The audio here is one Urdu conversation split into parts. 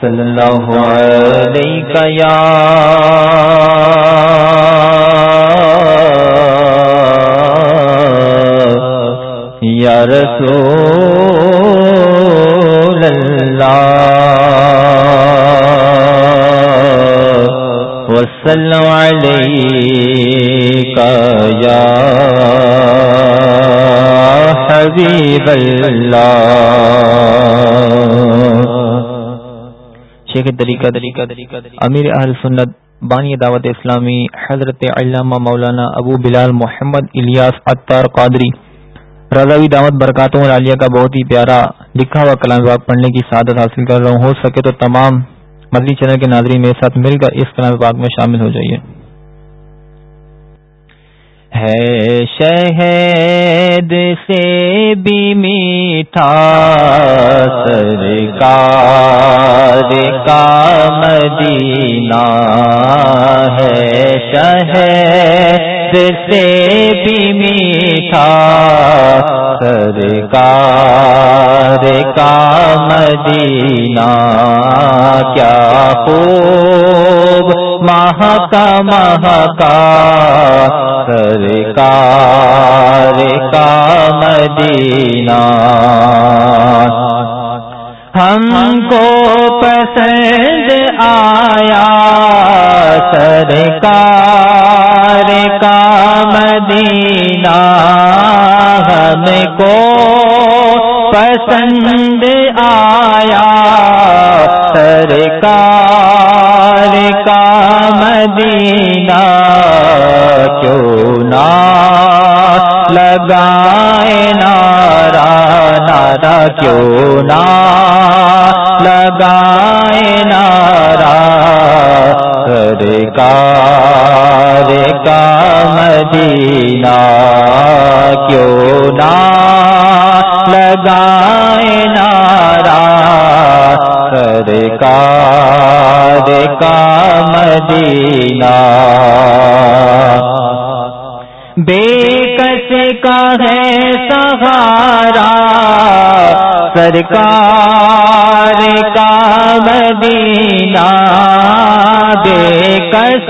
صلی اللہ علیہ یا یا رسول اللہ وسلم یا حبیب اللہ شیخ امیر اہل سنت بانی دعوت اسلامی حضرت علامہ مولانا ابو بلال محمد الیاس اطار قادری رضاوی دعوت برکاتوں اور عالیہ کا بہت ہی پیارا لکھا ہوا کلام پڑھنے کی سعادت حاصل کر رہا ہوں ہو سکے تو تمام مدنی چینل کے ناظرین میرے ساتھ مل کر اس کلام پاک میں شامل ہو جائیے ہے شہد سے بھی میٹھا سرکار کا مدینہ ہے شہد سے بھی میٹھا سرکار کا مدینہ کیا خوب مہکمہ کا مدینہ ہم کو پسند آیا سرکار کا مدینہ ہم کو پسند آیا سرکار مدینہ کیوں نہ لگائے نارا نارا کیوں نہ نارا سرکار کر مدینہ کیوں نہ لگائے نارا سرکار کا مدینہ بے کس کا ہے سہارا سرکار کا مدینہ بے کس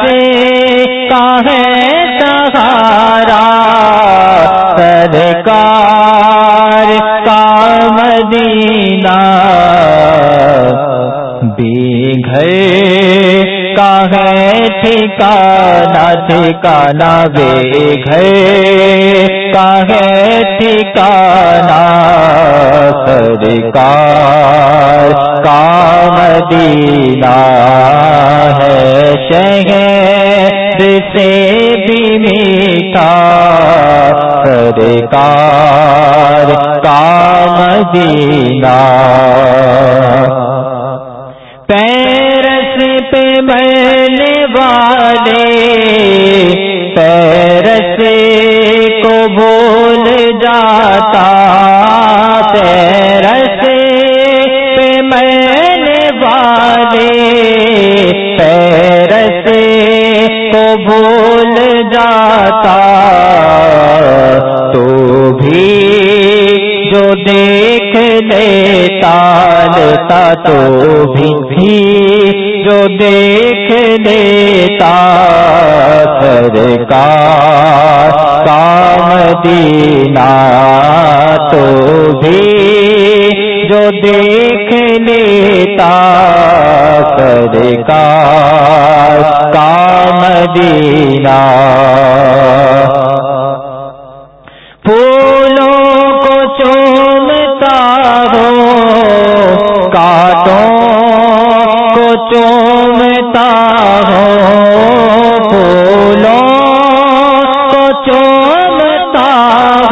کا ہے سہارا سرکار کا مدینہ بے گھر کا ہے ٹھکانا ٹھکانا بے گھر کا ہے ٹھکانا سرکار کا مدینہ ہے شہر سے بھی میٹھا سرکار کا مدینہ پیرس پہ بہنے والے پیرس کو بھول جاتا پیرس پہ بہنے والے پیرس کو بھول جاتا تو بھی جو دے تالتا تو تھی جو لیتا ترکار کام دینا تو بھی جو دیکھ لیتا سرکار کام دینا پور چومتا ہو بھولو کو چومتا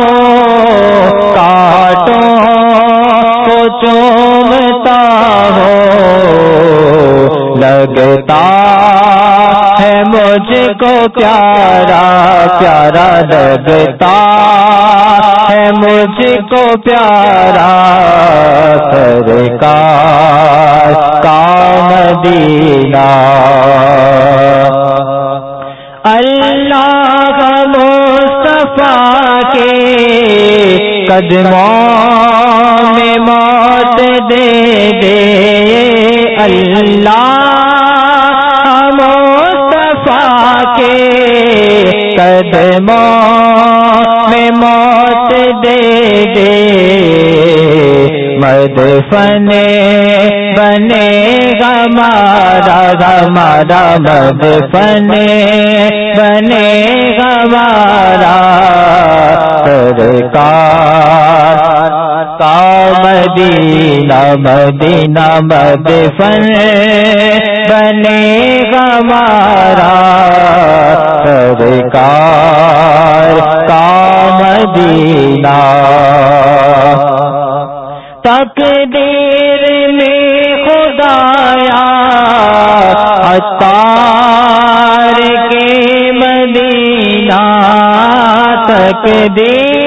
ہو کاٹو کو چومتا ہو لگتا مجھ کو پیارا پیارا لگتا ہے مجھ کو پیارا سرکار کام دینا اللہ کا مو صفا کے میں موت دے دے اللہ مصطفیٰ کے قدموں میں موت دے دے مدفن بنے گا مارا ہمارا مدفن بنے گا مارا سرکار کا مدینہ مدینہ مد فن بنے ہمارا سب کا مدینہ تک دیر میں خدایا عطار کے مدینہ تک دیر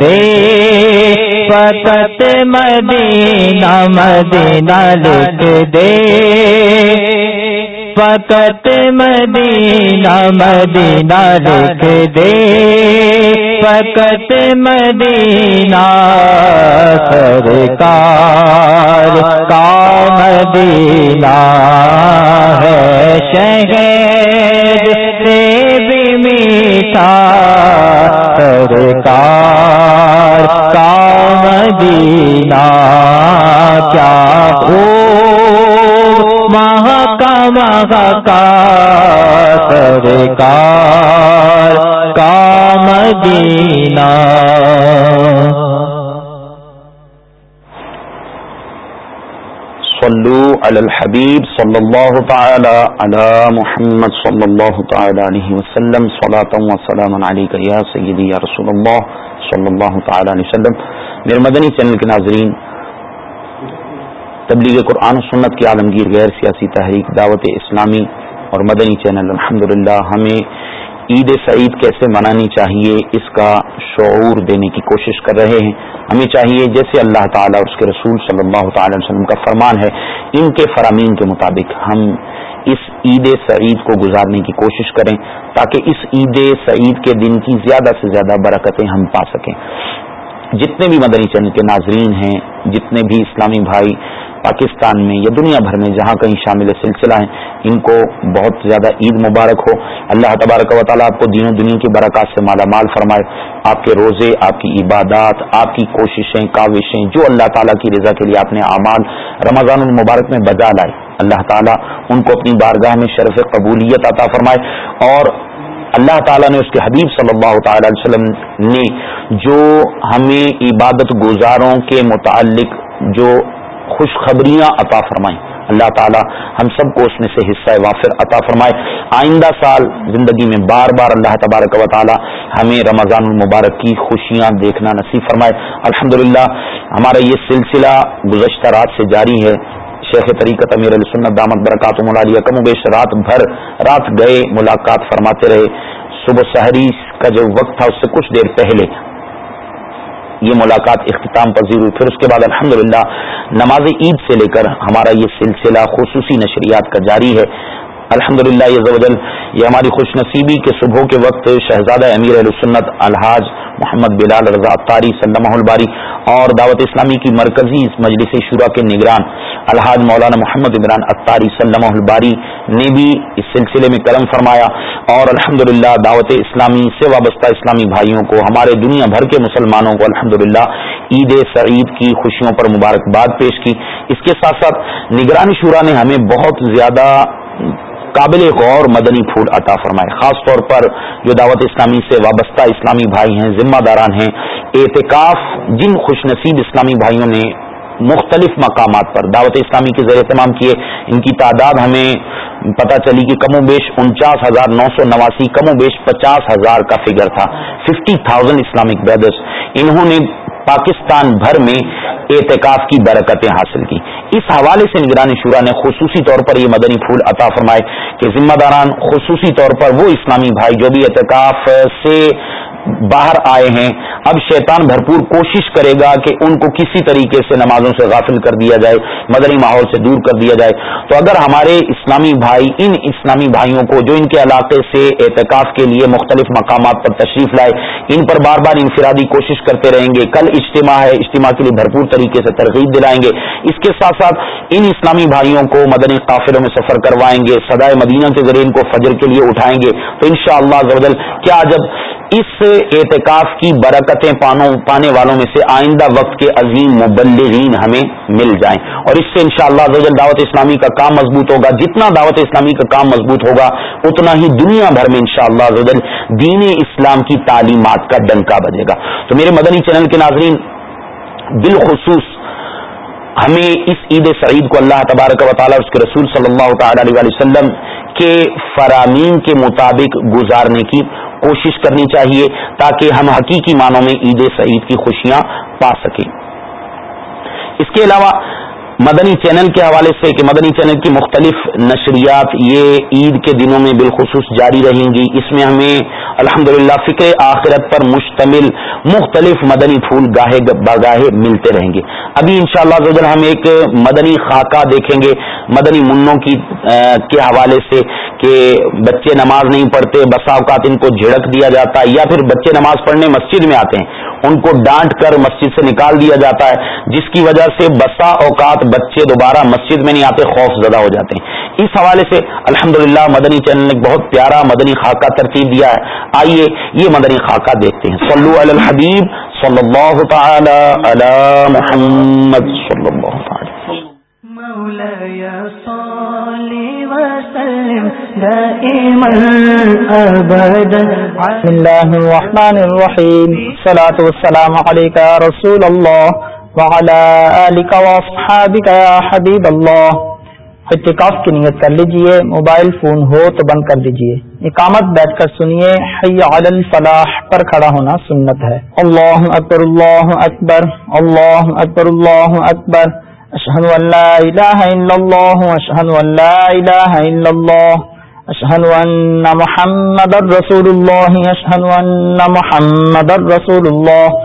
دے پتت مدینہ مدینہ لکھ دے فقط مدینہ مدینہ لکھ دے فقط مدینہ سرکار کا مدینہ ہے شہر سے بھی میتا سرکار کا مدینہ کیا ہو مہاکام سرکار کام دینا صلو علی الحبیب صلی اللہ تعالی علی محمد صلی اللہ تعالی علیہ وسلم صلاتم و سلام علیکہ یا سیدی یا رسول اللہ صلی اللہ تعالی علیہ وسلم میرے مدنی چینل کے ناظرین تبلیغ قرآن و سنت کی عالمگیر غیر سیاسی تحریک دعوت اسلامی اور مدنی چینل الحمد ہمیں عید سعید کیسے منانی چاہیے اس کا شعور دینے کی کوشش کر رہے ہیں ہمیں چاہیے جیسے اللہ تعالیٰ اور اس کے رسول صلی اللہ تعالی وسلم کا فرمان ہے ان کے فرامین کے مطابق ہم اس عید سعید کو گزارنے کی کوشش کریں تاکہ اس عید سعید کے دن کی زیادہ سے زیادہ برکتیں ہم پا سکیں جتنے بھی مدنی چینل کے ناظرین ہیں جتنے بھی اسلامی بھائی پاکستان میں یا دنیا بھر میں جہاں کہیں شامل سلسلہ ہیں ان کو بہت زیادہ عید مبارک ہو اللہ تبارک و تعالیٰ آپ کو دین و دنیا کی برکات سے مالا مال فرمائے آپ کے روزے آپ کی عبادات آپ کی کوششیں کاوشیں جو اللہ تعالیٰ کی رضا کے لیے آپ نے اعمال رمضان المبارک میں بجا لائے اللہ تعالیٰ ان کو اپنی بارگاہ میں شرف قبولیت عطا فرمائے اور اللہ تعالیٰ نے اس کے حبیب صلی اللہ تعالی علیہ وسلم نے جو ہمیں عبادت گزاروں کے متعلق جو خوشخبریاں عطا فرمائیں اللہ تعالی ہم سب کو اس میں سے حصہ وافر عطا فرمائے آئندہ سال زندگی میں بار بار اللہ تبارک و تعالی ہمیں رمضان المبارک کی خوشیاں دیکھنا نصیب فرمائے الحمدللہ ہمارا یہ سلسلہ گزشتہ رات سے جاری ہے شیخ طریقت امیر دامت برکات کم بیش رات بھر رات گئے ملاقات فرماتے رہے صبح سحری کا جو وقت تھا اس سے کچھ دیر پہلے یہ ملاقات اختتام پذیر ہوئی پھر اس کے بعد الحمد نماز عید سے لے کر ہمارا یہ سلسلہ خصوصی نشریات کا جاری ہے الحمد للہ یہ ہماری خوش نصیبی کے صبح کے وقت شہزادہ امیر سنت الحاظ محمد بلال رضا تاری سلمہ الباری اور دعوت اسلامی کی مرکزی مجلس شورا کے نگران الحاظ مولانا محمد عمران اطاری الباری نے بھی اس سلسلے میں قلم فرمایا اور الحمد دعوت اسلامی سے وابستہ اسلامی بھائیوں کو ہمارے دنیا بھر کے مسلمانوں کو الحمد عید سعید کی خوشیوں پر مبارکباد پیش کی اس کے ساتھ ساتھ نگرانی شعرا نے ہمیں بہت زیادہ قابل غور مدنی پھول عطا فرمائے خاص طور پر جو دعوت اسلامی سے وابستہ اسلامی بھائی ہیں ذمہ داران ہیں اعتکاف جن خوش نصیب اسلامی بھائیوں نے مختلف مقامات پر دعوت اسلامی کے زیر اہتمام کیے ان کی تعداد ہمیں پتہ چلی کہ کم و بیش انچاس ہزار نو سو نواسی کم و بیش پچاس ہزار کا فگر تھا ففٹی تھاؤزینڈ اسلامک بردرس انہوں نے پاکستان بھر میں اعتکاف کی برکتیں حاصل کی اس حوالے سے نگرانی شورا نے خصوصی طور پر یہ مدنی پھول عطا فرمائے کہ ذمہ داران خصوصی طور پر وہ اسلامی بھائی جو بھی اعتکاف سے باہر آئے ہیں اب شیطان بھرپور کوشش کرے گا کہ ان کو کسی طریقے سے نمازوں سے غافل کر دیا جائے مدنی ماحول سے دور کر دیا جائے تو اگر ہمارے اسلامی بھائی ان اسلامی بھائیوں کو جو ان کے علاقے سے اعتکاف کے لیے مختلف مقامات پر تشریف لائے ان پر بار بار انفرادی کوشش کرتے رہیں گے کل اجتماع ہے اجتماع کے لیے بھرپور طریقے سے ترغیب دلائیں گے اس کے ساتھ ساتھ ان اسلامی بھائیوں کو مدنی قافلوں میں سفر کروائیں گے سدائے مدینہ کے ذریعے ان کو فجر کے لیے اٹھائیں گے تو ان شاء اللہ کیا جب اس اعتکاف کی برکتیں پانے والوں میں سے آئندہ وقت کے عظیم مبلغین ہمیں مل جائیں اور اس سے انشاءاللہ شاء دعوت اسلامی کا کام مضبوط ہوگا جتنا دعوت اسلامی کا کام مضبوط ہوگا اتنا ہی دنیا بھر میں انشاءاللہ اللہ دین اسلام کی تعلیمات کا ڈنکا بجے گا تو میرے مدنی چینل کے ناظرین بالخصوص ہمیں اس عید سعید کو اللہ تبارک و تعالیٰ اس کے رسول صلی اللہ تعالی علیہ وسلم کے فرامین کے مطابق گزارنے کی کوشش کرنی چاہیے تاکہ ہم حقیقی معنوں میں عید سعید کی خوشیاں پا سکیں اس کے علاوہ مدنی چینل کے حوالے سے کہ مدنی چینل کی مختلف نشریات یہ عید کے دنوں میں بالخصوص جاری رہیں گی اس میں ہمیں الحمد للہ فکر آخرت پر مشتمل مختلف مدنی پھول گاہے بگاہے ملتے رہیں گے ابھی ان شاء اللہ ہم ایک مدنی خاکہ دیکھیں گے مدنی منوں کی کے حوالے سے کہ بچے نماز نہیں پڑھتے بسا اوقات ان کو جھڑک دیا جاتا ہے یا پھر بچے نماز پڑھنے مسجد میں آتے ہیں ان کو ڈانٹ کر مسجد سے نکال دیا جاتا ہے جس کی وجہ سے بسا اوقات بچے دوبارہ مسجد میں نہیں آتے خوف زدہ ہو جاتے ہیں اس حوالے سے الحمدللہ مدنی چینل نے بہت پیارا مدنی خاکہ ترتیب دیا ہے آئیے یہ مدنی خاکہ دیکھتے ہیں صلو علی الحبیب صلو اللہ تعالی علی محمد صلو اللہ تعالی مولا یا صلی دائما ابدا بسم اللہ الرحمن الرحیم صلات والسلام السلام علیکہ رسول اللہ وعلى آلك وأصحابك يا حبيب الله کی نیت کر لیجئے موبائل فون ہو تو بند کر دیجیے اقامت بیٹھ کر سنیے حی علی الفلاح پر کھڑا ہونا سنت ہے اللہ اکبر اللہ اکبر اللہ اکبر اللہ اکبر اشہد ان لا الہ الا اللہ اشہد اشہد ان ان لا الہ الا اللہ محمد رسول اللہ اشہد ان محمد رسول اللہ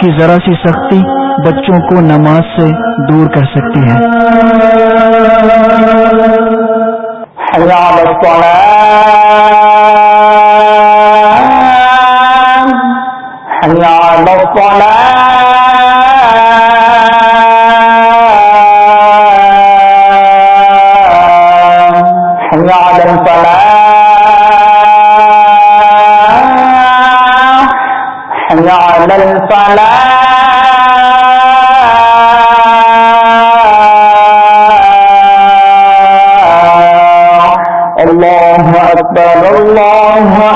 کی ذرا سی سختی بچوں کو نماز سے دور کر سکتی ہے کون اللہ اللہ اللہ اکبر اکبر لا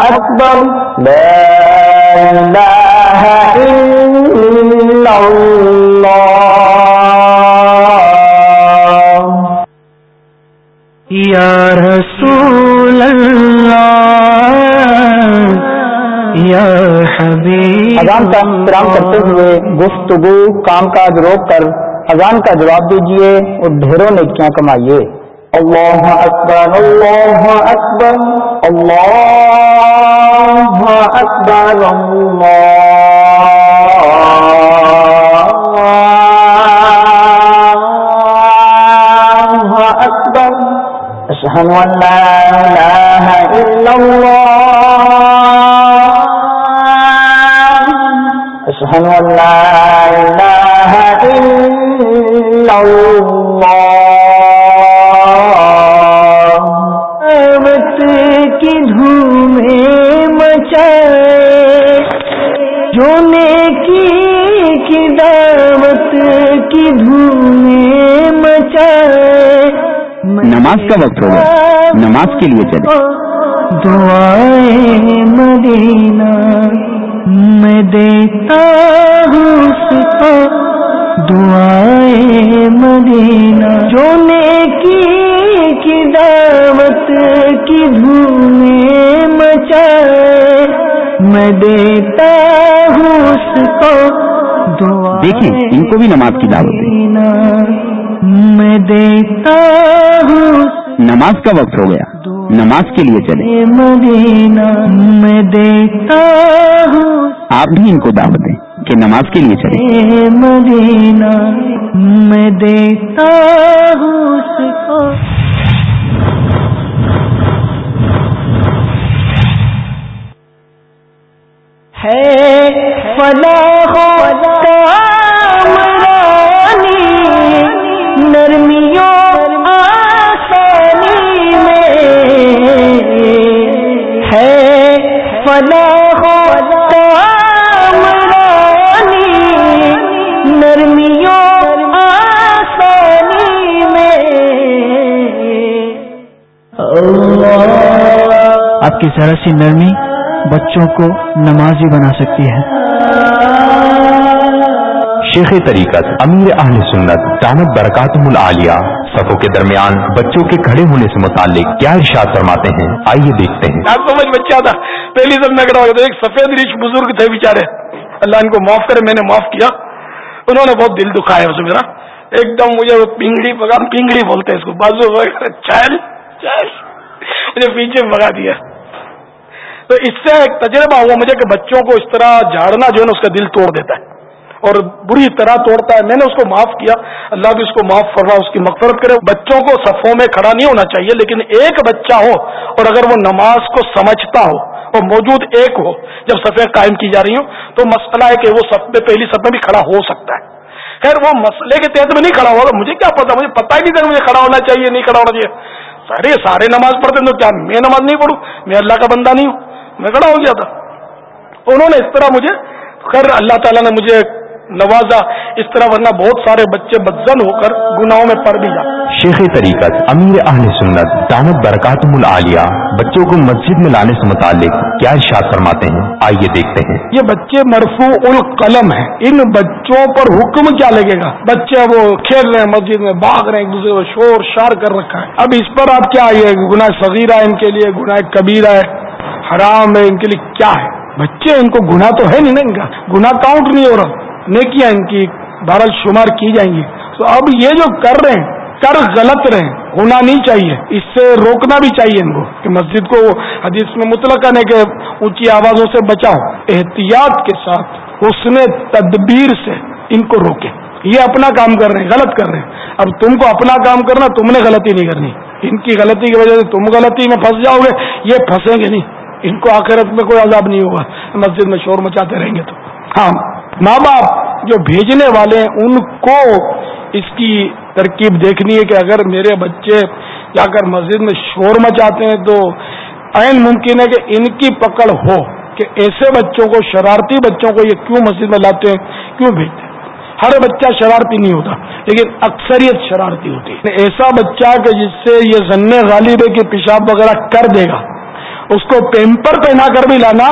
الہ الا یا رسول اللہ اذان کا احترام کرتے ہوئے گفتگو کام کاج روک کر اذان کا جواب دیجیے اور ڈھیروں نے کیا کمائیے اللہ اکبر اللہ اکبر اللہ اکبر اللہ اکبر اشہد ان لا الہ الا اللہ لوت کی دھونے مچا جونے کی دعوت کی دھونے مچائے نماز کا وقت ہوگا نماز کے لیے چلو مدینہ میں دیتا ہوں اس کو دعائیں مدینہ جو نیکی کی دعوت کی دھونے مچائے میں دیتا ہوں اس دعا دیکھیے ان کو بھی نماز کی دعوت میں دیتا ہوں نماز کا وقت ہو گیا نماز کے لیے چلے دیکھتا ہوں آپ بھی ان کو دعوت دیں کہ نماز کے لیے چلے مدینہ مدتا ہوتا نرمیوں آپ کی ذرا سی نرمی بچوں کو نمازی بنا سکتی ہے شیخ طریقت امیر اہل سنت دانت برکات العالیہ صفوں سفوں کے درمیان بچوں کے کھڑے ہونے سے متعلق کیا ارشاد فرماتے ہیں آئیے دیکھتے ہیں آپ بچہ تھا پہلی میں کھڑا ہو ایک سفید رچ بزرگ تھے بیچارے اللہ ان کو معاف کرے میں نے معاف کیا انہوں نے بہت دل دکھایا اسے میرا ایک دم وہ پنگڑی بگا پنگڑی بولتے ہیں اس کو بازو چل چل مجھے پیچھے بگا دیا تو اس سے ایک تجربہ ہوا مجھے کہ بچوں کو اس طرح جھاڑنا جو ہے نا اس کا دل توڑ دیتا ہے اور بری طرح توڑتا ہے میں نے اس کو معاف کیا اللہ بھی اس کو معاف کر اس کی مغفرت کرے بچوں کو صفوں میں کھڑا نہیں ہونا چاہیے لیکن ایک بچہ ہو اور اگر وہ نماز کو سمجھتا ہو موجود ایک ہو جب سفید قائم کی جا رہی ہوں تو مسئلہ ہے کہ وہ سب پہلی سب میں بھی کھڑا ہو سکتا ہے خیر وہ مسئلے کے تحت میں نہیں کھڑا ہوا تو مجھے کیا پتا مجھے پتا ہی نہیں تھا مجھے کھڑا ہونا چاہیے نہیں کھڑا ہونا چاہیے سارے سارے نماز پڑھتے ہیں تو کیا میں نماز نہیں پڑھوں میں اللہ کا بندہ نہیں ہوں میں کھڑا ہو گیا تھا انہوں نے اس طرح مجھے خیر اللہ تعالیٰ نے مجھے نوازا اس طرح ورنہ بہت سارے بچے بدزن ہو کر گناہوں میں پڑ بھی شیخ طریقت امیر اہل سنت دامت برکات العالیہ بچوں کو مسجد میں لانے سے متعلق کیا ارشاد فرماتے ہیں آئیے دیکھتے ہیں یہ بچے مرفوع القلم ہیں ان بچوں پر حکم کیا لگے گا بچے وہ کھیل رہے ہیں مسجد میں بھاگ رہے ہیں ایک دوسرے کو شور شار کر رکھا ہے اب اس پر آپ کیا آئیے گناہ صغیرہ ان کے لیے گناہ کبیرہ ہے حرام ہے ان کے لیے کیا ہے بچے ان کو گناہ تو ہے نہیں نا ان کا گناہ کاؤنٹ نہیں ہو رہا نیکیاں ان کی بھارت شمار کی جائیں گی تو اب یہ جو کر رہے ہیں کر غلط رہے ہونا نہیں چاہیے اس سے روکنا بھی چاہیے ان کو کہ مسجد کو حدیث میں مطلق ہے کہ اونچی آوازوں سے بچاؤ احتیاط کے ساتھ اس نے تدبیر سے ان کو روکے یہ اپنا کام کر رہے ہیں غلط کر رہے ہیں اب تم کو اپنا کام کرنا تم نے غلطی نہیں کرنی ان کی غلطی کی وجہ سے تم غلطی میں پھنس جاؤ گے یہ پھنسیں گے نہیں ان کو آخرت میں کوئی عذاب نہیں ہوگا مسجد میں شور مچاتے رہیں گے تو ہاں ماں باپ جو بھیجنے والے ہیں ان کو اس کی ترکیب دیکھنی ہے کہ اگر میرے بچے جا کر مسجد میں شور مچاتے ہیں تو عین ممکن ہے کہ ان کی پکڑ ہو کہ ایسے بچوں کو شرارتی بچوں کو یہ کیوں مسجد میں لاتے ہیں کیوں بھیجتے ہیں ہر بچہ شرارتی نہیں ہوتا لیکن اکثریت شرارتی ہوتی ہے ایسا بچہ کہ جس سے یہ زن غالب ہے کہ پیشاب وغیرہ کر دے گا اس کو پیمپر پہنا کر بھی لانا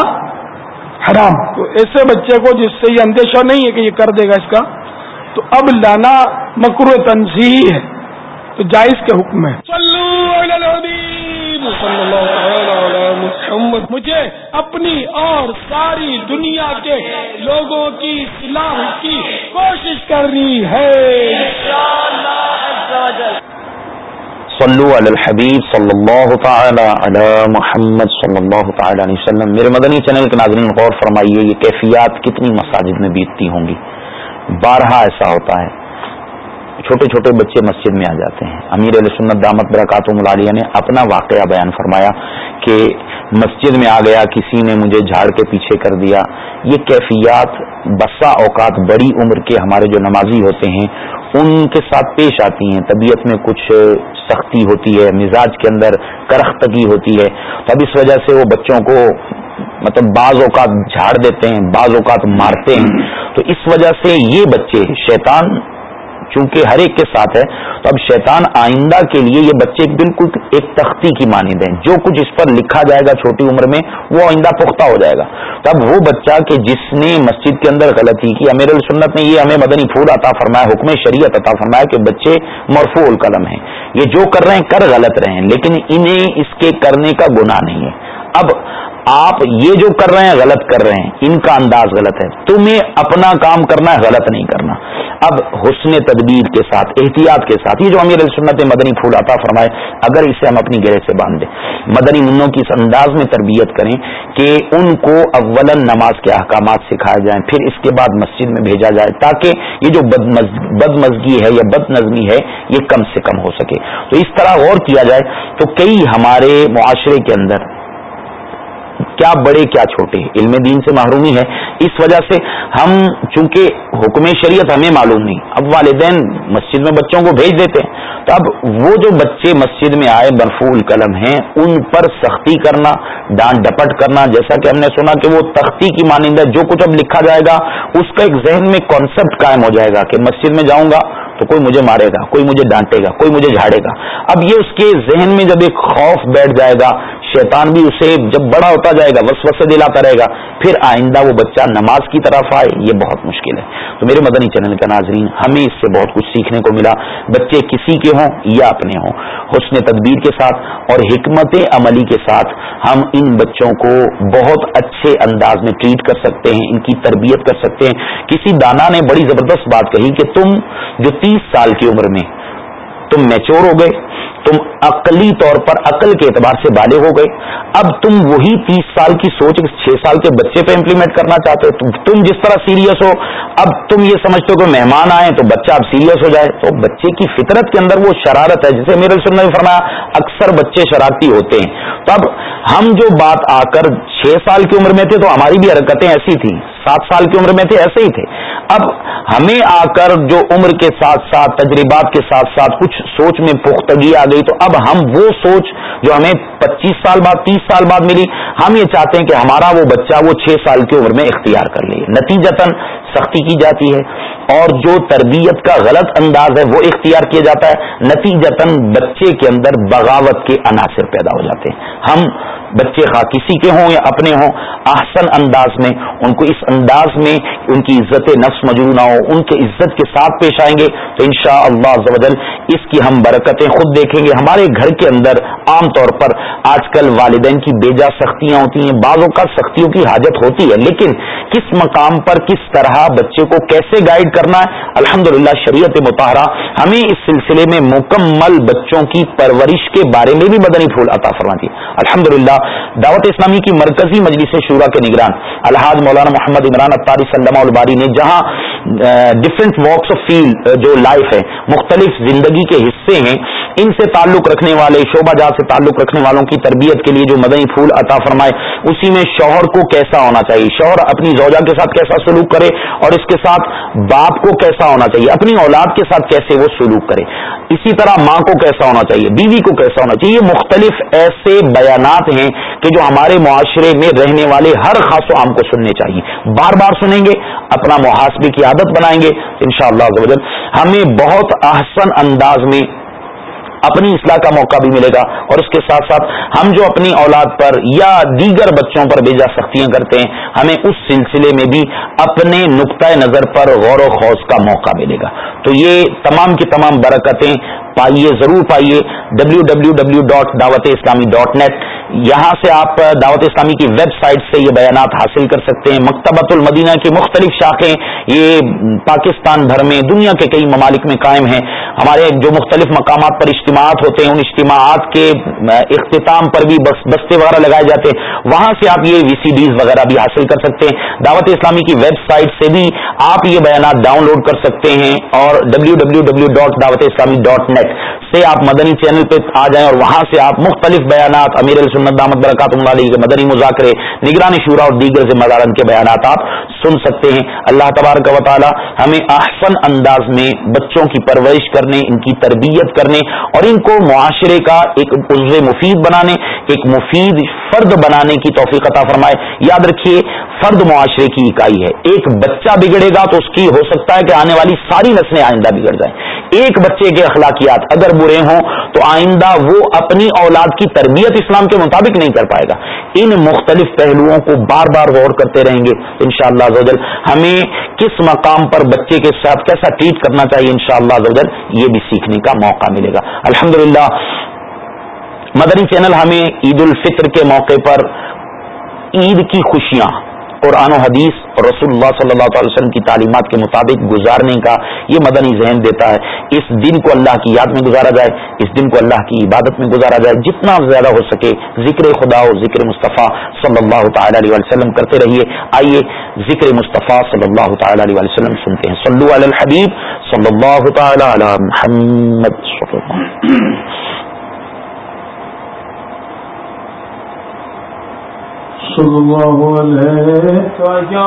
حرام تو ایسے بچے کو جس سے یہ اندیشہ نہیں ہے کہ یہ کر دے گا اس کا تو اب لانا مکرو تنظیح ہے تو جائز کے حکم ہے مجھے اپنی اور ساری دنیا کے لوگوں کی اصلاح کی کوشش کرنی ہے صلو علی الحبیب صلی اللہ تعالی علی محمد صلی اللہ تعالی علیہ وسلم میرے مدنی چینل کے ناظرین غور فرمائیے یہ کیفیات کتنی مساجد میں بیتتی ہوں گی بارہا ایسا ہوتا ہے چھوٹے چھوٹے بچے مسجد میں آ جاتے ہیں امیر علیہ سنت دامت برکات ملالیہ نے اپنا واقعہ بیان فرمایا کہ مسجد میں آ گیا کسی نے مجھے جھاڑ کے پیچھے کر دیا یہ کیفیات بسا اوقات بڑی عمر کے ہمارے جو نمازی ہوتے ہیں ان کے ساتھ پیش آتی ہیں طبیعت میں کچھ سختی ہوتی ہے مزاج کے اندر کرختگی ہوتی ہے تو اب اس وجہ سے وہ بچوں کو مطلب بعض اوقات جھاڑ دیتے ہیں بعض اوقات مارتے ہیں تو اس وجہ سے یہ بچے شیطان چونکہ ہر ایک کے ساتھ ہے تو اب شیطان آئندہ کے لیے یہ بچے بالکل ایک تختی کی مانند ہیں جو کچھ اس پر لکھا جائے گا چھوٹی عمر میں وہ آئندہ پختہ ہو جائے گا اب وہ بچہ کہ جس نے مسجد کے اندر غلطی کی امیر السنت نے یہ ہمیں مدنی پھول عطا فرمایا حکم شریعت عطا فرمایا کہ بچے مرفو القلم ہیں یہ جو کر رہے ہیں کر غلط رہے ہیں لیکن انہیں اس کے کرنے کا گناہ نہیں ہے اب آپ یہ جو کر رہے ہیں غلط کر رہے ہیں ان کا انداز غلط ہے تمہیں اپنا کام کرنا ہے غلط نہیں کرنا اب حسن تدبیر کے ساتھ احتیاط کے ساتھ یہ جو امیر السنت سنت مدنی عطا فرمائے اگر اسے ہم اپنی گرہ سے باندھ دیں مدنی منوں کی اس انداز میں تربیت کریں کہ ان کو اول نماز کے احکامات سکھائے جائیں پھر اس کے بعد مسجد میں بھیجا جائے تاکہ یہ جو بد مزگی ہے یا بد نظمی ہے یہ کم سے کم ہو سکے تو اس طرح غور کیا جائے تو کئی ہمارے معاشرے کے اندر کیا بڑے کیا چھوٹے علم دین سے محرومی ہے اس وجہ سے ہم چونکہ حکم شریعت ہمیں معلوم نہیں اب والدین مسجد میں بچوں کو بھیج دیتے ہیں تو اب وہ جو بچے مسجد میں آئے برفول قلم ہیں ان پر سختی کرنا ڈانٹ ڈپٹ کرنا جیسا کہ ہم نے سنا کہ وہ تختی کی مانندہ جو کچھ اب لکھا جائے گا اس کا ایک ذہن میں کانسیپٹ قائم ہو جائے گا کہ مسجد میں جاؤں گا تو کوئی مجھے مارے گا کوئی مجھے ڈانٹے گا کوئی مجھے جھاڑے گا اب یہ اس کے ذہن میں جب ایک خوف بیٹھ جائے گا شیطان بھی اسے جب بڑا ہوتا جائے گا دلاتا رہے گا پھر آئندہ وہ بچہ نماز کی طرف آئے یہ بہت مشکل ہے تو میرے مدنی چینل کا ناظرین ہمیں اس سے بہت کچھ سیکھنے کو ملا بچے کسی کے ہوں یا اپنے ہوں حسن تدبیر کے ساتھ اور حکمت عملی کے ساتھ ہم ان بچوں کو بہت اچھے انداز میں ٹریٹ کر سکتے ہیں ان کی تربیت کر سکتے ہیں کسی دانا نے بڑی زبردست بات کہی کہ تم جتنی سال کی عمر میں تم میچور ہو گئے تم عقلی طور پر عقل کے اعتبار سے بالغ ہو گئے اب تم وہی تیس سال کی سوچ چھ سال کے بچے پہ امپلیمنٹ کرنا چاہتے ہو تم جس طرح سیریس ہو اب تم یہ سمجھتے ہو کہ مہمان آئے تو بچہ اب سیریس ہو جائے تو بچے کی فطرت کے اندر وہ شرارت ہے جسے میرے نے فرمایا اکثر بچے شرارتی ہوتے ہیں تو اب ہم جو بات آ کر چھ سال کی عمر میں تھے تو ہماری بھی حرکتیں ایسی تھیں سات سال کی عمر میں تھے ایسے ہی تھے اب ہمیں آ کر جو عمر کے ساتھ ساتھ تجربات کے ساتھ ساتھ کچھ سوچ میں پختگی آ گئی تو اب اب ہم وہ سوچ جو ہمیں پچیس سال بعد تیس سال بعد ملی ہم یہ چاہتے ہیں کہ ہمارا وہ بچہ وہ چھ سال کی عمر میں اختیار کر لے نتیجت سختی کی جاتی ہے اور جو تربیت کا غلط انداز ہے وہ اختیار کیا جاتا ہے بچے کے اندر بغاوت کے عناصر پیدا ہو جاتے ہیں ہم بچے خا کسی کے ہوں یا اپنے ہوں احسن انداز میں ان کو اس انداز میں ان کی عزت نفس مجرو نہ ہو ان کے عزت کے ساتھ پیش آئیں گے تو ان شاء اللہ اس کی ہم برکتیں خود دیکھیں گے ہمارے ہمارے گھر کے اندر عام طور پر آج کل والدین کی بیجا سختیاں ہوتی ہیں بعضوں کا سختیوں کی حاجت ہوتی ہے لیکن کس مقام پر کس طرح بچے کو کیسے گائیڈ کرنا ہے الحمد للہ شریعت مطالعہ ہمیں اس سلسلے میں مکمل بچوں کی پرورش کے بارے میں بھی مدنی پھول عطا فرماتی ہے الحمد دعوت اسلامی کی مرکزی مجلس شورا کے نگران الحاظ مولانا محمد عمران اطاری سلم الباری نے جہاں ڈفرینٹ واکس آف فیلڈ جو لائف ہے مختلف زندگی کے حصے ہیں ان سے تعلق رکھنے والے شعبہ جات سے تعلق رکھنے والوں کی تربیت کے لیے جو مدنی پھول عطا فرمائے اسی میں شوہر کو کیسا ہونا چاہیے شوہر اپنی زوجہ کے ساتھ کیسا سلوک کرے اور اس کے ساتھ باپ کو کیسا ہونا چاہیے اپنی اولاد کے ساتھ کیسے وہ سلوک کرے اسی طرح ماں کو کیسا ہونا چاہیے بیوی کو کیسا ہونا چاہیے مختلف ایسے بیانات ہیں کہ جو ہمارے معاشرے میں رہنے والے ہر خاص و عام کو سننے چاہیے بار بار سنیں گے اپنا محاسبے کی عادت بنائیں گے ان شاء ہمیں بہت احسن انداز میں اپنی اصلاح کا موقع بھی ملے گا اور اس کے ساتھ ساتھ ہم جو اپنی اولاد پر یا دیگر بچوں پر بے جا سختیاں کرتے ہیں ہمیں اس سلسلے میں بھی اپنے نقطۂ نظر پر غور و خوص کا موقع ملے گا تو یہ تمام کی تمام برکتیں پائیے ضرور پائیے W W W dot Dawat Islami dot net یہاں سے آپ دعوت اسلامی کی ویب سائٹ سے یہ بیانات حاصل کر سکتے ہیں مکتبۃ المدینہ کی مختلف شاخیں یہ پاکستان بھر میں دنیا کے کئی ممالک میں قائم ہیں ہمارے جو مختلف مقامات پر اشتہار اجتماعات ہوتے ہیں ان اجتماعات کے اختتام پر بھی بستے وغیرہ وغیرہ لگائے جاتے ہیں وہاں سے آپ یہ وی سی ڈیز بھی حاصل کر سکتے ہیں دعوت اسلامی کی ویب سائٹ سے بھی آپ یہ بیانات ڈاؤن لوڈ کر سکتے ہیں اور ڈبلو ڈبلو اسلامی مدنی چینل پہ آ جائیں اور وہاں سے آپ مختلف بیانات امیر السنت برکات کے مدنی مذاکرے نگرانی شورا اور دیگر سے مدارن کے بیانات آپ سن سکتے ہیں اللہ تبارک و تعالی ہمیں احسن انداز میں بچوں کی پرورش کرنے ان کی تربیت کرنے اور اور ان کو معاشرے کا ایک عزو مفید بنانے ایک مفید فرد بنانے کی توفیق عطا فرمائے یاد رکھیے فرد معاشرے کی اکائی ہے ایک بچہ بگڑے گا تو اس کی ہو سکتا ہے کہ آنے والی ساری نسلیں آئندہ بگڑ جائیں ایک بچے کے اخلاقیات اگر برے ہوں تو آئندہ وہ اپنی اولاد کی تربیت اسلام کے مطابق نہیں کر پائے گا ان مختلف پہلوؤں کو بار بار غور کرتے رہیں گے ان شاء اللہ ہمیں کس مقام پر بچے کے ساتھ کیسا ٹریٹ کرنا چاہیے ان شاء اللہ یہ بھی سیکھنے کا موقع ملے گا الحمد مدنی چینل ہمیں عید الفطر کے موقع پر عید کی خوشیاں قرآن و حدیث اور رسول اللہ صلی اللہ تعالی وسلم کی تعلیمات کے مطابق گزارنے کا یہ مدنی ذہن دیتا ہے اس دن کو اللہ کی یاد میں گزارا جائے اس دن کو اللہ کی عبادت میں گزارا جائے جتنا زیادہ ہو سکے ذکر خدا و ذکر مصطفیٰ صلی اللہ تعالی علیہ وسلم کرتے رہیے آئیے ذکر مصطفیٰ صلی اللہ تعالی علیہ وسلم سنتے ہیں صلی اللہ علیہ محمد صلی اللہ وسلم سلام کیا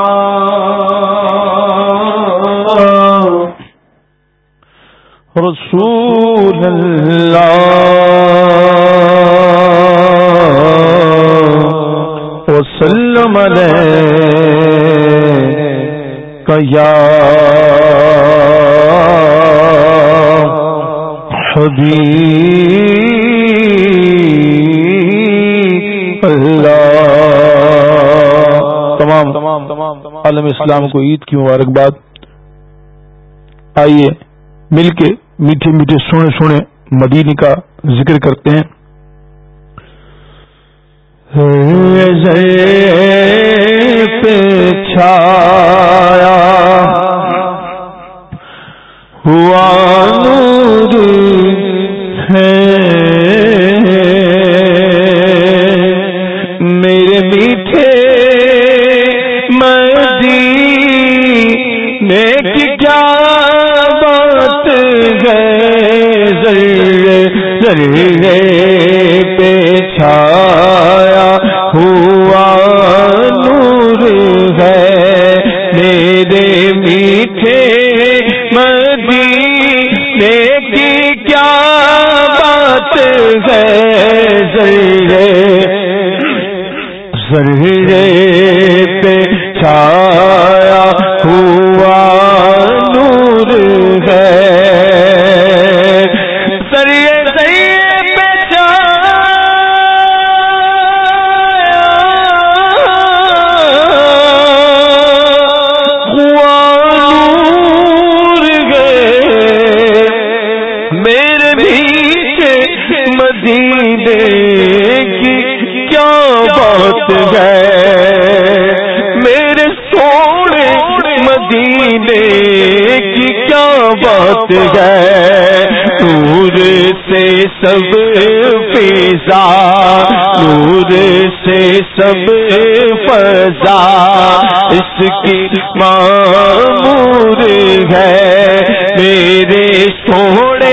رسول وسلم لسل ملے کیا عالم اسلام کو عید کی مبارکباد آئیے مل کے میٹھے میٹھے سونے سونے مدینے کا ذکر کرتے ہیں چھایا ہوا ہے ہی رے پے چار گئے نور سے سب پیزا نور سے سب فضا اس کی مور ہے میرے تھوڑے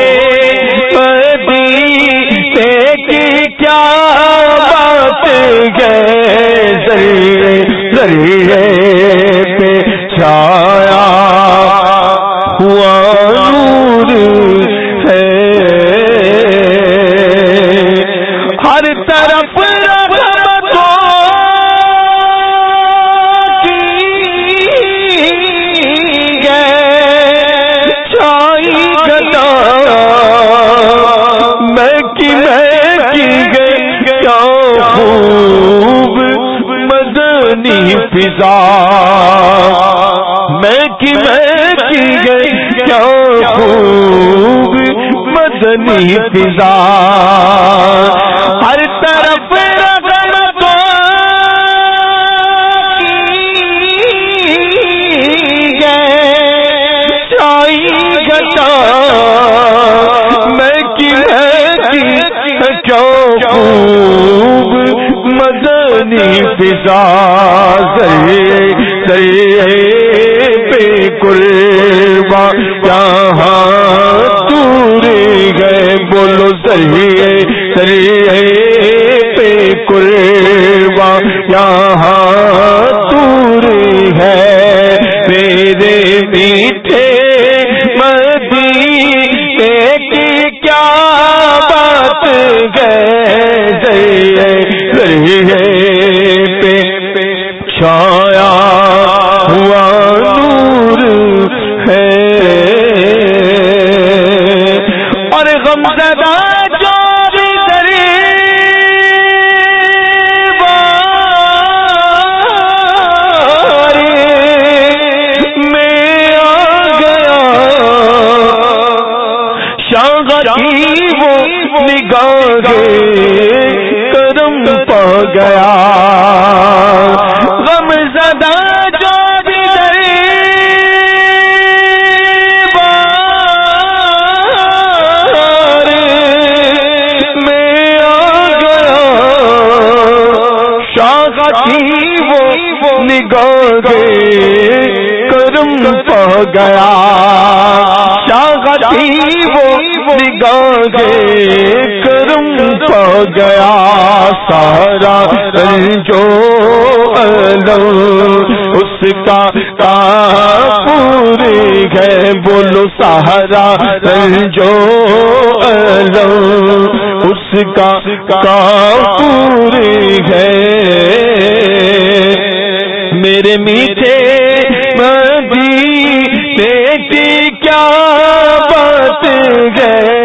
Yeah, کیا بات گے کی میں کی گئی کیا خوب مدنی پزا ہر طرف خوب مدنی پزا سے سہی قربا یہاں توری گئے بولو صحیح ہے پے کلیر یہاں توری ہے گیا غم زدہ جو بھی گئی میں آ گیا شاخ تھی وہ نگاہ گئے کرم پہ گیا کے کرم پا گیا سارا جو اس کا کا بولو سہارا جو اس کا کا میرے میٹھے مدی بیٹی کیا گئے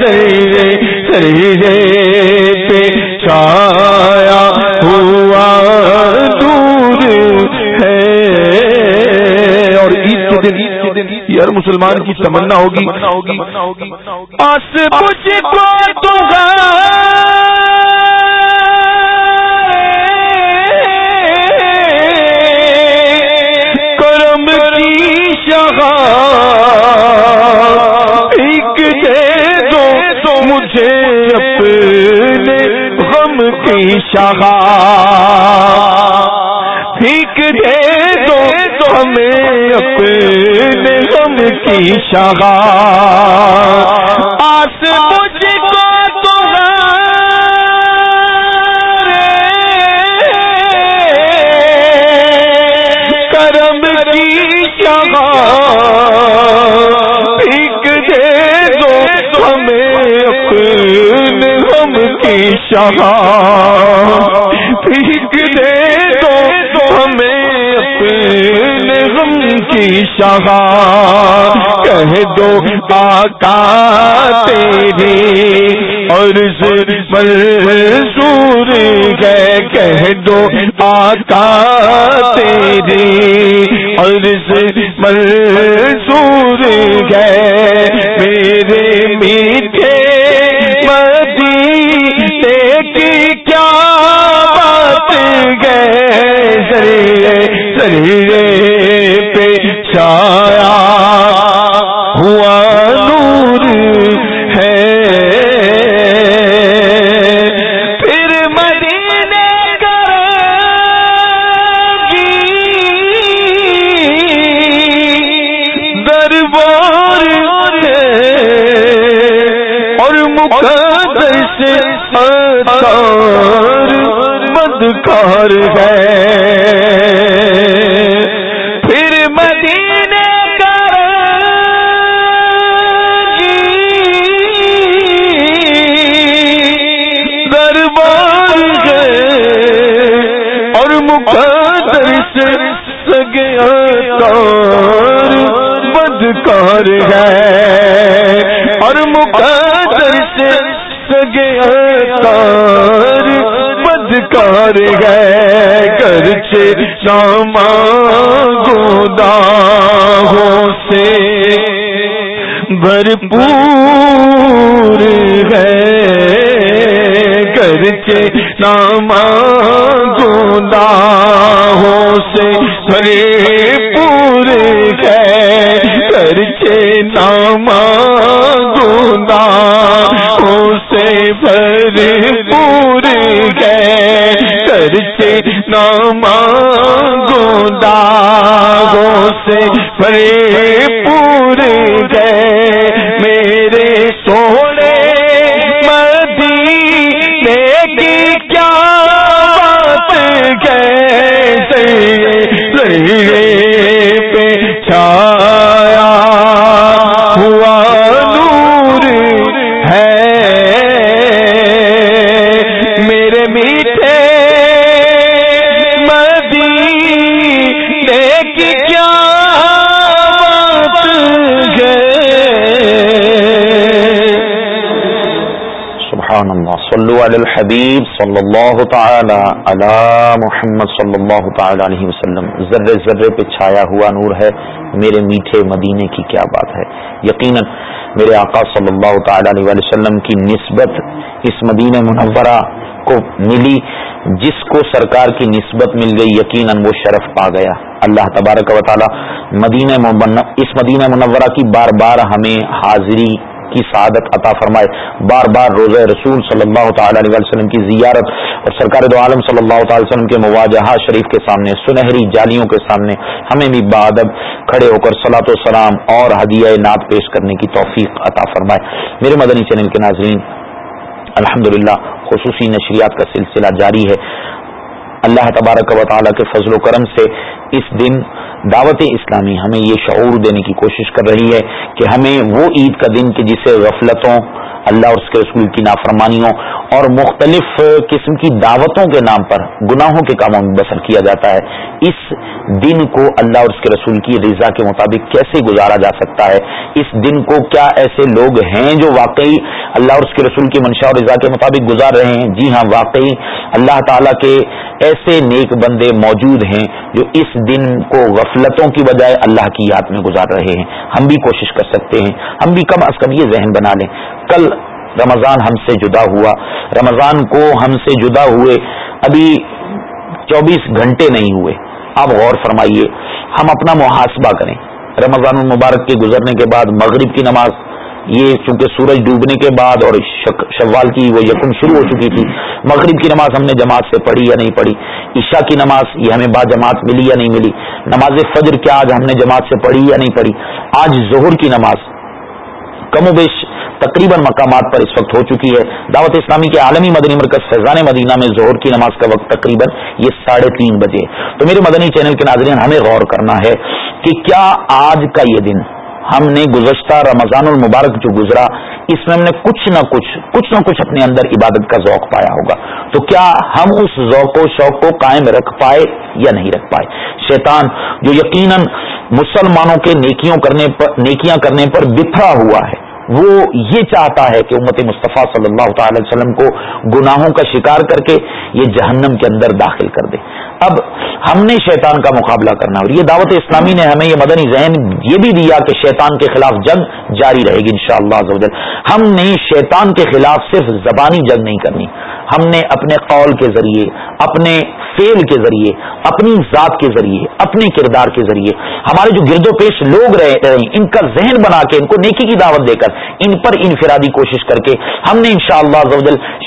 سرے سرے پہ چھایا ہوا دور ہے اور عید کے دن یار مسلمان کی تمنا ہوگی متنا ہوگی متنا ہوگی مجھے اپنے غم کی شہا پھینک دے دو تو ہمیں اپنے غم کی شہا آس مجھ کو کرم کی شہا ہم کی سبا پھینک دے تو ہمیں اپنے ہم کی سب کہہ دو آقا تیری مل سور گئے کہہ دو آقا تیری اور مل سور گئے لاہور گئے پھر مدینے کر جی دربار گئے اور مقدر سے سگے کار بدکار ہے اور مقدر سے کر کرچے کر گودا ہو سے بھرپور کر کے نام گودا ہو سے بھری پور ہے کر کے نام گودا ہو سے بھری پور گئے نام گو گو سے پرے پورے گئے علی الحبیب صلی اللہ تعالی علی محمد صلی اللہ تعالی علیہ وسلم ذرے ذرے پہ چھایا ہوا نور ہے میرے میٹھے مدینے کی کیا بات ہے یقیناً نسبت اس مدینہ منورہ کو ملی جس کو سرکار کی نسبت مل گئی یقیناً وہ شرف پا گیا اللہ تبارک و تعالی مدینہ اس مدینہ منورہ کی بار بار ہمیں حاضری کی سعادت عطا فرمائے بار بار روزہ رسول صلی اللہ تعالی علیہ وسلم کی زیارت اور سرکار دو عالم صلی اللہ تعالی وسلم کے مواجہ شریف کے سامنے سنہری جالیوں کے سامنے ہمیں بھی بادب کھڑے ہو کر صلاۃ و سلام اور ہدیہ نعت پیش کرنے کی توفیق عطا فرمائے میرے مدنی چینل کے ناظرین الحمدللہ خصوصی نشریات کا سلسلہ جاری ہے اللہ تبارک و تعالیٰ کے فضل و کرم سے اس دن دعوت اسلامی ہمیں یہ شعور دینے کی کوشش کر رہی ہے کہ ہمیں وہ عید کا دن کہ جسے غفلتوں اللہ اور اس کے رسول کی نافرمانیوں اور مختلف قسم کی دعوتوں کے نام پر گناہوں کے کاموں میں بسر کیا جاتا ہے اس دن کو اللہ اور اس کے رسول کی رضا کے مطابق کیسے گزارا جا سکتا ہے اس دن کو کیا ایسے لوگ ہیں جو واقعی اللہ اور اس کے رسول کی منشا اور رضا کے مطابق گزار رہے ہیں جی ہاں واقعی اللہ تعالیٰ کے ایسے نیک بندے موجود ہیں جو اس دن کو غفلتوں کی بجائے اللہ کی یاد میں گزار رہے ہیں ہم بھی کوشش کر سکتے ہیں ہم بھی کم از کم یہ ذہن بنا لیں کل رمضان ہم سے جدا ہوا رمضان کو ہم سے جدا ہوئے ابھی چوبیس گھنٹے نہیں ہوئے آپ غور فرمائیے ہم اپنا محاسبہ کریں رمضان المبارک کے گزرنے کے بعد مغرب کی نماز یہ چونکہ سورج ڈوبنے کے بعد اور شوال کی وہ یقین شروع ہو چکی تھی مغرب کی نماز ہم نے جماعت سے پڑھی یا نہیں پڑھی عشاء کی نماز یہ ہمیں بعد جماعت ملی یا نہیں ملی نماز فجر کیا آج ہم نے جماعت سے پڑھی یا نہیں پڑھی آج ظہر کی نماز کم و بیش تقریباً مقامات پر اس وقت ہو چکی ہے دعوت اسلامی کے عالمی مدنی مرکز فیضان مدینہ میں ظہر کی نماز کا وقت تقریباً یہ ساڑھے تین بجے تو میرے مدنی چینل کے ناظرین ہمیں غور کرنا ہے کہ کیا آج کا یہ دن ہم نے گزشتہ رمضان المبارک جو گزرا اس میں ہم نے کچھ نہ کچھ کچھ نہ کچھ اپنے اندر عبادت کا ذوق پایا ہوگا تو کیا ہم اس ذوق و شوق کو قائم رکھ پائے یا نہیں رکھ پائے شیطان جو یقیناً مسلمانوں کے نیکیوں کرنے پر نیکیاں کرنے پر بکھرا ہوا ہے وہ یہ چاہتا ہے کہ امت مصطفیٰ صلی اللہ تعالی وسلم کو گناہوں کا شکار کر کے یہ جہنم کے اندر داخل کر دے اب ہم نے شیطان کا مقابلہ کرنا اور یہ دعوت اسلامی نے ہمیں یہ مدنی ذہن یہ بھی دیا کہ شیطان کے خلاف جنگ جاری رہے گی انشاءاللہ شاء اللہ ہم نے شیطان کے خلاف صرف زبانی جنگ نہیں کرنی ہم نے اپنے قول کے ذریعے اپنے فیل کے ذریعے اپنی ذات کے ذریعے اپنے کردار کے ذریعے ہمارے جو گرد و پیش لوگ رہے ہیں ان کا ذہن بنا کے ان کو نیکی کی دعوت دے کر ان پر انفرادی کوشش کر کے ہم نے انشاءاللہ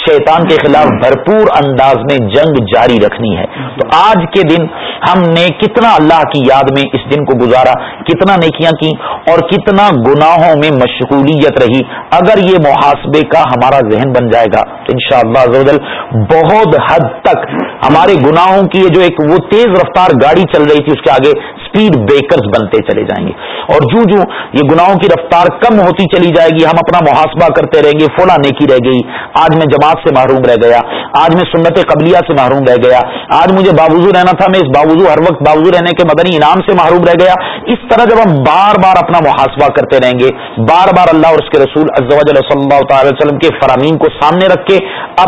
شاء اللہ کے خلاف بھرپور انداز میں جنگ جاری رکھنی ہے تو آج کے دن دن ہم نے کتنا اللہ کی یاد میں اس کو گزارا کتنا نیکیاں کی اور کتنا گناہوں میں مشغولیت رہی اگر یہ محاسبے کا ہمارا ذہن بن جائے گا تو ان شاء اللہ بہت حد تک ہمارے گناہوں کی جو ایک وہ تیز رفتار گاڑی چل رہی تھی اس کے آگے بریکرز بنتے چلے جائیں گے اور جو جو یہ گناہوں کی رفتار کم ہوتی چلی جائے گی ہم اپنا محاسبہ کرتے رہیں گے فلاں نیکی رہ گئی آج میں جماعت سے محروم رہ گیا آج میں سنت قبلیہ سے محروم رہ گیا آج مجھے باوضو رہنا تھا میں اس باوضو ہر وقت باوضو رہنے کے مدنی انعام سے محروم رہ گیا اس طرح جب ہم بار بار اپنا محاسبہ کرتے رہیں گے بار بار اللہ اور اس کے رسول صلی اللہ تعالی وسلم کے فرامین کو سامنے رکھ کے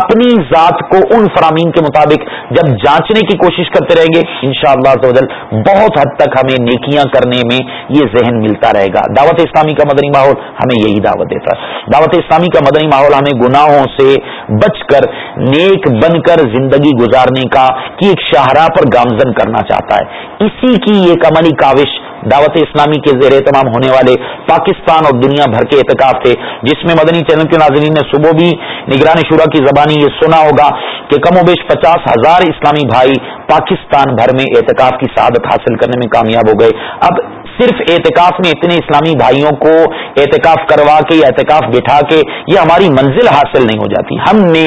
اپنی ذات کو ان فرامین کے مطابق جب جانچنے کی کوشش کرتے رہیں گے انشاءاللہ شاء بہت حد تک نیکیاں کرنے میں یہ ذہن ملتا رہے گا دعوت اسلامی کا مدنی ماحول ہمیں یہی دعوت دیتا ہے دعوت اسلامی کا مدنی ماحول ہمیں گناہوں سے بچ کر نیک بن کر زندگی گزارنے کا کی ایک شاہراہ پر گامزن کرنا چاہتا ہے اسی کی یہ عملی کاوش دعوت اسلامی کے زیر اہتمام ہونے والے پاکستان اور دنیا بھر کے اعتکاف تھے جس میں مدنی چینل کے ناظرین نے صبح بھی نگران شورا کی زبانی یہ سنا ہوگا کہ کم و بیش پچاس ہزار اسلامی بھائی پاکستان بھر میں اعتکاف کی سعادت حاصل کرنے میں کامیاب ہو گئے اب صرف اعتکاف میں اتنے اسلامی بھائیوں کو اعتکاف کروا کے یا اعتکاف بٹھا کے یہ ہماری منزل حاصل نہیں ہو جاتی ہم نے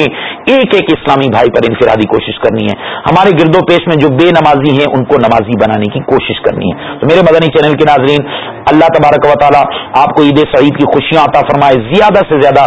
ایک ایک اسلامی بھائی پر انفرادی کوشش کرنی ہے ہمارے گرد و پیش میں جو بے نمازی ہیں ان کو نمازی بنانے کی کوشش کرنی ہے تو میرے مدنی چینل کے ناظرین اللہ تبارک و تعالیٰ آپ کو عید سعید کی خوشیاں عطا فرمائے زیادہ سے زیادہ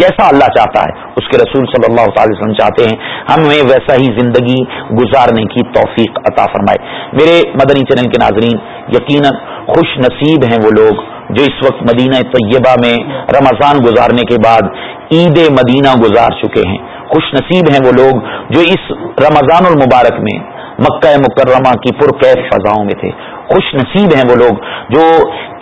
جیسا اللہ چاہتا ہے اس کے رسول صلی اللہ تعالی وسلم چاہتے ہیں ہمیں ویسا ہی زندگی گزارنے کی توفیق عطا فرمائے میرے مدنی چینل کے ناظرین یقیناً خوش نصیب ہیں وہ لوگ جو اس وقت مدینہ طیبہ میں رمضان گزارنے کے بعد عید مدینہ گزار چکے ہیں خوش نصیب ہیں وہ لوگ جو اس رمضان المبارک میں مکہ مکرمہ کی پرکیف فضاؤں میں تھے خوش نصیب ہیں وہ لوگ جو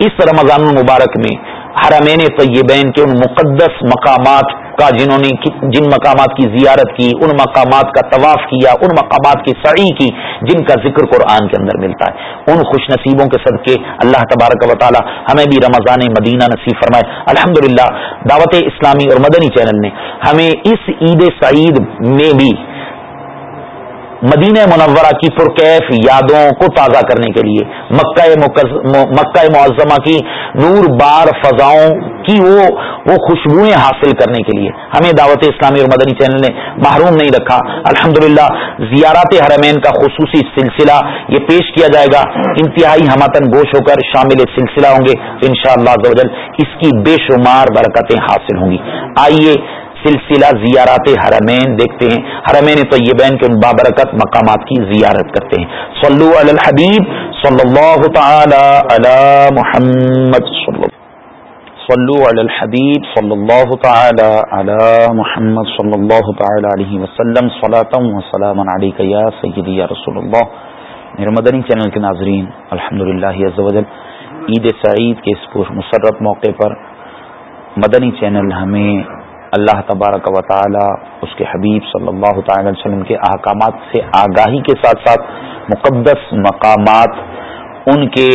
اس رمضان المبارک میں حرمین طیبین کے ان مقدس مقامات کا جنہوں نے جن مقامات کی زیارت کی ان مقامات کا طواف کیا ان مقامات کی سعی کی جن کا ذکر قرآن کے اندر ملتا ہے ان خوش نصیبوں کے صدقے اللہ تبارک و تعالی ہمیں بھی رمضان مدینہ نصیب فرمائے الحمدللہ دعوت اسلامی اور مدنی چینل نے ہمیں اس عید سعید میں بھی مدینہ منورہ کی پرکیف یادوں کو تازہ کرنے کے لیے مکہ مکہ معظمہ کی نور بار فضاؤں کی وہ وہ خوشبوئیں حاصل کرنے کے لیے ہمیں دعوت اسلامی اور مدنی چینل نے محروم نہیں رکھا الحمدللہ زیارت حرمین کا خصوصی سلسلہ یہ پیش کیا جائے گا انتہائی ہماتن گوش ہو کر شامل سلسلہ ہوں گے انشاءاللہ شاء اللہ اس کی بے شمار برکتیں حاصل ہوں گی آئیے سلسلہ زیارات حرمین دیکھتے ہیں حرمین طیبین کے ان بابرکت مقامات کی زیارت کرتے ہیں صلو علی الحبیب صلی اللہ تعالی علی محمد صلی اللہ صلو علی الحبیب صلی اللہ تعالی علی محمد صلی اللہ تعالی علیہ وسلم صلاتم و سلام علیک یا سیدی یا رسول اللہ میرے مدنی چینل کے ناظرین الحمدللہ عزوجل عید سعید کے اس پر مسرت موقع پر مدنی چینل ہمیں اللہ تبارک و تعالی اس کے حبیب صلی اللہ تعالی علیہ وسلم کے احکامات سے آگاہی کے ساتھ ساتھ مقدس مقامات ان ان کے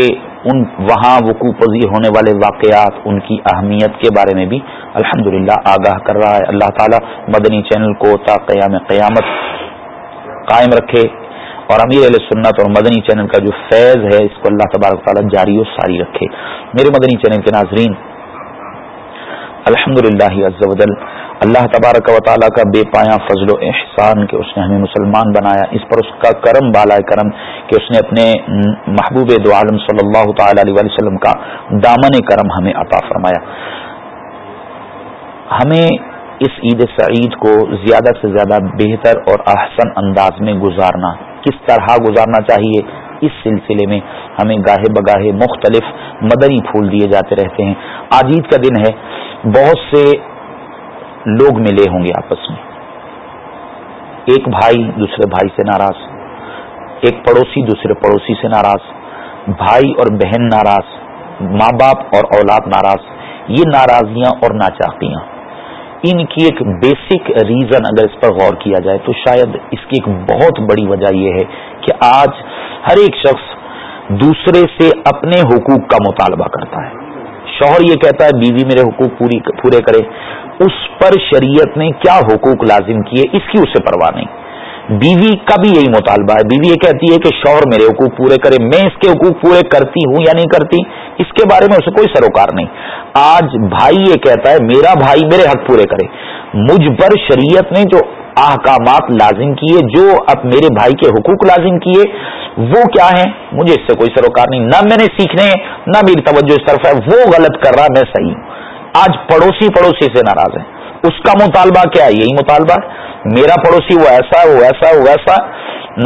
وہاں وقوع پذیر ہونے والے واقعات ان کی اہمیت کے بارے میں بھی الحمد آگاہ کر رہا ہے اللہ تعالیٰ مدنی چینل کو تا قیام قیامت قائم رکھے اور امیر علیہ سنت اور مدنی چینل کا جو فیض ہے اس کو اللہ تبارک تعالیٰ جاری و ساری رکھے میرے مدنی چینل کے ناظرین الحمد للہ عزب اللہ تبارک و تعالیٰ کا بے پایا فضل و احسان کہ اس نے ہمیں مسلمان بنایا اس پر اس کا کرم بالا کرم کہ اس نے اپنے محبوب دو عالم صلی اللہ تعالی علیہ وسلم کا دامن کرم ہمیں عطا فرمایا ہمیں اس عید سعید کو زیادہ سے زیادہ بہتر اور احسن انداز میں گزارنا کس طرح گزارنا چاہیے اس سلسلے میں ہمیں گاہے بگاہے مختلف مدنی پھول دیے جاتے رہتے ہیں آج عید کا دن ہے بہت سے لوگ ملے ہوں گے آپس میں ایک بھائی دوسرے بھائی سے ناراض ایک پڑوسی دوسرے پڑوسی سے ناراض بھائی اور بہن ناراض ماں باپ اور اولاد ناراض یہ ناراضیاں اور ناچاکیاں ان کی ایک بیسک ریزن اگر اس پر غور کیا جائے تو شاید اس کی ایک بہت بڑی وجہ یہ ہے کہ آج ہر ایک شخص دوسرے سے اپنے حقوق کا مطالبہ کرتا ہے شوہر یہ کہتا ہے بیوی میرے حقوق پوری پورے کرے اس پر شریعت نے کیا حقوق لازم کیے اس کی اسے پرواہ نہیں بیوی کا بھی یہی مطالبہ ہے بیوی یہ کہتی ہے کہ شوہر میرے حقوق پورے کرے میں اس کے حقوق پورے کرتی ہوں یا نہیں کرتی اس کے بارے میں اسے کوئی سروکار نہیں آج بھائی یہ کہتا ہے میرا بھائی میرے حق پورے کرے مجھ پر شریعت نے جو احکامات لازم کیے جو اب میرے بھائی کے حقوق لازم کیے وہ کیا ہیں مجھے اس سے کوئی سروکار نہیں نہ میں نے سیکھنے نہ میری توجہ اس طرف ہے وہ غلط کر رہا میں صحیح ہوں آج پڑوسی پڑوسی سے ناراض ہے اس کا مطالبہ کیا ہے یہی مطالبہ ہے میرا پڑوسی وہ ایسا وہ ایسا وہ ایسا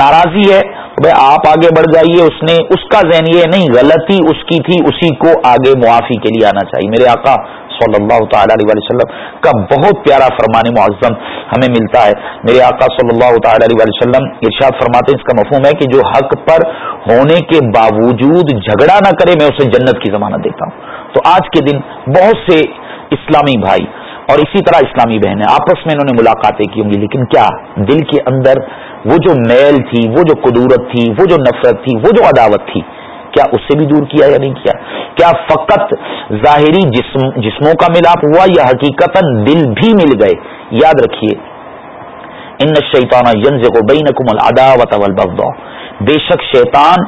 ناراضی ہے بھائی آپ آگے بڑھ جائیے اس نے اس کا ذہن یہ نہیں غلطی اس کی تھی اسی کو آگے معافی کے لیے آنا چاہیے میرے آقا صلی اللہ تعالی علیہ وسلم کا بہت پیارا فرمان معظم ہمیں ملتا ہے میرے آقا صلی اللہ تعالی علیہ وسلم ارشاد فرماتے ہیں اس کا مفہوم ہے کہ جو حق پر ہونے کے باوجود جھگڑا نہ کرے میں اسے جنت کی ضمانت دیتا ہوں تو آج کے دن بہت سے اسلامی بھائی اور اسی طرح اسلامی بہنیں آپس میں انہوں نے ملاقاتیں کی ہوں گی لیکن کیا دل کے اندر وہ جو میل تھی وہ جو قدورت تھی وہ جو نفرت تھی وہ جو عداوت تھی کیا اس سے بھی دور کیا یا نہیں کیا کیا فقط ظاہری جسم جسموں کا ملاپ ہوا یا حقیقت دل بھی مل گئے یاد رکھیے ان ینز کو بے شک شیطان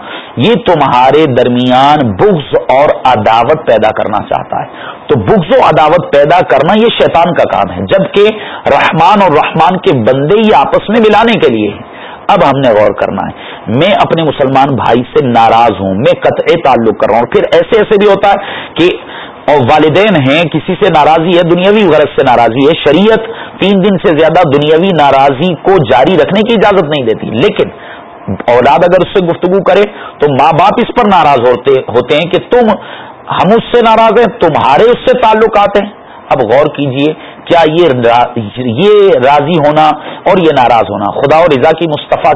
یہ تمہارے درمیان بغض اور عداوت پیدا کرنا چاہتا ہے تو بغض و عداوت پیدا کرنا یہ شیطان کا کام ہے جبکہ رحمان اور رحمان کے بندے ہی آپس میں ملانے کے لیے اب ہم نے غور کرنا ہے میں اپنے مسلمان بھائی سے ناراض ہوں میں تعلق کر رہا ہوں پھر ایسے ایسے بھی ہوتا ہے کہ اور والدین ہیں کسی سے ناراضی ہے دنیاوی غرض سے ناراضی ہے شریعت تین دن سے زیادہ دنیاوی ناراضی کو جاری رکھنے کی اجازت نہیں دیتی لیکن اولاد اگر اس سے گفتگو کرے تو ماں باپ اس پر ناراض ہوتے ہوتے ہیں کہ تم ہم اس سے ناراض ہیں تمہارے اس سے تعلقات ہیں اب غور کیجئے کیا یہ یہ راضی ہونا اور یہ ناراض ہونا خدا و رضا کی مصطفیٰ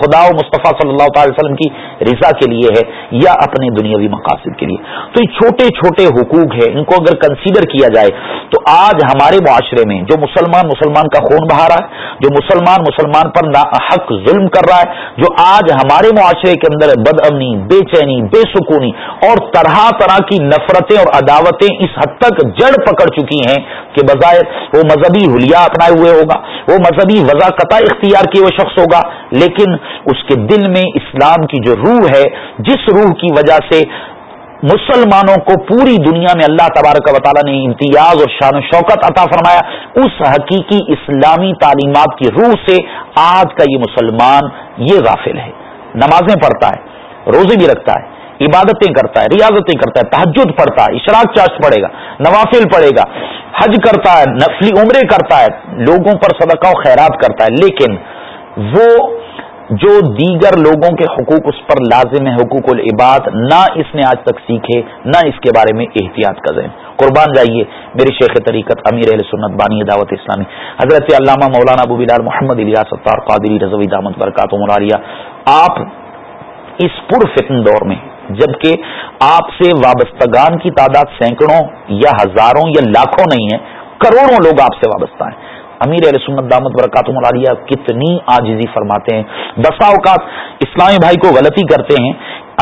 خدا و مصطفیٰ صلی اللہ تعالی وسلم کی رضا کے لیے ہے یا اپنے دنیاوی مقاصد کے لیے تو یہ چھوٹے چھوٹے حقوق ہیں ان کو اگر کنسیڈر کیا جائے تو آج ہمارے معاشرے میں جو مسلمان مسلمان کا خون بہا رہا ہے جو مسلمان مسلمان پر حق ظلم کر رہا ہے جو آج ہمارے معاشرے کے اندر بد امنی بے چینی بے سکونی اور طرح طرح کی نفرتیں اور عداوتیں اس حد تک جڑ پکڑ چکی ہیں کہ بظاہر وہ مذہبی حلیہ اپنا ہوئے ہوگا وہ مذہبی وضاحت اختیار کیے وہ شخص ہوگا لیکن اس کے دل میں اسلام کی جو روح ہے جس روح کی وجہ سے مسلمانوں کو پوری دنیا میں اللہ تبارک و تعالیٰ نے امتیاز اور شان و شوکت عطا فرمایا اس حقیقی اسلامی تعلیمات کی روح سے آج کا یہ مسلمان یہ غافل ہے نمازیں پڑھتا ہے روزے بھی رکھتا ہے عبادتیں کرتا ہے ریاضتیں کرتا ہے تحجد پڑتا ہے اشراک چاش پڑے گا نوافل پڑھے گا حج کرتا ہے نفلی عمرے کرتا ہے لوگوں پر صدقہ و خیرات کرتا ہے لیکن وہ جو دیگر لوگوں کے حقوق اس پر لازم ہے حقوق العباد نہ اس نے آج تک سیکھے نہ اس کے بارے میں احتیاط کا ذہن قربان جائیے میرے شیخ طریقت امیر اہل سنت بانی دعوت اسلامی حضرت علامہ مولانا ابو بلال محمد ستار قادری رضوی دامت برکات و مراریہ آپ اس پر فتن دور میں جبکہ آپ سے وابستگان کی تعداد سینکڑوں یا ہزاروں یا لاکھوں نہیں ہے کروڑوں لوگ آپ سے وابستہ ہیں امیر علیہ سنت دامت برکاتم العالیہ کتنی آجزی فرماتے ہیں بسا اوقات اسلامی بھائی کو غلطی کرتے ہیں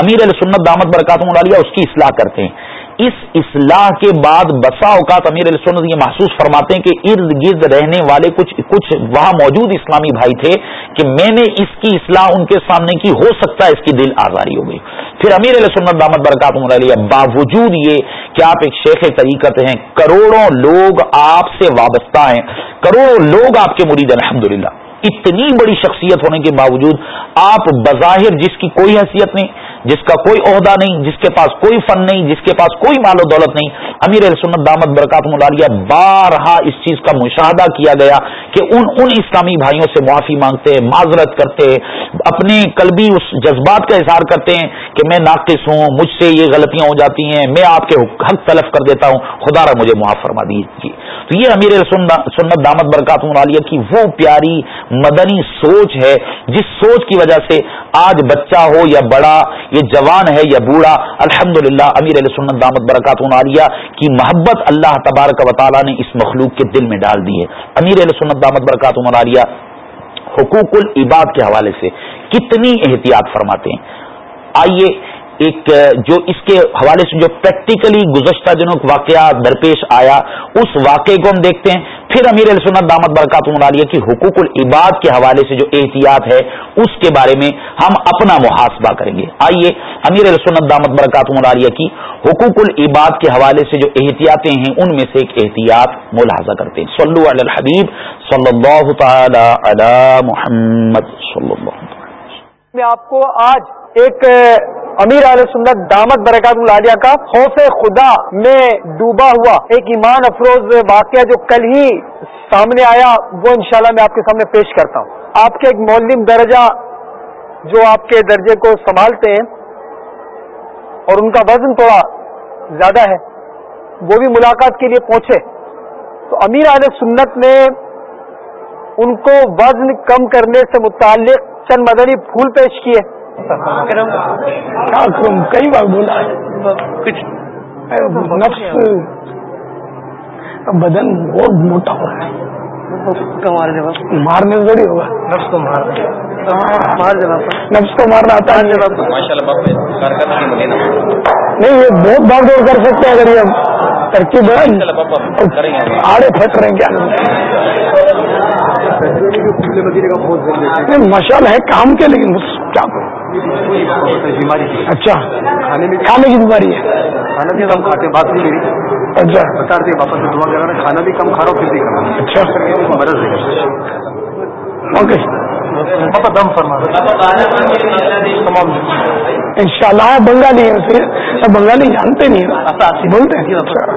امیر علیہ سنت دامت برکاتم العالیہ اس کی اصلاح کرتے ہیں اس اصلاح کے بعد بسا اوقات امیر علیہ سنت یہ محسوس فرماتے ہیں کہ ارد گرد رہنے والے کچھ کچھ وہاں موجود اسلامی بھائی تھے کہ میں نے اس کی اصلاح ان کے سامنے کی ہو سکتا ہے اس کی دل آزاری ہو گئی پھر امیر سنت دامد برکات باوجود یہ کہ آپ ایک شیخ طریقت ہیں کروڑوں لوگ آپ سے وابستہ ہیں کروڑوں لوگ آپ کے مرید الحمدللہ الحمد اتنی بڑی شخصیت ہونے کے باوجود آپ بظاہر جس کی کوئی حیثیت نہیں جس کا کوئی عہدہ نہیں جس کے پاس کوئی فن نہیں جس کے پاس کوئی مال و دولت نہیں امیر سنت دامت برکات ملالیہ بارہا اس چیز کا مشاہدہ کیا گیا کہ ان ان اسلامی بھائیوں سے معافی مانگتے ہیں معذرت کرتے ہیں اپنے قلبی اس جذبات کا اظہار کرتے ہیں کہ میں ناقص ہوں مجھ سے یہ غلطیاں ہو جاتی ہیں میں آپ کے حق تلف کر دیتا ہوں خدا را مجھے معاف فرما دیجیے تو یہ امیر سنت دامت برکات ملالیہ کی وہ پیاری مدنی سوچ ہے جس سوچ کی وجہ سے آج بچہ ہو یا بڑا یہ جوان ہے یا بوڑھا الحمد للہ امیر علیہ سنت دامت برکات عالیہ کی محبت اللہ تبارک و تعالیٰ نے اس مخلوق کے دل میں ڈال دی ہے امیر علیہ سنت دامت برکات عالیہ حقوق العباد کے حوالے سے کتنی احتیاط فرماتے ہیں آئیے ایک جو اس کے حوالے سے جو پریکٹیکلی گزشتہ دنوں واقعہ درپیش آیا اس واقعے کو ہم دیکھتے ہیں پھر امیر السنت دامت برکات ملالیہ کی حقوق العباد کے حوالے سے جو احتیاط ہے اس کے بارے میں ہم اپنا محاسبہ کریں گے آئیے امیر السنت دامت برکات ملالیہ کی حقوق العباد کے حوالے سے جو احتیاطیں ہیں ان میں سے ایک احتیاط ملاحظہ کرتے ہیں صلو علی الحبیب صلی اللہ تعالی علی محمد صلی اللہ میں آپ کو آج ایک امیر علیہ سنت دامت برکات العالیہ کا خوف خدا میں ڈوبا ہوا ایک ایمان افروز واقعہ جو کل ہی سامنے آیا وہ انشاءاللہ میں آپ کے سامنے پیش کرتا ہوں آپ کے ایک مولم درجہ جو آپ کے درجے کو سنبھالتے ہیں اور ان کا وزن تھوڑا زیادہ ہے وہ بھی ملاقات کے لیے پہنچے تو امیر علیہ سنت نے ان کو وزن کم کرنے سے متعلق چند مدنی پھول پیش کیے کئی بار بولا نفس بدن بہت موٹا ہو رہا ہے مارنے ضروری ہوگا نفس کو مارنا نفس کو مارنا آتا ہے نہیں یہ بہت بھاگ دوڑ کر سکتے ہیں اگر یہ ترکیب ہے آڑے پھٹ رہے ہیں کیا مشال ہے کام کے لیکن کیا کروں بیماری اچھا کھانے کی بیماری ہے کم کھا رہا ہے ان شاء اللہ بنگالی بنگالی جانتے نہیں اچھا، اچھا. بولتے ہیں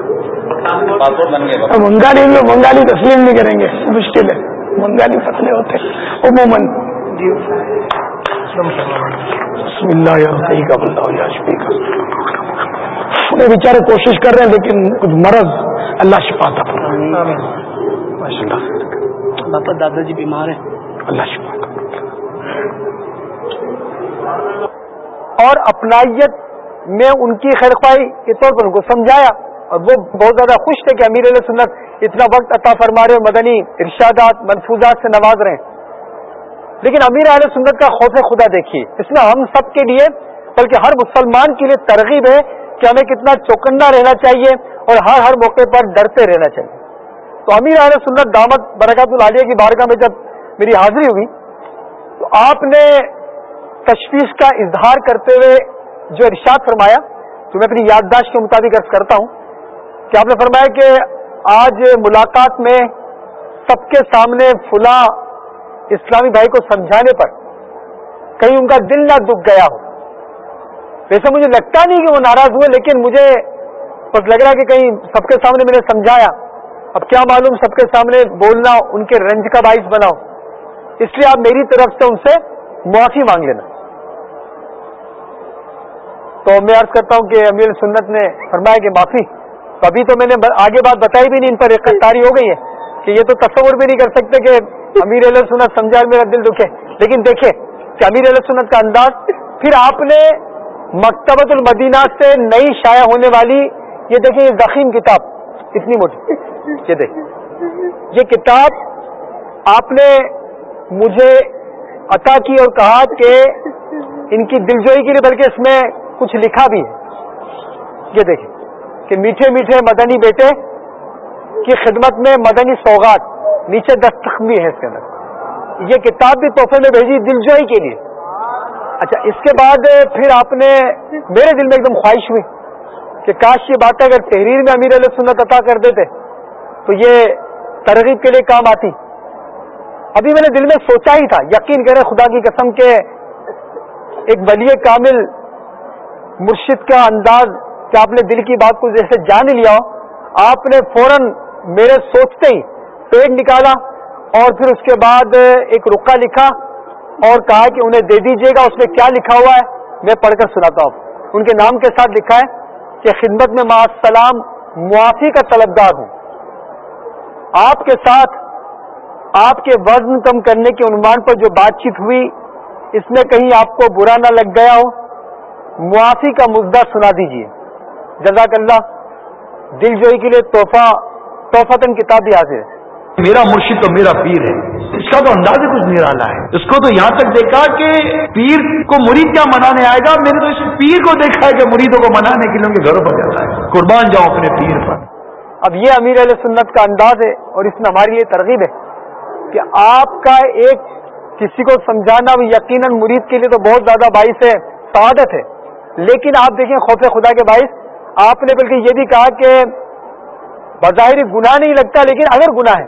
بنگالی میں بنگالی تسلیم نہیں کریں گے مشکل ہے بنگالی فصلیں ہوتے ہیں جی بندہ کر رہے ہیں لیکن کچھ مرض اللہ شفا تھا باپا دادا جی بیمار ہیں اللہ شفا اور اپنائیت میں ان کی خیر خواہی کے طور پر ان کو سمجھایا اور وہ بہت زیادہ خوش تھے کہ امیر علیہ سنت اتنا وقت عطا فرما رہے اور مدنی ارشادات منفوظات سے نواز رہے ہیں لیکن امیر اہل سنت کا خوف خدا دیکھیے اس میں ہم سب کے لیے بلکہ ہر مسلمان کے لیے ترغیب ہے کہ ہمیں کتنا چوکنڈا رہنا چاہیے اور ہر ہر موقع پر ڈرتے رہنا چاہیے تو امیر اہل سنت دامت برکات العالیہ کی بارگاہ میں جب میری حاضری ہوئی تو آپ نے تشویش کا اظہار کرتے ہوئے جو ارشاد فرمایا تو میں اپنی یادداشت کے مطابق عرض کرتا ہوں کہ آپ نے فرمایا کہ آج ملاقات میں سب کے سامنے فلاں اسلامی بھائی کو سمجھانے پر کہیں ان کا دل نہ دکھ گیا ہو ویسے مجھے لگتا نہیں کہ وہ ناراض ہوئے لیکن مجھے بس لگ رہا کہ کہیں سب کے سامنے میں نے سمجھایا اب کیا معلوم سب کے سامنے بولنا ان کے رنج کا باعث بناؤ اس لیے آپ میری طرف سے ان سے معافی مانگ لینا تو میں عرض کرتا ہوں کہ امیر سنت نے فرمایا کہ معافی ابھی تو میں نے آگے بات بتائی بھی نہیں ان پر ایک ہو گئی ہے کہ یہ تو تصور بھی نہیں کر سکتے کہ امیر علیہ سنت سمجھا میرا دل دکھے لیکن دیکھیں کہ امیر علیہ سنت کا انداز پھر آپ نے مکتبۃ المدینہ سے نئی شائع ہونے والی یہ دیکھیں یہ زخیم کتاب اتنی موٹی یہ دیکھ یہ کتاب آپ نے مجھے عطا کی اور کہا کہ ان کی دلجوئی کے لیے بلکہ اس میں کچھ لکھا بھی ہے یہ دیکھیں کہ میٹھے میٹھے مدنی بیٹے کی خدمت میں مدنی سوگات نیچے بھی ہے اس کے اندر یہ کتاب بھی تحفے میں بھیجی دل جوئی کے لیے اچھا اس کے بعد پھر آپ نے میرے دل میں ایک دم خواہش ہوئی کہ کاش یہ باتیں اگر تحریر میں امیر علیہ سنت عطا کر دیتے تو یہ ترغیب کے لیے کام آتی ابھی میں نے دل میں سوچا ہی تھا یقین کریں خدا کی قسم کے ایک ولی کامل مرشد کا انداز کہ آپ نے دل کی بات کو جیسے جان لیا ہو آپ نے فوراً میرے سوچتے ہی پیڑ نکالا اور پھر اس کے بعد ایک رکا لکھا اور کہا کہ انہیں دے دیجیے گا اس میں کیا لکھا ہوا ہے میں پڑھ کر سناتا ہوں ان کے نام کے ساتھ لکھا ہے کہ خدمت میں معافی کا طلبدار ہوں آپ کے ساتھ آپ کے وزن کم کرنے کے عنوان پر جو بات چیت ہوئی اس میں کہیں آپ کو برا نہ لگ گیا ہو معافی کا مدعا سنا دیجیے جزاک اللہ دل جوئی کے لیے تحفہ تحفہ تن کتاب بھی حاضر ہے میرا مرشد تو میرا پیر ہے اس کا تو انداز ہی کچھ نہیں ہے اس کو تو یہاں تک دیکھا کہ پیر کو مرید کیا منانے آئے گا میں نے تو اس پیر کو دیکھا ہے کہ مریدوں کو منانے کے لیے گھروں پر جاتا ہے قربان جاؤ اپنے پیر پر اب یہ امیر علیہ سنت کا انداز ہے اور اس میں ہماری یہ ترغیب ہے کہ آپ کا ایک کسی کو سمجھانا بھی یقیناً مرید کے لیے تو بہت زیادہ باعث ہے سعادت ہے لیکن آپ دیکھیں خوف خدا کے باعث آپ نے بلکہ یہ بھی کہا کہ بظاہر گناہ نہیں لگتا لیکن اگر گناہ ہے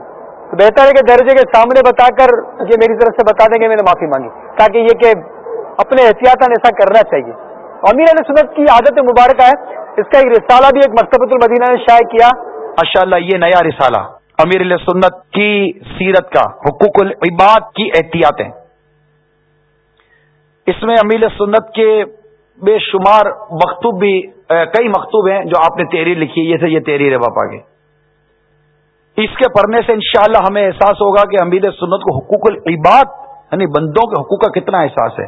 بہتر ہے کہ درجے کے سامنے بتا کر یہ میری طرف سے بتا دیں گے میں نے معافی مانگی تاکہ یہ کہ اپنے احتیاط ایسا کرنا چاہیے امیر علیہ سنت کی عادت مبارکہ ہے اس کا ایک رسالہ بھی ایک مکتبۃ المدینہ نے شائع کیا ماشاء اللہ یہ نیا رسالہ امیر علیہ سنت کی سیرت کا حقوق العباد کی احتیاطیں اس میں امیر سنت کے بے شمار مکتوب بھی کئی مکتوب ہیں جو آپ نے تحریر لکھی ہے یہ سے یہ تحریر ہے باپا کے اس کے پڑھنے سے انشاءاللہ ہمیں احساس ہوگا کہ امیر سنت کو حقوق العباد یعنی بندوں کے حقوق کا کتنا احساس ہے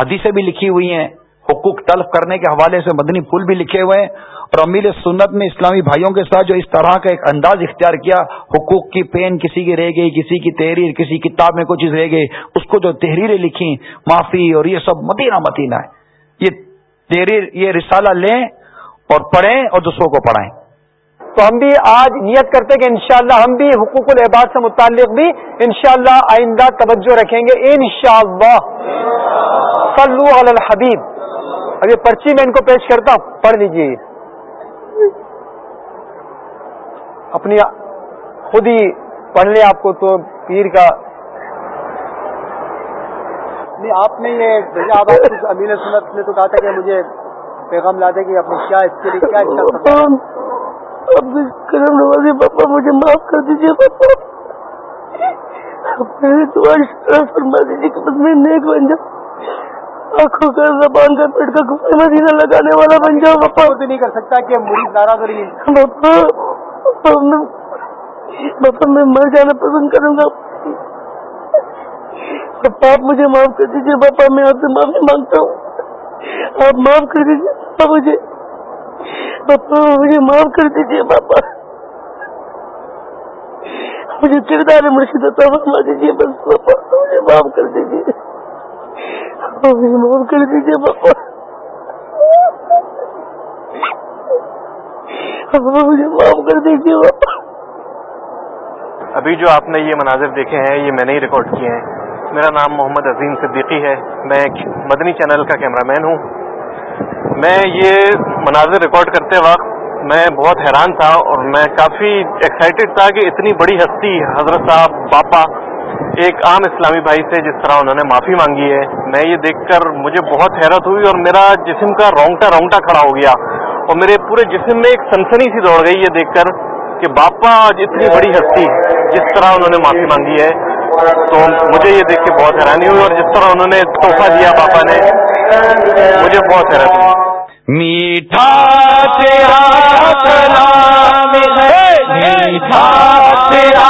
حدیثیں بھی لکھی ہوئی ہیں حقوق تلف کرنے کے حوالے سے مدنی پھول بھی لکھے ہوئے ہیں اور امیر سنت میں اسلامی بھائیوں کے ساتھ جو اس طرح کا ایک انداز اختیار کیا حقوق کی پین کسی کی رہ گئی کسی کی تحریر کسی کتاب میں کوئی چیز رہ گئی اس کو جو تحریریں لکھیں معافی اور یہ سب مدینہ مدینہ ہے یہ تحریر یہ رسالہ لیں اور پڑھیں اور دوسروں کو پڑھائیں تو ہم بھی آج نیت کرتے کہ انشاءاللہ ہم بھی حقوق العباد سے متعلق بھی انشاءاللہ آئندہ توجہ رکھیں گے شاء اللہ سلو الحبیب اب یہ پرچی میں ان کو پیش کرتا ہوں پڑھ لیجیے اپنی خود ہی پڑھ لیں آپ کو تو پیر کا نہیں آپ نے یہ امین سنت نے تو کہا تھا کہ مجھے پیغام لا دے کہ اچھا آپ بھی کرم نوازی پاپا مجھے معاف کر دیجیے پاپا میری دعا فرما دیجیے کہ بس میں نیک بن جاؤں آنکھوں کا زبان کا پیٹ کا گفے مدینہ لگانے والا بن جاؤں پاپا تو نہیں کر سکتا کہ مریض ناراض رہی پاپا پاپا میں مر جانا پسند کروں گا پاپا آپ مجھے معاف کر دیجیے پاپا میں آپ سے معافی مانگتا ہوں آپ معاف کر دیجیے پاپا مجھے پاپا مجھے معاف کر دیجیے پاپا مجھے کردار دیجیے بس پاپا مجھے معاف کر دیجیے مجھے معاف کر دیجیے پاپا ابھی جو آپ نے یہ مناظر دیکھے ہیں یہ میں نے ہی ریکارڈ کیے ہیں میرا نام محمد عظیم صدیقی ہے میں ایک مدنی چینل کا کیمرہ مین ہوں میں یہ مناظر ریکارڈ کرتے وقت میں بہت حیران تھا اور میں کافی ایکسائٹیڈ تھا کہ اتنی بڑی ہستی حضرت صاحب باپا ایک عام اسلامی بھائی سے جس طرح انہوں نے معافی مانگی ہے میں یہ دیکھ کر مجھے بہت حیرت ہوئی اور میرا جسم کا رونگٹا رونگٹا کھڑا ہو گیا اور میرے پورے جسم میں ایک سنسنی سی دوڑ گئی یہ دیکھ کر کہ باپا آج اتنی بڑی ہستی جس طرح انہوں نے معافی مانگی ہے تو مجھے یہ دیکھ کے بہت حیرانی ہوئی اور جس طرح انہوں نے تحفہ دیا پاپا نے مجھے بہت حیرانی میٹھا تیرا ہے میٹھا تیرا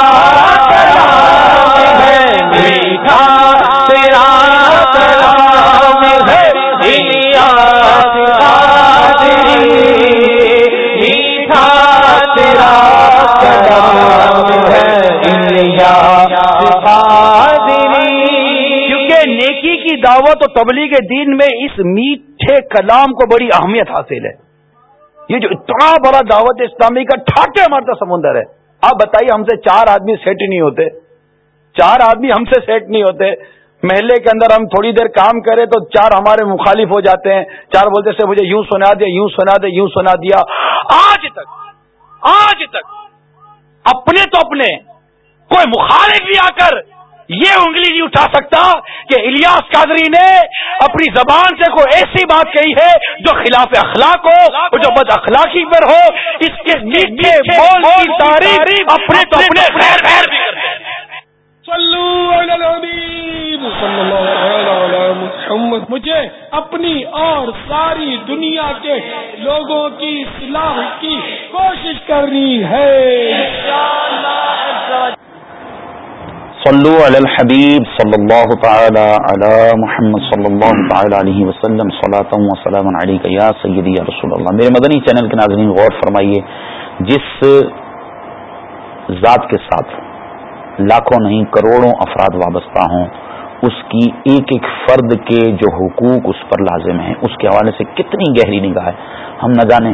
تیرام ہے میٹھا تیرا تیرام میٹھا تیرا تیرام ہے دعوت اور تبلیغ دین میں اس میٹھے کلام کو بڑی اہمیت حاصل ہے یہ جو اتنا بڑا دعوت اسلامی کا ٹھاٹے سمندر ہے آپ بتائیے ہم سے چار آدمی سیٹ نہیں ہوتے چار آدمی ہم سے سیٹ نہیں ہوتے محلے کے اندر ہم تھوڑی دیر کام کرے تو چار ہمارے مخالف ہو جاتے ہیں چار بولتے سے مجھے یوں سنا دیا یوں سنا دیا یوں سنا دیا آج تک آج تک اپنے تو اپنے کوئی مخالف بھی آ کر یہ انگلی نہیں اٹھا سکتا کہ الیاس قادری نے اپنی زبان سے کوئی ایسی بات کہی ہے جو خلاف اخلاق ہو اور جو بد اخلاقی پر ہو اس کے نیچے بول کی اپنے اپنے تو بھی مجھے اپنی اور ساری دنیا کے لوگوں کی اصلاح کی کوشش کرنی ہے صلو علی الحبیب صلی اللہ تعالی علی محمد صلی اللہ تعالی علیہ وسلم صلاۃ و سلام علیک یا سیدی یا رسول اللہ میرے مدنی چینل کے ناظرین غور فرمائیے جس ذات کے ساتھ لاکھوں نہیں کروڑوں افراد وابستہ ہوں اس کی ایک ایک فرد کے جو حقوق اس پر لازم ہیں اس کے حوالے سے کتنی گہری نگاہ ہے ہم نہ جانے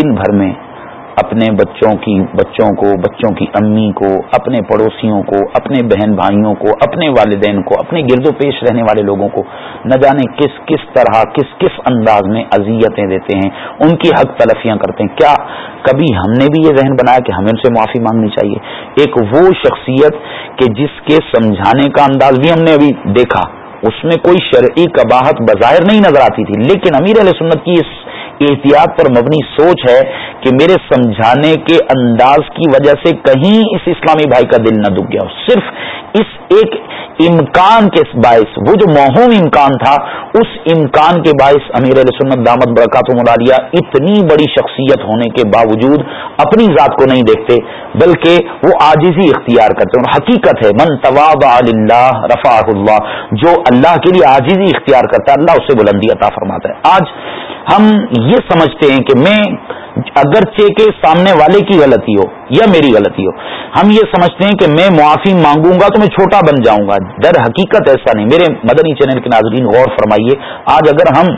دن بھر میں اپنے بچوں کی بچوں کو بچوں کی امی کو اپنے پڑوسیوں کو اپنے بہن بھائیوں کو اپنے والدین کو اپنے گرد و پیش رہنے والے لوگوں کو نہ جانے کس کس کس کس طرح انداز میں اذیتیں دیتے ہیں ان کی حق تلفیاں کرتے ہیں کیا کبھی ہم نے بھی یہ ذہن بنایا کہ ہمیں ان سے معافی مانگنی چاہیے ایک وہ شخصیت کہ جس کے سمجھانے کا انداز بھی ہم نے ابھی دیکھا اس میں کوئی شرعی قباہت بظاہر نہیں نظر آتی تھی لیکن امیر علیہ سنت کی اس احتیاط پر مبنی سوچ ہے کہ میرے سمجھانے کے انداز کی وجہ سے کہیں اس اسلامی بھائی کا دل نہ دب گیا صرف اس ایک امکان کے باعث وہ جو موہوم امکان تھا اس امکان کے باعث امیر علیہ سنت دامت برکات ملالیہ اتنی بڑی شخصیت ہونے کے باوجود اپنی ذات کو نہیں دیکھتے بلکہ وہ آجزی اختیار کرتے حقیقت ہے من طواب اللہ رفا جو اللہ کے لیے آجزی اختیار کرتا ہے اللہ اسے بلندی عطا فرماتا ہے آج ہم یہ سمجھتے ہیں کہ میں اگرچہ کے سامنے والے کی غلطی ہو یا میری غلطی ہو ہم یہ سمجھتے ہیں کہ میں معافی مانگوں گا تو میں چھوٹا بن جاؤں گا در حقیقت ایسا نہیں میرے مدنی چینل کے ناظرین غور فرمائیے آج اگر ہم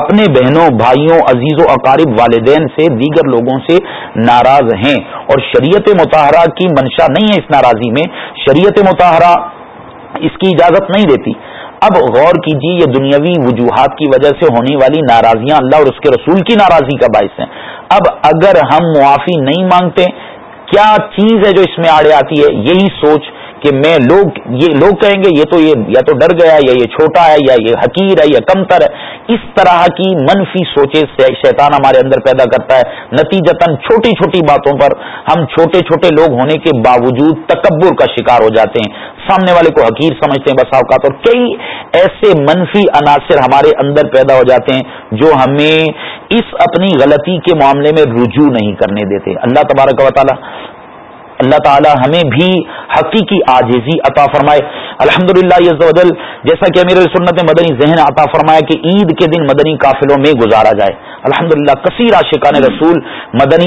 اپنے بہنوں بھائیوں عزیز و اقارب والدین سے دیگر لوگوں سے ناراض ہیں اور شریعت مطالعہ کی منشا نہیں ہے اس ناراضی میں شریعت مطالعہ اس کی اجازت نہیں دیتی اب غور کیجیے یہ دنیاوی وجوہات کی وجہ سے ہونے والی ناراضیاں اللہ اور اس کے رسول کی ناراضی کا باعث ہیں اب اگر ہم معافی نہیں مانگتے کیا چیز ہے جو اس میں آڑے آتی ہے یہی سوچ کہ میں لوگ یہ لوگ کہیں گے یہ تو یہ یا تو ڈر گیا یا یہ چھوٹا ہے یا یہ حقیر ہے یا کمتر ہے اس طرح کی منفی سوچے شیطان ہمارے اندر پیدا کرتا ہے نتیجت باتوں پر ہم چھوٹے چھوٹے لوگ ہونے کے باوجود تکبر کا شکار ہو جاتے ہیں سامنے والے کو حقیر سمجھتے ہیں بسا اوقات اور کئی ایسے منفی عناصر ہمارے اندر پیدا ہو جاتے ہیں جو ہمیں اس اپنی غلطی کے معاملے میں رجوع نہیں کرنے دیتے اللہ تبارک و تعالیٰ اللہ تعالی ہمیں بھی حقیقی آجیزی عطا فرمائے الحمد للہ یہ سنت مدنی ذہن عطا فرمایا کہ عید کے دن مدنی قافلوں میں گزارا جائے الحمد للہ کثیر عاشقان رسول مدنی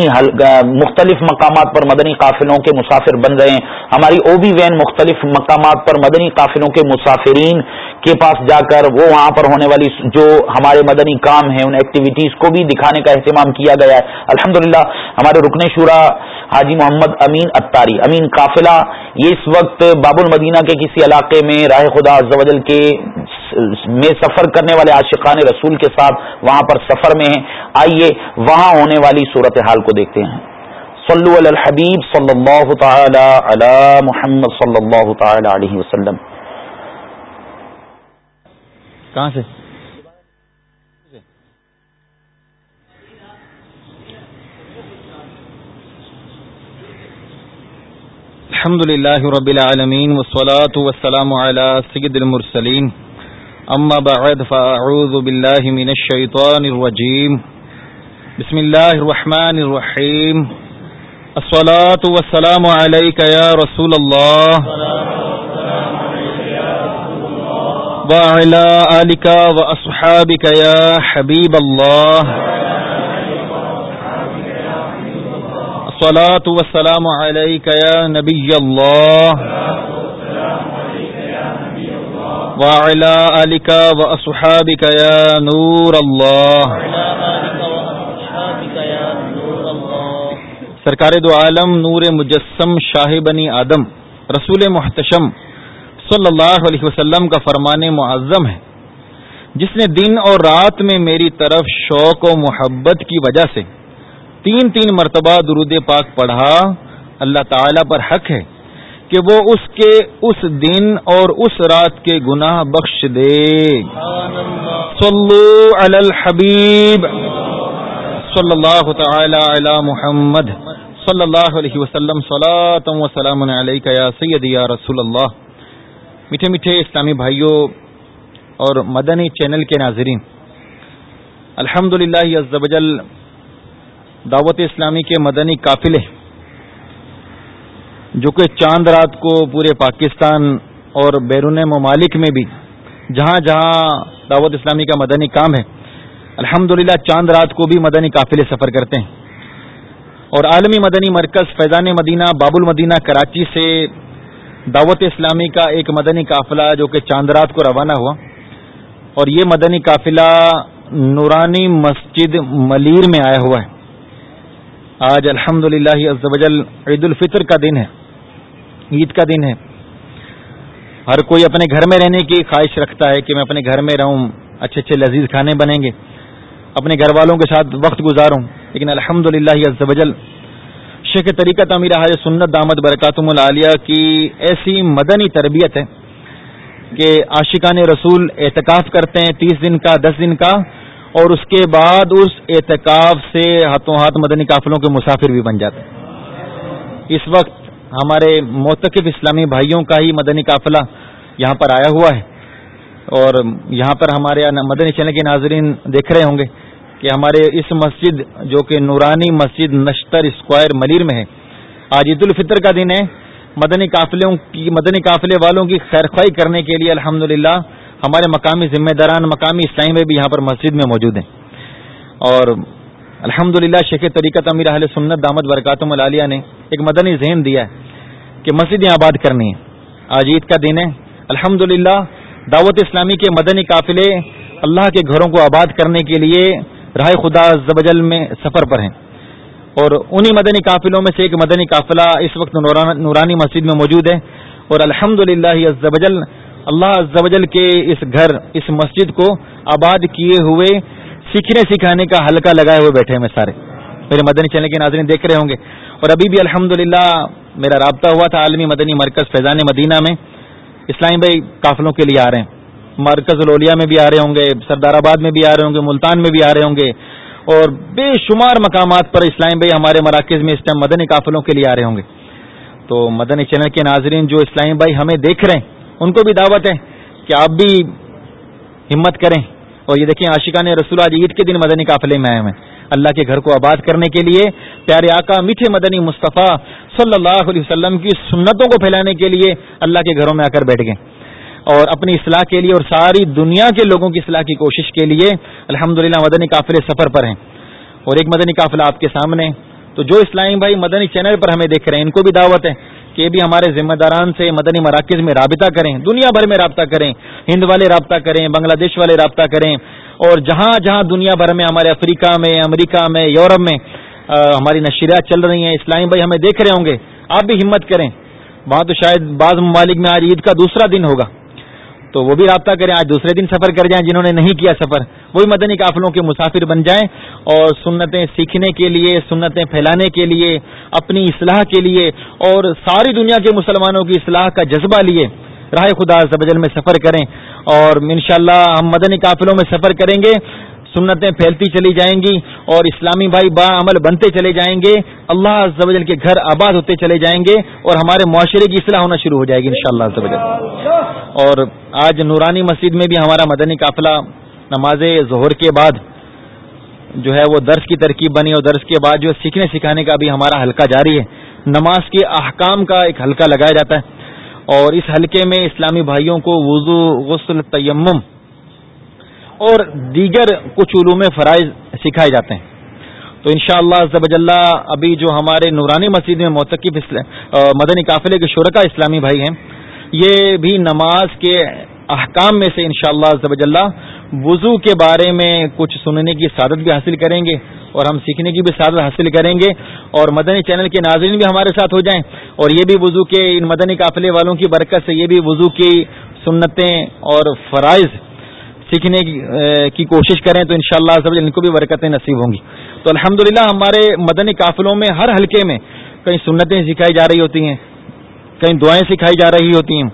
مختلف مقامات پر مدنی قافلوں کے مسافر بن رہے ہیں ہماری او بی وین مختلف مقامات پر مدنی قافلوں کے مسافرین کے پاس جا کر وہ وہاں پر ہونے والی جو ہمارے مدنی کام ہیں ان ایکٹیویٹیز کو بھی دکھانے کا اہتمام کیا گیا ہے الحمد ہمارے رکن شورا حاجی محمد امین اتاری امین قافلہ یہ اس وقت باب المدینہ کے کسی علاقے میں راہ خدا عزوجل کے میں سفر کرنے والے عاشقان رسول کے ساتھ وہاں پر سفر میں ہیں آئیے وہاں ہونے والی صورتحال کو دیکھتے ہیں صلو علی الحبیب صلی اللہ تعالی علی محمد صلی اللہ تعالی علیہ وسلم کہاں سے الحمد لله رب العالمين والصلاة والسلام والسلام على سيد المرسلين أما بعد فأعوذ بالله من الشيطان الرجيم بسم الله الله الرحمن الرحيم الصلاة عليك يا رسول وعلى آلك وأصحابك اللہ حبیب اللہ نور و سرکار دو عالم نور مجسم شاہ بنی آدم رسول محتشم صلی اللہ علیہ وسلم کا فرمان معظم ہے جس نے دن اور رات میں میری طرف شوق و محبت کی وجہ سے تین تین مرتبہ درود پاک پڑھا اللہ تعالی پر حق ہے کہ وہ اس کے اس دن اور اس رات کے گناہ بخش دے صلو علی الحبیب صلی اللہ تعالی علی محمد صلی اللہ علیہ وسلم و سلام یا یا رسول اللہ میٹھے میٹھے اسلامی بھائیوں اور مدنی چینل کے ناظرین الحمد للہ دعوت اسلامی کے مدنی قافلے جو کہ چاند رات کو پورے پاکستان اور بیرون ممالک میں بھی جہاں جہاں دعوت اسلامی کا مدنی کام ہے الحمد چاند رات کو بھی مدنی قافلے سفر کرتے ہیں اور عالمی مدنی مرکز فیضان مدینہ باب المدینہ کراچی سے دعوت اسلامی کا ایک مدنی قافلہ جو کہ چاند رات کو روانہ ہوا اور یہ مدنی قافلہ نورانی مسجد ملیر میں آیا ہوا ہے آج الحمد للہ عید الفطر کا دن ہے عید کا دن ہے ہر کوئی اپنے گھر میں رہنے کی خواہش رکھتا ہے کہ میں اپنے گھر میں رہوں اچھے اچھے لذیذ کھانے بنیں گے اپنے گھر والوں کے ساتھ وقت گزاروں لیکن الحمد للہ شیخ طریقہ تعمیر حاج سنت دامد برکاتم العالیہ کی ایسی مدنی تربیت ہے کہ عاشقان رسول احتکاف کرتے ہیں تیس دن کا دس دن کا اور اس کے بعد اس اعتکاف سے ہاتھوں ہاتھ مدنی قافلوں کے مسافر بھی بن جاتے ہیں اس وقت ہمارے متقب اسلامی بھائیوں کا ہی مدنی قافلہ یہاں پر آیا ہوا ہے اور یہاں پر ہمارے مدنی چینل کے ناظرین دیکھ رہے ہوں گے کہ ہمارے اس مسجد جو کہ نورانی مسجد نشتر اسکوائر ملیر میں ہے آج عید الفطر کا دن ہے مدنی قافلوں کی مدنی قافلے والوں کی خیرخوائی کرنے کے لیے الحمدللہ ہمارے مقامی ذمہ داران مقامی اسلامی بھی یہاں پر مسجد میں موجود ہیں اور الحمد للہ شیخ اہل سنت دامد برکاتم العالیہ نے ایک مدنی ذہن دیا ہے کہ مسجدیں آباد کرنی ہے آج عید کا دن ہے الحمد دعوت اسلامی کے مدنی قافلے اللہ کے گھروں کو آباد کرنے کے لیے رائے زبجل میں سفر پر ہیں اور انہی مدنی قافلوں میں سے ایک مدنی قافلہ اس وقت نورانی مسجد میں موجود ہے اور الحمد للہ اللہ عزوجل کے اس گھر اس مسجد کو آباد کیے ہوئے سیکھنے سکھانے کا حلقہ لگائے ہوئے بیٹھے ہیں سارے میرے مدنی چینل کے ناظرین دیکھ رہے ہوں گے اور ابھی بھی الحمد میرا رابطہ ہوا تھا عالمی مدنی مرکز فیضان مدینہ میں اسلامی بھائی قافلوں کے لیے آ رہے ہیں مرکز لولیا میں بھی آ رہے ہوں گے سردار آباد میں بھی آ رہے ہوں گے ملتان میں بھی آ رہے ہوں گے اور بے شمار مقامات پر اسلامی بھائی ہمارے مراکز میں اس ٹائم مدنی قافلوں کے لیے آ رہے ہوں گے تو مدنی چینل کے ناظرین جو اسلامی بھائی ہمیں دیکھ رہے ہیں ان کو بھی دعوت ہے کہ آپ بھی ہمت کریں اور یہ دیکھیں عاشقان رسول آج عید کے دن مدنی قافلے میں آئے ہیں اللہ کے گھر کو آباد کرنے کے لیے پیارے آقا میٹھے مدنی مصطفیٰ صلی اللہ علیہ وسلم کی سنتوں کو پھیلانے کے لیے اللہ کے گھروں میں آ کر بیٹھ گئے اور اپنی اصلاح کے لیے اور ساری دنیا کے لوگوں کی اصلاح کی کوشش کے لیے الحمد مدنی قافلے سفر پر ہیں اور ایک مدنی قافلہ آپ کے سامنے تو جو اسلام بھائی مدنی چینل پر ہمیں دیکھ رہے ہیں ان کو بھی دعوت ہے کہ بھی ہمارے ذمہ داران سے مدنی مراکز میں رابطہ کریں دنیا بھر میں رابطہ کریں ہند والے رابطہ کریں بنگلہ دیش والے رابطہ کریں اور جہاں جہاں دنیا بھر میں ہمارے افریقہ میں امریکہ میں یورپ میں ہماری نشریات چل رہی ہیں اسلامی بھائی ہمیں دیکھ رہے ہوں گے آپ بھی ہمت کریں وہاں تو شاید بعض ممالک میں آج عید کا دوسرا دن ہوگا تو وہ بھی رابطہ کریں آج دوسرے دن سفر کر جائیں جنہوں نے نہیں کیا سفر وہی مدنی قافلوں کے مسافر بن جائیں اور سنتیں سیکھنے کے لیے سنتیں پھیلانے کے لیے اپنی اصلاح کے لیے اور ساری دنیا کے مسلمانوں کی اصلاح کا جذبہ لیے راہ خدا زبجل میں سفر کریں اور انشاءاللہ ہم مدنی قافلوں میں سفر کریں گے سنتیں پھیلتی چلی جائیں گی اور اسلامی بھائی با عمل بنتے چلے جائیں گے اللہ زبر کے گھر آباد ہوتے چلے جائیں گے اور ہمارے معاشرے کی اصلاح ہونا شروع ہو جائے گی انشاءاللہ شاء اللہ اور آج نورانی مسجد میں بھی ہمارا مدنی قافلہ نماز ظہر کے بعد جو ہے وہ درس کی ترکیب بنی اور درس کے بعد جو سیکھنے سکھانے کا بھی ہمارا حلقہ جاری ہے نماز کے احکام کا ایک حلقہ لگایا جاتا ہے اور اس حلقے میں اسلامی بھائیوں کو وضو غسل تیمم اور دیگر کچھ علوم فرائض سکھائے جاتے ہیں تو انشاءاللہ شاء اللہ ابھی جو ہمارے نورانی مسجد میں موتقب مدنی قافلے کے شرکا اسلامی بھائی ہیں یہ بھی نماز کے احکام میں سے انشاءاللہ شاء اللہ وضو کے بارے میں کچھ سننے کی سعادت بھی حاصل کریں گے اور ہم سیکھنے کی بھی سعادت حاصل کریں گے اور مدنی چینل کے ناظرین بھی ہمارے ساتھ ہو جائیں اور یہ بھی وضو کے ان مدنی قافلے والوں کی برکت سے یہ بھی وضو کی سنتیں اور فرائض سیکھنے کی کوشش کریں تو انشاءاللہ شاء ان کو بھی برکتیں نصیب ہوں گی تو الحمدللہ ہمارے مدنی قافلوں میں ہر حلقے میں کئی سنتیں سکھائی جا رہی ہوتی ہیں کئی دعائیں سکھائی جا رہی ہوتی ہیں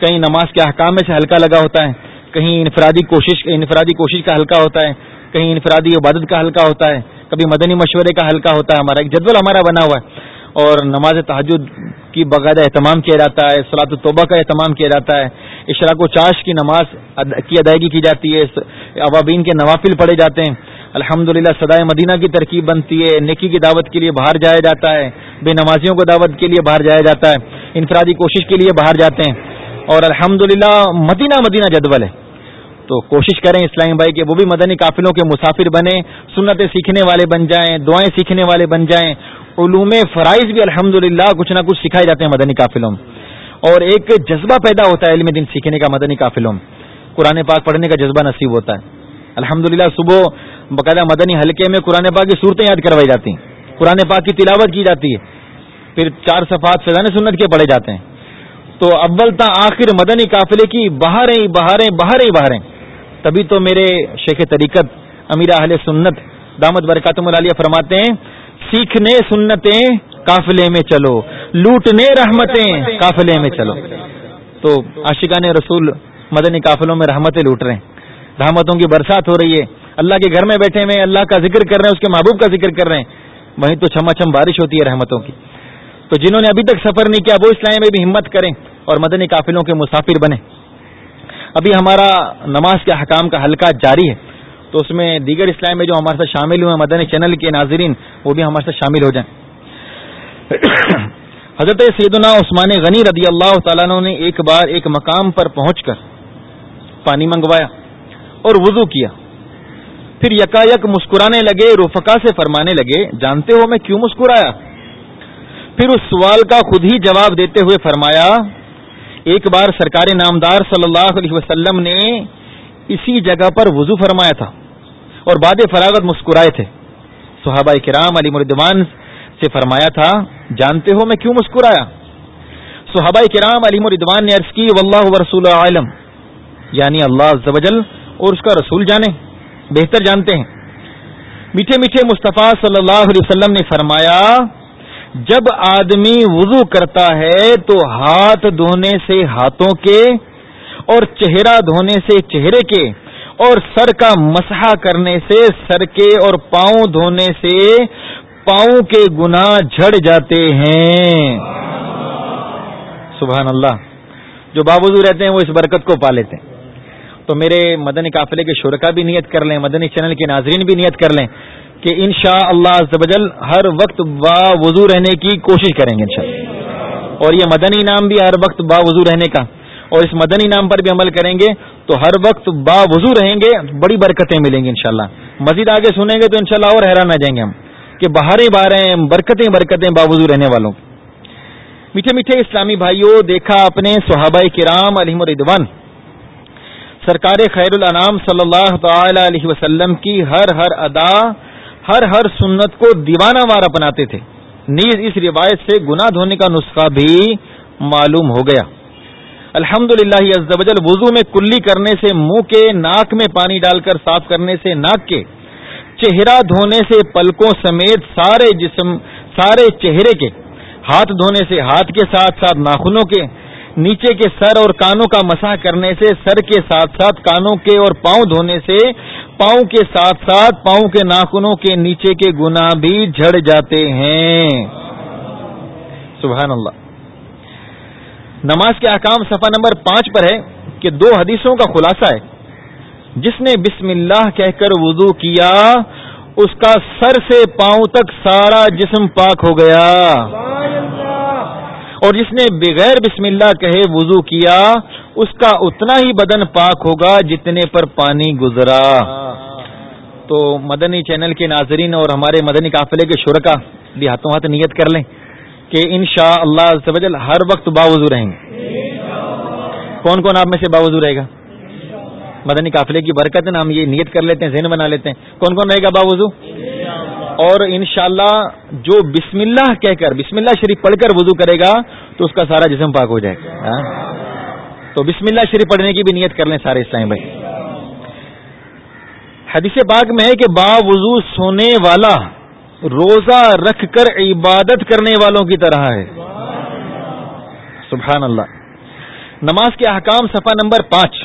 کہیں نماز کے احکام میں سے ہلکا لگا ہوتا ہے کہیں انفرادی کوشش انفرادی کوشش کا ہلکا ہوتا ہے کہیں انفرادی عبادت کا ہلکا ہوتا ہے کبھی مدنی مشورے کا ہلکا ہوتا ہے ہمارا ایک جدول ہمارا بنا ہوا ہے اور نماز تحجد کی باقاعدہ اہتمام کیا جاتا ہے سلاۃ الطبہ کا اہتمام کیا جاتا ہے اشراک و چاش کی نماز کی ادائیگی کی جاتی ہے عوابین کے نوافل پڑھے جاتے ہیں الحمد للہ سدائے مدینہ کی ترکیب بنتی ہے نکی کی دعوت کے لیے باہر جایا جاتا ہے بے نمازیوں کو دعوت کے لیے باہر جایا جاتا ہے انفرادی کوشش کے لیے باہر جاتے ہیں اور الحمد مدینہ مدینہ جدول ہے تو کوشش کریں اسلام بھائی کہ وہ بھی مدنی قافلوں کے مسافر بنے سنتیں سیکھنے والے بن جائیں دعائیں سیکھنے والے بن جائیں علوم فرائض بھی الحمد کچھ نہ کچھ سکھائے جاتے ہیں مدنی قافلوں اور ایک جذبہ پیدا ہوتا ہے علم دن سیکھنے کا مدنی قافلوں قرآن پاک پڑھنے کا جذبہ نصیب ہوتا ہے الحمد صبح باقاعدہ مدنی حلقے میں قرآن پاک کی صورتیں یاد کروائی جاتی ہیں قرآن پاک کی تلاوت کی جاتی ہے پھر چار صفات فضان سنت کے پڑھے جاتے ہیں تو اول تا آخر مدنی قافلے کی بہاریں بہاریں بہاریں بہاریں تبھی تو میرے شیخ طریقت امیر اہل سنت دامد برکاتم العالیہ فرماتے ہیں سیکھنے سنتیں قافلے میں چلو لوٹنے رحمتیں قافلے میں چلو تو عاشقان رسول مدنی قافلوں میں رحمتیں لوٹ رہے ہیں رحمتوں کی برسات ہو رہی ہے اللہ کے گھر میں بیٹھے ہوئے اللہ کا ذکر کر رہے ہیں اس کے محبوب کا ذکر کر رہے ہیں وہیں تو چھما چھم بارش ہوتی ہے رحمتوں کی تو جنہوں نے ابھی تک سفر نہیں کیا وہ اس لائن میں بھی ہمت کریں اور مدنی قافلوں کے مسافر بنے ابھی ہمارا نماز کے حکام کا حلقہ جاری ہے تو اس میں دیگر اسلام میں جو ہمارے ساتھ شامل ہوئے مدن چینل کے ناظرین وہ بھی ہمارے ساتھ شامل ہو جائیں حضرت سیدنا عثمان غنی رضی اللہ تعالیٰ نے ایک بار ایک مقام پر پہنچ کر پانی منگوایا اور وضو کیا پھر یکایک مسکرانے لگے رفقا سے فرمانے لگے جانتے ہو میں کیوں مسکرایا پھر اس سوال کا خود ہی جواب دیتے ہوئے فرمایا ایک بار سرکار نامدار صلی اللہ علیہ وسلم نے اسی جگہ پر وضو فرمایا تھا اور باد فراغت مسکرائے تھے صحابہ کرام علی مردوان سے فرمایا تھا جانتے ہو میں کیوں مسکرایا صحابہ کرام علی مردوان نے عرض کی واللہ عالم یعنی اللہ عزوجل اور اس کا رسول جانے بہتر جانتے ہیں میٹھے میٹھے مصطفیٰ صلی اللہ علیہ وسلم نے فرمایا جب آدمی وضو کرتا ہے تو ہاتھ دھونے سے ہاتھوں کے اور چہرہ دھونے سے چہرے کے اور سر کا مسحا کرنے سے سر کے اور پاؤں دھونے سے پاؤں کے گنا جھڑ جاتے ہیں سبحان اللہ جو بابزو رہتے ہیں وہ اس برکت کو پا لیتے ہیں تو میرے مدنی قافلے کے شرکا بھی نیت کر لیں مدنی چینل کے ناظرین بھی نیت کر لیں کہ ان شاء اللہ ہر وقت با وضو رہنے کی کوشش کریں گے انشاءاللہ اور یہ مدنی نام بھی ہر وقت با وضو رہنے کا اور اس مدنی نام پر بھی عمل کریں گے تو ہر وقت با وضو رہیں گے بڑی برکتیں ملیں گی انشاءاللہ مزید آگے سنیں گے تو انشاءاللہ اور حیران آ جائیں گے ہم کہ باہریں باہر برکتیں برکتیں با وضو رہنے والوں میٹھے میٹھے اسلامی بھائیوں دیکھا اپنے صحابہ کرام رام علیہم الدوان سرکار خیر الانام صلی اللہ تعالی علیہ وسلم کی ہر ہر ادا ہر ہر سنت کو دیوانہ وار اپناتے تھے نیز اس روایت سے گناہ دھونے کا نسخہ بھی معلوم ہو گیا الحمد للہ یہ وضو میں کلی کرنے سے منہ کے ناک میں پانی ڈال کر صاف کرنے سے ناک کے چہرہ دھونے سے پلکوں سمیت سارے جسم سارے چہرے کے ہاتھ دھونے سے ہاتھ کے ساتھ ساتھ ناخنوں کے نیچے کے سر اور کانوں کا مساح کرنے سے سر کے ساتھ ساتھ کانوں کے اور پاؤں دھونے سے پاؤں کے ساتھ ساتھ پاؤں کے ناخنوں کے نیچے کے گنا بھی جھڑ جاتے ہیں سبحان اللہ نماز کے احکام صفحہ نمبر پانچ پر ہے کہ دو حدیثوں کا خلاصہ ہے جس نے بسم اللہ کہہ کر وضو کیا اس کا سر سے پاؤں تک سارا جسم پاک ہو گیا اور جس نے بغیر بسم اللہ کہے وضو کیا اس کا اتنا ہی بدن پاک ہوگا جتنے پر پانی گزرا تو مدنی چینل کے ناظرین اور ہمارے مدنی قافلے کے شرکا بھی ہاتھوں ہاتھ نیت کر لیں کہ ان شاء اللہ ہر وقت باوضو رہیں گے کون کون آپ میں سے باوضو رہے گا مدنی قافلے کی برکت ہے نا ہم یہ نیت کر لیتے ہیں ذہن بنا لیتے ہیں کون کون رہے گا باوضو اور انشاءاللہ جو بسم اللہ کہہ کر بسم اللہ شریف پڑھ کر وضو کرے گا تو اس کا سارا جسم پاک ہو جائے گا ہاں؟ تو بسم اللہ شریف پڑھنے کی بھی نیت کر لیں سارے اسلام بھائی حدیث پاک میں ہے کہ با وضو سونے والا روزہ رکھ کر عبادت کرنے والوں کی طرح ہے سبحان اللہ نماز کے احکام صفا نمبر پانچ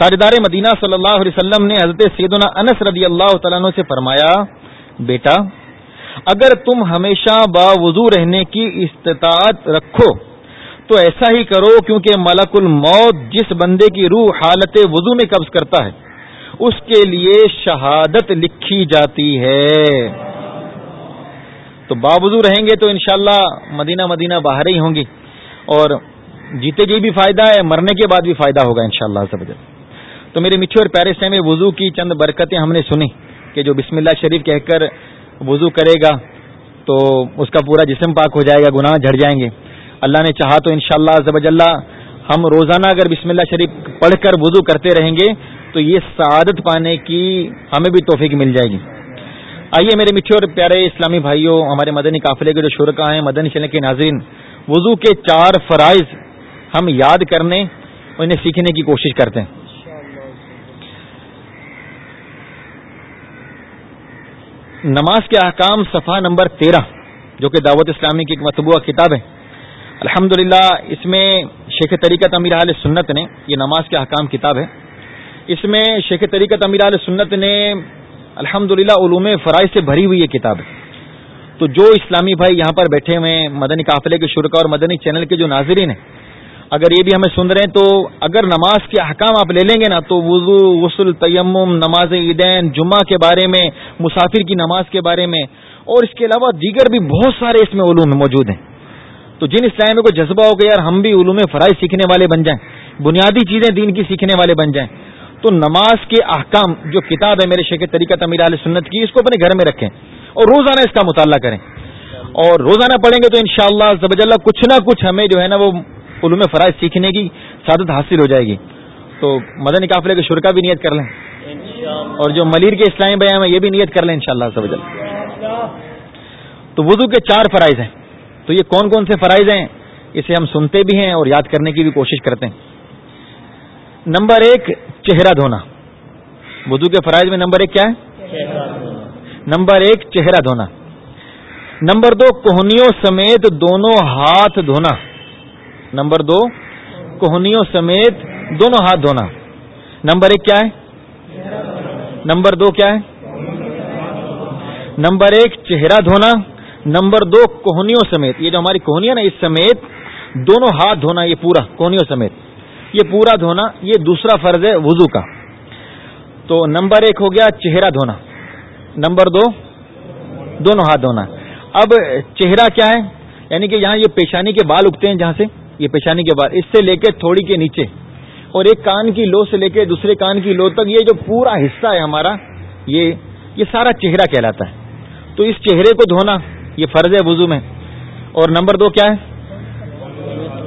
تاجدار مدینہ صلی اللہ علیہ وسلم نے حضرت سیدنا انس رضی اللہ تعالیٰ سے فرمایا بیٹا اگر تم ہمیشہ با وضو رہنے کی استطاعت رکھو تو ایسا ہی کرو کیونکہ ملک الموت جس بندے کی روح حالت وضو میں قبض کرتا ہے اس کے لیے شہادت لکھی جاتی ہے تو باوضو رہیں گے تو انشاءاللہ مدینہ مدینہ باہر ہی ہوں گی اور جیتے گی بھی فائدہ ہے مرنے کے بعد بھی فائدہ ہوگا ان شاء اللہ تو میرے میٹھے اور پیرس میں وضو کی چند برکتیں ہم نے سنی کہ جو بسم اللہ شریف کہہ کر وضو کرے گا تو اس کا پورا جسم پاک ہو جائے گا گناہ جھڑ جائیں گے اللہ نے چاہا تو انشاءاللہ شاء اللہ ہم روزانہ اگر بسم اللہ شریف پڑھ کر وضو کرتے رہیں گے تو یہ سعادت پانے کی ہمیں بھی توفیق مل جائے گی آئیے میرے میٹھے اور پیارے اسلامی بھائیوں ہمارے مدنی قافلے کے جو شرکا ہیں مدنی چلنے کے ناظرین وضو کے چار فرائض ہم یاد کرنے انہیں سیکھنے کی کوشش کرتے ہیں نماز کے احکام صفحہ نمبر تیرہ جو کہ دعوت اسلامی کی ایک مطبوع کتاب ہے الحمد اس میں شیخ طریقت امیر علیہ سنت نے یہ نماز کے احکام کتاب ہے اس میں شیخ طریقت امیر علیہ سنت نے الحمد للہ فرائض سے بھری ہوئی یہ کتاب ہے تو جو اسلامی بھائی یہاں پر بیٹھے ہوئے ہیں مدنی قافلے کے شرکا اور مدنی چینل کے جو ناظرین ہیں اگر یہ بھی ہمیں سن رہے ہیں تو اگر نماز کے احکام آپ لے لیں گے نا تو وضو غسل تیمم نماز عیدین جمعہ کے بارے میں مسافر کی نماز کے بارے میں اور اس کے علاوہ دیگر بھی بہت سارے اس میں علوم موجود ہیں تو جن اسلامی کو جذبہ ہو گیا یار ہم بھی علوم فرائض سیکھنے والے بن جائیں بنیادی چیزیں دین کی سیکھنے والے بن جائیں تو نماز کے احکام جو کتاب ہے میرے شیخ طریقہ علیہ سنت کی اس کو اپنے گھر میں رکھیں اور روزانہ اس کا مطالعہ کریں اور روزانہ پڑھیں گے تو انشاءاللہ شاء اللہ کچھ نہ کچھ ہمیں جو ہے نا وہ علوم فرائض سیکھنے کی سعادت حاصل ہو جائے گی تو مدن قافلے کے شرکا بھی نیت کر لیں اور جو ملیر کے اسلامی میں یہ بھی نیت کر لیں انشاءاللہ شاء اللہ تو وضو کے چار فرائض ہیں تو یہ کون کون سے فرائض ہیں اسے ہم سنتے بھی ہیں اور یاد کرنے کی بھی کوشش کرتے ہیں نمبر ایک چہرہ دھونا وضو کے فرائض میں نمبر ایک کیا ہے نمبر ایک چہرہ دھونا نمبر دو کوہنیوں سمیت دونوں ہاتھ دھونا نمبر دو کوہنیوں سمیت دونوں ہاتھ دھونا نمبر ایک کیا ہے نمبر دو کیا ہے نمبر ایک چہرہ دھونا نمبر دو کوہنیوں سمیت یہ جو ہماری ہے نا اس سمیت دونوں ہاتھ دھونا یہ پورا کوہنیوں سمیت یہ پورا دھونا یہ دوسرا فرض ہے وضو کا تو نمبر ایک ہو گیا چہرہ دھونا نمبر دو دونوں ہاتھ دھونا اب چہرہ کیا ہے یعنی کہ یہاں یہ پیشانی کے بال اگتے ہیں جہاں سے یہ پیشانی کے بال اس سے لے کے تھوڑی کے نیچے اور ایک کان کی لو سے لے کے دوسرے کان کی لو تک یہ جو پورا حصہ ہے ہمارا یہ یہ سارا چہرہ کہلاتا ہے تو اس چہرے کو دھونا یہ فرض ہے وضو میں اور نمبر دو کیا ہے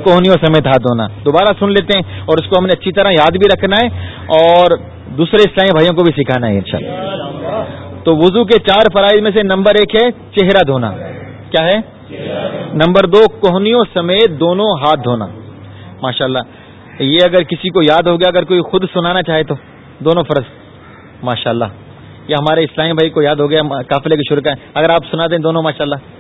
کوہنیوں سمیت ہاتھ دھونا دوبارہ سن لیتے ہیں اور اس کو ہم نے اچھی طرح یاد بھی رکھنا ہے اور دوسرے اسلائی بھائیوں کو بھی سکھانا ہے انشاءاللہ تو وضو کے چار فرائض میں سے نمبر ایک ہے چہرہ دھونا کیا ہے نمبر دو کوہنیوں سمیت دونوں ہاتھ دھونا ماشاء اللہ یہ اگر کسی کو یاد ہو گیا اگر کوئی خود سنانا چاہے تو دونوں فرض ماشاءاللہ یہ ہمارے اسلامی بھائی کو یاد ہو گیا قافلے کے شروع کا اگر آپ سنا دیں دونوں ماشاءاللہ اللہ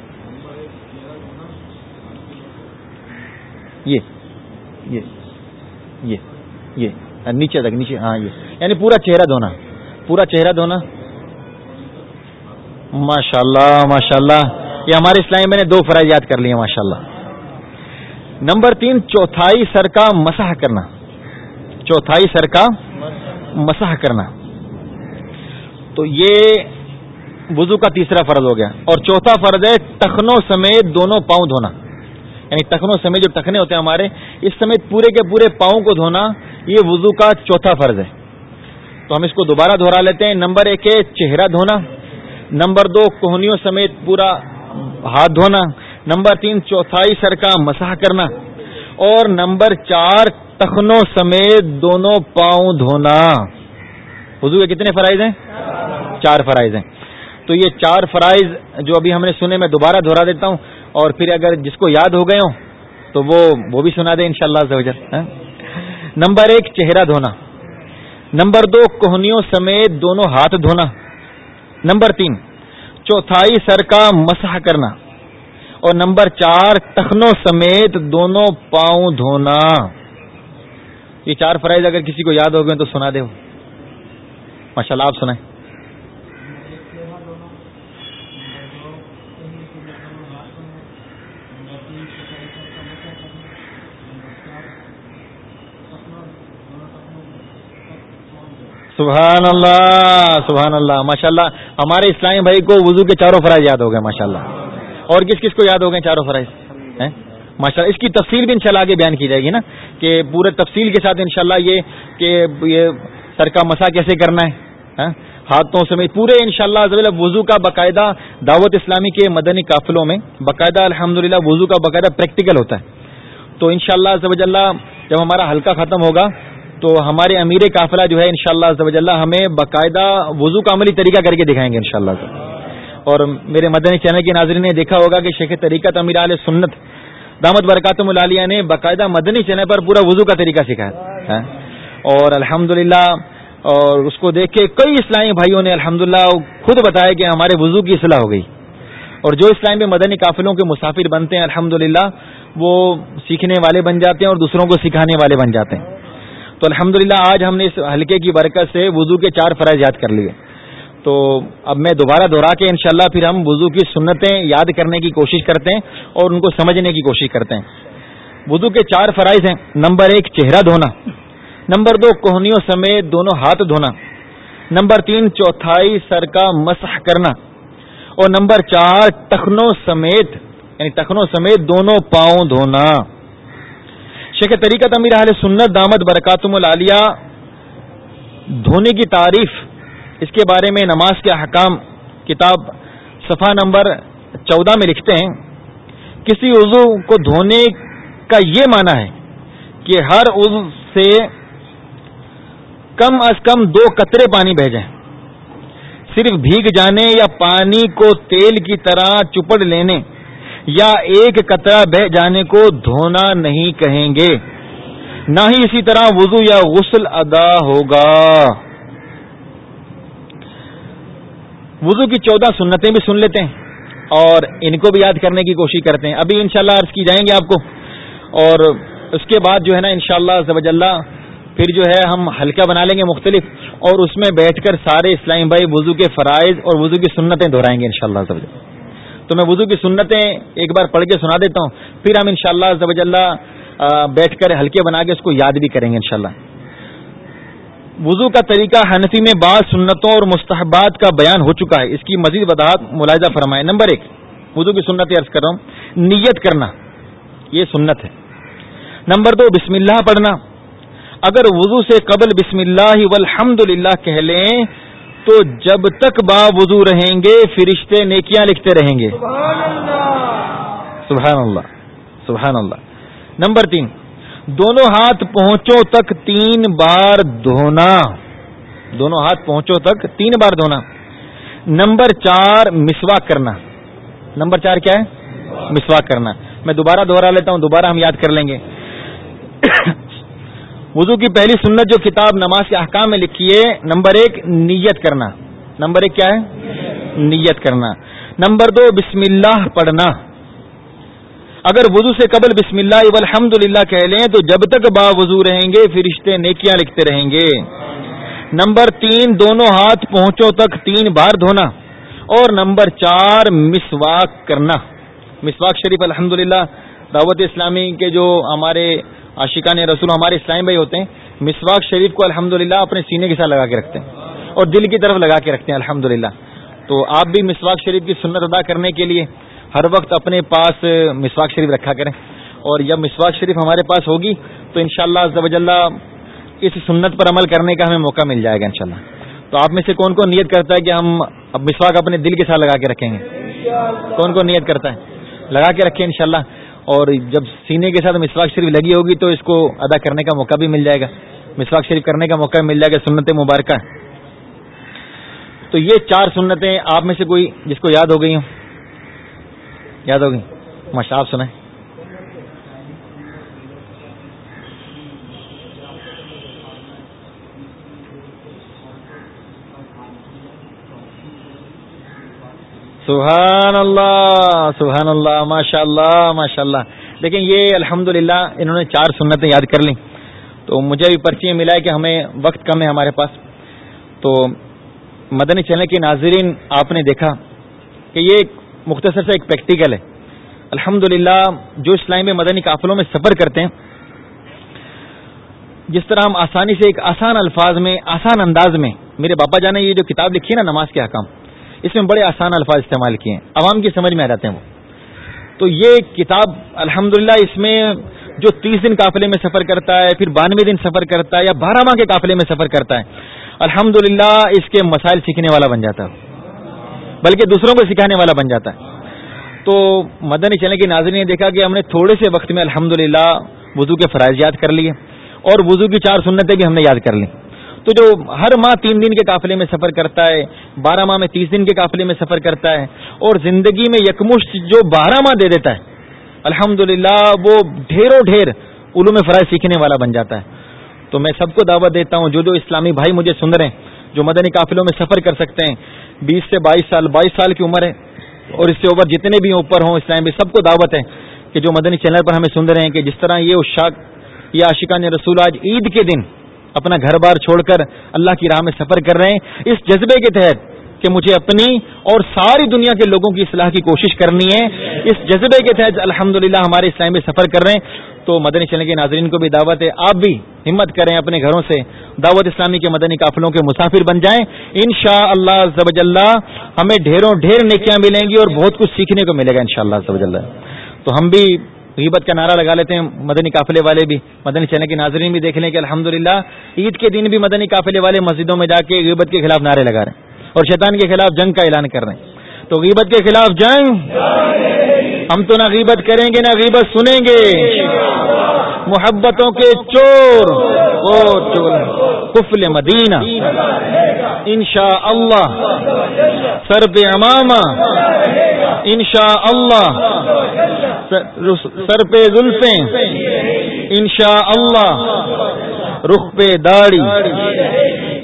یہ یہ یہ یہ نیچے تک نیچے ہاں یہ یعنی پورا چہرہ دھونا پورا چہرہ دھونا ماشاء اللہ ماشاء اللہ یہ ہمارے اسلامی میں نے دو فرائض یاد کر لیے ماشاء اللہ نمبر تین چوتھائی سر کا مسح کرنا چوتھائی سر کا مسح کرنا تو یہ وضو کا تیسرا فرض ہو گیا اور چوتھا فرض ہے تخنوں سمیت دونوں پاؤں دھونا یعنی تخنوں سمیت جو ٹخنے ہوتے ہیں ہمارے اس سمیت پورے کے پورے پاؤں کو دھونا یہ وضو کا چوتھا فرض ہے تو ہم اس کو دوبارہ دہرا لیتے ہیں نمبر ایک ہے چہرہ دھونا نمبر دو کوہنیوں سمیت پورا ہاتھ دھونا نمبر تین چوتھائی سر کا مساح کرنا اور نمبر چار تخنوں سمیت دونوں پاؤں دھونا وضو کے کتنے فرائض ہیں چار فرائض ہیں تو یہ چار فرائض جو ابھی ہم نے سنے میں دوبارہ دہرا دیتا ہوں اور پھر اگر جس کو یاد ہو گئے ہوں تو وہ وہ بھی سنا دیں ان شاء اللہ ہاں؟ نمبر ایک چہرہ دھونا نمبر دو کوہنیوں سمیت دونوں ہاتھ دھونا نمبر تین چوتھائی سر کا مسح کرنا اور نمبر چار تخنوں سمیت دونوں پاؤں دھونا یہ چار فرائض اگر کسی کو یاد ہو گئے تو سنا دے ماشاء اللہ آپ سنائیں سبحان اللہ سبحان اللہ ماشاء اللہ ہمارے اسلامی بھائی کو وضو کے چاروں فرائض یاد ہو گئے ماشاء اللہ اور کس کس کو یاد ہو گئے چاروں فرائض ماشاء اللہ اس کی تفصیل بھی انشاءاللہ آگے بیان کی جائے گی نا کہ پورے تفصیل کے ساتھ انشاءاللہ یہ کہ یہ سر کا مسا کیسے کرنا ہے ہاتھوں سے پورے انشاءاللہ شاء اللہ وضو کا باقاعدہ دعوت اسلامی کے مدنی قافلوں میں باقاعدہ الحمد للہ کا باقاعدہ پریکٹیکل ہوتا ہے تو انشاءاللہ شاء اللہ اللہ جب ہمارا ہلکا ختم ہوگا تو ہمارے امیر قافلہ جو ہے ان شاء اللہ ہمیں باقاعدہ وضو کا عملی طریقہ کر کے دکھائیں گے ان شاء اور میرے مدنی چینل کے ناظرین نے دیکھا ہوگا کہ شیخ طریقت امیر علیہ سنت دامت برکاتم العالیہ نے باقاعدہ مدنی چینل پر پورا وضو کا طریقہ سکھایا اور الحمد اور اس کو دیکھ کے کئی اسلامی بھائیوں نے الحمد خود بتایا کہ ہمارے وضو کی اصلاح ہو گئی اور جو اسلام میں مدنی قافلوں کے مسافر بنتے ہیں الحمد وہ سیکھنے والے بن جاتے ہیں اور دوسروں کو سکھانے والے بن جاتے ہیں تو الحمدللہ آج ہم نے اس حلقے کی برکت سے وضو کے چار فرائض یاد کر لیے تو اب میں دوبارہ دہرا کے انشاءاللہ پھر ہم وضو کی سنتیں یاد کرنے کی کوشش کرتے ہیں اور ان کو سمجھنے کی کوشش کرتے ہیں وضو کے چار فرائض ہیں نمبر ایک چہرہ دھونا نمبر دو کوہنیوں سمیت دونوں ہاتھ دھونا نمبر تین چوتھائی سر کا مسح کرنا اور نمبر چار ٹخنوں سمیت یعنی تخنوں سمیت دونوں پاؤں دھونا شیخ اہل سنت دامت برکاتم العالیہ دھونے کی تعریف اس کے بارے میں نماز کے احکام کتاب صفحہ نمبر چودہ میں لکھتے ہیں کسی عضو کو دھونے کا یہ معنی ہے کہ ہر عضو سے کم از کم دو قطرے پانی بہ جائیں صرف بھیگ جانے یا پانی کو تیل کی طرح چپڑ لینے یا ایک قطرہ بہ جانے کو دھونا نہیں کہیں گے نہ ہی اسی طرح وضو یا غسل ادا ہوگا وضو کی چودہ سنتیں بھی سن لیتے ہیں اور ان کو بھی یاد کرنے کی کوشش کرتے ہیں ابھی انشاءاللہ عرض کی جائیں گے آپ کو اور اس کے بعد جو ہے نا ان شاء اللہ پھر جو ہے ہم ہلکا بنا لیں گے مختلف اور اس میں بیٹھ کر سارے اسلام بھائی وضو کے فرائض اور وضو کی سنتیں دہرائیں گے انشاءاللہ شاء اللہ تو میں وضو کی سنتیں ایک بار پڑھ کے سنا دیتا ہوں پھر ہم انشاءاللہ شاء اللہ بیٹھ کر ہلکے بنا کے اس کو یاد بھی کریں گے انشاءاللہ وضو کا طریقہ حنفی میں بعض سنتوں اور مستحبات کا بیان ہو چکا ہے اس کی مزید وضاحت ملاحظہ فرمائے نمبر ایک وضو کی سنت عرض کر رہا ہوں نیت کرنا یہ سنت ہے نمبر دو بسم اللہ پڑھنا اگر وضو سے قبل بسم اللہ والحمد للہ کہہ لیں تو جب تک با وضو رہیں گے فرشتے نیکیاں لکھتے رہیں گے سبحان اللہ سبحان اللہ سبحان اللہ نمبر تین دونوں ہاتھ پہنچوں تک تین بار دھونا دونوں ہاتھ پہنچوں تک تین بار دھونا نمبر چار مسوا کرنا نمبر چار کیا ہے مسوا کرنا میں دوبارہ دوہرا لیتا ہوں دوبارہ ہم یاد کر لیں گے وضو کی پہلی سنت جو کتاب نماز کے احکام میں لکھی ہے نمبر ایک نیت کرنا نمبر ایک کیا ہے نیت کرنا نمبر دو بسم اللہ پڑھنا اگر وضو سے قبل بسم اللہ الحمد للہ کہہ لیں تو جب تک با وضو رہیں گے فرشتے نیکیاں لکھتے رہیں گے نمبر تین دونوں ہاتھ پہنچوں تک تین بار دھونا اور نمبر چار مسواک کرنا مسواک شریف الحمد دعوت اسلامی کے جو ہمارے عاشقان رسول ہمارے اسلام بھائی ہوتے ہیں مسواک شریف کو الحمد اپنے سینے کے ساتھ لگا کے رکھتے ہیں اور دل کی طرف لگا کے رکھتے ہیں الحمد تو آپ بھی مسواک شریف کی سنت ادا کرنے کے لیے ہر وقت اپنے پاس مسواک شریف رکھا کریں اور جب مسواک شریف ہمارے پاس ہوگی تو ان شاء اللہ اس سنت پر عمل کرنے کا ہمیں موقع مل جائے گا ان تو آپ میں سے کون کون نیت کرتا ہے کہ ہم مسواک اپنے دل کے ساتھ لگا کے رکھیں گے کون کون نیت کرتا ہے لگا کے رکھیں انشاءاللہ اور جب سینے کے ساتھ مسواک شریف لگی ہوگی تو اس کو ادا کرنے کا موقع بھی مل جائے گا مسواک شریف کرنے کا موقع مل جائے گا سنت مبارکہ تو یہ چار سنتیں آپ میں سے کوئی جس کو یاد ہو گئی ہوں یاد ہو گئی ماشاء آپ سنائیں سبحان اللہ سبحان اللہ ماشاء اللہ ماشاء اللہ لیکن یہ الحمد انہوں نے چار سنتیں یاد کر لیں تو مجھے بھی پرچی ملا ہے کہ ہمیں وقت کم ہے ہمارے پاس تو مدنی چینل کے ناظرین آپ نے دیکھا کہ یہ ایک مختصر سے ایک پریکٹیکل ہے الحمد جو اس لائن میں مدنی قافلوں میں سفر کرتے ہیں جس طرح ہم آسانی سے ایک آسان الفاظ میں آسان انداز میں میرے باپا جانے یہ جو کتاب لکھی ہے نا نماز کے حکام اس میں بڑے آسان الفاظ استعمال کیے ہیں عوام کی سمجھ میں آ جاتے ہیں وہ تو یہ کتاب الحمد اس میں جو تیس دن قافلے میں سفر کرتا ہے پھر بانوے دن سفر کرتا ہے یا بارہ ماہ کے قافلے میں سفر کرتا ہے الحمد اس کے مسائل سیکھنے والا بن جاتا ہے بلکہ دوسروں کو سکھانے والا بن جاتا ہے تو مدن چلنے کی ناظرین نے دیکھا کہ ہم نے تھوڑے سے وقت میں الحمد للہ کے فرائض یاد کر لیے اور وضو کی چار سنتیں بھی ہم نے یاد کر لیں تو جو ہر ماہ تین دن کے قافلے میں سفر کرتا ہے بارہ ماہ میں تیس دن کے قافلے میں سفر کرتا ہے اور زندگی میں یکمشت جو بارہ ماہ دے دیتا ہے الحمد وہ ڈھیروں ڈھیر علوم فرائض سیکھنے والا بن جاتا ہے تو میں سب کو دعوت دیتا ہوں جو جو اسلامی بھائی مجھے سن رہے ہیں جو مدنی قافلوں میں سفر کر سکتے ہیں بیس سے بائیس سال بائیس سال کی عمر ہے اور اس سے اوپر جتنے بھی اوپر ہوں اسلام بھی سب کو دعوت ہے کہ جو مدنی چینل پر ہمیں سن رہے ہیں کہ جس طرح یہ اشاک یہ عاشقان رسول آج عید کے دن اپنا گھر بار چھوڑ کر اللہ کی راہ میں سفر کر رہے ہیں اس جذبے کے تحت کہ مجھے اپنی اور ساری دنیا کے لوگوں کی اصلاح کی کوشش کرنی ہے اس جذبے کے تحت الحمد للہ ہمارے اسلام میں سفر کر رہے ہیں تو مدنی چلنے کے ناظرین کو بھی دعوت ہے آپ بھی ہمت کریں اپنے گھروں سے دعوت اسلامی کے مدنی قافلوں کے مسافر بن جائیں ان شاء اللہ زبج اللہ ہمیں ڈھیروں ڈھیر نیکیاں ملیں گی اور بہت کچھ سیکھنے کو ملے گا ان شاء اللہ زبج اللہ تو ہم بھی غیبت کا نعرہ لگا لیتے ہیں مدنی قافلے والے بھی مدنی چینل کے ناظرین بھی دیکھ لیں الحمد الحمدللہ عید کے دن بھی مدنی قافلے والے مسجدوں میں جا کے غیبت کے خلاف نعرے لگا رہے ہیں اور شیطان کے خلاف جنگ کا اعلان کر رہے ہیں تو غیبت کے خلاف جنگ ہم تو نہ غیبت کریں گے نہ غیبت سنیں گے محبتوں کے چور چور کفل مدینہ ان شاء اللہ سرب امام ان شاء اللہ سر پہ زلفیں ان شاء اللہ رخ پہ داڑھی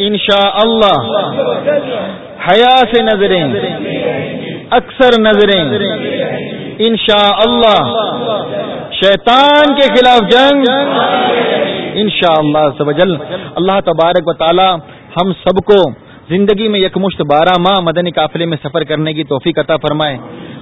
ان شاء اللہ حیا سے نظریں اکثر نظریں ان شاء اللہ شیطان کے خلاف جنگ ان شاء اللہ اللہ تبارک و تعالی ہم سب کو زندگی میں یکمشت بارہ ماہ مدنی قافلے میں سفر کرنے کی توفیق عطا فرمائے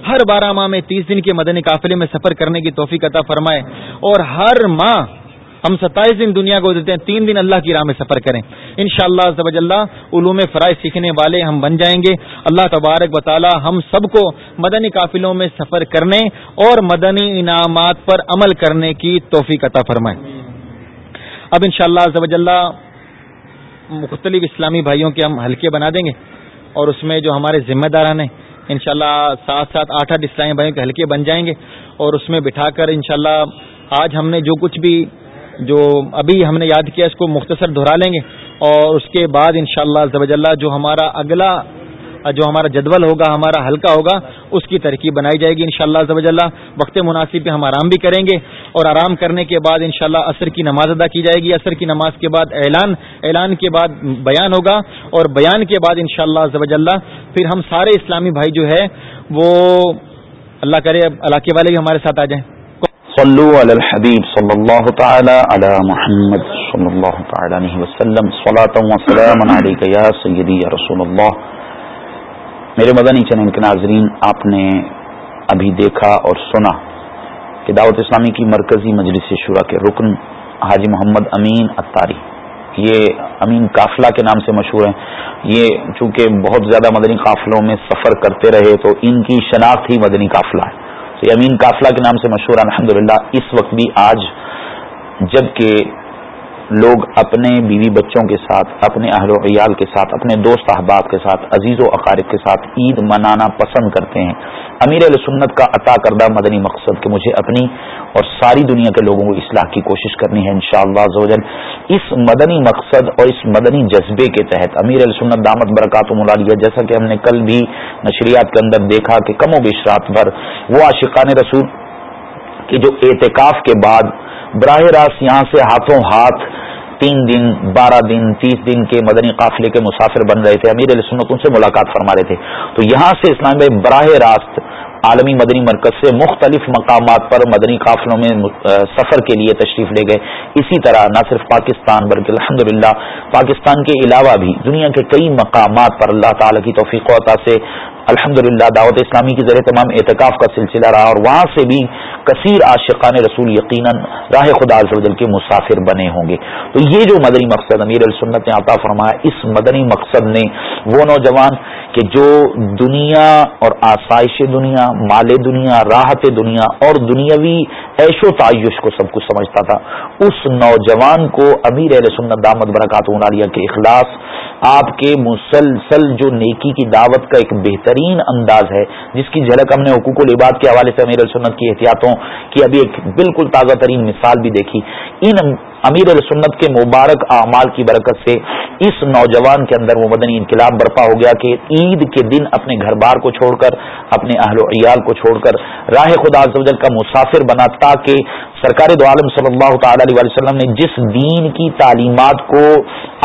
ہر بارہ ماہ میں تیس دن کے مدنی قافلے میں سفر کرنے کی توفیق عطا فرمائے اور ہر ماہ ہم ستائیس دن دنیا کو دیتے ہیں تین دن اللہ کی راہ میں سفر کریں ان شاء اللہ سب اللہ علوم فرائض سیکھنے والے ہم بن جائیں گے اللہ تبارک تعالی ہم سب کو مدنی قافلوں میں سفر کرنے اور مدنی انعامات پر عمل کرنے کی توفیق عطا فرمائے اب ان شاء اللہ مختلف اسلامی بھائیوں کے ہم ہلکے بنا دیں گے اور اس میں جو ہمارے ذمہ داران انشاءاللہ شاء ساتھ سات سات آٹھ آٹھ اسلامی بھائیوں کے ہلکے بن جائیں گے اور اس میں بٹھا کر انشاءاللہ شاء آج ہم نے جو کچھ بھی جو ابھی ہم نے یاد کیا اس کو مختصر دہرا لیں گے اور اس کے بعد انشاءاللہ شاء جو ہمارا اگلا جو ہمارا جدول ہوگا ہمارا ہلکا ہوگا اس کی ترقی بنائی جائے گی ان شاء اللہ وقت مناسب پہ ہم آرام بھی کریں گے اور آرام کرنے کے بعد ان اللہ عصر کی نماز ادا کی جائے گی عصر کی نماز کے بعد اعلان اعلان کے بعد بیان ہوگا اور بیان کے بعد ان شاء اللہ پھر ہم سارے اسلامی بھائی جو ہے وہ اللہ کرے علاقے والے بھی ہمارے ساتھ آ جائیں صلو علی علی الحبیب صلی صلی اللہ اللہ اللہ تعالی تعالی محمد علیہ وسلم و یا یا سیدی رسول میرے مدنی چینل کے ناظرین آپ نے ابھی دیکھا اور سنا کہ دعوت اسلامی کی مرکزی مجلس شورا کے رکن حاجی محمد امین اتاری یہ امین قافلہ کے نام سے مشہور ہیں یہ چونکہ بہت زیادہ مدنی قافلوں میں سفر کرتے رہے تو ان کی شناخت ہی مدنی قافلہ ہے تو یہ امین قافلہ کے نام سے مشہور ہے الحمد اس وقت بھی آج جب کہ لوگ اپنے بیوی بچوں کے ساتھ اپنے اہل و عیال کے ساتھ اپنے دوست احباب کے ساتھ عزیز و اقارب کے ساتھ عید منانا پسند کرتے ہیں امیر السنت کا عطا کردہ مدنی مقصد کہ مجھے اپنی اور ساری دنیا کے لوگوں کو اصلاح کی کوشش کرنی ہے انشاءاللہ شاء اس مدنی مقصد اور اس مدنی جذبے کے تحت امیر السنت دامت برکات و ملالیہ جیسا کہ ہم نے کل بھی نشریات کے اندر دیکھا کہ کم و رات بھر وہ عاشقان رسول کہ جو اعتکاف کے بعد براہ راست یہاں سے ہاتھوں ہاتھ تین دن بارہ دن تیس دن کے مدنی قافلے کے مسافر بن رہے تھے امیر علیہ سنت ان سے ملاقات فرما رہے تھے تو یہاں سے اسلام بھائی براہ راست عالمی مدنی مرکز سے مختلف مقامات پر مدنی قافلوں میں سفر کے لیے تشریف لے گئے اسی طرح نہ صرف پاکستان بلکہ الحمد پاکستان کے علاوہ بھی دنیا کے کئی مقامات پر اللہ تعالیٰ کی توفیق و عطا سے الحمد للہ دعوت اسلامی کے ذریعے تمام اعتکاف کا سلسلہ رہا اور وہاں سے بھی کثیر عاشقان رسول یقیناً مسافر بنے ہوں گے تو یہ جو مدنی مقصد امیر السنت نے عطا فرمایا اس مدنی مقصد نے وہ نوجوان کہ جو دنیا اور آسائش دنیا مال دنیا راحت دنیا اور دنیاوی ایش و تعیش کو سب کچھ سمجھتا تھا اس نوجوان کو امیر اہل سنت دامت برکات عالیہ کے اخلاص آپ کے مسلسل جو نیکی کی دعوت کا ایک بہتر بہترین انداز ہے جس کی جھلک ہم نے حقوق العباد کے حوالے سے امیر السنت کی احتیاطوں کی ابھی ایک بالکل تازہ ترین مثال بھی دیکھی ان امیر السنت کے مبارک اعمال کی برکت سے اس نوجوان کے اندر وہ مدنی انقلاب برپا ہو گیا کہ عید کے دن اپنے گھر بار کو چھوڑ کر اپنے اہل و عیال کو چھوڑ کر راہ خدا کا مسافر بنا تاکہ سرکار دو عالم صلی اللہ تعالی علیہ وسلم نے جس دین کی تعلیمات کو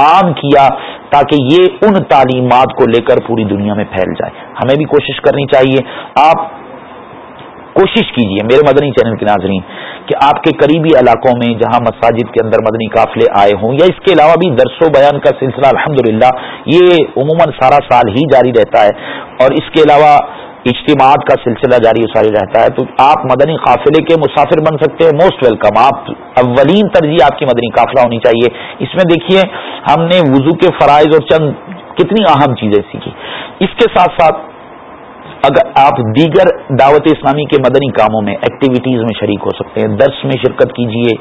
عام کیا تاکہ یہ ان تعلیمات کو لے کر پوری دنیا میں پھیل جائے ہمیں بھی کوشش کرنی چاہیے آپ کوشش کیجیے میرے مدنی چینل کے ناظرین کہ آپ کے قریبی علاقوں میں جہاں مساجد کے اندر مدنی قافلے آئے ہوں یا اس کے علاوہ بھی درس و بیان کا سلسلہ الحمدللہ یہ عموماً سارا سال ہی جاری رہتا ہے اور اس کے علاوہ اجتماعات کا سلسلہ جاری و ساری رہتا ہے تو آپ مدنی قافلے کے مسافر بن سکتے ہیں موسٹ ویلکم آپ اولین ترجیح آپ کی مدنی قافلہ ہونی چاہیے اس میں دیکھیے ہم نے وضو کے فرائض اور چند کتنی اہم چیزیں سیکھی اس کے ساتھ ساتھ اگر آپ دیگر دعوت اسلامی کے مدنی کاموں میں ایکٹیویٹیز میں شریک ہو سکتے ہیں درس میں شرکت کیجیے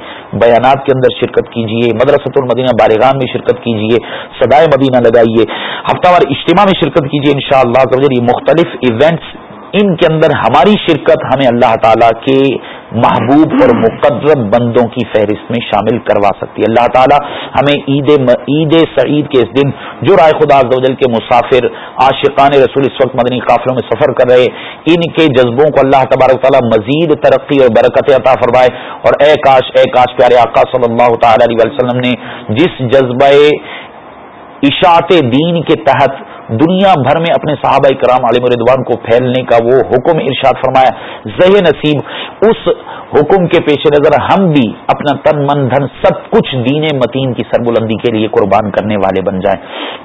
بیانات کے اندر شرکت کیجیے مدرسۃ المدینہ بارغان میں شرکت کیجیے سدائے مدینہ لگائیے ہفتہ وار اجتماع میں شرکت کیجیے ان شاء اللہ مختلف ایونٹس ان کے اندر ہماری شرکت ہمیں اللہ تعالیٰ کے محبوب اور مقدرت بندوں کی فہرست میں شامل کروا سکتی ہے اللہ تعالی ہمیں عید عید سعید کے اس دن جو رائے خدا کے مسافر عاشقان رسول اس وقت مدنی قافلوں میں سفر کر رہے ان کے جذبوں کو اللہ تبارک مزید ترقی اور برکت عطا فرمائے اور اے کاش اے کاش پیارے آقا صلی اللہ تعالی علیہ وسلم نے جس جذبہ اشاعت دین کے تحت دنیا بھر میں اپنے صحابہ کرام مردوان کو پھیلنے کا وہ حکم ارشاد فرمایا نصیب اس حکم کے پیش نظر ہم بھی اپنا تن من دھن سب کچھ دین متین کی سربلندی کے لیے قربان کرنے والے بن جائیں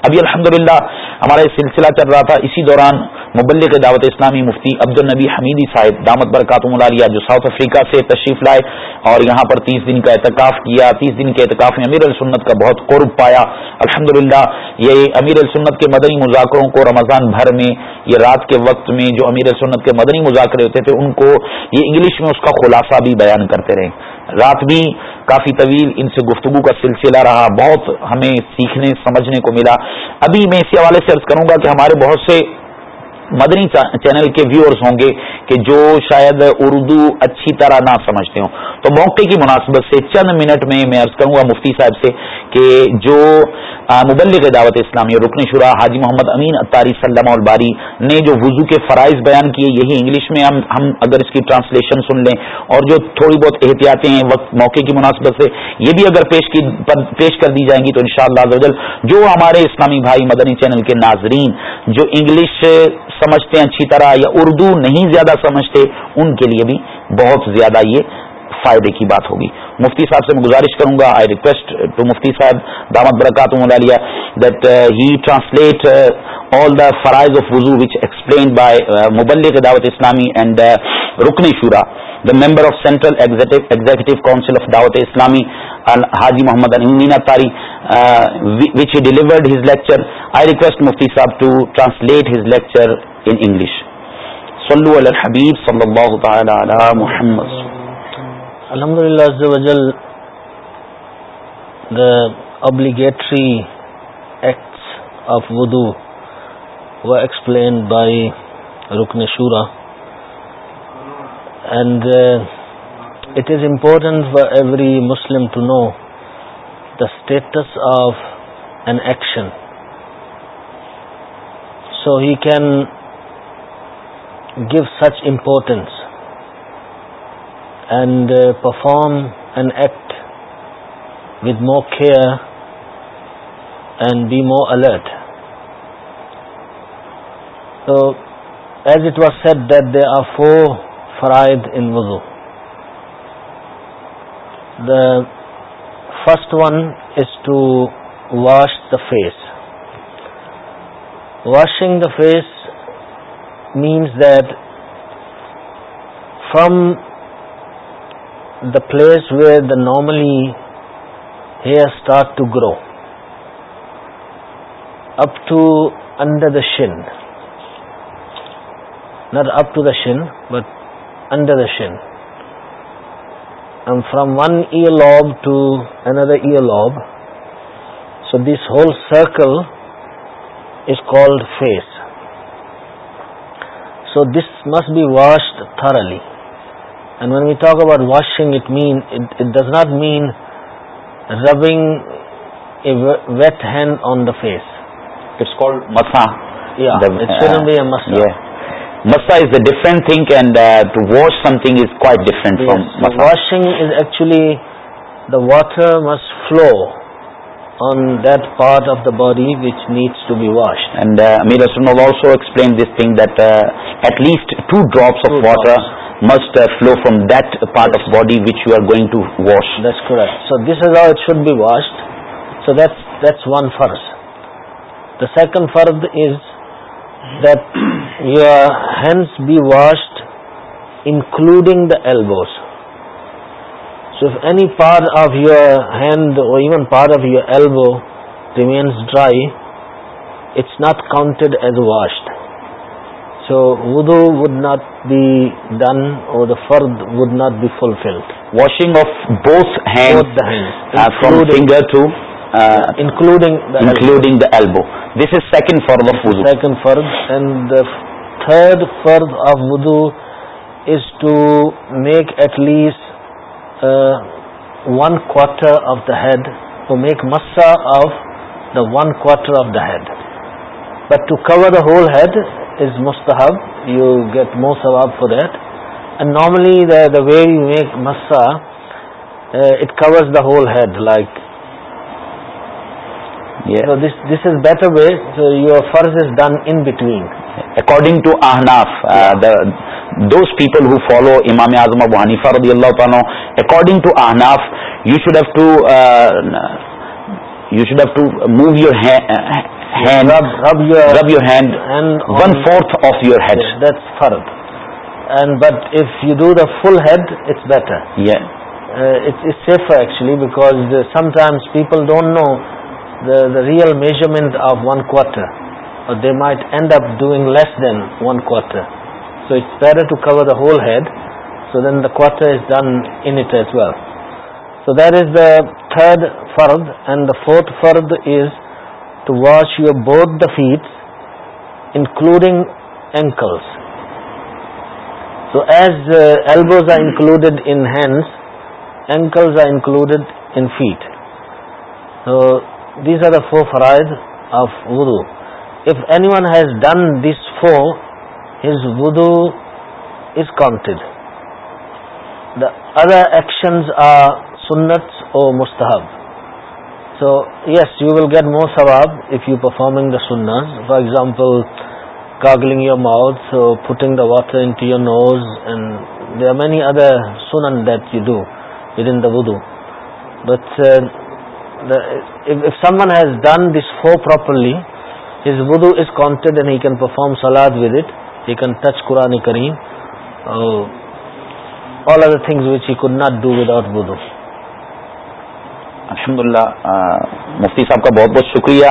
ابھی الحمد للہ ہمارا یہ سلسلہ چل رہا تھا اسی دوران مبلک کے دعوت اسلامی مفتی عبد النبی حمیدی صاحب دامت برقاتم العالیہ جو ساؤتھ افریقہ سے تشریف لائے اور یہاں پر تیس دن کا اعتکاف کیا تیس دن کے اعتکاف میں امیر السنت کا بہت قرب پایا الحمد للہ یہ امیر السنت کے مدنی مذاکروں کو رمضان بھر میں یا رات کے وقت میں جو امیر سنت کے مدنی مذاکرے ہوتے تھے ان کو یہ انگلش میں اس کا خلاصہ بھی بیان کرتے رہے رات بھی کافی طویل ان سے گفتگو کا سلسلہ رہا بہت ہمیں سیکھنے سمجھنے کو ملا ابھی میں اسی حوالے سے عرض کروں گا کہ ہمارے بہت سے مدنی چینل کے ویورز ہوں گے کہ جو شاید اردو اچھی طرح نہ سمجھتے ہوں تو موقع کی مناسبت سے چند منٹ میں میں عرض کروں گا مفتی صاحب سے کہ جو مبلغ دعوت اسلامی رکن شورا حاجی محمد امین اتاری سلامہ الباری نے جو وضو کے فرائض بیان کیے یہی انگلش میں ہم ہم اگر اس کی ٹرانسلیشن سن لیں اور جو تھوڑی بہت احتیاطیں ہیں وقت موقع کی مناسبت سے یہ بھی اگر پیش کی پیش کر دی جائیں گی تو انشاءاللہ شاء اللہ جو ہمارے اسلامی بھائی مدنی چینل کے ناظرین جو انگلش سمجھتے ہیں اچھی طرح یا اردو نہیں زیادہ سمجھتے ان کے لیے بھی بہت زیادہ یہ فائدے کی بات ہوگی مفتی صاحب سے میں گزارش کروں گا آئی ریکویسٹ ٹو مفتی صاحب دامت برکات مدالیہ that he translate all the phrase of wuzu which explain by مبلک دعوت اسلامی اینڈ رکن شورا the member of central executive council of Dawat Islami Haji Muhammad Amin Attari which he delivered his lecture I request مفتی صاحب to translate his lecture in English صلو علی الحبیب صلی اللہ تعالی علی محمد صلی اللہ الحمد للہ ز وجل دا ابلیگیٹری ایکٹس آف ودو و ایکسپلینڈ بائی رکن شورا and it is important for every Muslim to know the status of and action so he can give such importance and uh, perform an act with more care and be more alert. So as it was said that there are four faraid in wudu. The first one is to wash the face. Washing the face means that from the place where the normally hair start to grow up to under the shin, not up to the shin but under the shin, and from one earlobe to another earlobe. So this whole circle is called face. So this must be washed thoroughly. And when we talk about washing, it does not mean rubbing a wet hand on the face. It's called masah. Yeah, it shouldn't be a uh, masah. Yeah. Masah is a different thing, and uh, to wash something is quite different from masah. Washing is actually the water must flow on that part of the body which needs to be washed. And uh, Amir Rasulullah also explained this thing that at least 2 drops of water must uh, flow from that part of body which you are going to wash. That's correct. So this is how it should be washed. So that's one fard. The second fard is that your hands be washed including the elbows. So if any part of your hand or even part of your elbow remains dry, it's not counted as washed. So ودو would not be done or the فرد would not be fulfilled washing of both وتکلڈ form second فرد اینڈ دا تھرڈ فرد of ودھو is to make at least one quarter of داڈ to make مسا of the one quarter of داڈ but to cover the whole head مستحب یو گیٹ مور سباب فور دینی وے یو میک مسا it cover the whole head like better way your فرض is done between according to احناف the those people who follow امام آزم بو حانی فار اللہ according to اہناف you should have to you should have to move your hand, rub your hand and 1/4 of your head. That's fard. And but if you do the full head, it's better. Yeah. Uh, it's safer actually, because sometimes people don't know the real measurement of 1/4, or they might end up doing less than 1/4. So it's better to cover the whole head, so then the quarter is done in it as well. So that is the third fard, and the fourth fard is to wash your both the feet including ankles as elbows are included in hands ankles are included in feet these are the four fries of ودو if any one has done these four his ودو is counted the other actions are سنت او مستحب so yes you will get more swab if you performing the سننا for example gargling your mouth so putting the water in to your nose and there are many other سنن that you do with in the بدھو but someone has done this four his بدو is counted and he can perform salad with it he can touch Quran cream all other things which had not do without out بدھو الحمد للہ مفتی صاحب کا بہت بہت شکریہ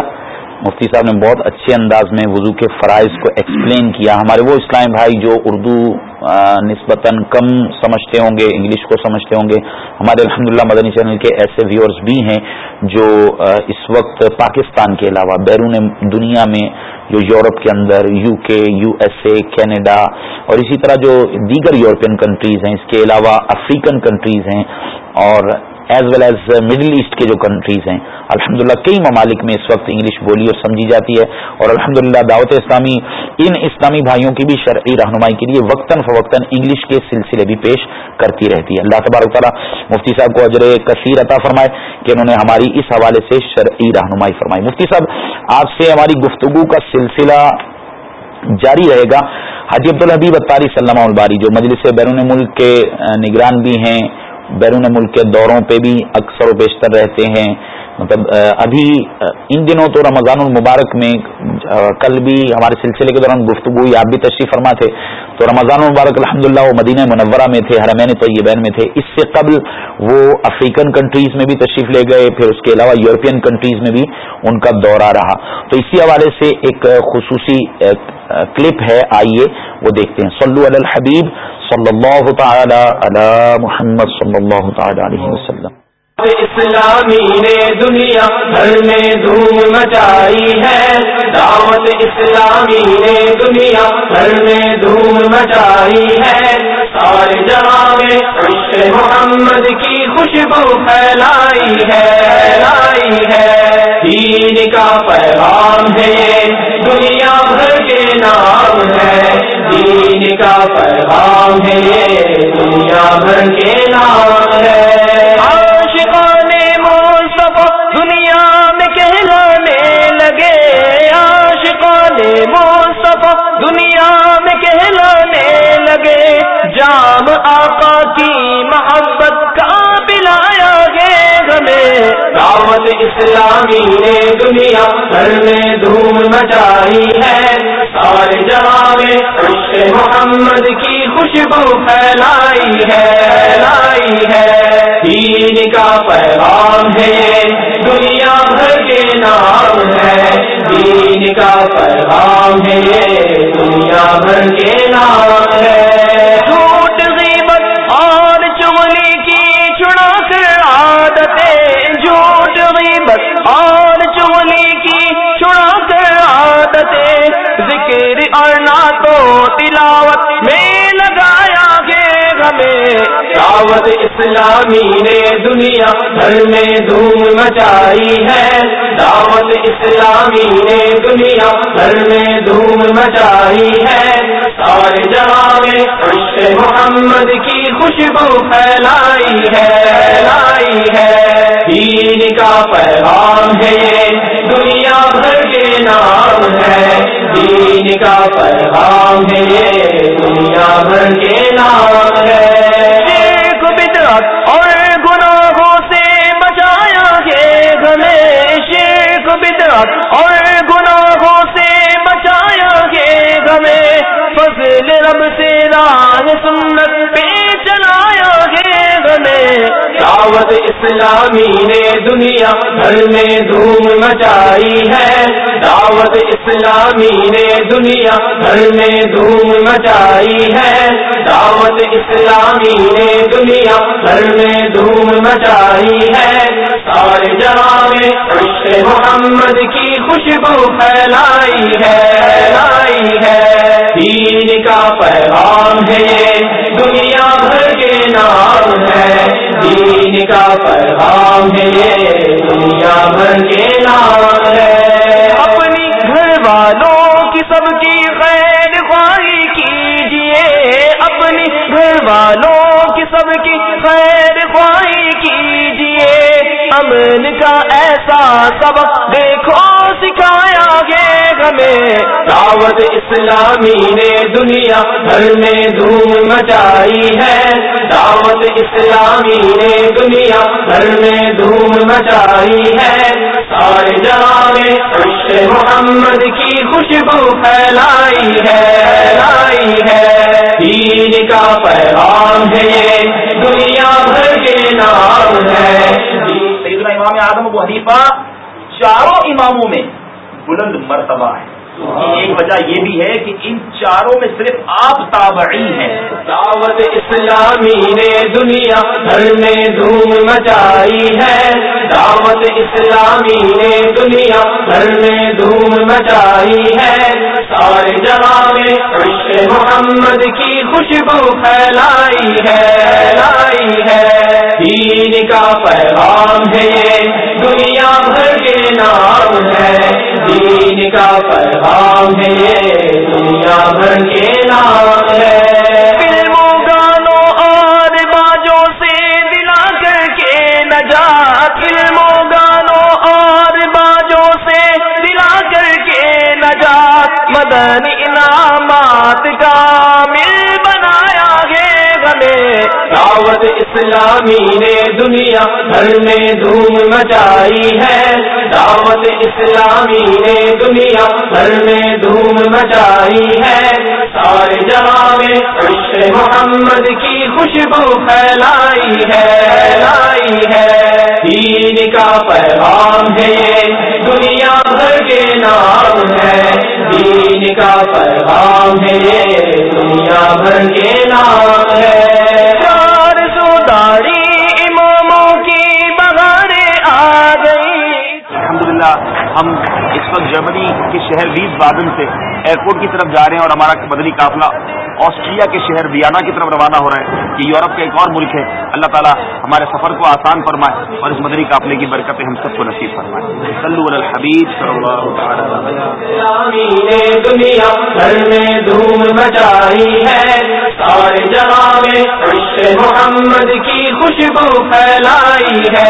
مفتی صاحب نے بہت اچھے انداز میں وضو کے فرائض کو ایکسپلین کیا ہمارے وہ اسلام بھائی جو اردو نسبتاً کم سمجھتے ہوں گے انگلش کو سمجھتے ہوں گے ہمارے الحمد للہ مدنی چینل کے ایسے ویورز بھی ہیں جو اس وقت پاکستان کے علاوہ بیرون دنیا میں جو یورپ کے اندر U K U S A Canada اور اسی طرح جو دیگر یورپین کنٹریز ہیں اس کے علاوہ افریقن کنٹریز ہیں اور as well as middle east کے جو کنٹریز ہیں الحمدللہ کئی ممالک میں اس وقت انگلش بولی اور سمجھی جاتی ہے اور الحمدللہ دعوت اسلامی ان اسلامی بھائیوں کی بھی شرعی رہنمائی کے لیے وقتاً فوقتاً انگلش کے سلسلے بھی پیش کرتی رہتی ہے اللہ تبارک تعالیٰ مفتی صاحب کو اجر کثیر عطا فرمائے کہ انہوں نے ہماری اس حوالے سے شرعی رہنمائی فرمائی مفتی صاحب آپ سے ہماری گفتگو کا سلسلہ جاری رہے گا حجی عبدالحبیب اطاری سلامہ الباری جو مجلس بیرون ملک کے نگران بھی ہیں بیرون ملک کے دوروں پہ بھی اکثر و بیشتر رہتے ہیں مطلب ابھی ان دنوں تو رمضان المبارک میں کل بھی ہمارے سلسلے کے دوران گفتگو آپ بھی تشریف فرما تھے تو رمضان المبارک الحمد للہ مدینہ منورہ میں تھے حرمین طیبین میں تھے اس سے قبل وہ افریقن کنٹریز میں بھی تشریف لے گئے پھر اس کے علاوہ یورپین کنٹریز میں بھی ان کا دورہ رہا تو اسی حوالے سے ایک خصوصی کلپ ہے آئیے وہ دیکھتے ہیں سلو الحبیب صلی اللہ تعالی علی محمد صلی اللہ تعالی علیہ وسلم اسلامی نے دنیا گھر میں دھوم مچائی ہے دعوت اسلامی نے دنیا گھر میں دھوم مچائی ہے سارے جہاں میں محمد کی خوشبو پھیلائی ہے لائی ہے تین کا پیغام ہے دنیا بھر کے نام ہے تین کا پیغام ہے دنیا بھر کے نام ہے دنیا میں کہلانے لگے دنیا میں لگے جام آقا کی محبت کا دعوت اسلامی نے دنیا بھر میں دھوم مچائی ہے سارے جب خوش محمد کی خوشبو پھیلائی ہے پھیلائی ہے دین کا پیغام ہے دنیا بھر کے نام ہے دین کا پیغام ہے دنیا بھر کے نام ہے اسلامی نے دنیا بھر میں دھوم مچائی ہے دعوت اسلامی نے دنیا بھر میں دھوم مچائی ہے سارے جہاں خوش محمد کی خوشبو پھیلائی ہے لائی ہے دین کا پیغام ہے دنیا بھر کے نام ہے دین کا پیغام ہے دنیا بھر کے نام ہے اور گناہوں سے بچایا ہے گے شیخ بجرت اور گناہوں سے بچایا ہے گے فضل رب سے راج سنت پہ دعوت اسلامی نے دنیا بھر میں دھوم مچائی ہے دعوت اسلامی نے دنیا بھر میں دھوم مچائی ہے دعوت اسلامی نے دنیا بھر میں دھوم مچائی ہے سارے جہاں محمد کی خوشبو پھیلائی ہے لائی ہے دین کا پیغام ہے دنیا بھر نام ہے ہے دین کا پیغام دنیا بھر کے نام ہے اپنی گھر والوں کی سب کی خیر خواہی کیجیے اپنی گھر والوں کی سب کی خیر خواہی کیجیے امن کا ایسا سبق دیکھو سکھائے ہمیں دعوت اسلامی نے دنیا گھر میں دھوم مچائی ہے دعوت اسلامی نے دنیا گھر میں دھوم مچائی ہے سارے جمعے محمد کی خوشبو پھیلائی ہے لائی ہے دین کا پیغام ہے دنیا بھر کے نام ہے امام آدم کو حنیفہ چاروں اماموں میں بلند مرتبہ ہے ایک وجہ یہ بھی ہے کہ ان چاروں میں صرف آپ تابعی ہیں دعوت اسلامی نے دنیا گھر میں دھوم مچائی ہے دعوت اسلامی نے دنیا گھر میں دھوم مچائی ہے سارے جبانے میں محمد کی خوشبو پھیلائی ہے لائی ہے دین کا پیغام ہے دنیا بھر کے نام ہے دین کا پیغام ہے یہ دنیا بھر کے نام ہے فلموں گانوں اور باجوں سے دلا کر کے نجات فلموں گانوں اور باجوں سے دلا کر کے نجات مدن انعامات کا مل دعوت اسلامی نے دنیا گھر میں دھوم مچائی ہے دعوت اسلامی نے دنیا گھر میں دھوم مچائی ہے سارے میں خوش محمد کی خوشبو پھیلائی ہے لائی ہے دین کا پیغام ہے دنیا بھر کے نام ہے دین کا پیغام ہے ہے دنیا بھر کے نام چار سو داری اماموں کی بغیر آ گئی الحمد ہم اس وقت جرمنی کے شہر ویز بادن سے ایئرپورٹ کی طرف جا رہے ہیں اور ہمارا بدلی قافلہ آسٹریا کے شہر ویانا کی طرف روانہ ہو رہے ہیں کہ یورپ کا ایک اور ملک ہے اللہ تعالیٰ ہمارے سفر کو آسان فرمائے اور اس مدری قافلے کی برکتیں ہم سب کو نصیب فرمائے سلو محمد کی خوشبو پھیلائی ہے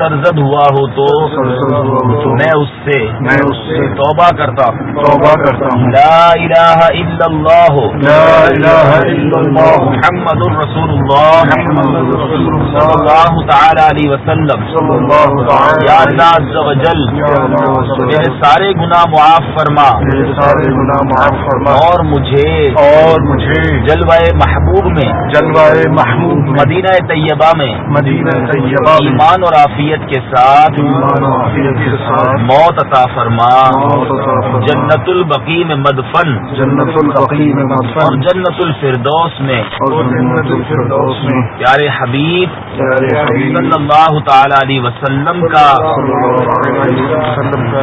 سرزد ہوا ہو تو میں اس سے میں اس سے توبہ کرتا توبہ کرتا ہوں لا الہ الا اللہ ہو محمد الرسول اللہ صلی اللہ تعالی علیہ وسلم یا اللہ عز و جل میرے سارے گناہ معاف فرما سارے گناہ معاف فرما اور مجھے اور مجھے جلوائے محبوب میں جلوائے محبوب مدینہ طیبہ میں مدینہ طیبہ ایمان ایمان اور عافیت کے ساتھ موت عطا فرما جنت البقی میں مدفن جنت البقی میں مدفن اور جنت الفردوس میں پیارے حبیب صلی اللہ تعالی علیہ وسلم کا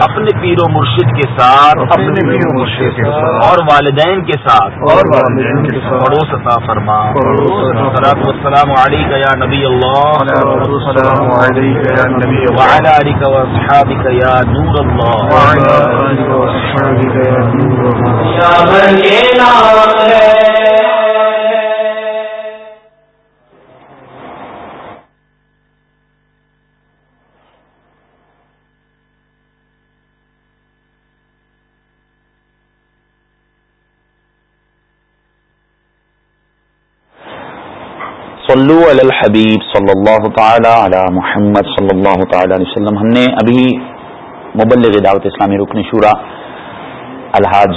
اپنے پیر و مرشد کے ساتھ اپنے پیر و مرشد کے ساتھ اور والدین کے ساتھ اور والدین کے ساتھ پڑوس عطا فرما السلام علیکم یا نبی اللہ عليك يا نبي وعلى آلك وأصحابك يا نور الله الله وعلى آلك وأصحابك يا نور صلو علی الحبیب صلی اللہ تعالی علی محمد صلی اللہ تعالی علیہ وسلم ہم نے ابھی مبلغ دعوت اسلامی رکن شورا الحاج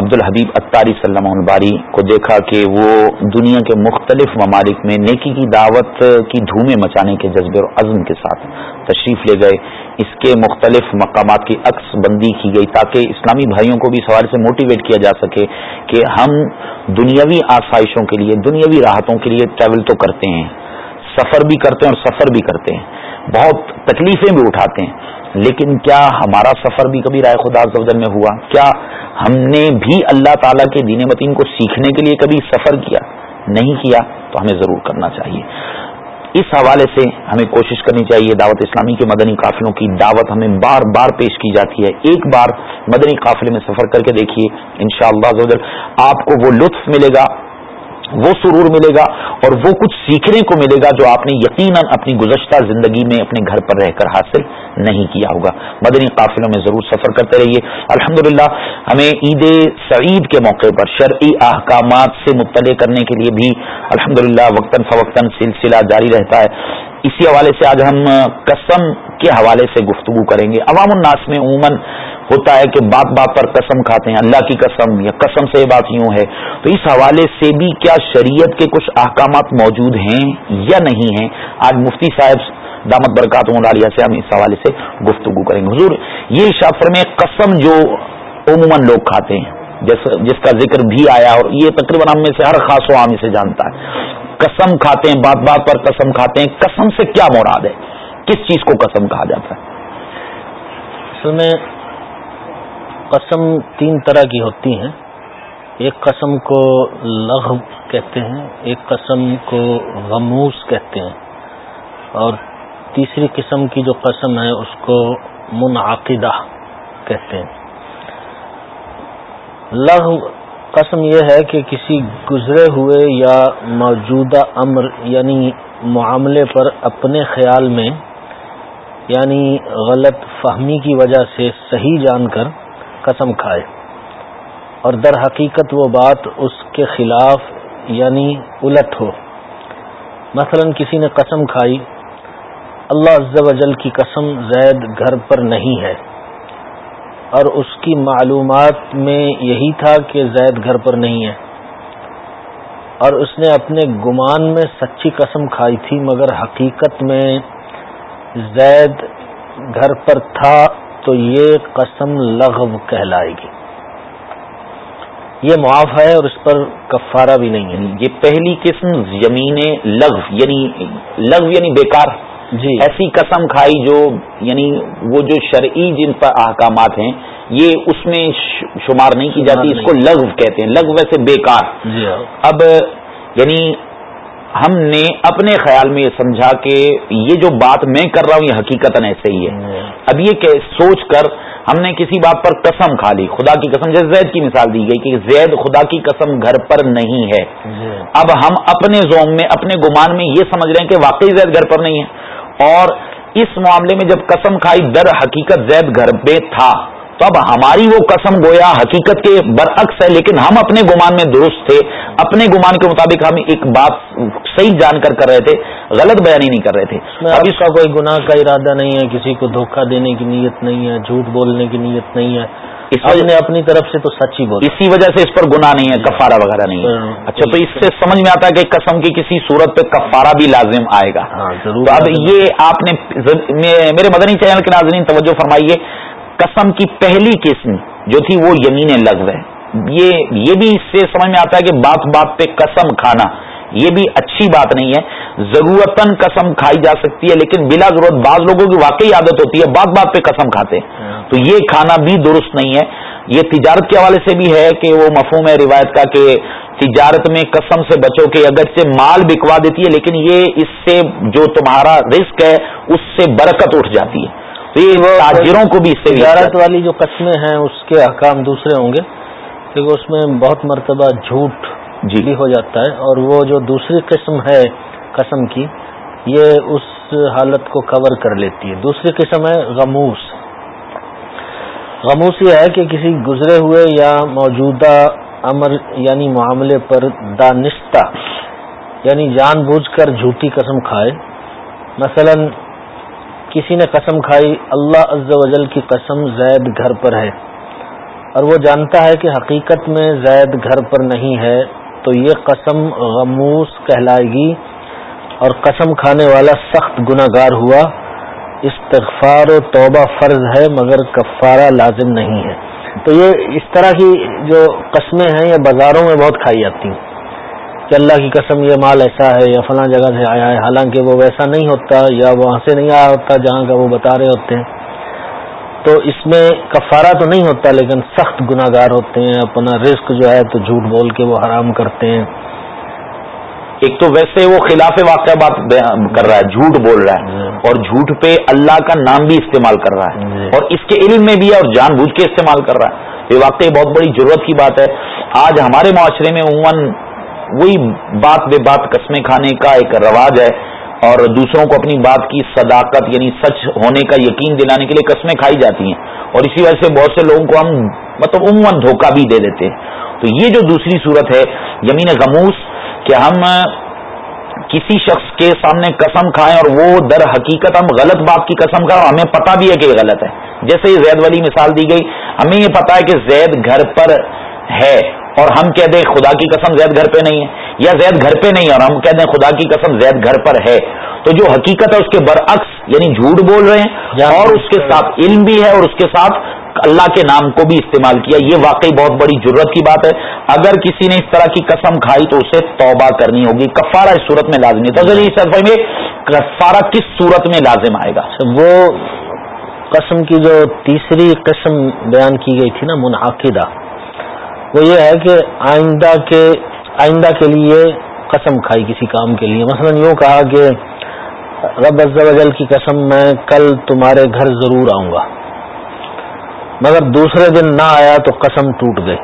عبد الحبیب اتاری سلم الباری کو دیکھا کہ وہ دنیا کے مختلف ممالک میں نیکی کی دعوت کی دھومیں مچانے کے جذبے اور عزم کے ساتھ تشریف لے گئے اس کے مختلف مقامات کی عکس بندی کی گئی تاکہ اسلامی بھائیوں کو بھی اس حوالے سے موٹیویٹ کیا جا سکے کہ ہم دنیاوی آسائشوں کے لیے دنیاوی راحتوں کے لیے ٹریول تو کرتے ہیں سفر بھی کرتے ہیں اور سفر بھی کرتے ہیں بہت تکلیفیں بھی اٹھاتے ہیں لیکن کیا ہمارا سفر بھی کبھی رائے خدا میں ہوا کیا ہم نے بھی اللہ تعالیٰ کے دین متین کو سیکھنے کے لیے کبھی سفر کیا نہیں کیا تو ہمیں ضرور کرنا چاہیے اس حوالے سے ہمیں کوشش کرنی چاہیے دعوت اسلامی کے مدنی قافلوں کی دعوت ہمیں بار بار پیش کی جاتی ہے ایک بار مدنی قافلے میں سفر کر کے دیکھیے انشاءاللہ شاء آپ کو وہ لطف ملے گا وہ سرور ملے گا اور وہ کچھ سیکھنے کو ملے گا جو آپ نے یقیناً اپنی گزشتہ زندگی میں اپنے گھر پر رہ کر حاصل نہیں کیا ہوگا مدنی قافلوں میں ضرور سفر کرتے رہیے الحمد ہمیں عید سعید کے موقع پر شرعی احکامات سے مطلع کرنے کے لیے بھی الحمد للہ وقتاً فوقتاً سلسلہ جاری رہتا ہے اسی حوالے سے آج ہم قسم کے حوالے سے گفتگو کریں گے عوام الناس میں عموماً ہوتا ہے کہ باپ باپ پر قسم کھاتے ہیں اللہ کی قسم یا قسم سے بات یوں ہے تو اس حوالے سے بھی کیا شریعت کے کچھ احکامات موجود ہیں یا نہیں ہیں آج مفتی صاحب دامت برکات سے ہم اس حوالے سے گفتگو کریں گے حضور یہ شاخر میں قسم جو عموماً لوگ کھاتے ہیں جس, جس کا ذکر بھی آیا اور یہ تقریباً ہم میں سے ہر خاص و عام اسے جانتا ہے قسم کھاتے ہیں بات بات پر قسم کھاتے ہیں قسم سے کیا مراد ہے کس چیز کو قسم کہا جاتا ہے اصل میں قسم تین طرح کی ہوتی ہیں ایک قسم کو لغ کہتے ہیں ایک قسم کو غموس کہتے ہیں اور تیسری قسم کی جو قسم ہے اس کو منعقدہ کہتے ہیں لغ قسم یہ ہے کہ کسی گزرے ہوئے یا موجودہ امر یعنی معاملے پر اپنے خیال میں یعنی غلط فہمی کی وجہ سے صحیح جان کر قسم کھائے اور در حقیقت وہ بات اس کے خلاف یعنی الٹ ہو مثلا کسی نے قسم کھائی اللہ عز و جل کی قسم زید گھر پر نہیں ہے اور اس کی معلومات میں یہی تھا کہ زید گھر پر نہیں ہے اور اس نے اپنے گمان میں سچی قسم کھائی تھی مگر حقیقت میں زید گھر پر تھا تو یہ قسم لغو کہلائے گی یہ معاف ہے اور اس پر کفارہ بھی نہیں ہے یعنی یہ پہلی قسم زمین لغ یعنی لغو یعنی بیکار جی ایسی قسم کھائی جو یعنی وہ جو شرعی جن پر احکامات ہیں یہ اس میں شمار نہیں کی جاتی اس کو لغو کہتے ہیں لغو ویسے جی اب یعنی ہم نے اپنے خیال میں یہ سمجھا کہ یہ جو بات میں کر رہا ہوں یہ حقیقت ایسے ہی ہے اب یہ کہ سوچ کر ہم نے کسی بات پر قسم کھا لی خدا کی قسم جیسے زید کی مثال دی گئی کہ زید خدا کی قسم گھر پر نہیں ہے جی۔ اب ہم اپنے زوم میں اپنے گمان میں یہ سمجھ رہے ہیں کہ واقعی زید گھر پر نہیں ہے اور اس معاملے میں جب قسم کھائی در حقیقت زید گھر پہ تھا تو اب ہماری وہ قسم گویا حقیقت کے برعکس ہے لیکن ہم اپنے گمان میں درست تھے اپنے گمان کے مطابق ہم ایک بات صحیح جان کر کر رہے تھے غلط بیان نہیں کر رہے تھے ابھی کوئی گناہ کا ارادہ نہیں ہے کسی کو دھوکہ دینے کی نیت نہیں ہے جھوٹ بولنے کی نیت نہیں ہے اس وجہ اپنی طرف سے تو سچ ہی بولا اسی وجہ سے اس پر گناہ نہیں ہے کفارہ وغیرہ نہیں ہے ہاں۔ اچھا تو اس سے سمجھ میں آتا ہے کہ قسم کی کسی صورت پہ کفارہ بھی لازم آئے گا ہاں، اب یہ آپ نے میرے مدنی چینل کے ناظرین توجہ فرمائیے قسم کی پہلی قسم جو تھی وہ یمین لغو ہے یہ یہ بھی اس سے سمجھ میں آتا ہے کہ بات بات پہ قسم کھانا یہ بھی اچھی بات نہیں ہے ضرورتن قسم کھائی جا سکتی ہے لیکن بلا ضرورت بعض لوگوں کی واقعی عادت ہوتی ہے بات بات پہ قسم کھاتے ہیں تو یہ کھانا بھی درست نہیں ہے یہ تجارت کے حوالے سے بھی ہے کہ وہ مفہوم ہے روایت کا کہ تجارت میں قسم سے بچو اگر اگرچہ مال بکوا دیتی ہے لیکن یہ اس سے جو تمہارا رسک ہے اس سے برکت اٹھ جاتی ہے تاجروں کو بھی تجارت والی جو قسمیں ہیں اس کے احکام دوسرے ہوں گے کیونکہ اس میں بہت مرتبہ جھوٹ جی ہو جاتا ہے اور وہ جو دوسری قسم ہے قسم کی یہ اس حالت کو کور کر لیتی ہے دوسری قسم ہے غموس غموس یہ ہے کہ کسی گزرے ہوئے یا موجودہ امر یعنی معاملے پر دانستہ یعنی جان بوجھ کر جھوٹی قسم کھائے مثلا کسی نے قسم کھائی اللہ از جل کی قسم زید گھر پر ہے اور وہ جانتا ہے کہ حقیقت میں زید گھر پر نہیں ہے تو یہ قسم غموس کہلائے گی اور قسم کھانے والا سخت گار ہوا استغفار و توبہ فرض ہے مگر کفارہ لازم نہیں ہے تو یہ اس طرح کی جو قسمیں ہیں یہ بازاروں میں بہت کھائی جاتی ہیں کہ اللہ کی قسم یہ مال ایسا ہے یا فلاں جگہ سے آیا ہے حالانکہ وہ ویسا نہیں ہوتا یا وہاں سے نہیں آیا ہوتا جہاں کا وہ بتا رہے ہوتے ہیں تو اس میں کفارہ تو نہیں ہوتا لیکن سخت گار ہوتے ہیں اپنا رزق جو ہے تو جھوٹ بول کے وہ حرام کرتے ہیں ایک تو ویسے وہ خلاف واقعہ بات کر رہا ہے جھوٹ بول رہا ہے جی۔ اور جھوٹ پہ اللہ کا نام بھی استعمال کر رہا ہے جی۔ اور اس کے علم میں بھی ہے اور جان بوجھ کے استعمال کر رہا ہے یہ واقعی بہت بڑی ضرورت کی بات ہے آج ہمارے معاشرے میں عموماً وہی بات بے بات قسمیں کھانے کا ایک رواج ہے اور دوسروں کو اپنی بات کی صداقت یعنی سچ ہونے کا یقین دلانے کے لیے قسمیں کھائی جاتی ہیں اور اسی وجہ سے بہت سے لوگوں کو ہم مطلب عموماً دھوکہ بھی دے دیتے ہیں تو یہ جو دوسری صورت ہے یمین غموس کہ ہم کسی شخص کے سامنے قسم کھائیں اور وہ در حقیقت ہم غلط بات کی قسم کھائیں اور ہمیں پتا بھی ہے کہ یہ غلط ہے جیسے یہ زید والی مثال دی گئی ہمیں یہ پتا ہے کہ زید گھر پر ہے اور ہم کہہ دیں خدا کی قسم زید گھر پہ نہیں ہے یا زید گھر پہ نہیں ہے اور ہم کہہ دیں خدا کی قسم زید گھر پر ہے تو جو حقیقت ہے اس کے برعکس یعنی جھوٹ بول رہے ہیں اور اس کے ساتھ علم بھی ہے اور اس کے ساتھ اللہ کے نام کو بھی استعمال کیا یہ واقعی بہت بڑی ضرورت کی بات ہے اگر کسی نے اس طرح کی قسم کھائی تو اسے توبہ کرنی ہوگی کفارا صورت میں لازمی میں کفارہ کس صورت میں لازم آئے گا اچھا، وہ قسم کی جو تیسری قسم بیان کی گئی تھی نا منعقدہ وہ یہ ہے کہ آئندہ کے آئندہ کے لیے قسم کھائی کسی کام کے لیے مثلا یوں کہا کہ رب وجل کی قسم میں کل تمہارے گھر ضرور آؤں گا مگر دوسرے دن نہ آیا تو قسم ٹوٹ گئی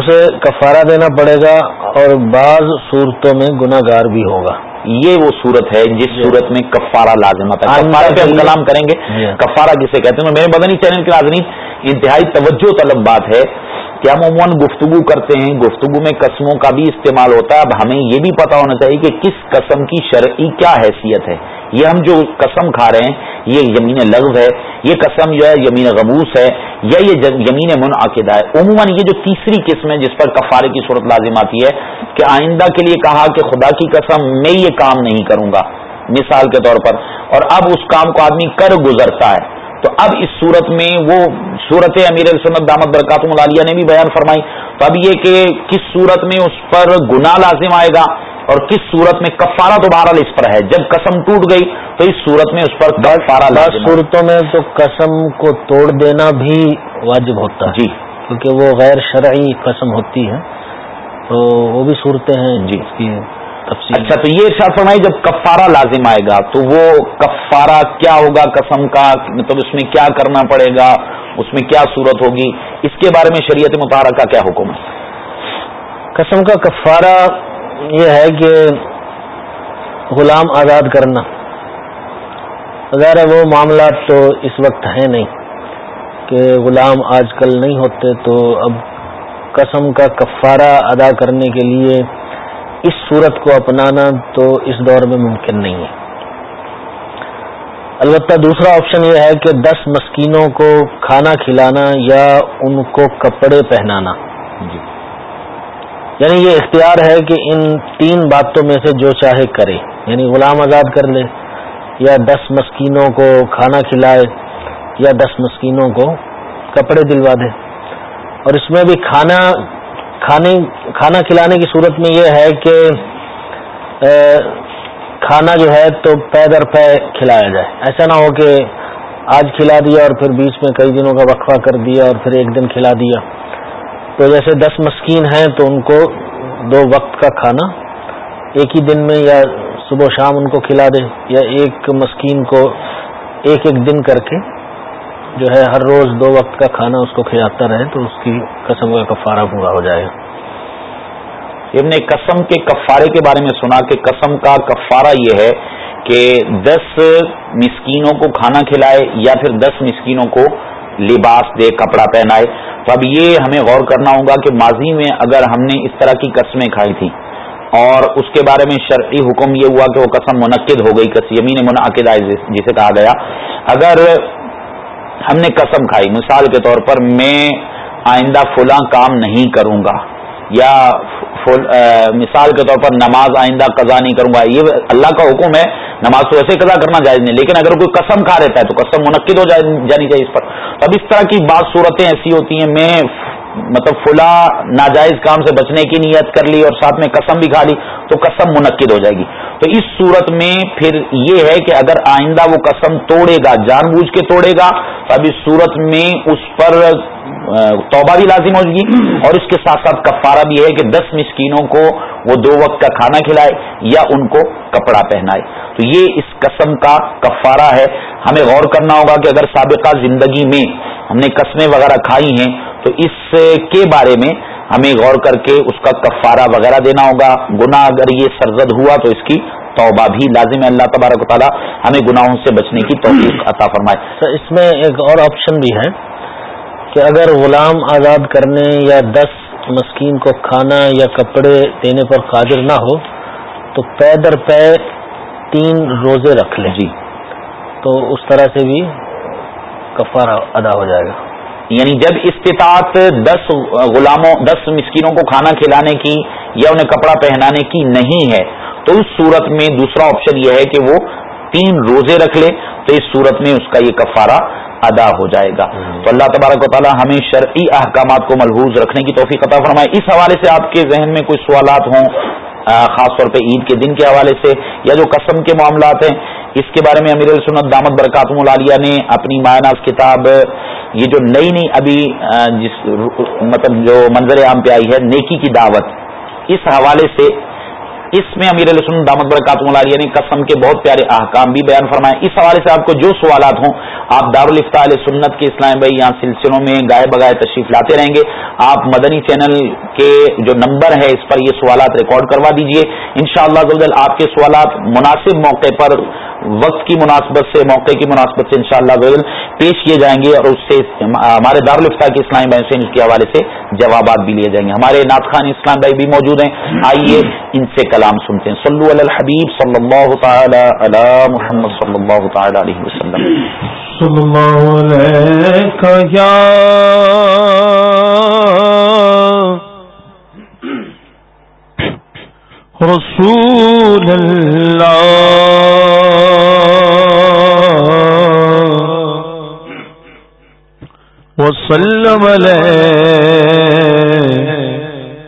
اسے کفارہ دینا پڑے گا اور بعض صورتوں میں گناہ گار بھی ہوگا یہ وہ صورت ہے جس صورت میں کفارہ لازم آتا ہے کفارہ پہ ہم کلام کریں گے کفارہ جسے کہتے ہیں میرے بدنی چینل کے راجنیت انتہائی توجہ طلب بات ہے کیا ہم عموماً گفتگو کرتے ہیں گفتگو میں قسموں کا بھی استعمال ہوتا ہے اب ہمیں یہ بھی پتا ہونا چاہیے کہ کس قسم کی شرعی کیا حیثیت ہے یہ ہم جو قسم کھا رہے ہیں یہ یمین لغو ہے یہ قسم جو ہے یمین غبوس ہے یا یہ یمین منعقدہ ہے عموماً یہ جو تیسری قسم ہے جس پر کفارے کی صورت لازم آتی ہے کہ آئندہ کے لیے کہا کہ خدا کی قسم میں یہ کام نہیں کروں گا مثال کے طور پر اور اب اس کام کو آدمی کر گزرتا ہے تو اب اس صورت میں وہ صورت امیر السنت دامد برکات نے بھی بیان فرمائی تو اب یہ کہ کس صورت میں اس پر گناہ لازم آئے گا اور کس صورت میں کفارہ تو بہرحال اس پر ہے جب قسم ٹوٹ گئی تو اس صورت میں اس پر کفارہ لازم صورتوں میں تو قسم کو توڑ دینا بھی واجب ہوتا ہے جی کیونکہ وہ غیر شرعی قسم ہوتی ہے تو وہ بھی صورتیں ہیں جی اس کی اچھا تو یہ ارشاد فرمائی جب کفارہ لازم آئے گا تو وہ کفارہ کیا ہوگا قسم کا مطلب اس میں کیا کرنا پڑے گا اس میں کیا صورت ہوگی اس کے بارے میں شریعت مطالعہ کا کیا حکم ہے قسم کا کفارہ یہ ہے کہ غلام آزاد کرنا ہے وہ معاملات تو اس وقت ہے نہیں کہ غلام آج کل نہیں ہوتے تو اب قسم کا کفارہ ادا کرنے کے لیے اس صورت کو اپنانا تو اس دور میں ممکن نہیں ہے البتہ دوسرا آپشن یہ ہے کہ دس مسکینوں کو کھانا کھلانا یا ان کو کپڑے پہنانا جی۔ یعنی یہ اختیار ہے کہ ان تین باتوں میں سے جو چاہے کرے یعنی غلام آزاد کر لے یا دس مسکینوں کو کھانا کھلائے یا دس مسکینوں کو کپڑے دلوا دے اور اس میں بھی کھانا کھانے کھانا کھلانے کی صورت میں یہ ہے کہ کھانا جو ہے تو پے در پے کھلایا جائے ایسا نہ ہو کہ آج کھلا دیا اور پھر بیچ میں کئی دنوں کا وقفہ کر دیا اور پھر ایک دن کھلا دیا تو جیسے دس مسکین ہیں تو ان کو دو وقت کا کھانا ایک ہی دن میں یا صبح شام ان کو کھلا دیں یا ایک مسکین کو ایک ایک دن کر کے جو ہے ہر روز دو وقت کا کھانا اس کو کھلاتا رہے تو اس کی قسم کا کفارہ پورا ہو جائے گا قسم کے کفارے کے بارے میں سنا کہ قسم کا کفارہ یہ ہے کہ دس مسکینوں کو کھانا کھلائے یا پھر دس مسکینوں کو لباس دے کپڑا پہنائے تو اب یہ ہمیں غور کرنا ہوگا کہ ماضی میں اگر ہم نے اس طرح کی قسمیں کھائی تھی اور اس کے بارے میں شرعی حکم یہ ہوا کہ وہ قسم منعقد ہو گئی کس یمین منعقد آئے جسے کہا گیا اگر ہم نے قسم کھائی مثال کے طور پر میں آئندہ فلاں کام نہیں کروں گا یا فل مثال کے طور پر نماز آئندہ قضا نہیں کروں گا یہ اللہ کا حکم ہے نماز تو ایسے قضا کرنا جائز نہیں لیکن اگر کوئی قسم کھا رہتا ہے تو قسم منعقد ہو جانی چاہیے اس پر اب اس طرح کی بات صورتیں ایسی ہوتی ہیں میں مطلب فلا ناجائز کام سے بچنے کی نیت کر لی اور ساتھ میں قسم بھی کھا لی تو قسم منعقد ہو جائے گی تو اس صورت میں پھر یہ ہے کہ اگر آئندہ وہ قسم توڑے گا جان بوجھ کے توڑے گا تو اب اس صورت میں اس پر توبہ بھی لازم ہو جائے گی اور اس کے ساتھ ساتھ کفارہ بھی ہے کہ دس مسکینوں کو وہ دو وقت کا کھانا کھلائے یا ان کو کپڑا پہنائے تو یہ اس قسم کا کفارہ ہے ہمیں غور کرنا ہوگا کہ اگر سابقہ زندگی میں ہم نے قسمیں وغیرہ کھائی ہیں تو اس کے بارے میں ہمیں غور کر کے اس کا کفارہ وغیرہ دینا ہوگا گنا اگر یہ سرزد ہوا تو اس کی توبہ بھی لازم ہے اللہ تبارک و تعالیٰ ہمیں گناہوں سے بچنے کی توفیق عطا فرمائے سر اس میں ایک اور آپشن بھی ہے کہ اگر غلام آزاد کرنے یا دس مسکین کو کھانا یا کپڑے دینے پر قادر نہ ہو تو پے در پے تین روزے رکھ لیں جی تو اس طرح سے بھی کفارہ ادا ہو جائے گا یعنی جب استطاعت دس غلاموں دس مسکینوں کو کھانا کھلانے کی یا انہیں کپڑا پہنانے کی نہیں ہے تو اس صورت میں دوسرا آپشن یہ ہے کہ وہ تین روزے رکھ لے تو اس صورت میں اس کا یہ کفارہ ادا ہو جائے گا تو اللہ تبارک و تعالی ہمیں شرعی احکامات کو ملحوظ رکھنے کی توفیق عطا فرمائے اس حوالے سے آپ کے ذہن میں کوئی سوالات ہوں خاص طور پہ عید کے دن کے حوالے سے یا جو قسم کے معاملات ہیں اس کے بارے میں امیر السنت دامت برکاتم العالیہ نے اپنی مایا ناز کتاب یہ جو نئی نئی ابھی جس مطلب جو منظر عام پہ آئی ہے نیکی کی دعوت اس حوالے سے اس میں امیر سن دامد برکات ملالیہ نے قسم کے بہت پیارے احکام بھی بیان فرمائے اس حوالے سے آپ کو جو سوالات ہوں آپ دارالفتا علیہ سنت کے اسلام بھائی یہاں سلسلوں میں گائے بگائے تشریف لاتے رہیں گے آپ مدنی چینل کے جو نمبر ہے اس پر یہ سوالات ریکارڈ کروا دیجئے انشاءاللہ شاء اللہ آپ کے سوالات مناسب موقع پر وقت کی مناسبت سے موقع کی مناسبت سے انشاءاللہ شاء پیش کیے جائیں گے اور اس سے ہمارے دارالفتا کے اسلام بھائی سے کے حوالے سے جوابات بھی لیے جائیں گے ہمارے ناطخان اسلام بھائی بھی موجود ہیں آئیے ان سے کلام سنتے ہیں صلو علی الحبیب صلی اللہ تعالی علی محمد صلی صلی اللہ اللہ اللہ تعالی علیہ علیہ علیہ وسلم وسلم یا رسول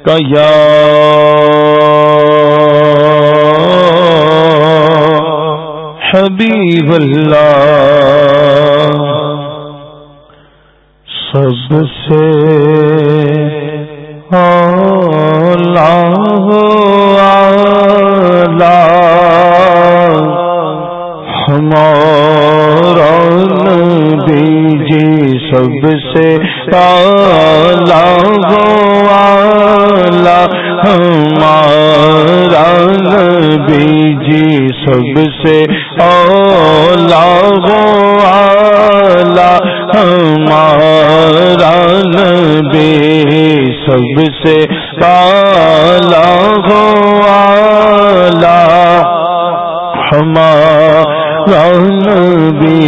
حبیب اللہ سب سے آلہ ہمارا نبی جی سب سے آلہ ہمارا نبی جی سب سے اولا الا ہمارا نبی سب سے پلا ہمارا نبی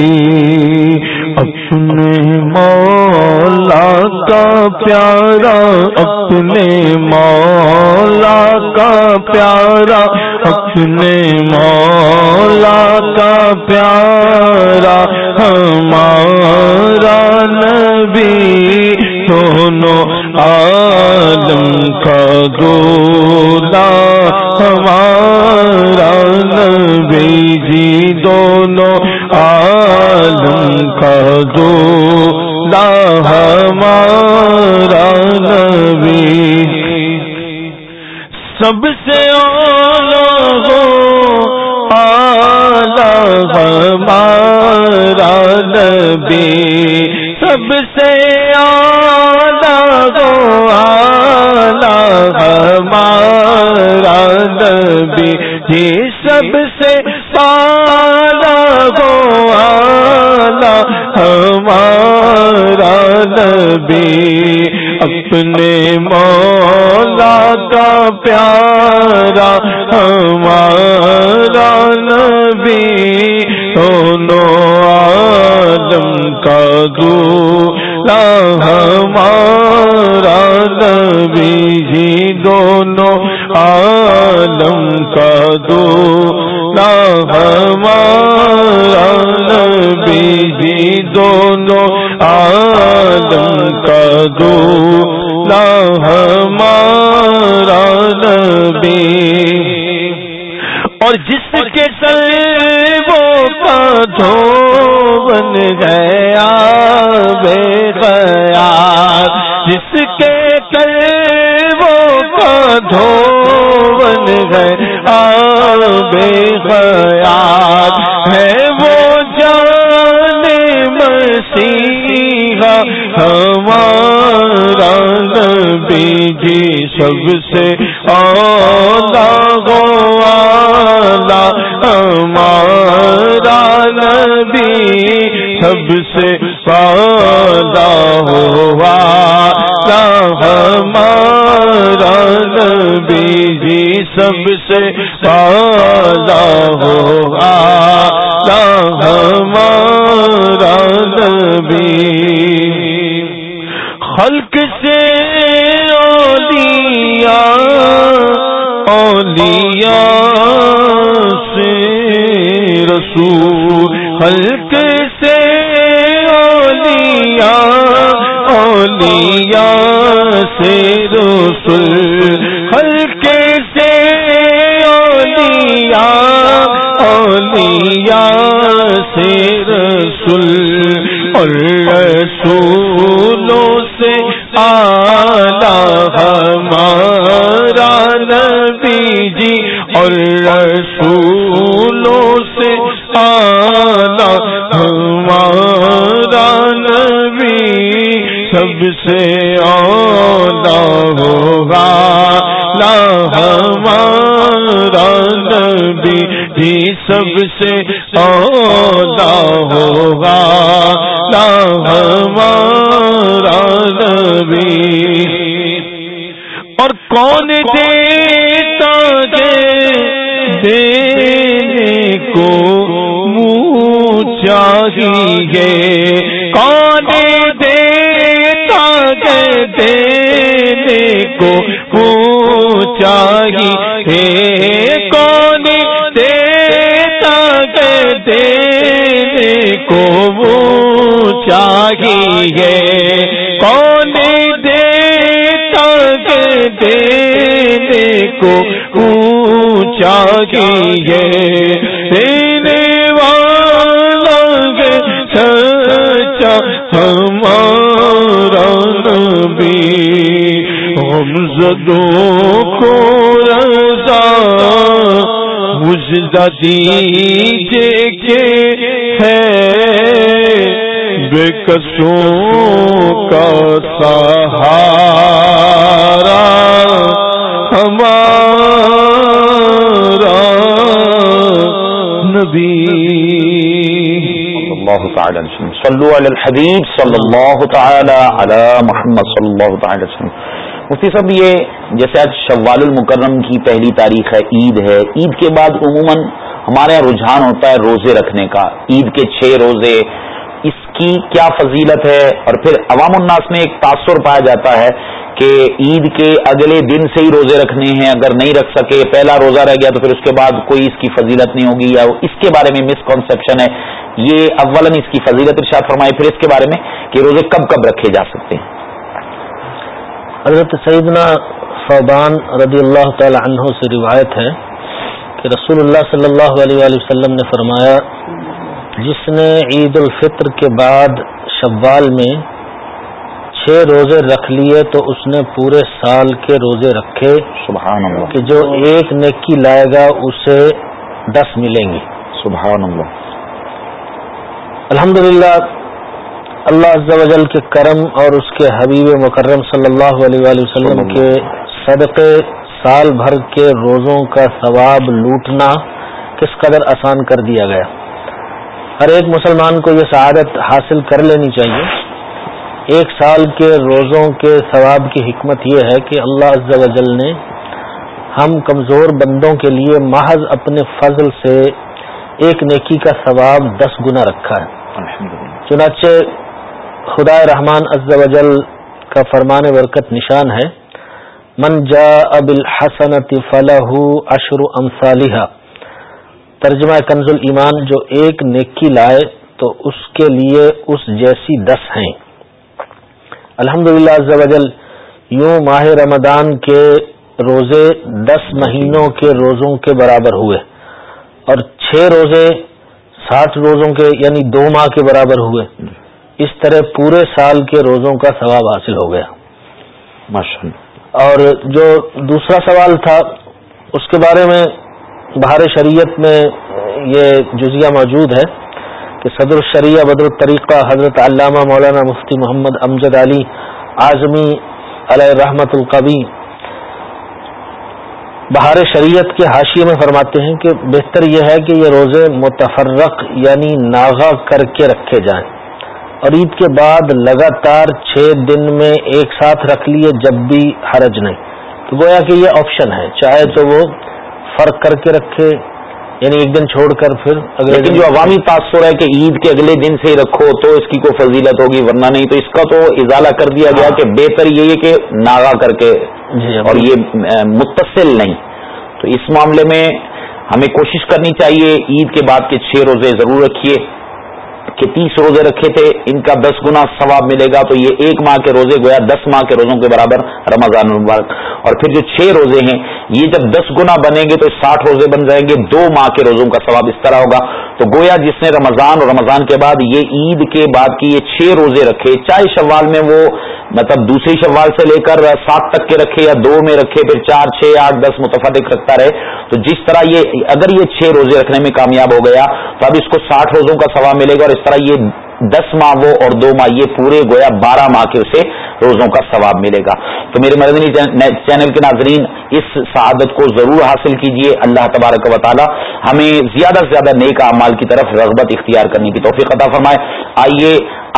اپنے مولا کا پیارا اپنے مولا کا پیارا اپنے مولا کا پیارا ہمارا نبی سونو بھی کا آمکھ ہمارا نبی جی دونوں عالم کا جو لا ہمارا نبی سب سے آ ہو آلہ ہمارا نبی سب سے ہو آلہ ہمارا نبی گو سب سے پار آلہ ہمارا نبی اپنے مولا کا پیارا ہمارا نبی دونوں عالم کا دونوں ہمارا نبی جی دونوں عالم کا دو دونوں عالم کا دو اور جس کے سلے وہ دھو بن گیا جس کے کل دھون گئے بے یاد ہے بیجی سب سے پودا گوا ہمارا نبی سب سے پالا ہوا ہمارا نبی جی سب سے پالا ہوا ہمارا نبی خلق سے اولیاء اولیاء سے رسول خلق سے اولیاء اولیاء سے رسول خلق سے اولیاء اولیاء سے رسول اور رسول بالوں سے آلہ ہمارا نبی جی اور رسولوں سے آلہ ہمارا نبی سب سے آلہ ہوگا لا ہمارا نبی جی سب سے آلہ ہوگا کون دیتا دے دینے کو منہ چاہیے کون دیتا دے دینے کو منہ چاہیے کون دیتا دے دینے کو منہ چاہیے کو پوچھا کہ یہ دینے والا گے سچا ہمارا نبی ہم زدوں کو رضا مجھا دیجے کے ہے بے کسوں کا سہارا نبی اللہ اللہ اللہ تعالی تعالی تعالی صلو علی علی الحبیب صلی صلی محمد وسلم مفتی صاحب یہ جیسے آج شوال المکرم کی پہلی تاریخ ہے عید ہے عید کے بعد عموماً ہمارے یہاں رجحان ہوتا ہے روزے رکھنے کا عید کے چھ روزے اس کی کیا فضیلت ہے اور پھر عوام الناس میں ایک تاثر پایا جاتا ہے کہ عید کے اگلے دن سے ہی روزے رکھنے ہیں اگر نہیں رکھ سکے پہلا روزہ رہ گیا تو پھر اس کے بعد کوئی اس کی فضیلت نہیں ہوگی یا اس کے بارے میں مس کنسیپشن ہے یہ اول اس کی فضیلت ارشاد فرمائی پھر اس کے بارے میں کہ روزے کب کب رکھے جا سکتے ہیں حضرت سیدنا فوبان رضی اللہ تعالی عنہ سے روایت ہے کہ رسول اللہ صلی اللہ علیہ وآلہ وسلم نے فرمایا جس نے عید الفطر کے بعد شوال میں چھ روزے رکھ لیے تو اس نے پورے سال کے روزے رکھے سبحان اللہ کہ جو ایک نیکی لائے گا اسے دس ملیں گی سبحان الحمد للہ اللہ عز و جل کے کرم اور اس کے حبیب مکرم صلی اللہ علیہ وسلم کے صدقے سال بھر کے روزوں کا ثواب لوٹنا کس قدر آسان کر دیا گیا ہر ایک مسلمان کو یہ سعادت حاصل کر لینی چاہیے ایک سال کے روزوں کے ثواب کی حکمت یہ ہے کہ اللہ عز و جل نے ہم کمزور بندوں کے لیے محض اپنے فضل سے ایک نیکی کا ثواب دس گنا رکھا ہے چنانچہ خدا رحمان عز و جل کا فرمان برکت نشان ہے من جا اب الحسن امسالحہ ترجمہ کنز المان جو ایک نیکی لائے تو اس کے لیے اس جیسی دس ہیں الحمد للہ یوں ماہ رمضان کے روزے دس مہینوں کے روزوں کے برابر ہوئے اور چھ روزے ساٹھ روزوں کے یعنی دو ماہ کے برابر ہوئے اس طرح پورے سال کے روزوں کا ثواب حاصل ہو گیا اور جو دوسرا سوال تھا اس کے بارے میں بہار شریعت میں یہ جزیہ موجود ہے کہ صدر الشریعہ بدر الطریقہ حضرت علامہ مولانا مفتی محمد امجد علی اعظمی علیہ رحمت القبی بہار شریعت کے حاشیے میں فرماتے ہیں کہ بہتر یہ ہے کہ یہ روزے متفرق یعنی ناغا کر کے رکھے جائیں اور عید کے بعد لگاتار چھ دن میں ایک ساتھ رکھ لیے جب بھی حرج نہیں تو گویا کہ یہ آپشن ہے چاہے تو وہ فرق کر کے رکھے یعنی ایک دن چھوڑ کر پھر اگلے لیکن جو عوامی تاثر ہے کہ عید کے اگلے دن سے رکھو تو اس کی کوئی فضیلت ہوگی ورنہ نہیں تو اس کا تو اضالہ کر دیا گیا ہاں۔ کہ بہتر یہ ہے کہ ناغا کر کے جی، جی۔ اور یہ متصل نہیں تو اس معاملے میں ہمیں کوشش کرنی چاہیے عید کے بعد کے چھ روزے ضرور رکھیے کہ تیس روزے رکھے تھے ان کا دس گنا ثواب ملے گا تو یہ ایک ماہ کے روزے گویا دس ماہ کے روزوں کے برابر رمضان المبارک اور پھر جو چھ روزے ہیں یہ جب دس گنا بنیں گے تو ساٹھ روزے بن جائیں گے دو ماہ کے روزوں کا ثواب اس طرح ہوگا تو گویا جس نے رمضان اور رمضان کے بعد یہ عید کے بعد کی یہ چھ روزے رکھے چاہے شوال میں وہ مطلب دوسری شوال سے لے کر سات تک کے رکھے یا دو میں رکھے پھر چار چھ آٹھ دس متفق رکھتا رہے تو جس طرح یہ اگر یہ چھ روزے رکھنے میں کامیاب ہو گیا تو اب اس کو ساٹھ روزوں کا سوا ملے گا اور اس طرح یہ دس ماہ وہ اور دو ماہ یہ پورے گویا بارہ ماہ کے اسے روزوں کا ثواب ملے گا تو میرے مدنی چینل کے ناظرین اس سعادت کو ضرور حاصل کیجیے اللہ تبارک و تعالی ہمیں زیادہ سے زیادہ نیک اعمال کی طرف رغبت اختیار کرنے کی توفیق عطا فرمائے آئیے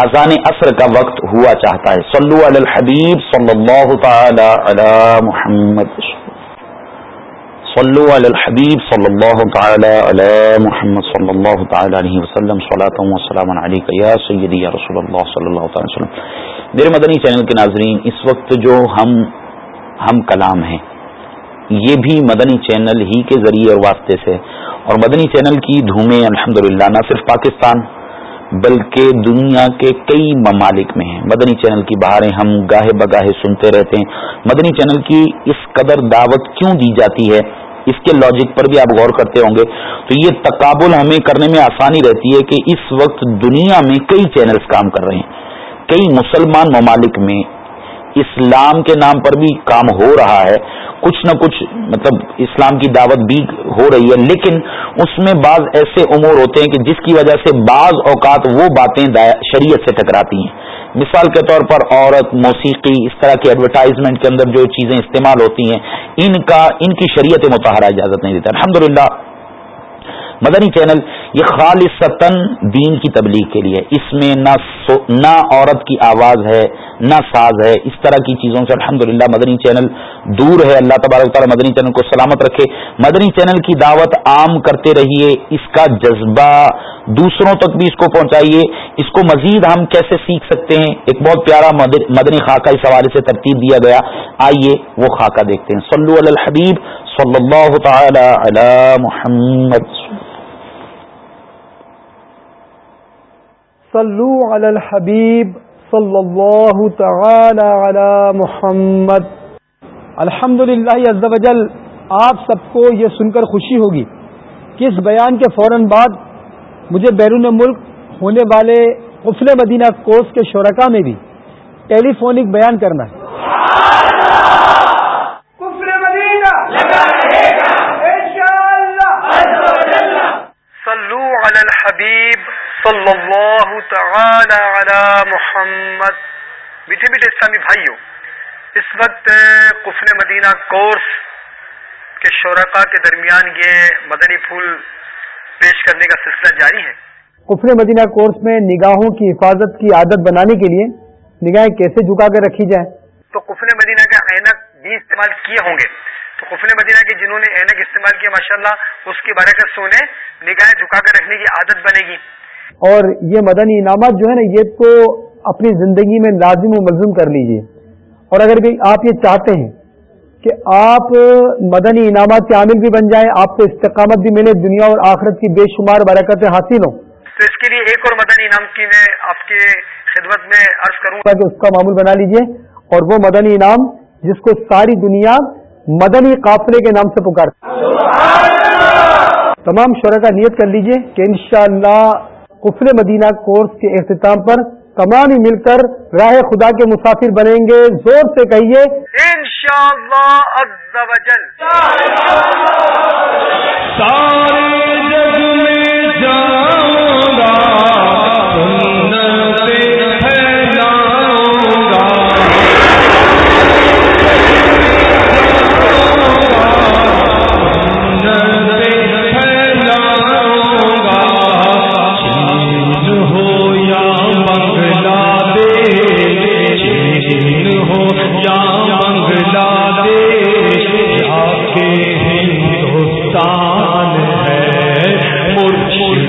اذان اثر کا وقت ہوا چاہتا ہے صلو علی علی الحبیب صلی اللہ تعالی محمد صلو علی الحبیب صلی اللہ تعالی علی محمد صلی اللہ تعالی علیہ وسلم و سلام یا یا سیدی رسول اللہ صلی اللہ تعالی وسلم میرے مدنی چینل کے ناظرین اس وقت جو ہم ہم کلام ہیں یہ بھی مدنی چینل ہی کے ذریعے اور واسطے سے اور مدنی چینل کی دھومیں الحمدللہ نہ صرف پاکستان بلکہ دنیا کے کئی ممالک میں ہیں مدنی چینل کی بہاریں ہم گاہے بگاہے سنتے رہتے ہیں مدنی چینل کی اس قدر دعوت کیوں دی جاتی ہے اس کے لاجک پر بھی آپ غور کرتے ہوں گے تو یہ تقابل ہمیں کرنے میں آسانی رہتی ہے کہ اس وقت دنیا میں کئی چینلز کام کر رہے ہیں کئی مسلمان ممالک میں اسلام کے نام پر بھی کام ہو رہا ہے کچھ نہ کچھ مطلب اسلام کی دعوت بھی ہو رہی ہے لیکن اس میں بعض ایسے امور ہوتے ہیں کہ جس کی وجہ سے بعض اوقات وہ باتیں شریعت سے ٹکراتی ہیں مثال کے طور پر عورت موسیقی اس طرح کی ایڈورٹائزمنٹ کے اندر جو چیزیں استعمال ہوتی ہیں ان کا ان کی شریعت متحرہ اجازت نہیں دیتا الحمدللہ مدنی چینل یہ خالص دین کی تبلیغ کے لیے اس میں نہ نہ عورت کی آواز ہے نہ ساز ہے اس طرح کی چیزوں سے الحمدللہ مدنی چینل دور ہے اللہ تبارک تعالیٰ مدنی چینل کو سلامت رکھے مدنی چینل کی دعوت عام کرتے رہیے اس کا جذبہ دوسروں تک بھی اس کو پہنچائیے اس کو مزید ہم کیسے سیکھ سکتے ہیں ایک بہت پیارا مدنی خاکہ اس حوالے سے ترتیب دیا گیا آئیے وہ خاکہ دیکھتے ہیں سلو الحبیب صلی اللہ تعالی علی علی محمد صلو الحبیب صلی اللہ تعالی علی محمد الحمد للہ و جل آپ سب کو یہ سن کر خوشی ہوگی کہ اس بیان کے فوراً بعد مجھے بیرون ملک ہونے والے قفل مدینہ کورس کے شرکا میں بھی ٹیلی فونک بیان کرنا ہے على الحبیب صلی اللہ تعالی محمد مٹھے بیٹھے اسلامی بھائیوں اس وقت کفن مدینہ کورس کے شرکا کے درمیان یہ مدنی پھول پیش کرنے کا سلسلہ جاری ہے کفن مدینہ کورس میں نگاہوں کی حفاظت کی عادت بنانے کے لیے نگاہیں کیسے جھکا کر رکھی جائیں تو کفن مدینہ کے عینک بھی استعمال کیے ہوں گے تو خفنے مدینہ کے جنہوں نے اینک استعمال کیا ماشاء اللہ اس کی کا سونے نگاہیں جھکا کر رکھنے کی عادت بنے گی اور یہ مدنی انعامات جو ہے نا یہ کو اپنی زندگی میں لازم و ملزم کر لیجیے اور اگر بھی آپ یہ چاہتے ہیں کہ آپ مدنی انعامات کے عامل بھی بن جائیں آپ کو استقامت بھی ملے دنیا اور آخرت کی بے شمار برکتیں حاصل ہوں تو اس کے لیے ایک اور مدنی انعام کی میں آپ کے خدمت میں عرض کروں اس کا معمول بنا لیجیے اور وہ مدنی انعام جس کو ساری دنیا مدنی قافلے کے نام سے پکار تمام شرکا کا نیت کر لیجئے کہ انشاءاللہ شاء مدینہ کورس کے اختتام پر تمام ہی مل کر راہ خدا کے مسافر بنیں گے زور سے کہیے میں جاؤں گا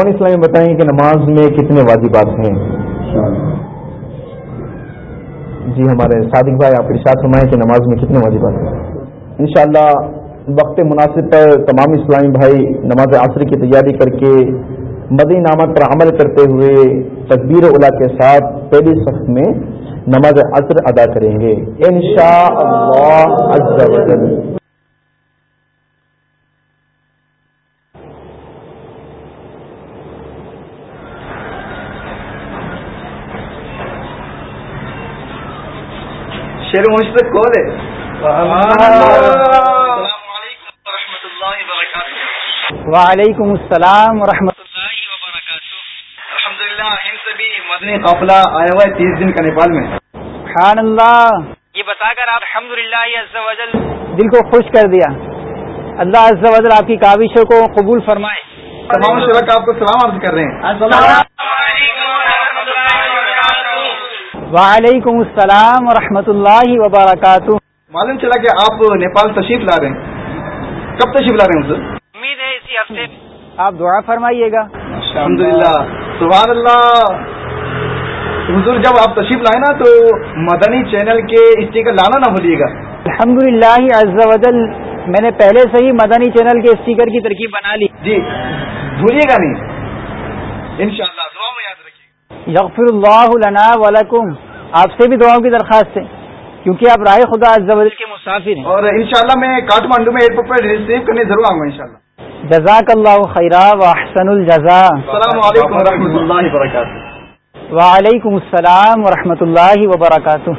کون اسلامی بتائیں کہ نماز میں کتنے واجبات ہیں جی ہمارے صادق بھائی آپ کے ساتھ کہ نماز میں کتنے واجبات ہیں انشاءاللہ وقت مناسب پر تمام اسلامی بھائی نماز عصر کی تیاری کر کے مدی نامت پر عمل کرتے ہوئے تقبیر اولا کے ساتھ پہلی صف میں نماز عصر ادا کریں گے انشاءاللہ شیر مشتقام علیکم و وعلیکم السلام و رحمۃ اللہ وبرکاتہ الحمد للہ سے بھی مدنی قافلہ آیا ہوا ہے تیس دن کا نیپال میں خان اللہ یہ بتا کر آپ الحمد للہ دل کو خوش کر دیا اللہ عز و جل آپ کی کابشوں کو قبول فرمائے تمام شرک آپ کو سلام عرض کر رہے ہیں وعلیکم السلام ورحمۃ اللہ وبرکاتہ معلوم چلا کہ آپ نیپال تشریف لا رہے ہیں کب تشریف لا رہے ہیں امید ہے اسی ہفتے آپ دعا فرمائیے گا الحمد للہ اللہ حضور جب آپ تشریف لائیں نا تو مدنی چینل کے اسٹیکر لانا نہ بھولیے گا الحمد للہ میں نے پہلے سے ہی مدنی چینل کے اسٹیکر کی ترکیب بنا لی جی بھولیے گا نہیں دعا شاء اللہ یغفر اللہ لنا ولکم آپ سے بھی دعاؤں کی درخواست ہے کیونکہ آپ رائے خدا عزوجل کے مسافر ہیں اور انشاءاللہ میں کاٹمانڈو میں ایئرپورٹ پر ریسیو کرنے ضرور آؤں گا انشاءاللہ جزاک اللہ خیرہ و احسن الجزا السلام علیکم ورحمۃ اللہ وبرکاتہ وعلیکم السلام ورحمۃ اللہ وبرکاتہ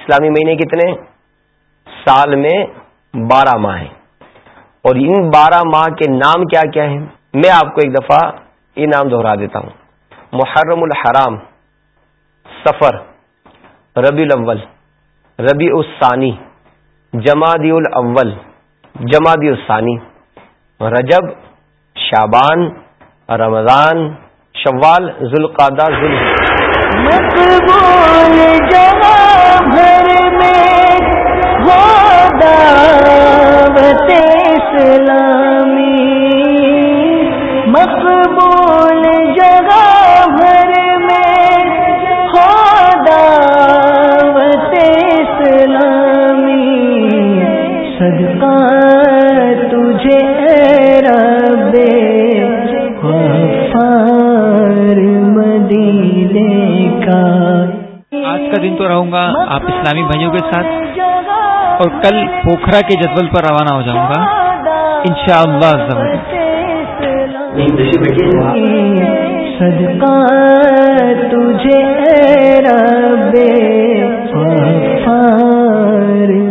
اسلامی مہینے کتنے سال میں بارہ ماہ ہیں اور ان بارہ ماہ کے نام کیا کیا ہیں میں آپ کو ایک دفعہ یہ نام دہرا دیتا ہوں محرم الحرام سفر ربی الاول ربی الثانی جمادی الاول جمادی الثانی رجب شابان رمضان شوال ذوالقادہ ذوال گھر میں وہ دعوت اسلامی تو رہوں گا آپ اسلامی بھائیوں کے ساتھ اور کل پوکھرا کے جدول پر روانہ ہو جاؤں گا ان شاء اللہ تجھے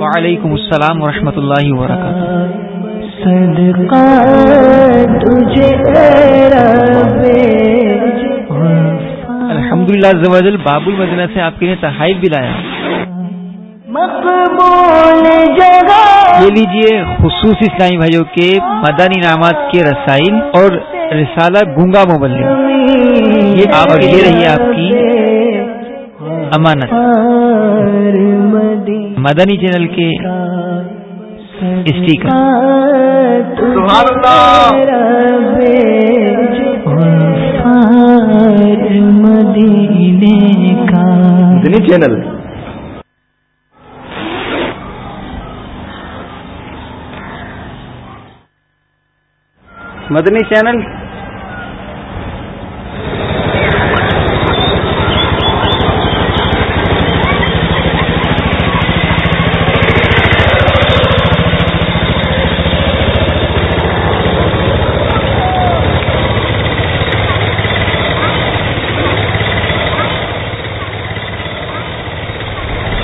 وعلیکم السلام ورحمۃ اللہ وبرکاتہ صدقہ تجھے رب الحمد للہ زو باب المدینہ سے آپ کے لیے تحائف بھی لایا یہ لیجیے خصوصی اسلامی بھائیوں کے مدانی نامات کے رسائل اور رسالہ گونگا مبل یہ آپ یہ رہی آپ کی امانت مدانی چینل کے اسٹیکر مدینے کا دینی چینل مدنی چینل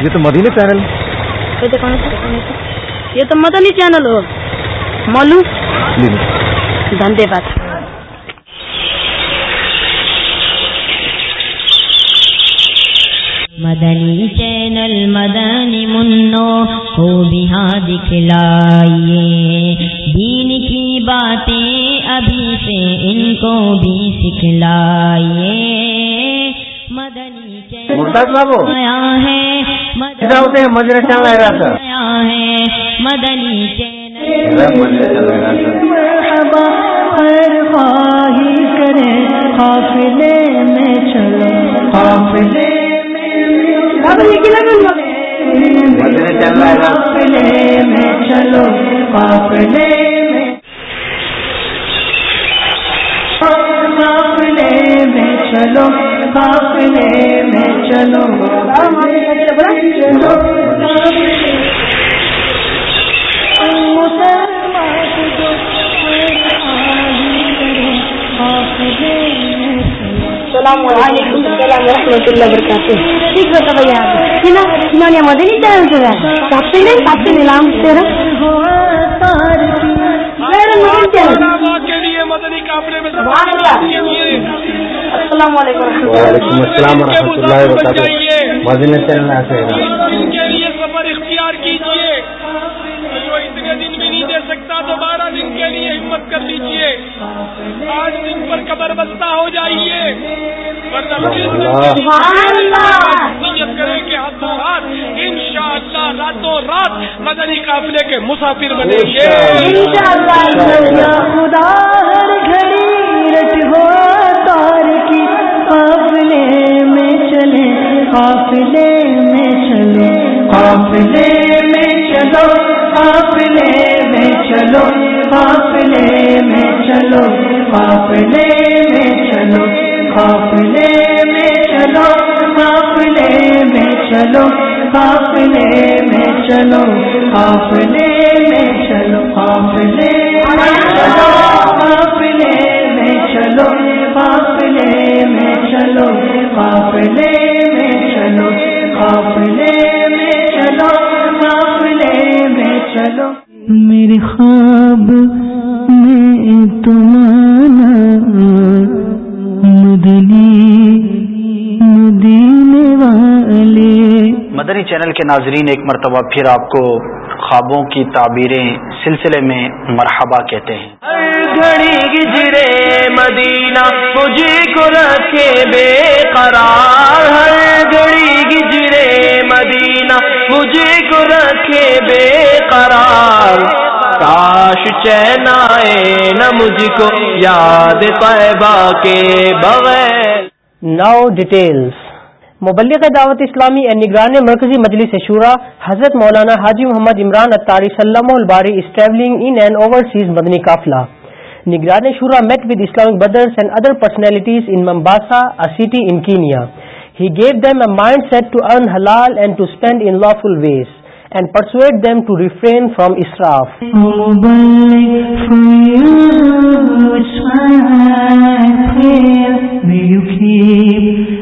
یہ تو مدنی چینل یہ تو مدنی چینل ہو مولو جی، جی۔ دھندے بات مدنی چینل مدنی منو کو بھی ہاں دکھلائیے دین کی باتیں ابھی سے ان کو بھی سکھلائیے مدنی بابو مجرے مدنی کرے پاپلے میں چلو لگنے کی قافلے میں چلو قافلے میں چلو السلام السلام علیکم ورحمۃ اللہ وبرکاتہ ٹھیک بتا ہو سب نے مدد نہیں چاہیے السلام علیکم وعلیکم السلام ورحمۃ اللہ و برکاتہ ان کے لیے سفر اختیار کیجیے جو اتنے دن بھی نہیں دے سکتا دوبارہ کے لیے ہمت کر دیجی آج دن پر قبر بستہ ہو جائیے نیت کریں کہ ہاتھوں ہاتھ ان شاء اللہ راتوں رات مدنی قافلے کے مسافر بنے گے خدار گلی رٹ ہو تار کی قابل میں چلے قافلے میں چلے قافلے میں چلو قافلے میں چلو قافلے میں چلو قافلے میں چلو قافلے میں چلو قافلے میں چلو قافلے میں چلو قافلے میں چلو قافلے میں چلو قافلے میں چلو قافلے میں چلو قافلے میں چلو قافلے میں چلو قافلے میں چلو میرے خواب میں تم مدنی چینل کے ناظرین ایک مرتبہ پھر آپ کو خوابوں کی تعبیریں سلسلے میں مرحبا کہتے ہیں ہر گھڑی گجرے مدینہ مجھے کو رکھے بے قرار ہر گھڑی گجرے مدینہ مجھے کو رکھے بے قرار کاش چین آئے نہ مجھ کو یاد پائے کے بغیر ناؤ ڈیٹیل مبلغ دعوت اسلامی نگران مرکزی مجلس شورا حضرت مولانا حاجی محمد عمران اطاری سلم is travelling in and overseas مدنی قافلہ نگران شورا met with Islamic brothers and other personalities in Mombasa city in Kenya he give them a mindset to earn Hilal and to spend in lawful ways and persuade them to refrain from staff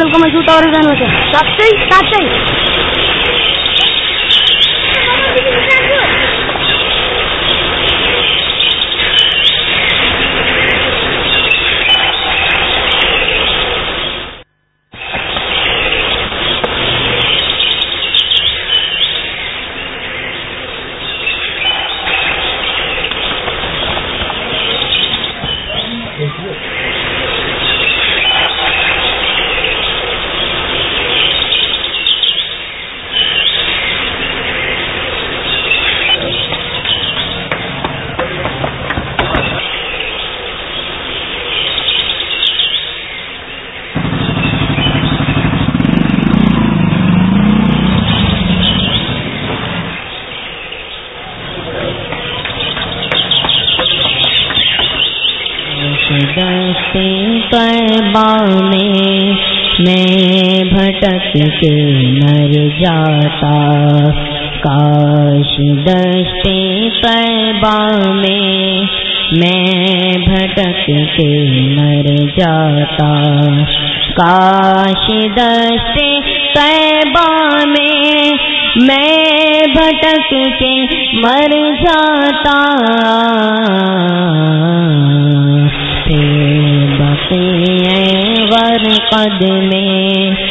میں ساتھ سات سر سے مر جاتا کاش دستے پہبامے میں میں بھٹک کے مر جاتا کاش دستے پہبامے میں میں بھٹک کے مر جاتا پھر بک ور قد میں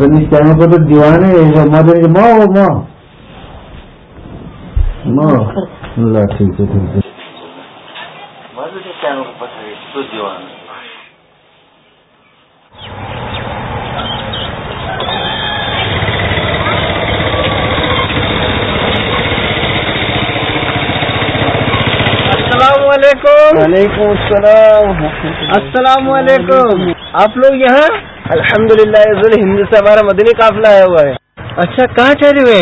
زمین فنستان کو تو دیوانے ہے ماں دیں گے ماں ماں ماں اللہ ٹھیک ہے ٹھیک ہے السلام علیکم وعلیکم السلام السلام علیکم آپ لوگ یہاں الحمد للہ ازل ہندو سے ہمارا مدنی قافلہ آیا ہوا ہے اچھا کہاں ٹھہرے ہوئے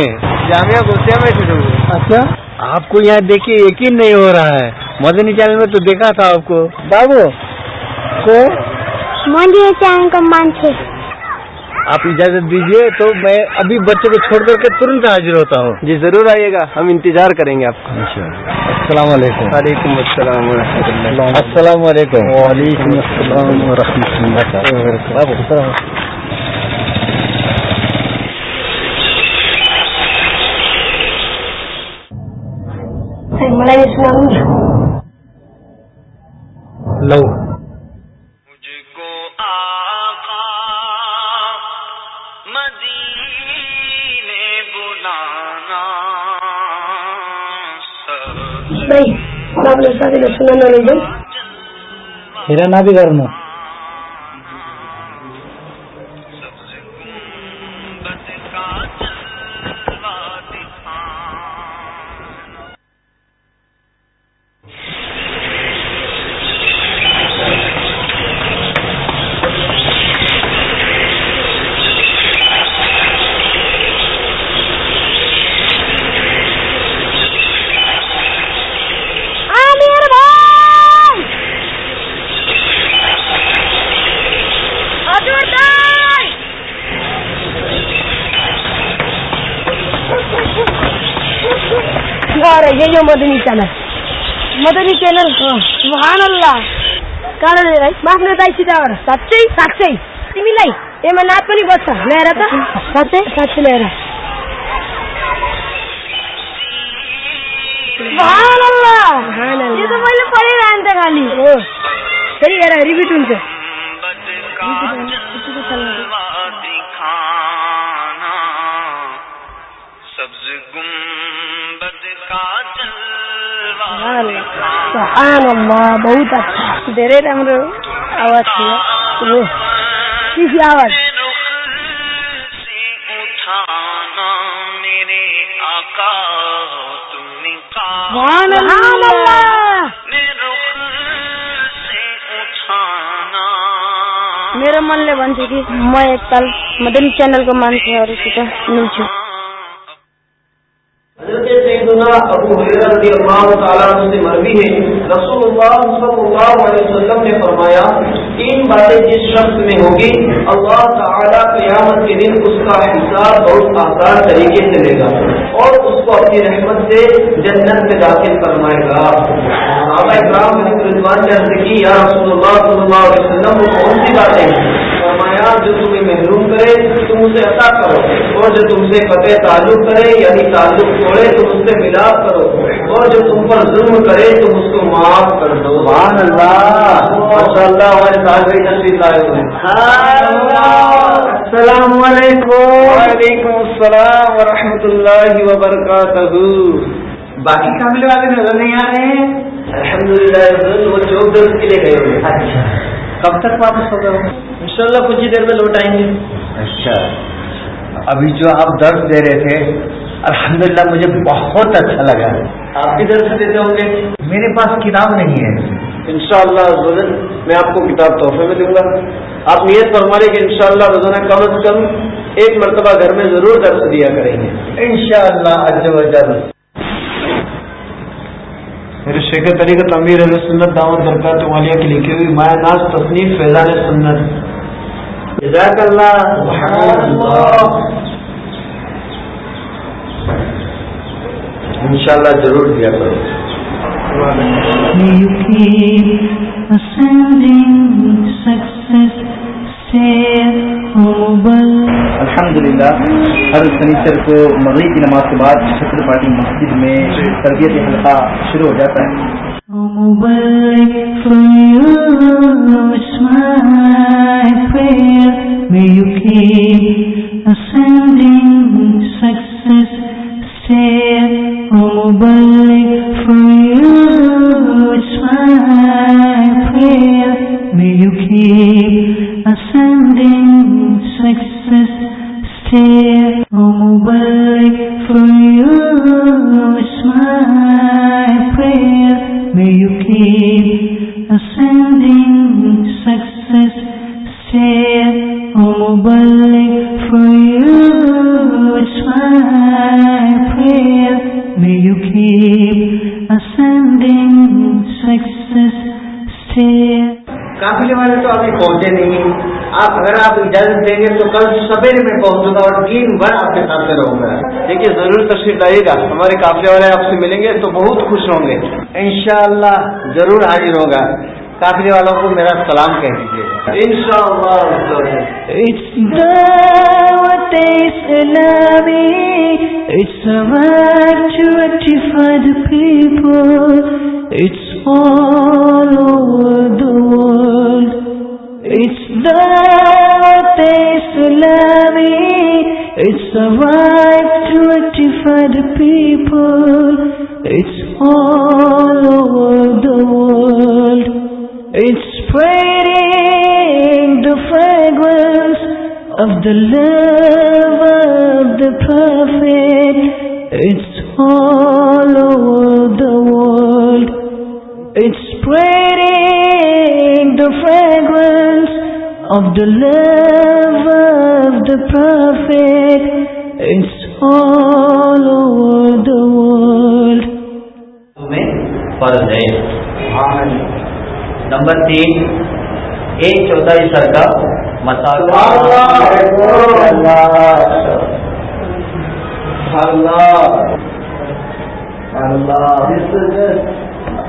جامعہ گوسیا میں ٹھہرے ہوئے اچھا آپ کو یہاں دیکھیے یقین نہیں ہو رہا ہے مدنی چینل میں تو دیکھا تھا آپ کو بابو کو مدنی چینل کا مان آپ اجازت دیجیے تو میں ابھی بچوں کو چھوڑ کر کے ترنت حاضر ہوتا ہوں جی ضرور آئیے گا ہم انتظار کریں گے آپ کا السلام علیکم وعلیکم السلام و رحمۃ اللہ السلام علیکم وعلیکم السلام ورحمۃ اللہ وبرکاتہ ہیلو میرا نام بھی کرنا مدنی چینل سبحان اللہ پڑی ریپیٹ سبحان اللہ بہت اچھا آواز آواز کسی سبحان اللہ میرا من لے بن چکی میں ایک مال مدن چینل کو مانتی ہوں اور اسی کا نیچے حضرت سیدنا ابو رضی اللہ تعالیٰ سے مربی ہے رسول اللہ صلی اللہ علیہ وسلم نے فرمایا تین باتیں جس شخص میں ہوگی اللہ تعالیٰ قیامت کے دن اس کا احساس بہت آسان طریقے سے لے گا اور اس کو اپنی رحمت سے جنت میں داخل فرمائے گا رضوان کی یا رسول اللہ اللہ علیہ وسلم کو کون سی باتیں فرمایا جو تمہیں محروم کرے تم اسے عطا کرو اور جو تم سے قطع تعلق کرے یعنی تعلق چھوڑے تم اس سے ملاپ کرو اور جو تم پر ظلم کرے تم اس کو معاف کر دو واحد السلام علیکم وعلیکم السلام ورحمۃ اللہ وبرکاتہ باقی خملے والے نظر نہیں آ رہے ہیں الحمد للہ وہ چوک درد کے لیے گئے ہوئے اچھا۔ کب تک واپس ہو گئے انشاءاللہ کچھ ہی دیر میں لوٹ آئیں گے اچھا ابھی جو آپ درد دے رہے تھے الحمدللہ مجھے بہت اچھا لگا آپ بھی درد دیتے ہوں گے میرے پاس کتاب نہیں ہے انشاءاللہ شاء اللہ میں آپ کو کتاب تحفے میں دوں گا آپ نیت فرمائیں کہ انشاءاللہ شاء کم از کم ایک مرتبہ گھر میں ضرور درد دیا کریں گے ان شاء اللہ میرے سنت دعوت درکار گمیر کی لکھی ہوئی مایا ناز تصنیف فیضان سنت جزاک ان شاء اللہ ضرور دیا کرو ہر سنیچر کو مغرب کی نماز کے بعد چھتر پارٹی مسجد میں تربیت حلقہ شروع ہو جاتا ہے مل سن سکس سیر اوم بل اسن سکس سی اومبئی پہنچے نہیں آپ اگر آپ اجازت دیں گے تو کل سویرے میں پہنچوں گا اور دن بھر آپ کے ساتھ رہوں گا دیکھیے ضرور تشریف لائیے گا ہمارے کافی والے آپ سے ملیں گے تو بہت خوش ہوں گے انشاءاللہ ضرور حاضر ہوگا کافی والوں کو میرا سلام کہہ دیجیے world. Is Dawat Islami is wait for people is all over the world it's فیرنگ the فیگوس of the love of the perfect it's all over the world It's spreading the fragrance of the love of the prophet. It's all over the world. تمہیں فرض ہے نمبر تین ایک چوتھائی سر کا مسالہ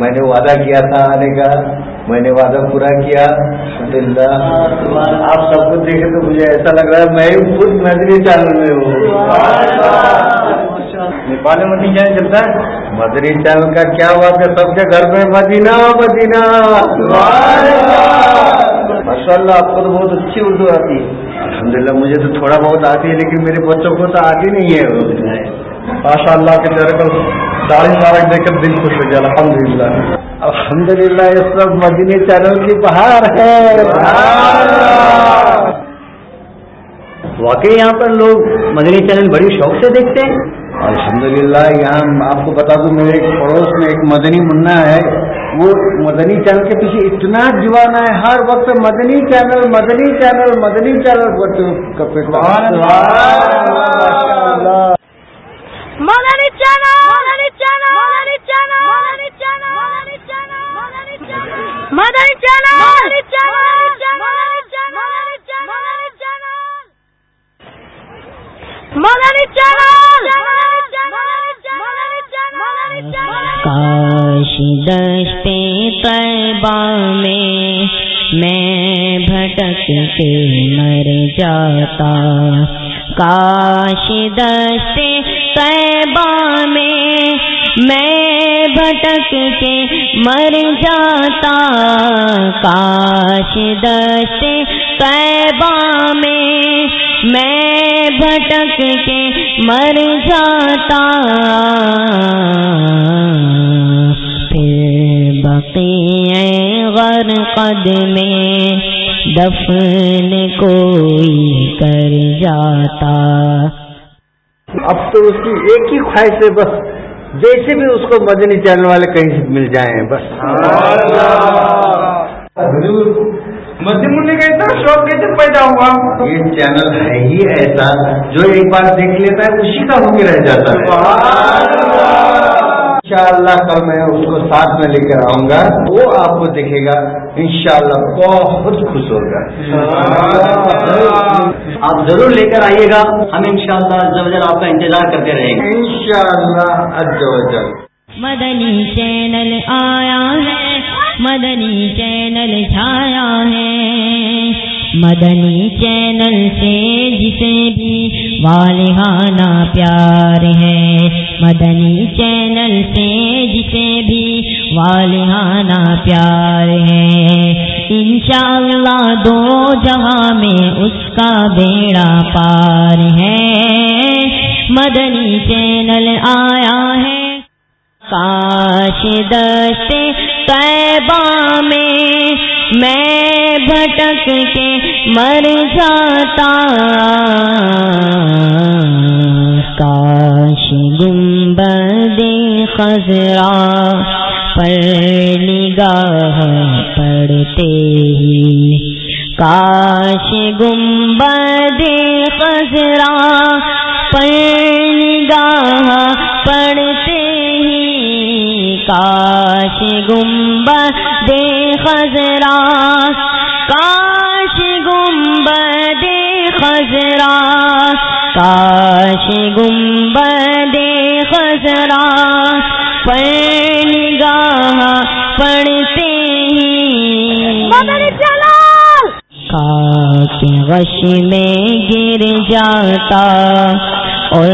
میں نے وعدہ کیا تھا آنے کا میں نے وعدہ پورا کیا الحمد للہ آپ سب کچھ دیکھے تو مجھے ایسا لگ رہا ہے میں ہی خود مدری چینل میں ہوں میں مدی چینل چلتا ہے مدری چینل کا کیا ہوا کہ سب کے گھر میں مدینہ مدینہ ماشاء اللہ آپ کو تو بہت اچھی اردو آتی الحمد للہ مجھے تو تھوڑا بہت آتی ہے لیکن میرے بچوں کو تو آتی نہیں ہے ماشاء اللہ کے طرح دیکھ کر دل خوش ہو گیا الحمد للہ الحمد للہ اس وقت مدنی چینل کی بہار ہے واقعی یہاں پر لوگ مدنی چینل بڑی شوق سے دیکھتے ہیں الحمد للہ یہاں آپ کو بتا دوں میرے ایک پڑوس میں ایک مدنی منا ہے وہ مدنی چینل کے پیچھے اتنا جوانا ہے ہر وقت مدنی چینل مدنی چینل مدنی چینل پر چانا چانا چانا چانا چانا چانا چانا چانا چانا چند چانا چند چانا چند چانا کاش دشتے طیبہ میں میں بھٹک کے مر جاتا کاش دستے میں میں بھٹک کے مر جاتا کاش دست طیبہ میں میں بھٹک کے مر جاتا پھر قد میں دفن کوئی کر جاتا اب تو اس کی ایک ہی خواہش ہے بس جیسے بھی اس کو مدنی چینل والے کہیں سے مل جائیں بس مدنی منہ کا اتنا شوق کیسے پیدا ہوا یہ چینل ہے ہی ایسا جو ایک بار دیکھ لیتا ہے اسی کا ہو کے رہ جاتا ہے انشاءاللہ کل میں اس کو ساتھ میں لے کر آؤں گا وہ آپ کو دیکھے گا انشاءاللہ بہت خوش ہوگا آپ ضرور لے کر آئیے گا ہم انشاءاللہ شاء اللہ جب آپ کا انتظار کرتے رہیں گے انشاءاللہ شاء اللہ چینل آیا ہے مدنی چینل چھایا ہے مدنی چینل سے جسے بھی والہانہ پیار ہے مدنی چینل سے جسے بھی والہانہ پیار ہے انشاءاللہ دو جہاں میں اس کا بیڑا پار ہے مدنی چینل آیا ہے کاش دستے میں بھٹک کے مر جاتا کاش گنبہ دے پر نگاہ پڑتے ہی کاش خزرا دے نگاہ پڑتے ہی کاش گمبے خزرا کاش گمب دے خزرا پین گاہ پڑتے کاش وش میں گر جاتا اور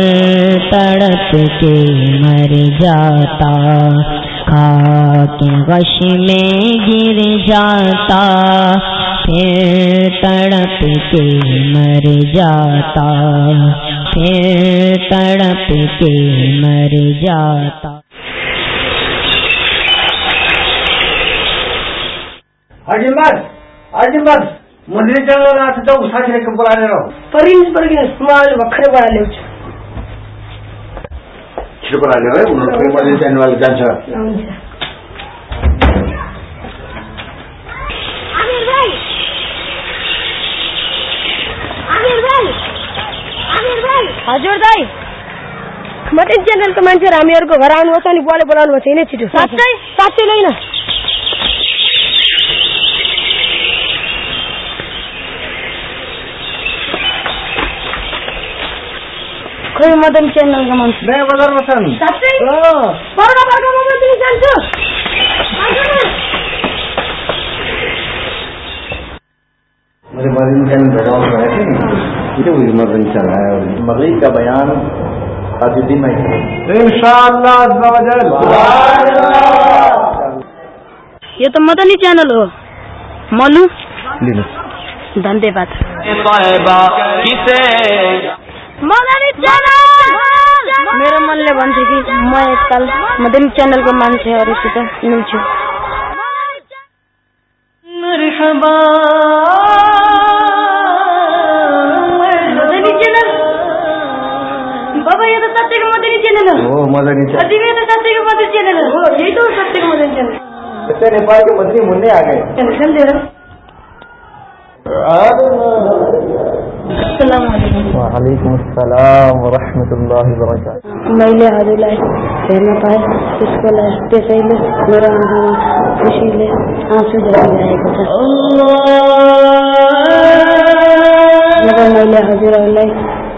تڑپ کے مر جاتا کاش وش میں گر جاتا پھر تڑپ کے مر جاتا پھر تڑپ کے مر جاتا اجمل اجمل مندر چلو نا تو اس کو بلا لے رہا ہوں پر استعمال وکر بنا لے چھپ رہا ہے مدن چینل تو من کو گھر آؤن بلے بل آؤں چھٹو ساتھ مدن چینل کا میرے میں ہے مغرب کا بیان ان شاء اللہ یہ تو مدنی چینل ہو مولو دندے بات میرا من لے بن سکی میں کل مدنی چینل کو مان سے کا مسے مل چا وعلیکم السلام مہل پائے مہیلا ہزار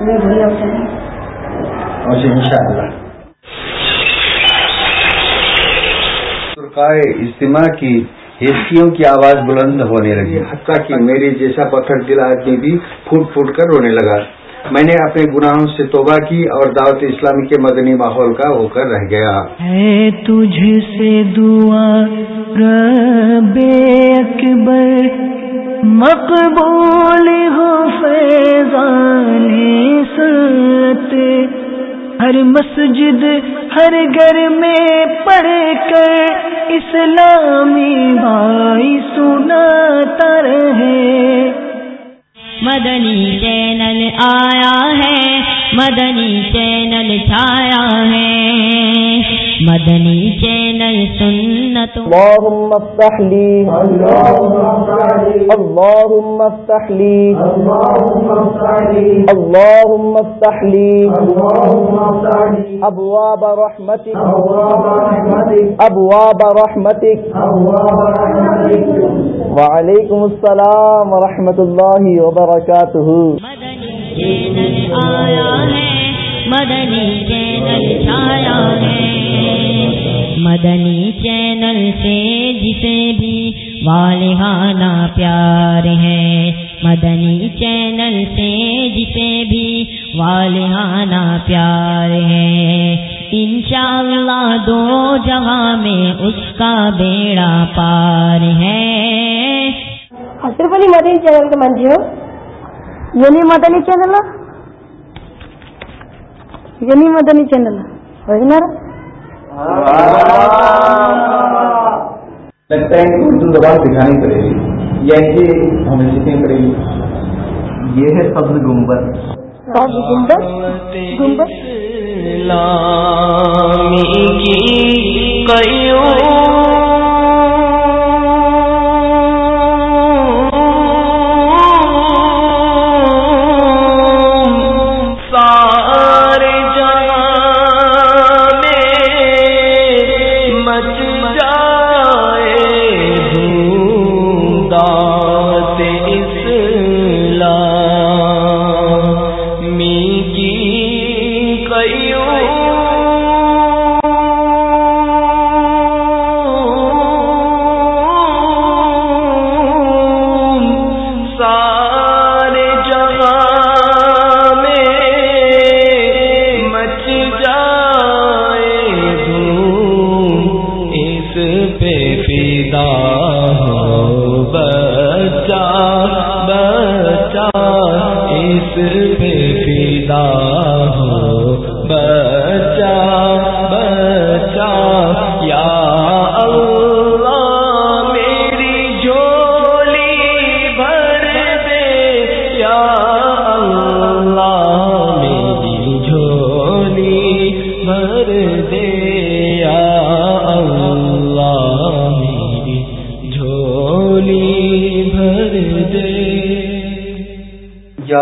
جی، اجتماع کی ہیسکیوں کی آواز بلند ہونے لگی حتیٰ کہ میرے جیسا پتھر دل آدمی بھی پھوٹ پھوٹ کر رونے لگا میں نے اپنے گناہوں سے توبہ کی اور دعوت اسلامی کے مدنی ماحول کا ہو کر رہ گیا تجھ سے دعا رب اکبر مقبول ہو فیضان سوتے ہر مسجد ہر گھر میں پڑھ کر اسلامی بھائی سنا تر ہے مدنی چینل آیا ہے مدنی مدنی چینل چینل چھایا ہے سنت اللهم اللهم اللهم افتح افتح افتح لي لي لي ابواب رحمتك ابواب رحمتك وعليكم السلام ورحمۃ اللہ وبرکاتہ چینل آیا ہے مدنی چینل چھایا ہے مدنی چینل سے جسے بھی والہانہ پیار ہے مدنی چینل سے جسے بھی والہانہ پیار ہے ان شاء اللہ دو جہاں میں اس کا بیڑا پار ہے ہاں، مدنی چینل کے منتظر یعنی مدنی چینل یعنی مدنی چینل لگتا ہے کہ اردو زبان سکھانی پڑے گی یا ان کی ہمیں سیکھنی پڑے گی یہ ہے سبز گمبر گنبد گنبد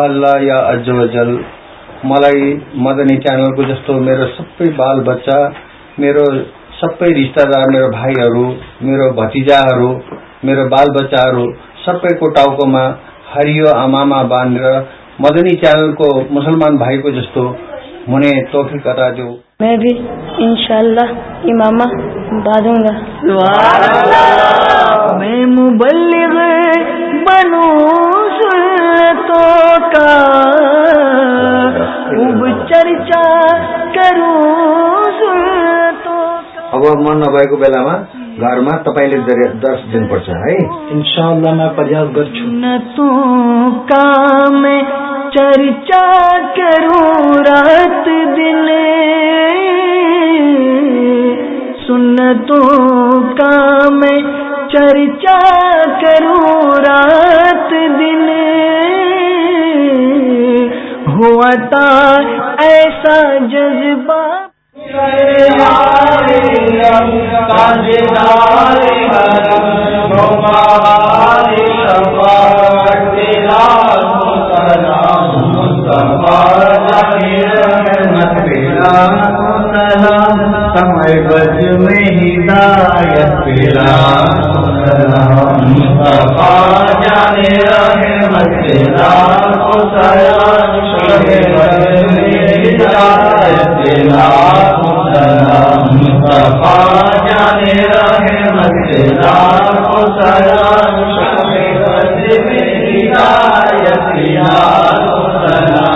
اللہ یا وجل مل مدنی چینل کو جس کو میرا سب بال بچا میرا سب ریشتدار میرے میرا بتیجا میرا بال بچا سب کو ٹوک آما باندھ مدنی چینل کو مسلمان بنوں چرچا کرو اب من نظر دس دن اللہ میں پریا تو چرچا کروں رات دن کا میں چرچا کرو رات دن ہوتا ایسا جذبات سم بج میں ہدایت پلا مسلام جانے رحمت مجھے روشا سکے میں گیتا یقینا کسلام جانے رحمت مجھے دان سم بج میں گیتا یتی مسلام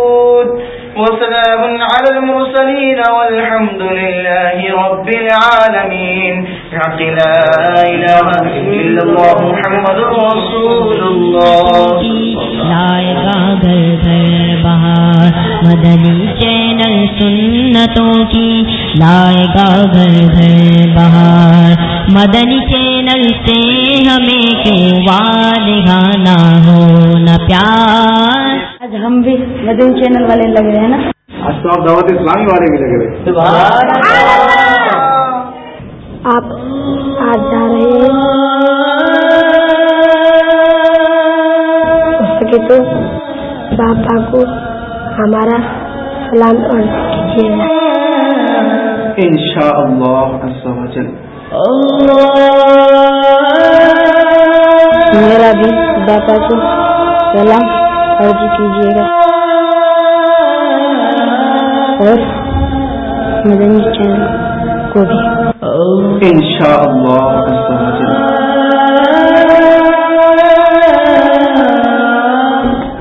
وسلام على المرسلين والحمد لله رب العالمين حق لا إله إلا موسلی رند موس بہار مدنی چینل سنتوں کی لائے گا گھر گھر بہار مدنی چینل سے ہمیں کے وی گانا ہو نہ پیار آج ہم بھی مدین چینل والے لگ رہے ہیں نا آج تو آپ دعوت اسلامی والے بھی لگ رہے آپ آج جا رہے ہیں تو باپا کو ہمارا سلام اور ان شاء اللہ میرا بھی باپا کو سلام اور بھی کیجیے گا مدنی کو ان شاء اللہ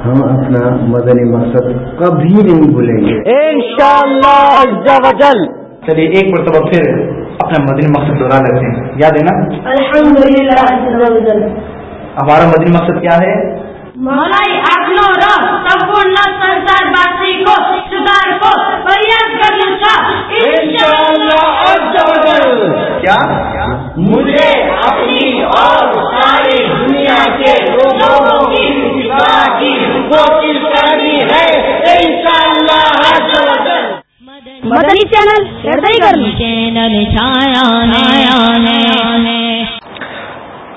ہم اپنا مدنی مقصد کبھی نہیں بھولیں گے ان شاء اللہ چلیے ایک مرتبہ پھر اپنا مدنی مقصد دولہ لیتے ہیں یاد ہے نا ہمارا مدنی مقصد کیا ہے می اخن پور سنسار باتی کو سدھار کو پریاس کرنا تھا ان شاء کیا مجھے اپنی اور ساری دنیا کے کوشش کرنی ہے ان شاء اللہ بدل مدنی چینل ہر درمیل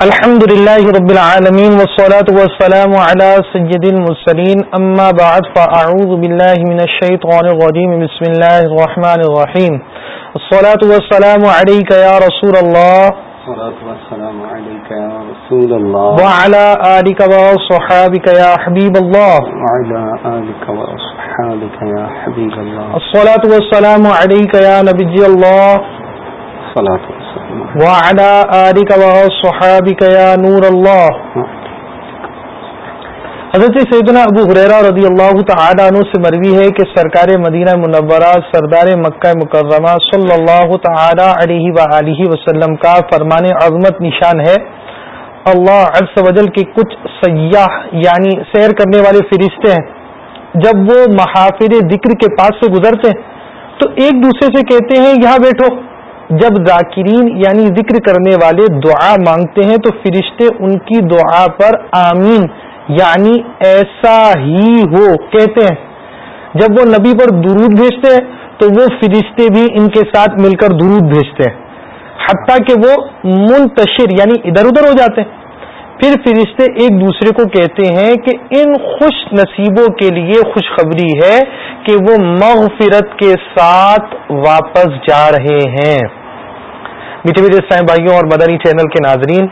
الحمد لله رب العالمين والصلاه والسلام على سيد المرسلين اما بعد فاعوذ بالله من الشيطان الرجيم بسم الله الرحمن الرحيم الصلاه والسلام عليك يا رسول الله الصلاه والسلام عليك يا رسول الله وعلى اليك وصحبه يا حبيب الله وعلى اليك وصحبه يا حبيب الله الصلاه والسلام عليك يا نبي الله الصلاه وعلى آلك وصحابك يا نور الله حضرت سیدنا ابو حریرہ رضی اللہ تعالیٰ عنہ سے مروی ہے کہ سرکار مدینہ منورہ سردار مکہ مکرمہ صلی اللہ تعالیٰ علیہ وآلہ وسلم کا فرمان عظمت نشان ہے اللہ عرص وجل کے کچھ سیاح یعنی سیر کرنے والے فرشتے ہیں جب وہ محافر ذکر کے پاس سے گزرتے ہیں تو ایک دوسرے سے کہتے ہیں یہاں بیٹھو جب ذاکرین یعنی ذکر کرنے والے دعا مانگتے ہیں تو فرشتے ان کی دعا پر آمین یعنی ایسا ہی ہو کہتے ہیں جب وہ نبی پر درود بھیجتے ہیں تو وہ فرشتے بھی ان کے ساتھ مل کر درود بھیجتے ہیں حتیٰ کہ وہ منتشر یعنی ادھر ادھر ہو جاتے ہیں پھر فرشتے ایک دوسرے کو کہتے ہیں کہ ان خوش نصیبوں کے لیے خوشخبری ہے کہ وہ مغفرت کے ساتھ واپس جا رہے ہیں میٹھے میٹھے سائیں بھائیوں اور مدنی چینل کے ناظرین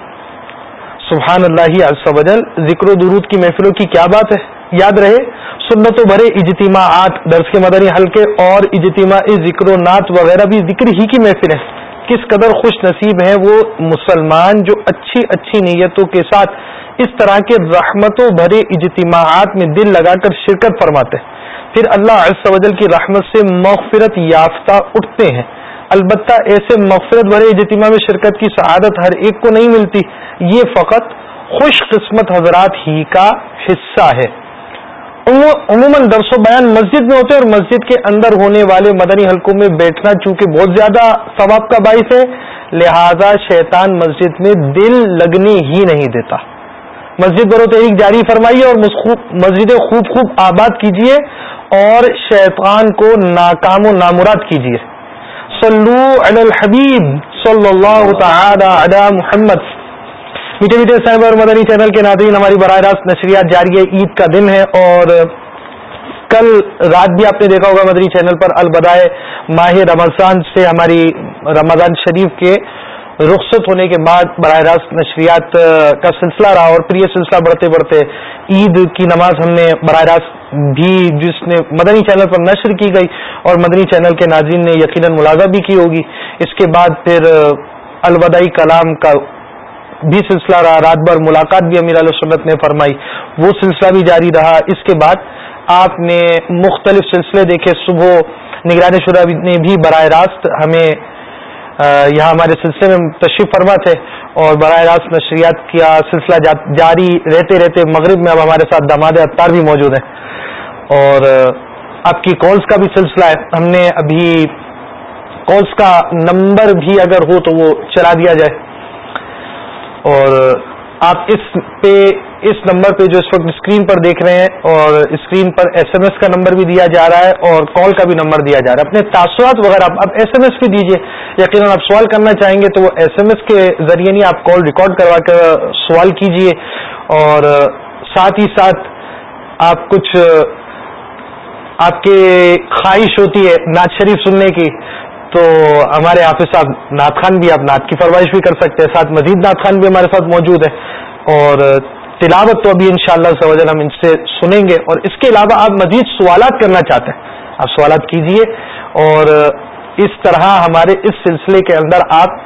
سبحان اللہ ذکر و درود کی محفلوں کی کیا بات ہے یاد رہے سنت و بھرے اجتماعات درس کے مدنی حلقے اور اجتماعی ذکر و نعت وغیرہ بھی ذکر ہی کی محفل ہے کس قدر خوش نصیب ہیں وہ مسلمان جو اچھی اچھی نیتوں کے ساتھ اس طرح کے رحمتوں بھرے اجتماعات میں دل لگا کر شرکت فرماتے ہیں پھر اللہ کی رحمت سے مغفرت یافتہ اٹھتے ہیں البتہ ایسے مغفرت بھرے اجتماع میں شرکت کی سعادت ہر ایک کو نہیں ملتی یہ فقط خوش قسمت حضرات ہی کا حصہ ہے عموماً درس و بیان مسجد میں ہوتے ہیں اور مسجد کے اندر ہونے والے مدنی حلقوں میں بیٹھنا چونکہ بہت زیادہ ثواب کا باعث ہے لہذا شیطان مسجد میں دل لگنے ہی نہیں دیتا مسجد برو و تحریک جاری فرمائیے اور مسجدیں خوب خوب آباد کیجیے اور شیطان کو ناکام و نامراد کیجیے سلو الحبیب صلی اللہ تعالی علی محمد میٹھے میٹھے اور مدنی چینل کے ناظرین ہماری براہ راست نشریات جاری ہے عید کا دن ہے اور کل رات بھی آپ نے دیکھا ہوگا مدنی چینل پر البدائے ماہ رمضان رمضان سے ہماری شریف کے رخصت ہونے کے بعد براہ راست نشریات کا سلسلہ رہا اور پھر یہ سلسلہ بڑھتے بڑھتے عید کی نماز ہم نے براہ راست بھی جس نے مدنی چینل پر نشر کی گئی اور مدنی چینل کے ناظرین نے یقیناً ملازہ بھی کی ہوگی اس کے بعد پھر الوداعی کلام کا بھی سلسلہ رہا رات بھر ملاقات بھی امیر علیہ سنت نے فرمائی وہ سلسلہ بھی جاری رہا اس کے بعد آپ نے مختلف سلسلے دیکھے صبح نگران شدہ نے بھی براہ راست ہمیں یہاں ہمارے سلسلے میں تشریف فرما تھے اور براہ راست نشریات کیا سلسلہ جاری رہتے رہتے مغرب میں اب ہمارے ساتھ داماد اطار بھی موجود ہیں اور آپ کی کالس کا بھی سلسلہ ہے ہم نے ابھی کالس کا نمبر بھی اگر ہو تو وہ چلا دیا جائے اور آپ اس پہ اس نمبر پہ جو اس وقت اسکرین پر دیکھ رہے ہیں اور اسکرین پر ایس ایم ایس کا نمبر بھی دیا جا رہا ہے اور کال کا بھی نمبر دیا جا رہا ہے اپنے تاثرات وغیرہ آپ اب ایس ایم ایس بھی دیجیے یقیناً آپ سوال کرنا چاہیں گے تو وہ ایس ایم ایس کے ذریعے نہیں آپ کال ریکارڈ کروا کر سوال کیجیے اور ساتھ ہی ساتھ آپ کچھ آپ کے خواہش ہوتی ہے شریف سننے کی تو ہمارے حافظ صاحب نعت خان بھی آپ نعت کی فرمائش بھی کر سکتے ہیں ساتھ مزید نعت خان بھی ہمارے ساتھ موجود ہے اور تلاوت تو ابھی انشاءاللہ شاء اللہ ہم ان سے سنیں گے اور اس کے علاوہ آپ مزید سوالات کرنا چاہتے ہیں آپ سوالات کیجیے اور اس طرح ہمارے اس سلسلے کے اندر آپ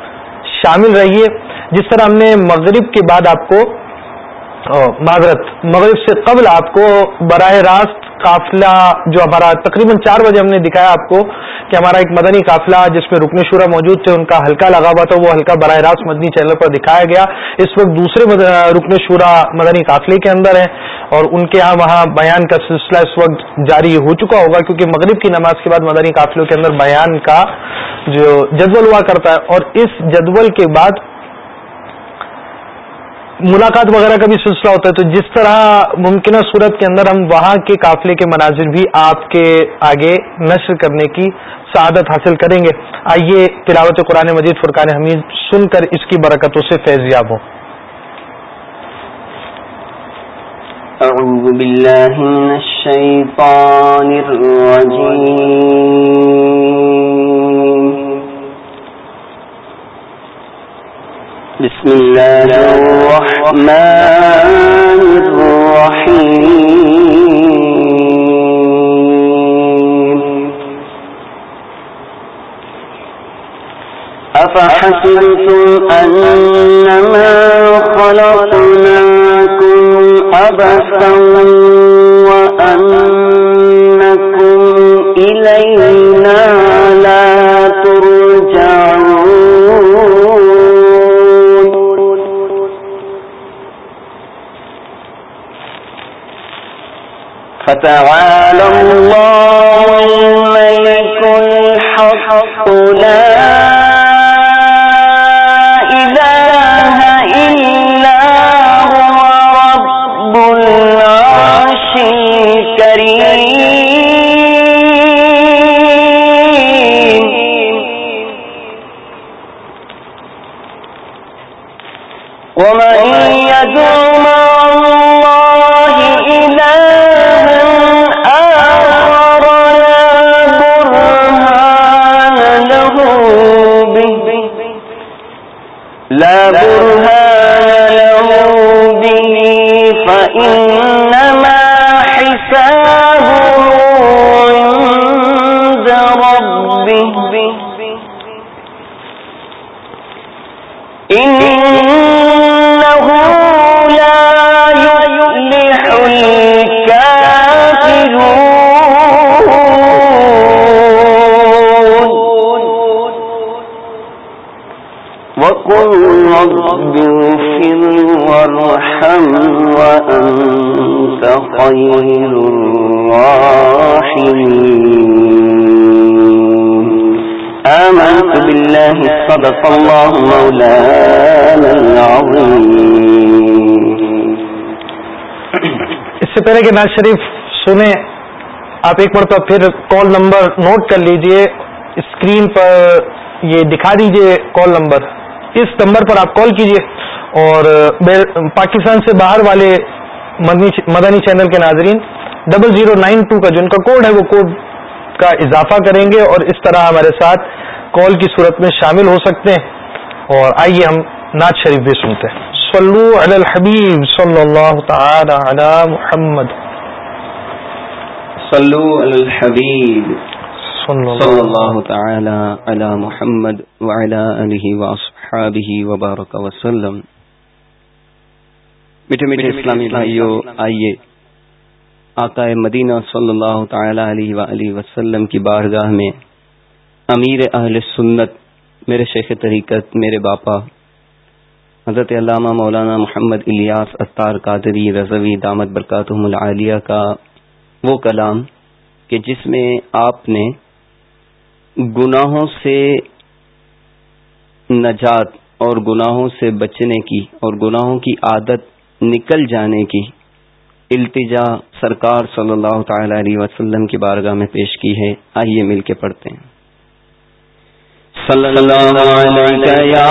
شامل رہیے جس طرح ہم نے مغرب کے بعد آپ کو معذرت مغرب سے قبل آپ کو براہ راست قافلہ جو ہمارا تقریباً چار بجے ہم نے دکھایا آپ کو کہ ہمارا ایک مدنی قافلہ جس میں رکن شورا موجود تھے ان کا ہلکا لگا ہوا تھا وہ ہلکا براہ راست مدنی چینل پر دکھایا گیا اس وقت دوسرے رکن شورا مدنی قافلے کے اندر ہیں اور ان کے یہاں وہاں بیان کا سلسلہ اس وقت جاری ہو چکا ہوگا کیونکہ مغرب کی نماز کے بعد مدنی قافلوں کے اندر بیان کا جو جدول ہوا کرتا ہے اور اس جدول کے بعد ملاقات وغیرہ کا بھی سلسلہ ہوتا ہے تو جس طرح ممکنہ صورت کے اندر ہم وہاں کے قافلے کے مناظر بھی آپ کے آگے نشر کرنے کی سعادت حاصل کریں گے آئیے تلاوت قرآن مجید فرقان حمید سن کر اس کی برکتوں سے فیض یاب ہوں بسم الله الرحمن الرحيم أفحسبتم أنما خلقناكم أبثا وا ناز شریف سنیں آپ ایک مرتبہ پھر کال نمبر نوٹ کر لیجئے اسکرین پر یہ دکھا دیجئے کال نمبر اس نمبر پر آپ کال کیجئے اور پاکستان سے باہر والے مدنی چینل کے ناظرین ڈبل زیرو نائن ٹو کا جن کا کوڈ ہے وہ کوڈ کا اضافہ کریں گے اور اس طرح ہمارے ساتھ کال کی صورت میں شامل ہو سکتے ہیں اور آئیے ہم ناز شریف بھی سنتے ہیں الحبیب صلی اللہ تعالی علی محمد صلو علی الحبیب صلو اللہ تعالی علی محمد وعلی علیہ واصحابہ وبارک وسلم میٹھے میٹھے اسلامی بھائیو آئیے آقا مدینہ صلی اللہ تعالی علیہ وآلہ وسلم کی بارگاہ میں امیر اہل سنت میرے شیخ طریقت میرے باپا حضرت علامہ مولانا محمد الیاس اطار قادری رضوی دامت برکاتہم العالیہ کا وہ کلام کہ جس میں آپ نے گناہوں سے نجات اور گناہوں سے بچنے کی اور گناہوں کی عادت نکل جانے کی التجا سرکار صلی اللہ تعالی علیہ وسلم کی بارگاہ میں پیش کی ہے آئیے مل کے پڑھتے ہیں صلی اللہ علیہ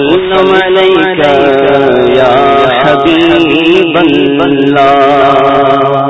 وسلم علیکہ یا حبیب اللہ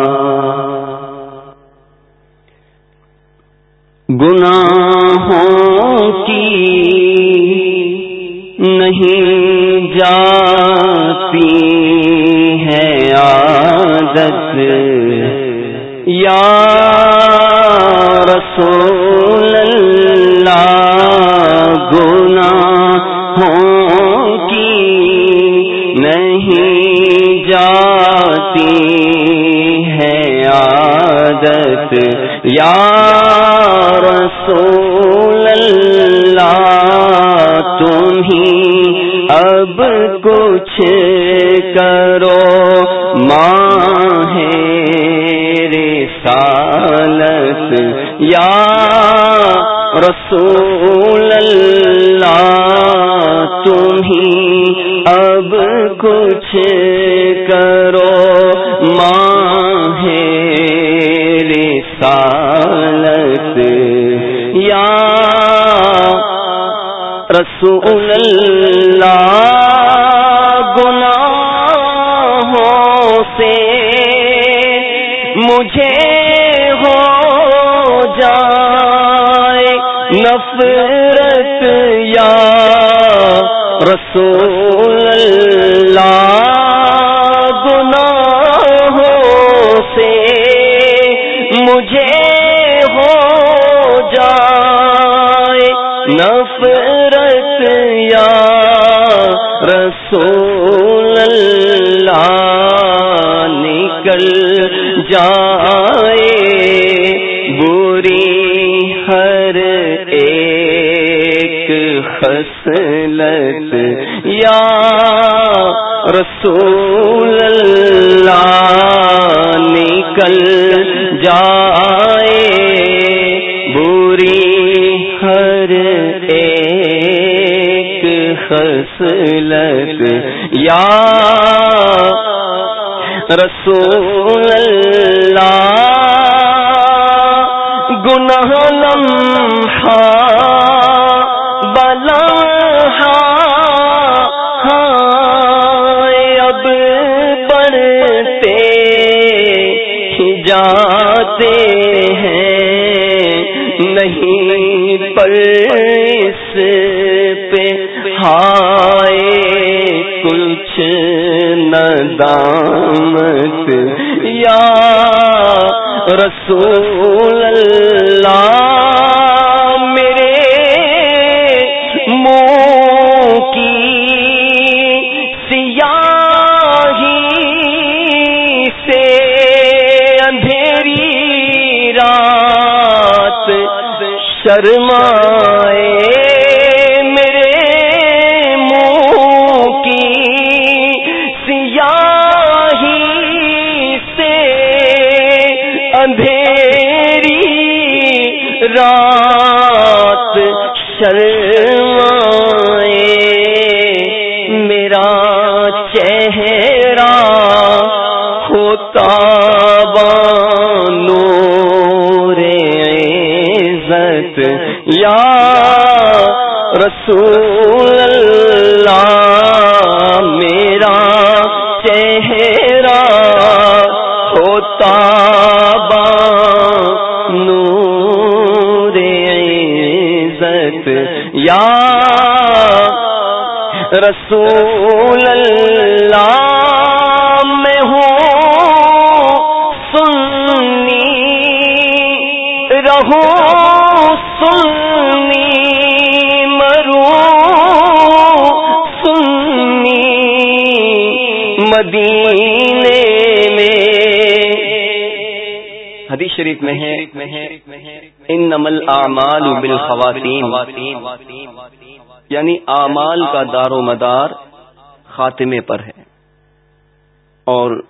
رسول اللہ گناہوں سے مجھے ہو جائے نفرت یا رسول اللہ نکل جائے بری ہر ایک حس خصلت یا رسول اللہ گناہ لمحہ ہے اب پڑھتے جاتے ہیں نہیں پل رسول شریف میں ہے ان نمل اعمال یعنی اعمال کا دار و مدار خاتمے پر ہے اور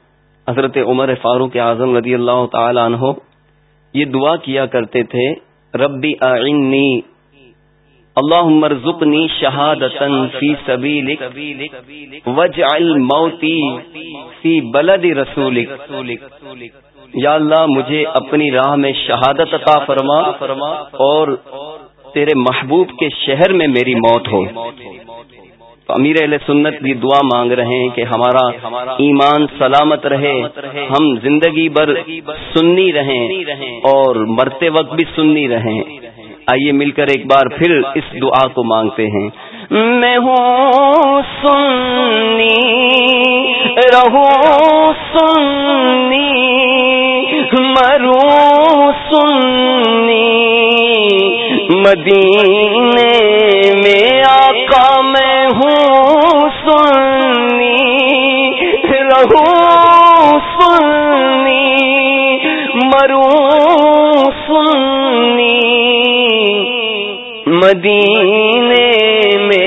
حضرت عمر فاروق اعظم رضی اللہ تعالی عنہ یہ دعا کیا کرتے تھے ربی آئین اللہ مرزنی زبنی شہادت سی وج الموتی فی بلد رسول یا اللہ مجھے اپنی راہ میں شہادت عطا فرما فرما اور تیرے محبوب کے شہر میں میری موت ہو امیر علیہ سنت بھی دعا مانگ رہے ہیں کہ ہمارا ایمان سلامت رہے ہم زندگی بھر سننی رہیں اور مرتے وقت بھی سننی رہیں آئیے مل کر ایک بار پھر اس دعا کو مانگتے ہیں میں ہوں سنی رہو سنی مرو سنی مدینے میں آقا میں ہوں سنی رہو سنی مروں مدینے میں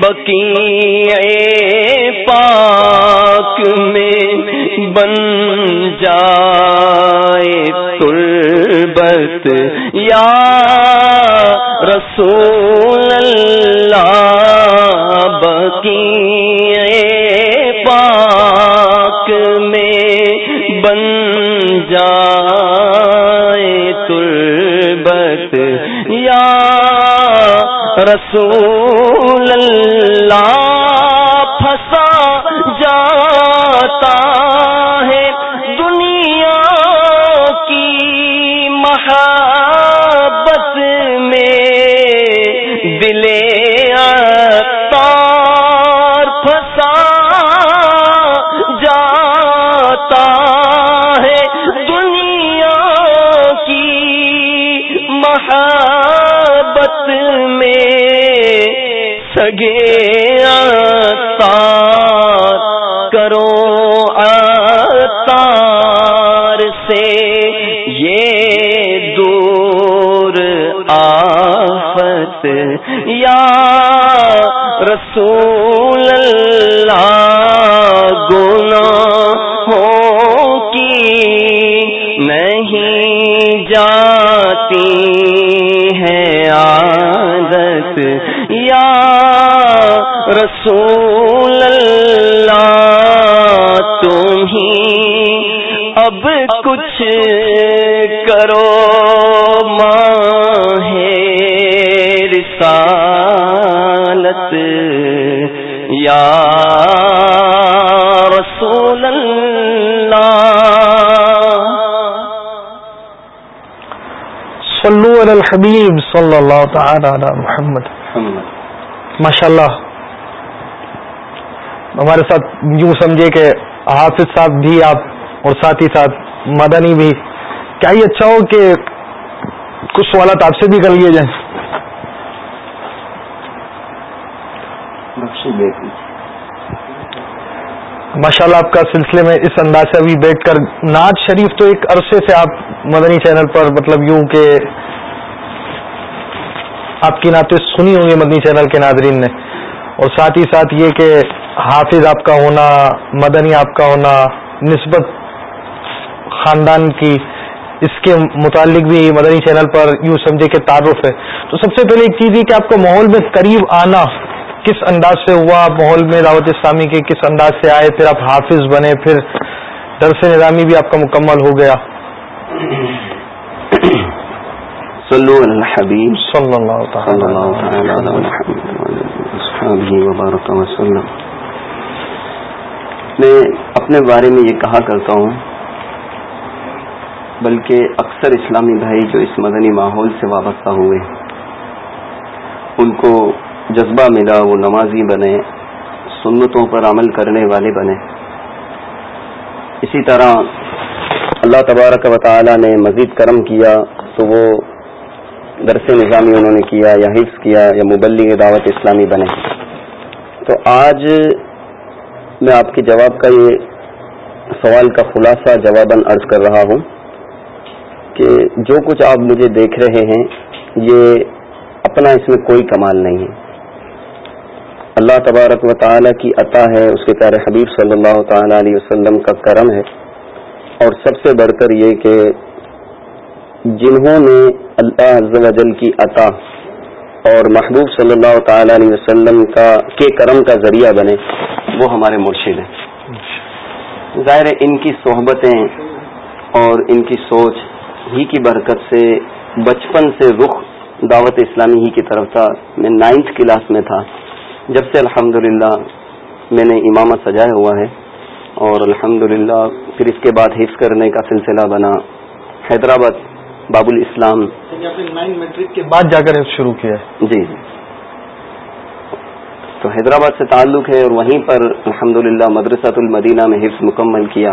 بکی پاک میں بن جائے تربت یا رسول اللہ ع رسول اللہ سگے تا کرو تار سے یہ دور آفت یا الحبیب صلی اللہ تعالی علی محمد ماشاء اللہ ہمارے ساتھ یوں سمجھے کہ حافظ صاحب بھی آپ اور ساتھ ساتھ ہی مدنی بھی بھی کیا اچھا ہو کہ کچھ سوالات آپ سے کر لیے ماشاء اللہ آپ کا سلسلے میں اس انداز سے ابھی بیٹھ کر ناز شریف تو ایک عرصے سے آپ مدنی چینل پر مطلب یوں کہ آپ کی نعتیں سنی ہوں گی مدنی چینل کے ناظرین نے اور ساتھ ہی ساتھ یہ کہ حافظ آپ کا ہونا مدنی آپ کا ہونا نسبت خاندان کی اس کے متعلق بھی مدنی چینل پر یوں سمجھے کہ تعارف ہے تو سب سے پہلے ایک چیز یہ کہ آپ کو ماحول میں قریب آنا کس انداز سے ہوا آپ ماحول میں دعوت اسلامی کے کس انداز سے آئے پھر آپ حافظ بنے پھر درس نظامی بھی آپ کا مکمل ہو گیا میں اپنے بارے میں یہ کہا کرتا ہوں بلکہ اکثر اسلامی بھائی جو اس مدنی ماحول سے وابستہ ہوئے ان کو جذبہ ملا وہ نمازی بنے سنتوں پر عمل کرنے والے بنے اسی طرح اللہ تبارک و تعالی نے مزید کرم کیا تو وہ درس نظامی انہوں نے کیا یا حفظ کیا یا مبلی دعوت اسلامی بنے تو آج میں آپ کے جواب کا یہ سوال کا خلاصہ جواباً عرض کر رہا ہوں کہ جو کچھ آپ مجھے دیکھ رہے ہیں یہ اپنا اس میں کوئی کمال نہیں ہے اللہ تبارک و تعالی کی عطا ہے اس کے پیارے حبیب صلی اللہ تعالی علیہ وسلم کا کرم ہے اور سب سے بڑھ کر یہ کہ جنہوں نے اللہ عز و جل کی عطا اور محبوب صلی اللہ تعالی علیہ وسلم کا کے کرم کا ذریعہ بنے وہ ہمارے مرشد ہیں ظاہر ان کی صحبتیں اور ان کی سوچ ہی کی برکت سے بچپن سے رخ دعوت اسلامی ہی کی طرف تھا میں نائنتھ کلاس میں تھا جب سے الحمد میں نے امامہ سجایا ہوا ہے اور الحمد پھر اس کے بعد حفظ کرنے کا سلسلہ بنا حیدرآباد باب الاسلام میٹرک کے بعد جا کر شروع کیا جی جی تو حیدرآباد سے تعلق ہے اور وہیں پر الحمد للہ مدرسۃ المدینہ میں حفظ مکمل کیا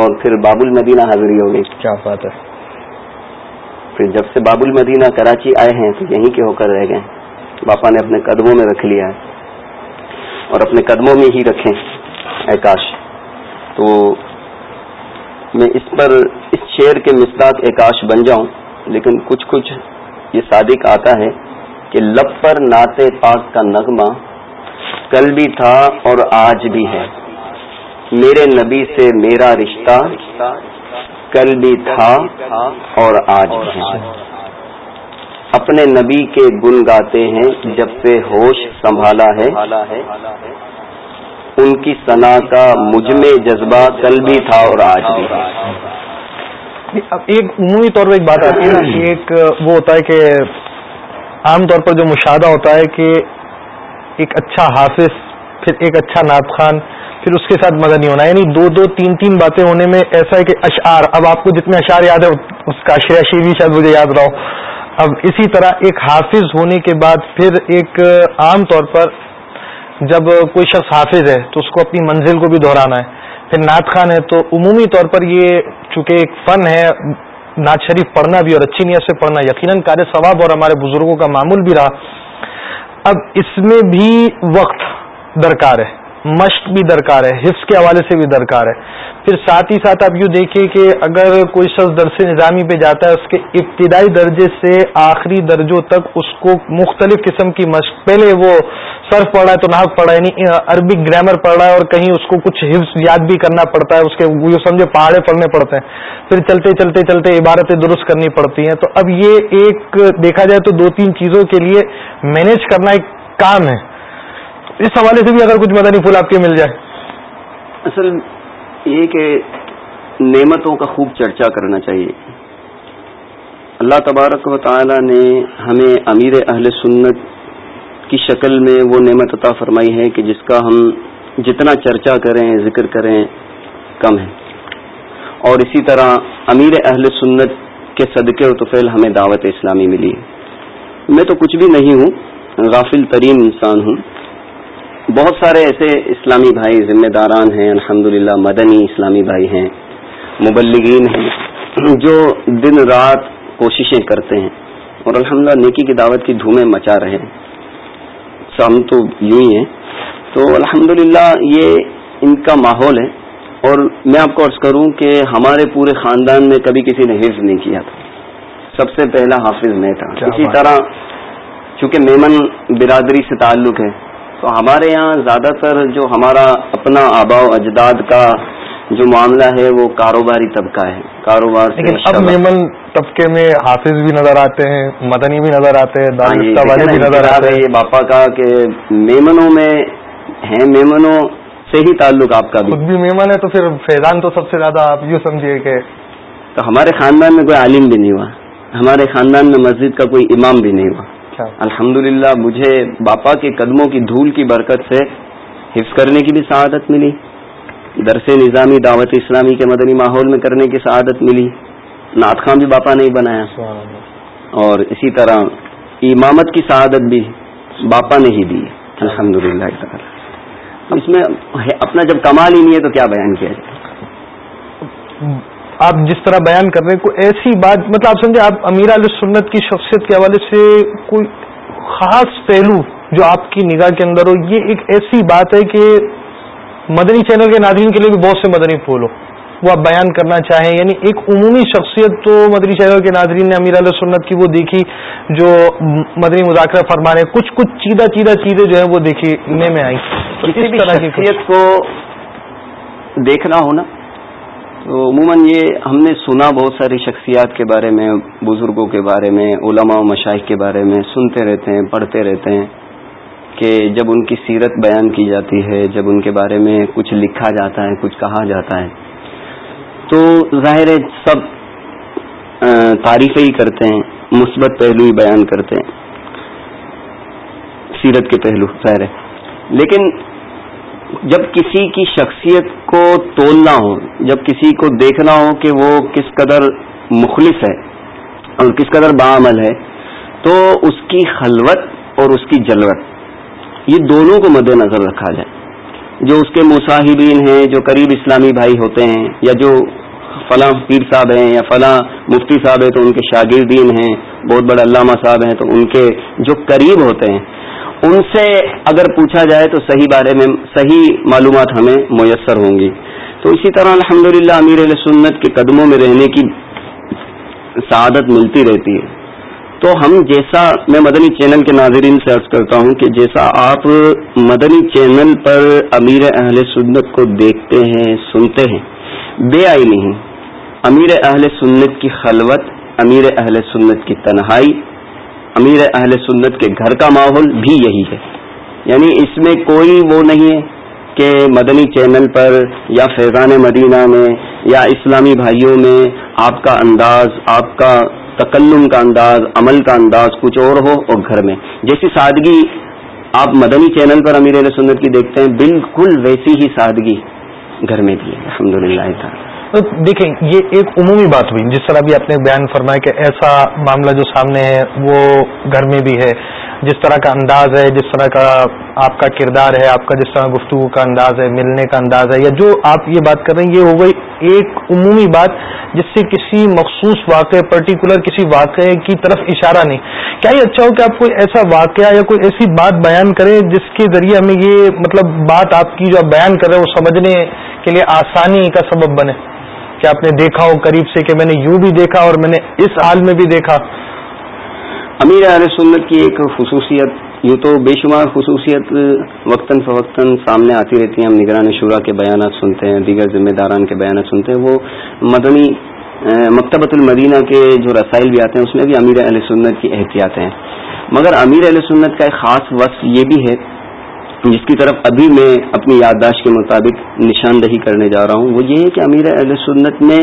اور پھر باب المدینہ حاضری ہو گئی کیا بات ہے پھر جب سے باب المدینہ کراچی آئے ہیں تو یہیں کے ہو کر رہ گئے باپا نے اپنے قدموں میں رکھ لیا ہے اور اپنے قدموں میں ہی رکھیں اے کاش تو میں اس پر اس شعر کے مسداق ایکش بن جاؤں لیکن کچھ کچھ یہ صادق آتا ہے کہ لب پر نعت پاک کا نغمہ کل بھی تھا اور آج بھی ہے میرے نبی سے میرا رشتہ کل بھی تھا اور آج بھی ہے اپنے نبی کے گن گاتے ہیں جب سے ہوش سنبھالا ہے ان کی صنا کا مجھ میں جذبہ کل بھی تھا اور آج بھی ایک عمومی طور پر ایک بات آتی ہے ایک وہ ہوتا ہے کہ عام طور پر جو مشاہدہ ہوتا ہے کہ ایک اچھا حافظ پھر ایک اچھا ناب خان پھر اس کے ساتھ مدنی ہونا یعنی دو دو تین تین باتیں ہونے میں ایسا ہے کہ اشعار اب آپ کو جتنے اشعار یاد ہے اس کا اشر شیر بھی شاید مجھے یاد رہا ہو اب اسی طرح ایک حافظ ہونے کے بعد پھر ایک عام طور پر جب کوئی شخص حافظ ہے تو اس کو اپنی منزل کو بھی دہرانا ہے پھر نعت خان ہے تو عمومی طور پر یہ چونکہ ایک فن ہے نعت شریف پڑھنا بھی اور اچھی نیت سے پڑھنا یقیناً کار ثواب اور ہمارے بزرگوں کا معمول بھی رہا اب اس میں بھی وقت درکار ہے مشق بھی درکار ہے حفظ کے حوالے سے بھی درکار ہے پھر ساتھ ہی ساتھ آپ یوں دیکھیں کہ اگر کوئی شخص درس نظامی پہ جاتا ہے اس کے ابتدائی درجے سے آخری درجوں تک اس کو مختلف قسم کی مشق پہلے وہ صرف پڑھ رہا ہے تو ناحک پڑھا رہا ہے یعنی عربک گرامر پڑھ رہا ہے اور کہیں اس کو کچھ حفظ یاد بھی کرنا پڑتا ہے اس کے وہ سمجھے پہاڑے پڑھنے پڑتے ہیں پھر چلتے چلتے چلتے عبارتیں درست کرنی پڑتی ہیں تو اب یہ ایک دیکھا جائے تو دو تین چیزوں کے لیے مینج کرنا ایک کام ہے اس حوالے سے بھی اگر کچھ مدنی پھول آپ کے مل جائے اصل یہ کہ نعمتوں کا خوب چرچا کرنا چاہیے اللہ تبارک و تعالی نے ہمیں امیر اہل سنت کی شکل میں وہ نعمت عطا فرمائی ہے کہ جس کا ہم جتنا چرچا کریں ذکر کریں کم ہے اور اسی طرح امیر اہل سنت کے صدقے و طفیل ہمیں دعوت اسلامی ملی میں تو کچھ بھی نہیں ہوں غافل ترین انسان ہوں بہت سارے ایسے اسلامی بھائی ذمہ داران ہیں الحمد مدنی اسلامی بھائی ہیں مبلگین ہیں جو دن رات کوششیں کرتے ہیں اور الحمد نیکی کی دعوت کی دھومیں مچا رہے ہیں سم تو یوں ہی ہیں تو الحمد یہ ان کا ماحول ہے اور میں آپ کو عرض کروں کہ ہمارے پورے خاندان میں کبھی کسی نے حفظ نہیں کیا تھا سب سے پہلا حافظ میں تھا اسی طرح چونکہ میمن برادری سے تعلق ہے تو ہمارے یہاں زیادہ تر جو ہمارا اپنا آبا و اجداد کا جو معاملہ ہے وہ کاروباری طبقہ ہے کاروبار لیکن اب میمن طبقے میں حافظ بھی نظر آتے ہیں مدنی بھی نظر آتے ہیں ہاں جی، نظر آ ہیں یہ باپا کا کہ میمنوں میں ہیں میمنوں سے ہی تعلق آپ کا خود بھی میمن ہے تو پھر فیضان تو سب سے زیادہ آپ یوں سمجھیے کہ تو ہمارے خاندان میں کوئی عالم بھی نہیں ہوا ہمارے خاندان میں مسجد کا کوئی امام بھی نہیں ہوا الحمد مجھے باپا کے قدموں کی دھول کی برکت سے حفظ کرنے کی بھی سعادت ملی درس نظامی دعوت اسلامی کے مدنی ماحول میں کرنے کی سعادت ملی نعت خان بھی باپا نے ہی بنایا اور اسی طرح امامت کی سعادت بھی باپا نے ہی دی الحمد للہ اس میں اپنا جب کمال ہی نہیں ہے تو کیا بیان کیا جائے آپ جس طرح بیان کر رہے ہیں کوئی ایسی بات مطلب آپ سمجھے آپ امیر علیہ سنت کی شخصیت کے حوالے سے کوئی خاص پہلو جو آپ کی نگاہ کے اندر ہو یہ ایک ایسی بات ہے کہ مدنی چینل کے ناظرین کے لیے بھی بہت سے مدنی پھول ہو وہ آپ بیان کرنا چاہیں یعنی ایک عمومی شخصیت تو مدنی چینل کے ناظرین نے امیر علیہ سنت کی وہ دیکھی جو مدنی مذاکرہ فرمانے کچھ کچھ چیدہ چیدہ چیزیں جو ہیں وہ دیکھی میں آئی کو دیکھنا ہونا تو عموماً یہ ہم نے سنا بہت ساری شخصیات کے بارے میں بزرگوں کے بارے میں علماء و مشاہد کے بارے میں سنتے رہتے ہیں پڑھتے رہتے ہیں کہ جب ان کی سیرت بیان کی جاتی ہے جب ان کے بارے میں کچھ لکھا جاتا ہے کچھ کہا جاتا ہے تو ظاہر سب ہی کرتے ہیں مثبت پہلو ہی بیان کرتے ہیں سیرت کے پہلو ظاہر لیکن جب کسی کی شخصیت کو تولنا ہو جب کسی کو دیکھنا ہو کہ وہ کس قدر مخلص ہے اور کس قدر با عمل ہے تو اس کی خلوت اور اس کی جلوت یہ دونوں کو مد نظر رکھا جائے جو اس کے مصاحبین ہیں جو قریب اسلامی بھائی ہوتے ہیں یا جو فلاں پیر صاحب ہیں یا فلاں مفتی صاحب ہیں تو ان کے شاگردین ہیں بہت بڑے علامہ صاحب ہیں تو ان کے جو قریب ہوتے ہیں ان سے اگر پوچھا جائے تو صحیح بارے میں صحیح معلومات ہمیں میسر ہوں گی تو اسی طرح الحمدللہ امیر امیر سنت کے قدموں میں رہنے کی سعادت ملتی رہتی ہے تو ہم جیسا میں مدنی چینل کے ناظرین سے عرض کرتا ہوں کہ جیسا آپ مدنی چینل پر امیر اہل سنت کو دیکھتے ہیں سنتے ہیں بے آئی نہیں امیر اہل سنت کی خلوت امیر اہل سنت کی تنہائی امیر اہل سنت کے گھر کا ماحول بھی یہی ہے یعنی اس میں کوئی وہ نہیں ہے کہ مدنی چینل پر یا فیضان مدینہ میں یا اسلامی بھائیوں میں آپ کا انداز آپ کا تکلم کا انداز عمل کا انداز کچھ اور ہو اور گھر میں جیسی سادگی آپ مدنی چینل پر امیر علیہ سنت کی دیکھتے ہیں بالکل ویسی ہی سادگی گھر میں بھی ہے الحمد للہ تو دیکھیں یہ ایک عمومی بات ہوئی جس طرح بھی آپ نے بیان فرمایا کہ ایسا معاملہ جو سامنے ہے وہ گھر میں بھی ہے جس طرح کا انداز ہے جس طرح کا آپ کا کردار ہے آپ کا جس طرح گفتگو کا انداز ہے ملنے کا انداز ہے یا جو آپ یہ بات کر رہے ہیں یہ ہو گئی ایک عمومی بات جس سے کسی مخصوص واقعہ پرٹیکولر کسی واقعے کی طرف اشارہ نہیں کیا یہ اچھا ہو کہ آپ کوئی ایسا واقعہ یا کوئی ایسی بات بیان کریں جس کے ذریعے ہمیں یہ مطلب بات آپ کی جو آپ بیان کر رہے ہیں وہ سمجھنے کے لیے آسانی کا سبب بنے کہ آپ نے دیکھا ہو قریب سے کہ میں نے یوں بھی دیکھا اور میں نے اس حال میں بھی دیکھا امیر علیہ سنت کی ایک خصوصیت یوں تو بے شمار خصوصیت وقتاً فوقتاً سامنے آتی رہتی ہیں ہم نگران شعرا کے بیانات سنتے ہیں دیگر ذمہ داران کے بیانات سنتے ہیں وہ مدنی مکتبۃ المدینہ کے جو رسائل بھی آتے ہیں اس میں بھی امیر علیہ سنت کی احتیاط ہیں مگر امیر علیہ سنت کا ایک خاص وقت یہ بھی ہے جس کی طرف ابھی میں اپنی یادداشت کے مطابق نشاندہی کرنے جا رہا ہوں وہ یہ ہے کہ امیر اہل سنت میں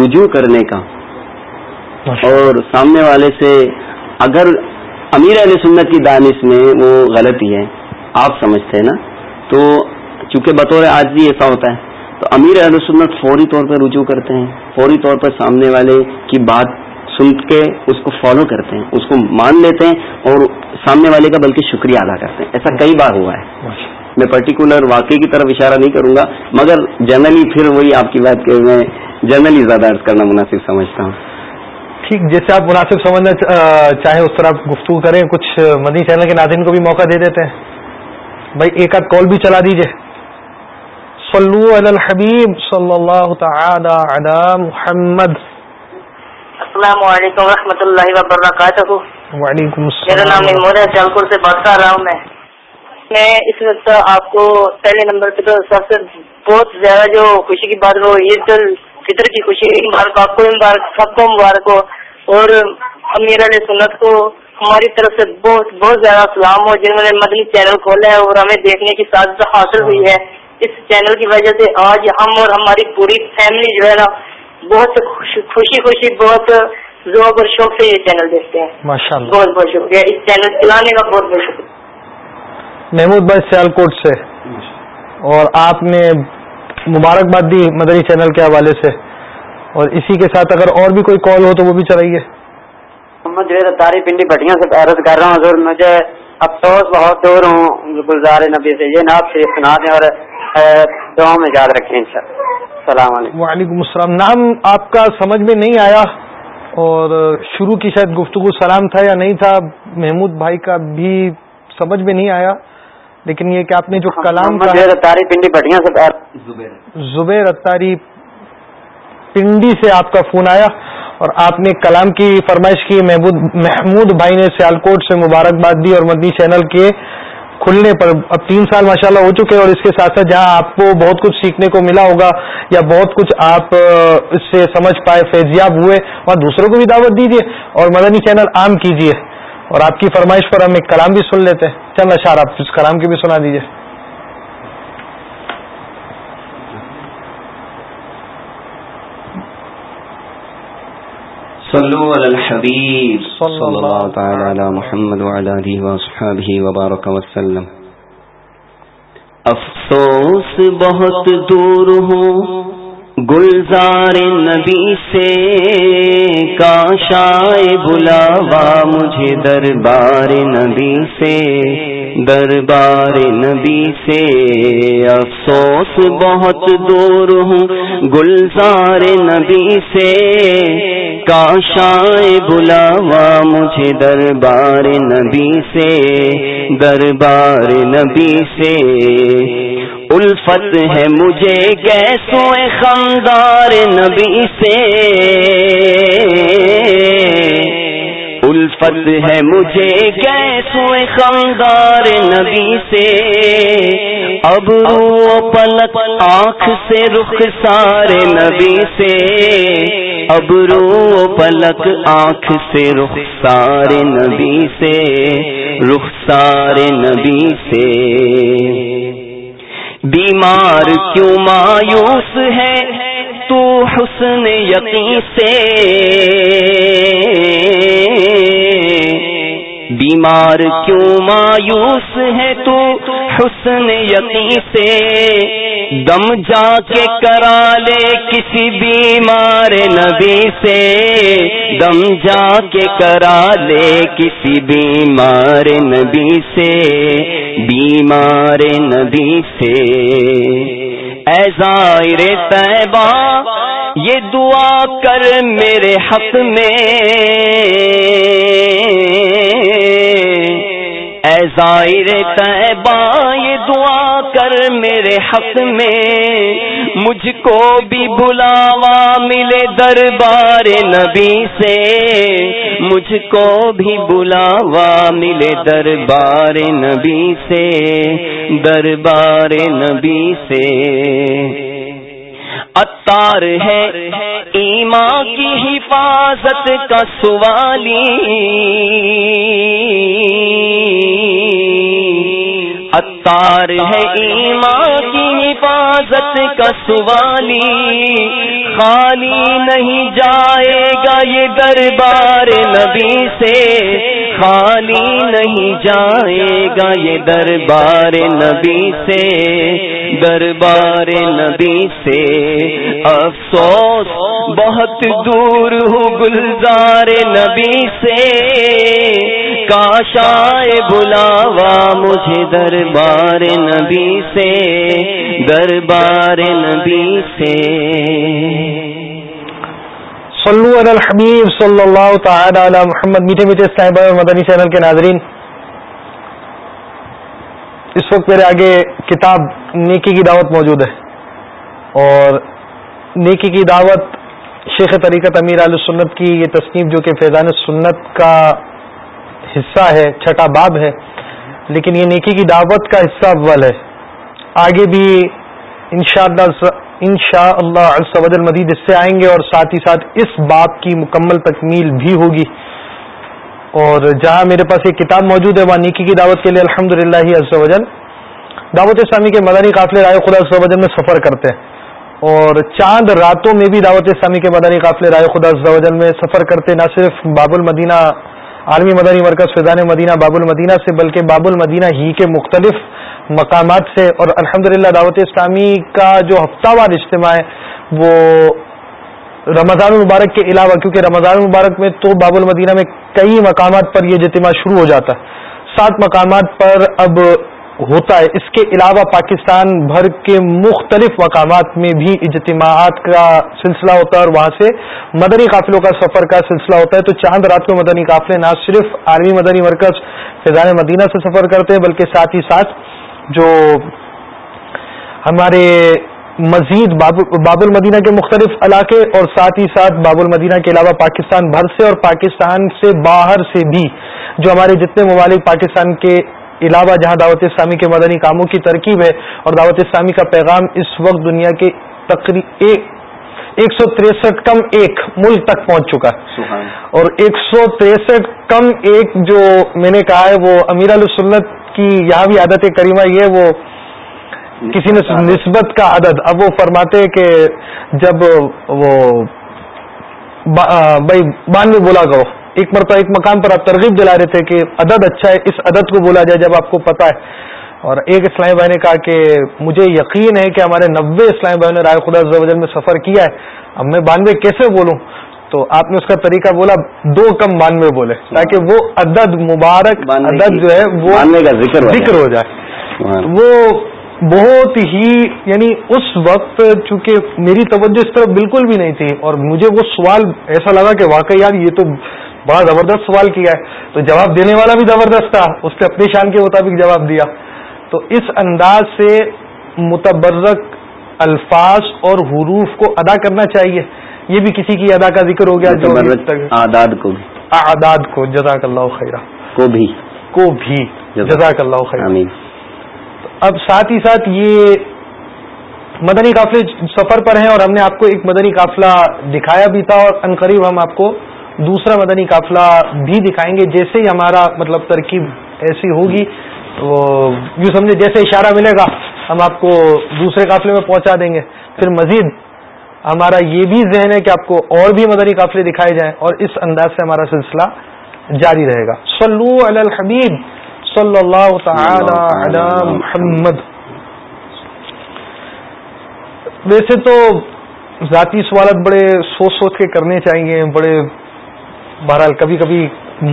رجوع کرنے کا اور سامنے والے سے اگر امیر اہل سنت کی دانش میں وہ غلط ہی ہے آپ سمجھتے ہیں نا تو چونکہ بطور آج بھی ایسا ہوتا ہے تو امیر اہل سنت فوری طور پر رجوع کرتے ہیں فوری طور پر سامنے والے کی بات سن کے اس کو فالو کرتے ہیں اس کو مان لیتے ہیں اور سامنے والے کا بلکہ شکریہ ادا کرتے ہیں ایسا کئی بار ہوا ہے میں پرٹیکولر واقعے کی طرف اشارہ نہیں کروں گا مگر جنرلی پھر وہی آپ کی بات کہ میں جنرلی زیادہ عرض کرنا مناسب سمجھتا ہوں ٹھیک جیسے آپ مناسب سمجھنا چاہیں اس طرح گفتگو کریں کچھ مدنی چینل کے ناظرین کو بھی موقع دے دیتے ہیں بھائی ایک آدھ کال بھی چلا دیجیے صلو علی الحبیب صلی اللہ تعالی علی محمد السلام علیکم ورحمۃ رحمۃ اللہ وبرکاتہ وعلیکم السلام میرا نام محمود شہلپور سے بات کر رہا ہوں میں میں اس وقت آپ کو پہلے نمبر پہ تو سب سے بہت زیادہ جو خوشی کی بات وہ عید الفطر کی خوشی مبارک آپ کو کو مبارک مبارک سب ہو اور امیر علیہ سنت کو ہماری طرف سے بہت زیادہ سلام ہو جنہوں نے مدنی چینل کھولا ہے اور ہمیں دیکھنے کی سازت حاصل ہوئی ہے اس چینل کی وجہ سے آج ہم اور ہماری پوری فیملی جو ہے نا بہت خوشی خوشی بہت ذوق اور شوق سے یہ چینل دیکھتے ہیں ماشاء اللہ بہت بہت شکریہ محمود بھائی سیال کوٹ سے اور آپ نے مبارکباد دی مدری چینل کے حوالے سے اور اسی کے ساتھ اگر اور بھی کوئی کال ہو تو وہ بھی چلائیے محمد تاری پنڈی بٹیاں سے عرض کر رہا ہوں مجھے افسوس بہت دور ہوں گلزار نبی سے نا آپ شریف سنا دیں اور دعاؤں میں یاد رکھیں السلام علیکم وعلیکم السلام نام آپ کا سمجھ میں نہیں آیا اور شروع کی شاید گفتگو سلام تھا یا نہیں تھا محمود بھائی کا بھی سمجھ میں نہیں آیا لیکن یہ کہ آپ نے جو ہاں، کلام پنڈی بٹیا سے زبیر اتاری پنڈی سے آپ کا فون آیا اور آپ نے کلام کی فرمائش کی محمود بھائی نے سیالکوٹ سے مبارکباد دی اور مدنی چینل کے کھلنے پر اب تین سال ماشاءاللہ ہو چکے اور اس کے ساتھ ساتھ جہاں آپ کو بہت کچھ سیکھنے کو ملا ہوگا یا بہت کچھ آپ اس سے سمجھ پائے فیضیاب ہوئے وہاں دوسروں کو بھی دعوت دیجیے اور مدنی چینل عام کیجیے اور آپ کی فرمائش پر ہم ایک کلام بھی سن لیتے ہیں چند اشار آپ اس کلام کی بھی سنا دیجیے صلو علی الحبیب صلی اللہ تعالی علی محمد وعلی آلہ وصحابہ وبارک وسلم افسوس بہت دور ہو گلزار نبی سے کاشائے بلاوا مجھے دربار نبی سے دربار نبی سے افسوس بہت دور ہوں گلزار نبی سے کاشائے بلاوا مجھے دربار نبی سے دربار نبی سے الفت ہے مجھے کیسو خاندار نبی سے الفت ہے مجھے کیسے خاندار نبی سے اب رو پلک آنکھ سے رخ سار نبی سے اب رو پلک آنکھ سے رخ سار نبی سے رخ سار نبی سے بیمار کیوں مایوس ہے تو حسن یقین سے بیمار کیوں مایوس ہے تو حسن یقین سے دم جا کے کرا لے کسی بیمار نبی سے دم جا کے کرا لے کسی بیمار نبی سے بیمار نبی سے ایزائر ظاہر طیبہ یہ دعا کر میرے حق میں اے ظاہر طیبہ یہ دعا کر میرے حق میں مجھ کو بھی بلاوا ملے دربار نبی سے مجھ کو بھی بلاوا ملے دربار نبی سے دربار نبی سے اتار ہے ایمان کی حفاظت کا سوالی تار ہے ایمان کی حفاظت کا سوالی خالی نہیں جائے گا یہ دربار نبی سے خالی نہیں جائے گا یہ دربار نبی سے دربار نبی سے افسوس بہت دور ہو گلزار نبی سے کاشائے بلاوا مجھے دربار دربار دربار نبی نبی سے سے صلو علی الحبیب صلی اللہ تعالی علی محمد میٹھے میٹھے صاحب مدنی چینل کے ناظرین اس وقت میرے آگے کتاب نیکی کی دعوت موجود ہے اور نیکی کی دعوت شیخ طریقت امیر علیہ سنت کی یہ تصنیف جو کہ فیضان سنت کا حصہ ہے چھٹا باب ہے لیکن یہ نیکی کی دعوت کا حصہ اول ہے آگے بھی انشاءاللہ اللہ ان شاء اللہ ارس اس سے آئیں گے اور ساتھ ہی ساتھ اس باپ کی مکمل تکمیل بھی ہوگی اور جہاں میرے پاس یہ کتاب موجود ہے وہاں نیکی کی دعوت کے لیے الحمد للہ ارس وجل دعوت اسلامی کے مدنی قافلے رائے خدا اس میں سفر کرتے ہیں اور چاند راتوں میں بھی دعوت اسلامی کے مدنی قافلے رائے خدا اسدل میں سفر کرتے نہ صرف باب المدینہ عالمی مدنی مرکز فیضان مدینہ باب المدینہ سے بلکہ باب المدینہ ہی کے مختلف مقامات سے اور الحمد دعوت اسلامی کا جو ہفتہ وار اجتماع ہے وہ رمضان المبارک کے علاوہ کیونکہ رمضان المبارک میں تو باب المدینہ میں کئی مقامات پر یہ اجتماع شروع ہو جاتا ہے سات مقامات پر اب ہوتا ہے اس کے علاوہ پاکستان بھر کے مختلف مقامات میں بھی اجتماعات کا سلسلہ ہوتا ہے اور وہاں سے مدنی قافلوں کا سفر کا سلسلہ ہوتا ہے تو چاند رات کو مدنی قافلے نہ صرف عالمی مدنی مرکز فیضان مدینہ سے سفر کرتے ہیں بلکہ ساتھ ہی ساتھ جو ہمارے مزید باب المدینہ کے مختلف علاقے اور ساتھ ہی ساتھ باب المدینہ کے علاوہ پاکستان بھر سے اور پاکستان سے باہر سے بھی جو ہمارے جتنے ممالک پاکستان کے علاوہ جہاں دعوت اسلامی کے مدنی کاموں کی ترکیب ہے اور دعوت اسلامی کا پیغام اس وقت دنیا کے تقریب ایک ایک سو تریسٹھ کم ملک تک پہنچ چکا ہے اور ایک سو تریسٹھ کم ایک جو میں نے کہا ہے وہ امیر السنت کی یہاں بھی عادت کریمہ یہ وہ کسی نے نسبت کا عدد اب وہ فرماتے کہ جب وہ بھائی بانوے میں بولا گو ایک مرتبہ ایک مقام پر آپ ترغیب دلا رہے تھے کہ عدد اچھا ہے اس عدد کو بولا جائے جب آپ کو پتا ہے اور ایک اسلامی بھائی نے کہا کہ مجھے یقین ہے کہ ہمارے نبے اسلامی بھائی نے رائے خدا میں سفر کیا ہے اب میں بانوے کیسے بولوں تو آپ نے اس کا طریقہ بولا دو کم بانوے بولے تاکہ وہ عدد مبارک عدد جو ہے وہ ذکر ہو جائے وہ بہت ہی یعنی اس وقت چونکہ میری توجہ اس طرف بالکل بھی نہیں تھی اور مجھے وہ سوال ایسا لگا کہ واقعی یار یہ تو بڑا زبردست سوال کیا ہے تو جواب دینے والا بھی زبردست تھا اس پہ اپنی شان کے مطابق جواب دیا تو اس انداز سے متبرک الفاظ اور حروف کو ادا کرنا چاہیے یہ بھی کسی کی ادا کا ذکر ہو گیا جو آداد کو آداد کو جزاک اللہ خیرہ کو بھی کو بھی جزاک اللہ خیرہ اب ساتھ ہی ساتھ یہ مدنی قافلے سفر پر ہیں اور ہم نے آپ کو ایک مدنی قافلہ دکھایا بھی تھا اور عنقریب ہم آپ کو دوسرا مدنی قافلہ بھی دکھائیں گے جیسے ہی ہمارا مطلب ترکیب ایسی ہوگی وہ یوں سمجھے جیسے اشارہ ملے گا ہم آپ کو دوسرے قافلے میں پہنچا دیں گے پھر مزید ہمارا یہ بھی ذہن ہے کہ آپ کو اور بھی مدنی قافلے دکھائے جائیں اور اس انداز سے ہمارا سلسلہ جاری رہے گا علی الحبیب صلی اللہ تعالی علی محمد ویسے تو ذاتی سوالات بڑے سوچ سوچ کے کرنے چاہیے بڑے بہرحال کبھی کبھی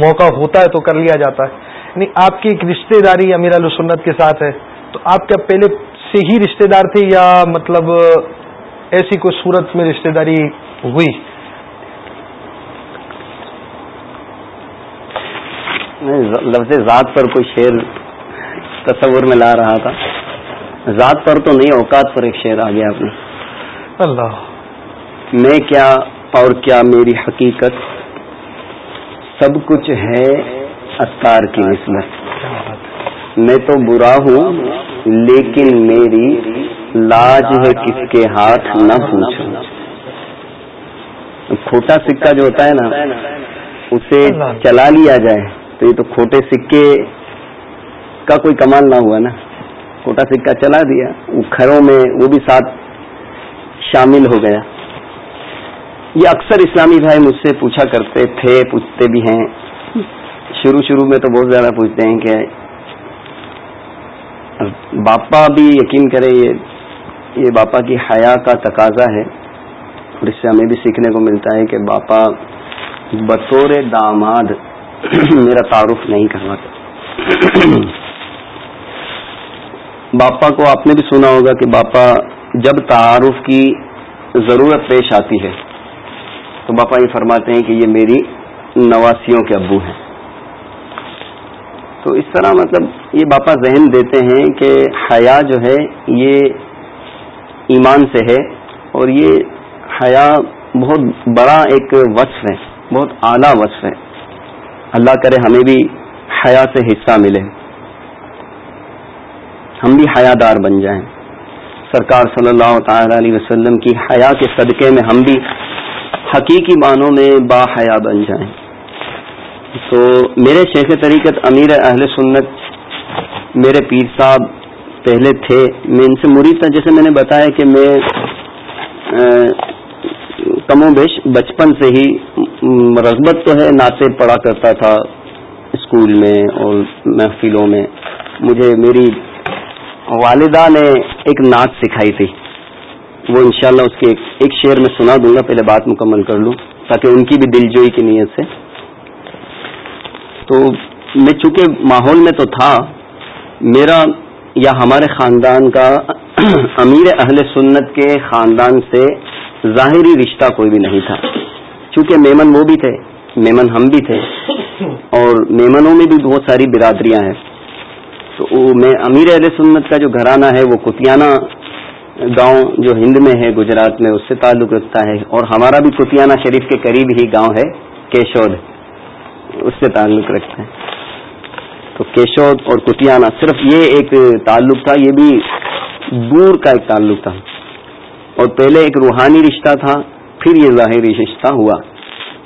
موقع ہوتا ہے تو کر لیا جاتا ہے نہیں یعنی آپ کی ایک رشتے داری امیر السنت کے ساتھ ہے تو آپ کیا پہلے سے ہی رشتے دار تھے یا مطلب ایسی کوئی صورت میں رشتے داری ہوئی لفظ ذات پر کوئی شعر تصور میں لا رہا تھا ذات پر تو نہیں اوقات پر ایک شعر آ گیا آپ نے اللہ میں کیا اور کیا میری حقیقت سب کچھ ہے کی میں تو برا ہوں لیکن میری لاج ہے کس کے ہاتھ نہ پوچھو کھوٹا سکا جو ہوتا ہے نا اسے چلا لیا جائے تو یہ تو کھوٹے سکے کا کوئی کمال نہ ہوا نا کھوٹا سکا چلا دیا وہ کھروں میں وہ بھی ساتھ شامل ہو گیا یہ اکثر اسلامی بھائی مجھ سے پوچھا کرتے تھے پوچھتے بھی ہیں شروع شروع میں تو بہت زیادہ پوچھتے ہیں کہ باپا بھی یقین کرے یہ یہ باپا کی حیا کا تقاضا ہے اور اس سے ہمیں بھی سیکھنے کو ملتا ہے کہ باپا بطور داماد میرا تعارف نہیں کرواتا باپا کو آپ نے بھی سنا ہوگا کہ باپا جب تعارف کی ضرورت پیش آتی ہے تو باپا یہ فرماتے ہیں کہ یہ میری نواسیوں کے ابو ہیں تو اس طرح مطلب یہ باپا ذہن دیتے ہیں کہ حیا جو ہے یہ ایمان سے ہے اور یہ حیا بہت بڑا ایک وصف ہے بہت اعلیٰ وصف ہے اللہ کرے ہمیں بھی حیا سے حصہ ملے ہم بھی حیا دار بن جائیں سرکار صلی اللہ تعالی علیہ وسلم کی حیا کے صدقے میں ہم بھی حقیقی معنوں میں با حیا بن جائیں تو میرے شیخ طریقت امیر اہل سنت میرے پیر صاحب پہلے تھے میں ان سے مرید تھا جیسے میں نے بتایا کہ میں کم و بیش بچپن سے ہی رغبت تو ہے ناطے پڑھا کرتا تھا اسکول میں اور محفلوں میں مجھے میری والدہ نے ایک نعت سکھائی تھی وہ انشاءاللہ اس کے ایک شعر میں سنا دوں گا پہلے بات مکمل کر لوں تاکہ ان کی بھی دل جوئی کی نیت سے تو میں چونکہ ماحول میں تو تھا میرا یا ہمارے خاندان کا امیر اہل سنت کے خاندان سے ظاہری رشتہ کوئی بھی نہیں تھا چونکہ میمن وہ بھی تھے میمن ہم بھی تھے اور میمنوں میں بھی بہت ساری برادریاں ہیں تو میں امیر اہل سنت کا جو گھرانہ ہے وہ کتیانہ گاؤں جو ہند میں ہے گجرات میں اس سے تعلق رکھتا ہے اور ہمارا بھی کتیانہ شریف کے قریب ہی گاؤں ہے کیشود اس سے تعلق رکھتا ہے تو کیشود اور کتیانہ صرف یہ ایک تعلق تھا یہ بھی دور کا ایک تعلق تھا اور پہلے ایک روحانی رشتہ تھا پھر یہ ظاہری رشتہ ہوا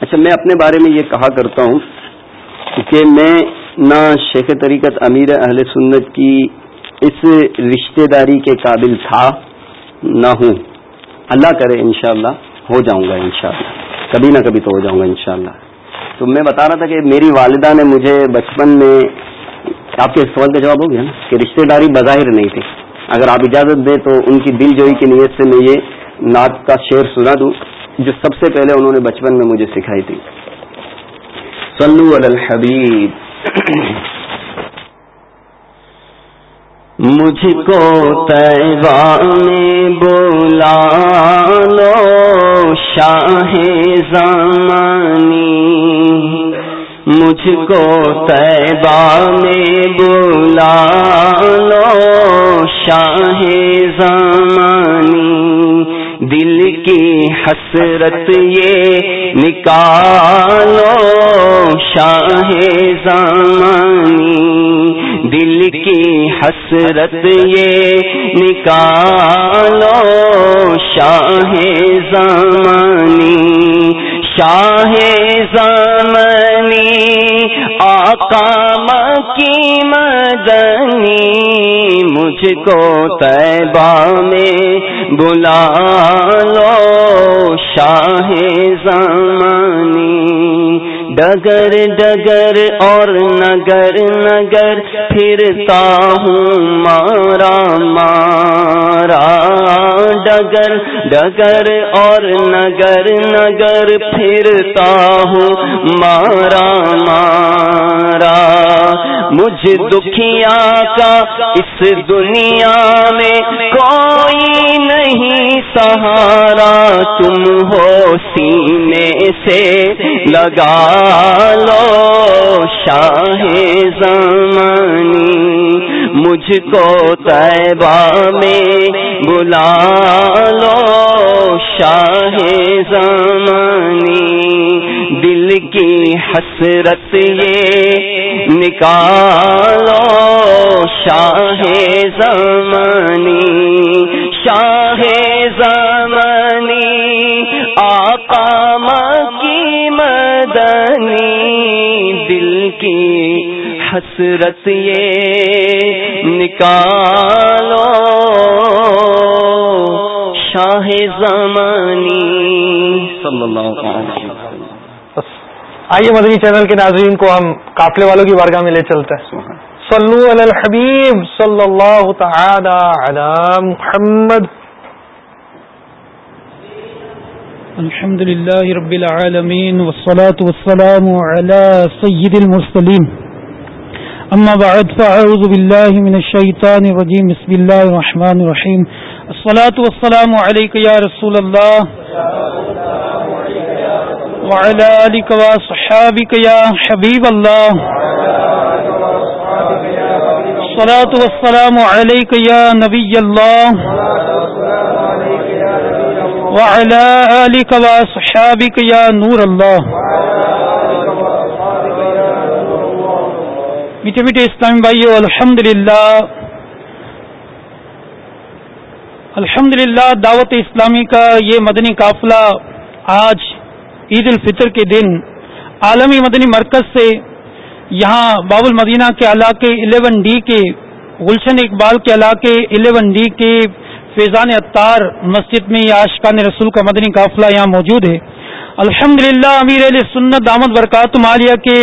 اچھا میں اپنے بارے میں یہ کہا کرتا ہوں کہ میں نہ شیخ طریقت امیر اہل سنت کی اس رشتے داری کے قابل تھا نہ ہوں اللہ کرے انشاءاللہ ہو جاؤں گا انشاءاللہ کبھی نہ کبھی تو ہو جاؤں گا انشاءاللہ تو میں بتا رہا تھا کہ میری والدہ نے مجھے بچپن میں آپ کے سوال کا جواب ہو گیا نا کہ رشتہ داری بظاہر نہیں تھی اگر آپ اجازت دیں تو ان کی دل جوئی کی نیت سے میں یہ نعت کا شعر سنا دوں جو سب سے پہلے انہوں نے بچپن میں مجھے سکھائی تھی علی الحبیب مجھ کو میں بولا لو شاہ زمانی مجھ کو تیبہ میں بولا لو شاہ زمانی دل کی حسرت یہ نکالو شاہ زمانی دل کی حسرت یہ نکالو شاہ زمانی شاہ آقا مکی مدنی مجھ کو تیبہ میں بلا لو شاہ زمانی ڈگر ڈگر اور نگر نگر پھرتا ہوں مارا مارا ڈگر ڈگر اور نگر نگر پھرتا ہوں مارا مارا مجھ دکھیا کا اس دنیا میں کوئی نہیں سہارا تم ہو سینے سے لگا لو شاہ زمانی مجھ کو تیبہ میں بلا لو شاہ زمانی دل کی حسرت یہ نکالو شاہ زمانی شاہ زمانی آقا کی حسرت یہ نکالو علیہ وسلم آئیے مدنی چینل کے ناظرین کو ہم قافلے والوں کی بارگاہ میں لے چلتے ہیں صلو علی الحبیب صلی اللہ تعالی علی محمد الحمد لله رب العالمين والصلاة والسلام على سيد المرسلين أما بعد فأعوذ بالله من الشيطان الرجيم بسم الله الرحمن الرحيم الصلاة والسلام عليك يا رسول الله وعلى آلك وأصحابك يا حبيب الله الصلاة والسلام عليك يا نبي الله وعلى آلك وأصحابك يا نبي الله وعلى آلك وأصحابك يا نور الله میٹھے میٹھے اسلامی بھائیو الحمد للہ الحمد للہ دعوت اسلامی کا یہ مدنی قافلہ آج عید الفطر کے دن عالمی مدنی مرکز سے یہاں باب المدینہ کے علاقے 11 ڈی کے گلشن اقبال کے علاقے 11 ڈی کے فیضان اطار مسجد میں یا عاشقان رسول کا مدنی قافلہ یہاں موجود ہے الحمد للہ امیر علیہ سنت دامد برکات مالیہ کے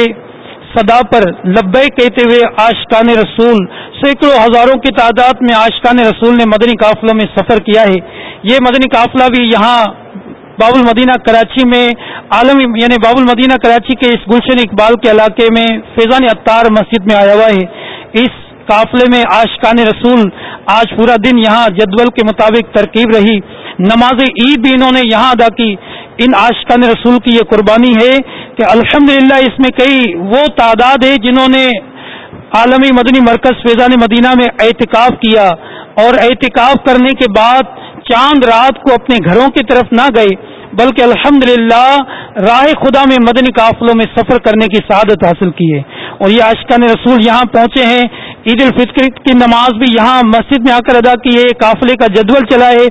صدا پر لبے کہتے ہوئے آشقان رسول سینکڑوں ہزاروں کی تعداد میں آشقان رسول نے مدنی قافلوں میں سفر کیا ہے یہ مدنی قافلہ بھی یہاں باب المدینہ کراچی میں عالم یعنی باب المدینہ کراچی کے اس گلشن اقبال کے علاقے میں فیضان اطار مسجد میں آیا ہوا ہے اس قافلے میں آشقان رسول آج پورا دن یہاں جدول کے مطابق ترکیب رہی نماز عید بھی انہوں نے یہاں ادا کی ان آشقان رسول کی یہ قربانی ہے کہ الحمدللہ اس میں کئی وہ تعداد ہے جنہوں نے عالمی مدنی مرکز فیضان مدینہ میں احتکاب کیا اور احتکاب کرنے کے بعد چاند رات کو اپنے گھروں کی طرف نہ گئے بلکہ الحمد للہ راہ خدا میں مدنی قافلوں میں سفر کرنے کی سعادت حاصل کی ہے اور یہ عاشقان رسول یہاں پہنچے ہیں عید الفطر کی نماز بھی یہاں مسجد میں آ کر ادا کی ہے قافلے کا جدول چلا ہے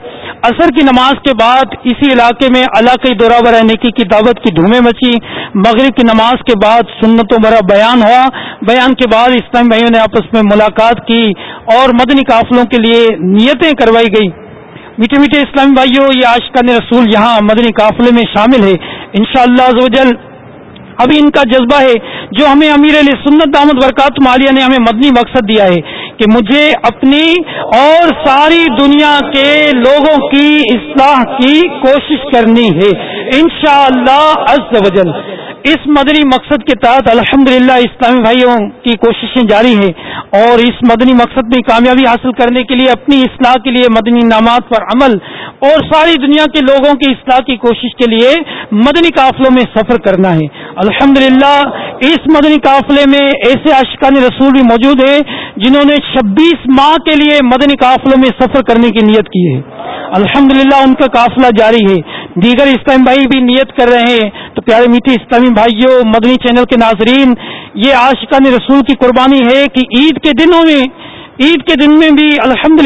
عصر کی نماز کے بعد اسی علاقے میں علاقائی دورہ نیکی کی دعوت کی دھومیں مچی مغرب کی نماز کے بعد سنتوں بھرا بیان ہوا بیان کے بعد اسلام بھائیوں نے آپس میں ملاقات کی اور مدنی قافلوں کے لیے نیتیں کروائی گئی میٹھے میٹھے اسلامی بھائیوں یہ عاشق نے رسول یہاں مدنی قافلے میں شامل ہے انشاءاللہ شاء اللہ ابھی ان کا جذبہ ہے جو ہمیں امیر علیہ سنت دامد برکات مالیہ نے ہمیں مدنی مقصد دیا ہے کہ مجھے اپنی اور ساری دنیا کے لوگوں کی اصلاح کی کوشش کرنی ہے انشاءاللہ شاء اللہ اس مدنی مقصد کے تحت الحمدللہ اسلامی بھائیوں کی کوششیں جاری ہیں اور اس مدنی مقصد میں کامیابی حاصل کرنے کے لیے اپنی اصلاح کے لیے مدنی نامات پر عمل اور ساری دنیا کے لوگوں کی اصلاح کی کوشش کے لیے مدنی قافلوں میں سفر کرنا ہے الحمدللہ اس مدنی قافلے میں ایسے عشقان رسول بھی موجود ہیں جنہوں نے چھبیس ماہ کے لیے مدنی قافلوں میں سفر کرنے کی نیت کی ہے الحمد ان کا قافلہ جاری ہے دیگر اسلامی بھائی بھی نیت کر رہے ہیں تو پیارے میٹھی اسلامی بھائیوں مدنی چینل کے ناظرین یہ آشقان رسول کی قربانی ہے کہ عید کے دنوں میں عید کے دن میں بھی الحمد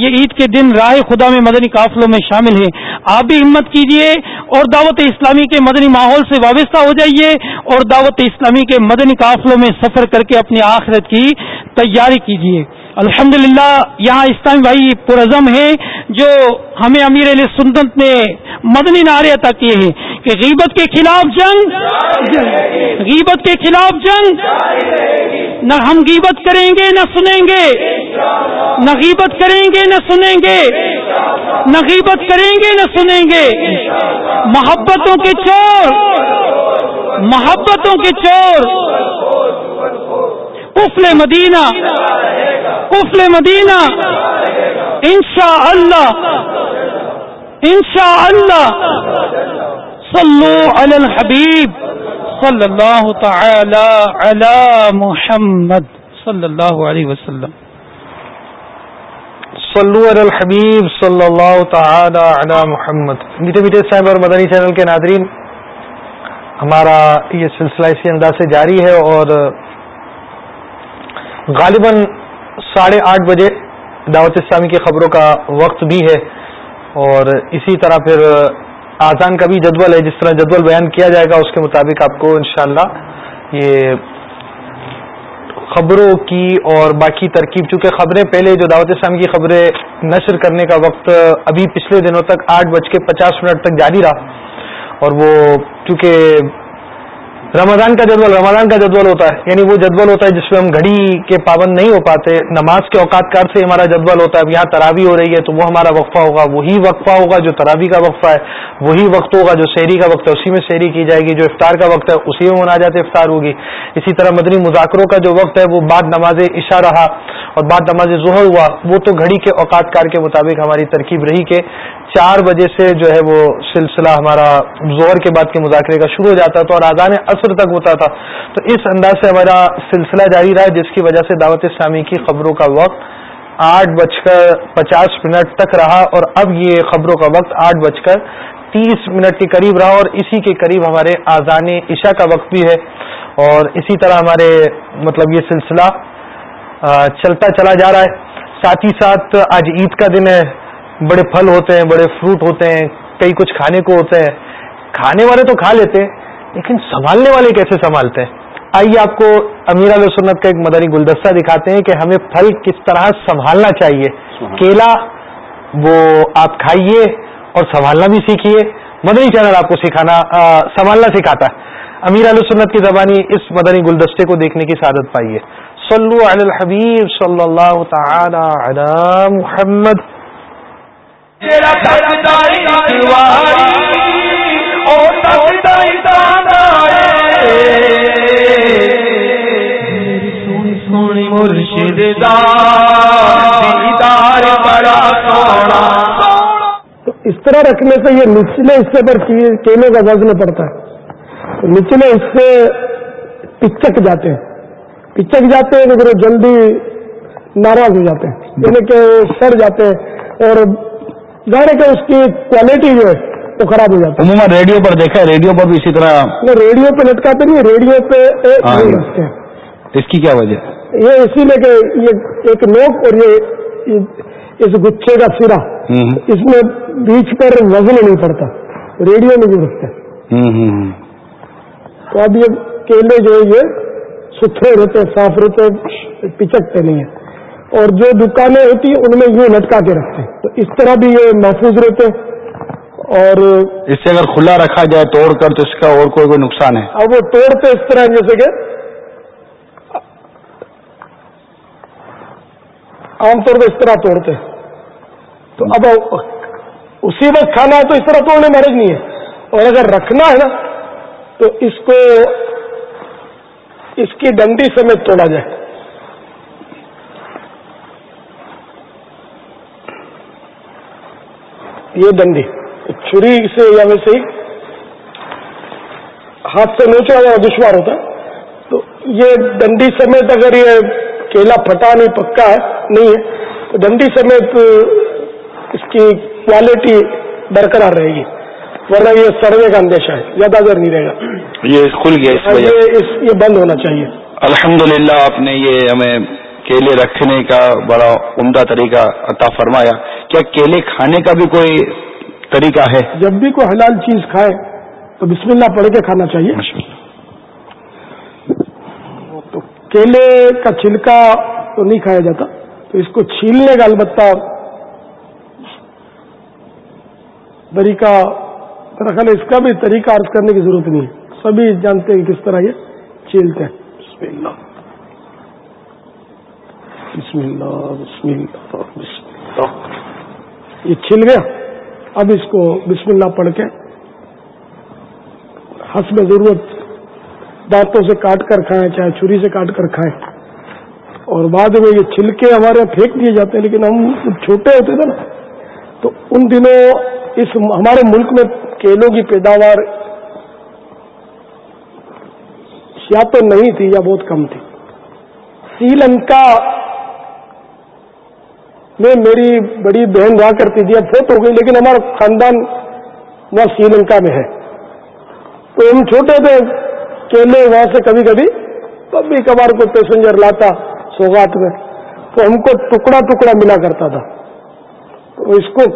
یہ عید کے دن رائے خدا میں مدنی قافلوں میں شامل ہیں آپ بھی ہمت کیجئے اور دعوت اسلامی کے مدنی ماحول سے وابستہ ہو جائیے اور دعوت اسلامی کے مدنی قافلوں میں سفر کر کے اپنی آخرت کی تیاری کیجیے الحمد للہ یہاں اسلامی بھائی پر ازم ہے جو ہمیں امیر علی سنت نے مدنی نعرے عطا کیے ہیں کہ غیبت کے خلاف جنگ غیبت کے خلاف جنگ نہ ہم غیبت کریں گے نہ سنیں گے نہ غیبت کریں گے نہ سنیں گے نہ غیبت کریں گے نہ سنیں گے محبتوں کے چور محبتوں کے چور مدینہ مدینہ انشاء اللہ انشاء اللہ صلو علی علی الحبیب صلی اللہ تعالی محمد صلی اللہ علیہ وسلم صلو علی الحبیب صلی اللہ تعالی علی محمد میٹھے میٹھے صاحب اور مدنی چینل کے ناظرین ہمارا یہ سلسلہ اسی انداز سے جاری ہے اور غالباً ساڑھے آٹھ بجے دعوت اسلامی کی خبروں کا وقت بھی ہے اور اسی طرح پھر آزان کا بھی جدول ہے جس طرح جدول بیان کیا جائے گا اس کے مطابق آپ کو انشاءاللہ یہ خبروں کی اور باقی ترکیب چونکہ خبریں پہلے جو دعوت اسلامی کی خبریں نشر کرنے کا وقت ابھی پچھلے دنوں تک آٹھ بج کے پچاس منٹ تک جاری رہا اور وہ چونکہ رمضان کا جدول رمضان کا جدول ہوتا ہے یعنی وہ جدول ہوتا ہے جس میں ہم گھڑی کے پابند نہیں ہو پاتے نماز کے اوقات کار سے ہمارا جدول ہوتا ہے اب یہاں تراوی ہو رہی ہے تو وہ ہمارا وقفہ ہوگا وہی وقفہ ہوگا جو تراوی کا وقفہ ہے وہی وقت ہوگا جو شہری کا وقت ہے اسی میں شہری کی جائے گی جو افطار کا وقت ہے اسی میں مناجات جاتے افطار ہوگی اسی طرح مدنی مذاکروں کا جو وقت ہے وہ بعد نماز عشا رہا اور بعد نماز ظہر ہوا وہ تو گھڑی کے اوقات کار کے مطابق ہماری ترکیب رہی کہ چار بجے سے جو ہے وہ سلسلہ ہمارا زور کے بعد کے مذاکرے کا شروع ہو جاتا تھا اور آزان اثر تک ہوتا تھا تو اس انداز سے ہمارا سلسلہ جاری رہا جس کی وجہ سے دعوت اسلامی کی خبروں کا وقت آٹھ بج کر پچاس منٹ تک رہا اور اب یہ خبروں کا وقت آٹھ بج کر تیس منٹ کے قریب رہا اور اسی کے قریب ہمارے آزان عشاء کا وقت بھی ہے اور اسی طرح ہمارے مطلب یہ سلسلہ چلتا چلا جا رہا ہے ساتھ ہی ساتھ آج عید کا دن ہے بڑے پھل ہوتے ہیں بڑے فروٹ ہوتے ہیں کئی کچھ کھانے کو ہوتے ہیں کھانے والے تو کھا لیتے ہیں لیکن سنبھالنے والے کیسے سنبھالتے ہیں آئیے آپ کو امیر علیہ سنت کا ایک مدنی گلدستہ دکھاتے ہیں کہ ہمیں پھل کس طرح سنبھالنا چاہیے کیلا وہ آپ کھائیے اور سنبھالنا بھی سیکھیے مدنی چینل آپ کو سکھانا سنبھالنا سکھاتا ہے امیر علیہ سنت کی زبانی اس مدنی گلدستے کو دیکھنے کی سعادت پائیے الحبیب صلی اللہ تعالی علی محمد تو اس طرح رکھنے سے یہ نچلے حصے پر کیلے کا وزن پڑتا ہے نچلے حصے پچک جاتے ہیں پچک جاتے ہیں جلدی ناراض ہو جاتے ہیں یعنی کہ سر جاتے ہیں اور ظاہر ہے کہ اس کی کوالٹی جو ہے وہ خراب ہو جاتی ہے ریڈیو پر دیکھا ہے ریڈیو پر بھی اسی طرح ریڈیو پہ لٹکاتے نہیں ریڈیو پہ ہاں، ہاں۔ اس کی کیا وجہ یہ اسی لیے کہ یہ ایک لوک اور یہ اس گچھے کا سرا اس میں بیچ پر وزن نہیں پڑتا ریڈیو میں بھی رکھتے تو اب یہ کیلے جو ہے یہ ستھرے رہتے صاف رہتے پچکتے نہیں ہیں اور جو دکانیں ہوتی ہیں ان میں یوں لٹکا کے رکھتے تو اس طرح بھی یہ محفوظ رہتے اور اس سے اگر کھلا رکھا جائے توڑ کر تو اس کا اور کوئی کوئی نقصان ہے اب وہ توڑتے اس طرح جیسے کہ عام طور پہ اس طرح توڑتے تو اب اسی وقت کھانا ہے تو اس طرح توڑنے مرض نہیں ہے اور اگر رکھنا ہے نا تو اس کو اس کی ڈنڈی سمیت توڑا جائے یہ ڈنڈی چھری سے یا ویسے ہی ہاتھ سے نوچا ہوا دشوار ہوتا تو یہ ڈنڈی سمیت اگر یہ کیلا پھٹا نہیں پکا ہے نہیں ہے تو ڈنڈی سمیت اس کی کوالٹی برقرار رہے گی ورنہ یہ سروے کا اندیشہ ہے زیادہ دیر نہیں رہے گا یہ کھل گیا یہ بند ہونا چاہیے الحمدللہ للہ آپ نے یہ ہمیں کیلے رکھنے کا بڑا عمدہ طریقہ عطا فرمایا کیا کیلے کھانے کا بھی کوئی طریقہ ہے جب بھی کوئی حلال چیز کھائے تو بسم اللہ پڑھ کے کھانا چاہیے تو کیلے کا چھلکا تو نہیں کھایا جاتا تو اس کو چھیلنے کا البتہ طریقہ رکھا اس کا بھی طریقہ عرض کرنے کی ضرورت نہیں ہے سبھی جانتے ہیں کس طرح یہ چھیلتے بسم اللہ بسم اللہ بسم اللہ بسم اللہ یہ چھل گیا اب اس کو بسم اللہ پڑھ کے ہس میں ضرورت دانتوں سے کاٹ کر کھائیں چاہے چھری سے کاٹ کر کھائیں اور بعد میں یہ چھلکے ہمارے یہاں پھینک دیے جاتے ہیں لیکن ہم چھوٹے ہوتے تھے نا تو ان دنوں اس ہمارے ملک میں کیلوں کی پیداوار یا تو نہیں تھی یا بہت کم تھی سری لنکا نہیں میری بڑی بہن وہاں کرتی تھی اب فوت ہو گئی لیکن ہمارا خاندان وہاں سری لنکا میں ہے تو ہم چھوٹے تھے کیلے وہاں سے کبھی کبھی کبھی کبھار کو پیسنجر لاتا سوگات میں تو ہم کو ٹکڑا ٹکڑا ملا کرتا تھا تو اس کو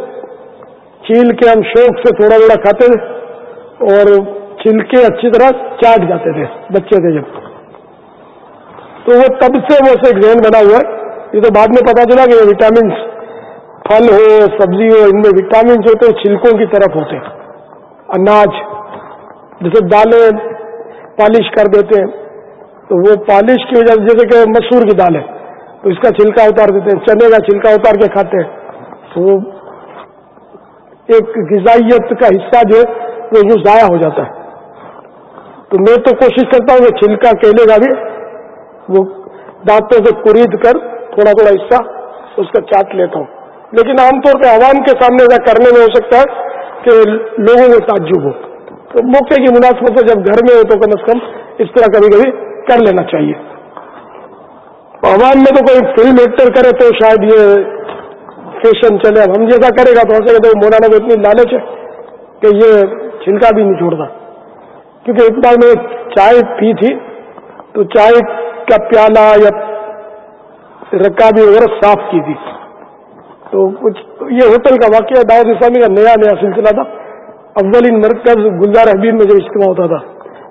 چھیل کے ہم شوق سے تھوڑا تھوڑا کھاتے تھے اور چھیل کے اچھی طرح چاٹ جاتے تھے بچے تھے جب تو وہ تب سے وہ ایک ذہن بنا ہوا ہے یہ تو بعد میں پتا چلا کہ وٹامنس پھل ہو سبزی ہو ان میں وٹامنس ہوتے ہیں چھلکوں کی طرف ہوتے اناج جیسے دالیں پالش کر دیتے ہیں تو وہ پالش کی وجہ سے جیسے کہ مسور کی دال ہے تو اس کا چھلکا اتار دیتے ہیں چنے کا چھلکا اتار کے کھاتے ہیں تو وہ ایک غذائیت کا حصہ جو ہے وہ یوں ضائع ہو جاتا ہے تو میں تو کوشش کرتا ہوں کہ چھلکا کیلے کا بھی وہ دانتوں سے کرید کر تھوڑا تھوڑا حصہ اس کا چاٹ لیتا ہوں لیکن عام طور پہ عوام کے سامنے ایسا کرنے میں ہو سکتا ہے کہ لوگوں میں تعجب ہو تو موقع کی مناسبت سے جب گھر میں ہو تو کم از کم اس طرح کبھی کبھی کر لینا چاہیے عوام میں تو کوئی فلم ایکٹر کرے تو شاید یہ فیشن چلے اب ہم جیسا کرے گا تو ہم سے کہتے مولانا کو اتنی لالچ ہے کہ یہ چھلکا بھی نہیں چھوڑتا کیونکہ ایک بار میں چائے پی تھی تو چائے کا پیالہ یا رکابی اور صاف کی تھی تو کچھ یہ ہوٹل کا واقعہ دعوت اسلامی کا نیا نیا سلسلہ تھا اولین مرکز گلزار حبیب میں جب اجتماع ہوتا تھا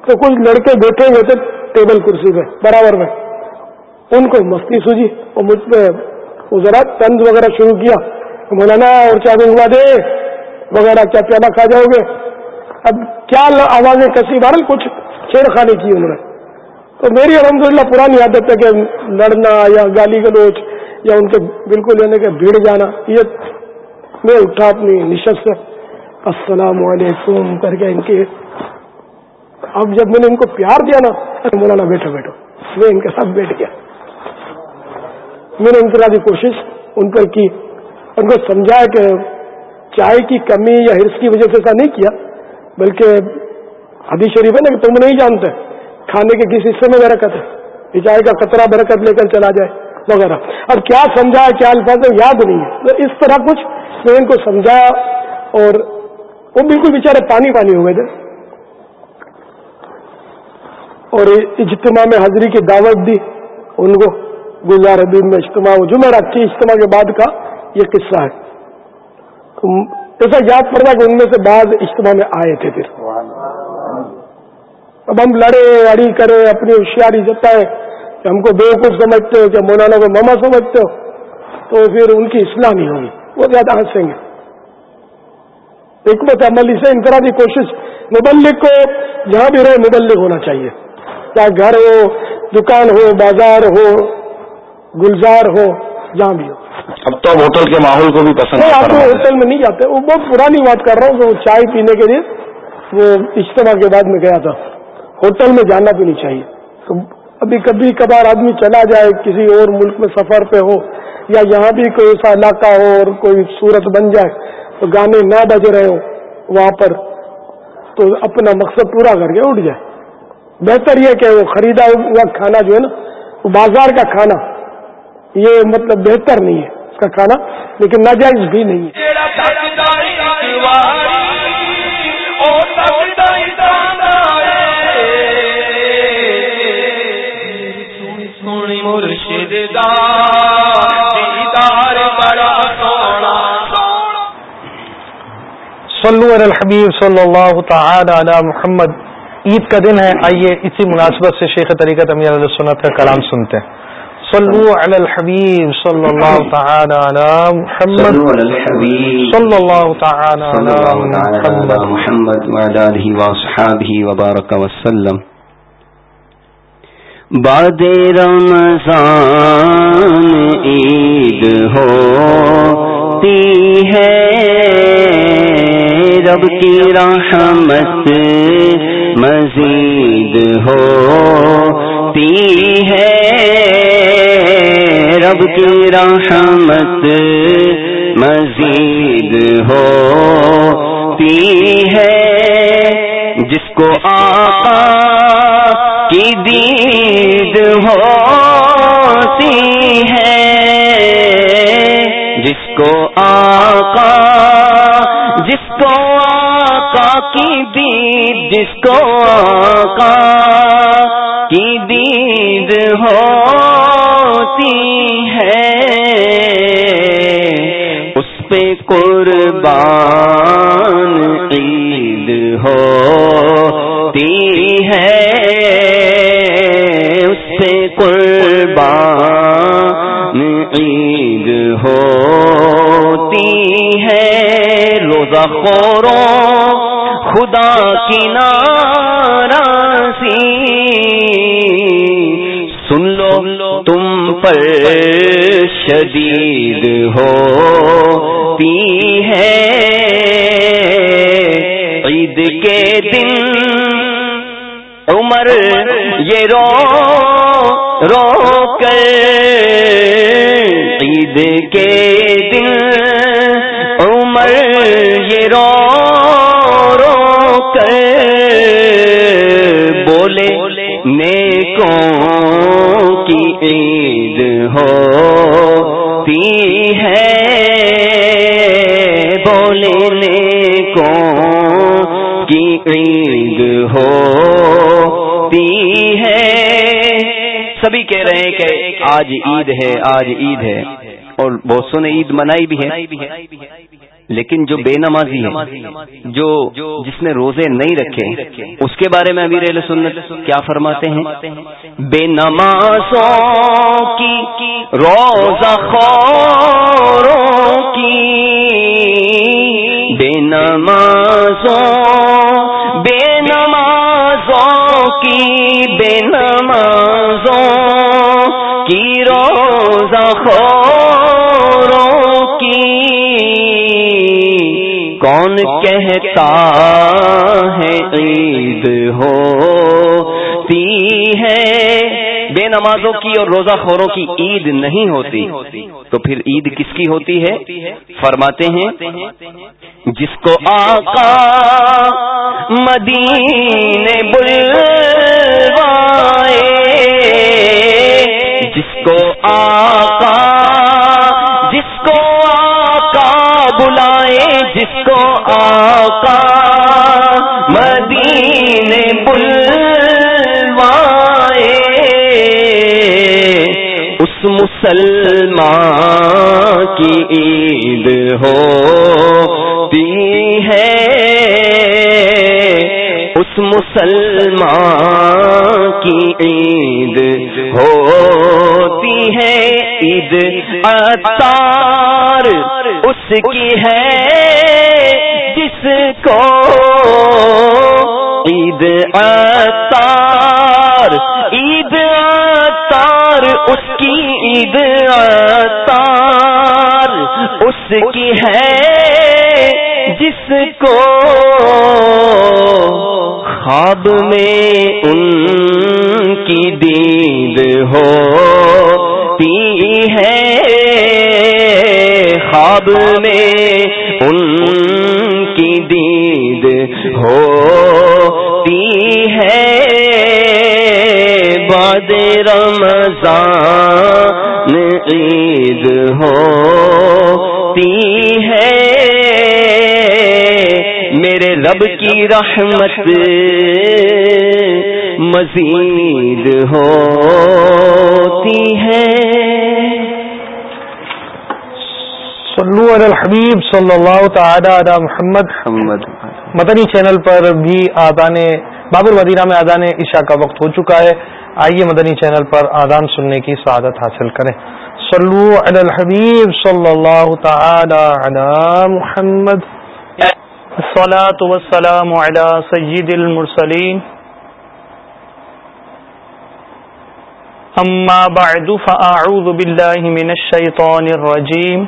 تو کچھ لڑکے بیٹھے ہوئے تھے ٹیبل کرسی پہ برابر میں ان کو مستی سوجی اور مجھ پہ ذرا تند وغیرہ شروع کیا مولانا اور کیا ہوا دے وغیرہ کیا پیالہ کھا جاؤ گے اب کیا آوازیں کسی بار کچھ چھیڑ خانی کی انہوں نے تو میری الحمدللہ پرانی عادت ہے کہ لڑنا یا گالی گلوچ یا ان کے بالکل لینے یعنی کے بھیڑ جانا یہ میں اٹھا اپنی نشست سے السلام علیکم کر کے ان کے اب جب میں نے ان کو پیار دیا نا اچھا مولانا بیٹھو بیٹھو میں ان کے ساتھ بیٹھ گیا میں نے انفرادی کوشش ان پر کی ان کو سمجھایا کہ چائے کی کمی یا ہرس کی وجہ سے ایسا نہیں کیا بلکہ حدیث شریف ہے نا کہ تم نہیں جانتے کھانے کے کس حصے میں برکت ہے کا قطرہ برکت لے کر چلا جائے وغیرہ اب کیا سمجھا کیا الفاظ ہے یاد نہیں ہے اس طرح کچھ کو اور وہ بالکل بےچارے پانی پانی ہو گئے تھے اور اجتماع میں حاضری کی دعوت دی ان کو گزار دن میں اجتماع ہو جمعہ رکھتی اجتماع کے بعد کا یہ قصہ ہے ایسا یاد پڑتا کہ ان میں سے بعض اجتماع میں آئے تھے پھر اب ہم لڑے اڑی کرے اپنی ہوشیاری جتائے کہ ہم کو بے وقوف سمجھتے ہو کہ مولانا کو ماما سمجھتے ہو تو پھر ان کی اصلاح نہیں ہوگی وہ زیادہ ہنسیں گے حکمت عملی سے انفرادی کوشش مبلک کو جہاں بھی رہے مبلک ہونا چاہیے چاہے گھر ہو دکان ہو بازار ہو گلزار ہو جہاں بھی ہو اب تو ہوٹل کے ماحول کو بھی پسند ہاں، آپ ہوٹل میں نہیں جاتے وہ بہت پرانی بات کر رہا ہوں کہ وہ چائے پینے کے لیے وہ اجتماع کے بعد میں گیا تھا ہوٹل میں جانا بھی نہیں چاہیے تو ابھی کبھی کبھار آدمی چلا جائے کسی اور ملک میں سفر پہ ہو یا یہاں بھی کوئی ایسا علاقہ ہو اور کوئی صورت بن جائے تو گانے نہ بج رہے ہوں وہاں پر تو اپنا مقصد پورا کر کے اٹھ جائے بہتر یہ کہ وہ خریدا ہوا کھانا جو ہے نا وہ بازار کا کھانا یہ مطلب بہتر نہیں ہے اس کا کھانا لیکن ناجائز بھی نہیں ہے مرشد دا دیدار بڑا سوڑا صلو علی الحبیب صلی اللہ تعالی علی محمد عید کا دن ہے آئیے اسی مناسبت سے شیخ طریقت امیر علیہ سنت کا کلام سنتے ہیں صلو علی الحبیب صلی اللہ تعالی علی محمد صلو علی الحبیب صلی اللہ تعالی علی محمد وعلا لہی واصحابہ وبارک وسلم باد رم عید ہو ہے رب کی رحمت مزید ہو ہے رب کی رحمت مزید ہو ہے جس کو آقا کی دید ہوتی ہے جس کو آقا جس کو آقا کی دید جس کو آقا کی دید ہوتی ہے اس پہ قربان عید ہو ہے اس سے قربان عید ہوتی ہے روزہ خوروں خدا کی کنارسی سن لو لو تم پر شدید ہوتی ہے عید کے دن عمر یہ رو رو کر عید کے دن عمر یہ رو کر بولے عید ہوتی ہے بولے نیکوں کی کی ریگ ہو ہوتی ہے سبھی کہہ رہے ہیں کہ آج عید ہے آج عید ہے اور بہت نے عید منائی بھی ہے لیکن جو بے نمازی ہے جو جس نے روزے نہیں رکھے اس کے بارے میں ابھی سنت کیا فرماتے ہیں بے نمازوں کی روزہ خوروں کی بے نمازوں کون کہتا ہے عید ہوتی ہے بے نمازوں کی اور روزہ خوروں کی عید نہیں ہوتی تو پھر عید کس کی ہوتی ہے فرماتے ہیں جس کو آقا مدینے بلوائے جس کو آقا کو آقا مدینے بلوائے اس مسلمان کی عید ہوتی ہے اس مسلمان کی عید ہوتی ہے عید عطا اس کی ہے جس کو عید اتار عید اتار اس کی عید اتار اس کی ہے جس کو خواب میں ان کی دید ہو ہے خواب میں ان کی دید ہوتی ہے باد رمضان عید ہوتی تی ہے میرے رب کی رحمت مزید ہوتی ہے صلو علی الحبیب صلی اللہ تعالی علی محمد محمد مدنی چینل پر بھی آدان بابر مدینہ میں آدان عشاء کا وقت ہو چکا ہے آئیے مدنی چینل پر آدان سننے کی سعادت حاصل کریں صلو علی الحبیب صلی اللہ تعالی علی محمد الصلاة والسلام علی سید المرسلین اما بعد فاعوذ بالله من الشیطان الرجیم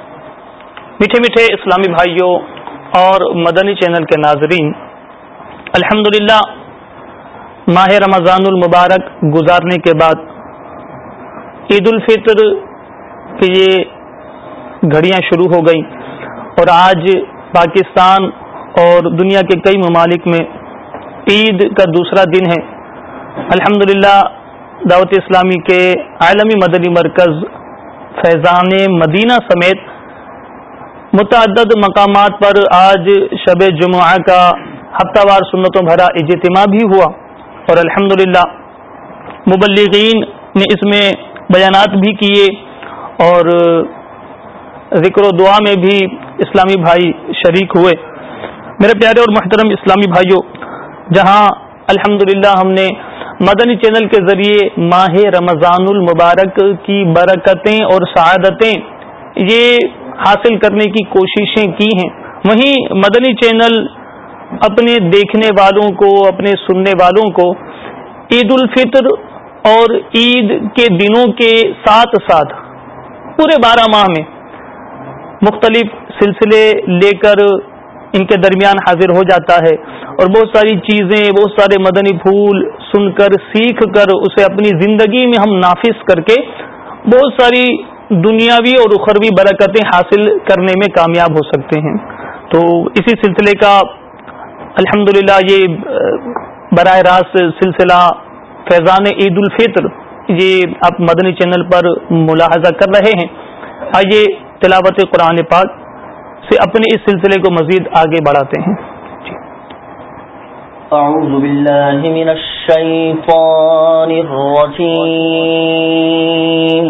میٹھے میٹھے اسلامی بھائیوں اور مدنی چینل کے ناظرین الحمد ماہ رمضان المبارک گزارنے کے بعد عید الفطر کی یہ گھڑیاں شروع ہو گئیں اور آج پاکستان اور دنیا کے کئی ممالک میں عید کا دوسرا دن ہے الحمد دعوت اسلامی کے عالمی مدنی مرکز فیضان مدینہ سمیت متعدد مقامات پر آج شب جمعہ کا ہفتہ وار سنتوں بھرا اجتماع بھی ہوا اور الحمد مبلغین نے اس میں بیانات بھی کیے اور ذکر و دعا میں بھی اسلامی بھائی شریک ہوئے میرے پیارے اور محترم اسلامی بھائیوں جہاں الحمد ہم نے مدنی چینل کے ذریعے ماہ رمضان المبارک کی برکتیں اور سعادتیں یہ حاصل کرنے کی کوششیں کی ہیں وہیں مدنی چینل اپنے دیکھنے والوں کو اپنے سننے والوں کو عید الفطر اور عید کے دنوں کے ساتھ ساتھ پورے بارہ ماہ میں مختلف سلسلے لے کر ان کے درمیان حاضر ہو جاتا ہے اور بہت ساری چیزیں بہت سارے مدنی پھول سن کر سیکھ کر اسے اپنی زندگی میں ہم نافذ کر کے بہت ساری دنیاوی اور اخروی برکتیں حاصل کرنے میں کامیاب ہو سکتے ہیں تو اسی سلسلے کا الحمد یہ براہ راست سلسلہ فیضان عید الفطر یہ آپ مدنی چینل پر ملاحظہ کر رہے ہیں آئیے تلاوت قرآن پاک سے اپنے اس سلسلے کو مزید آگے بڑھاتے ہیں جی۔ من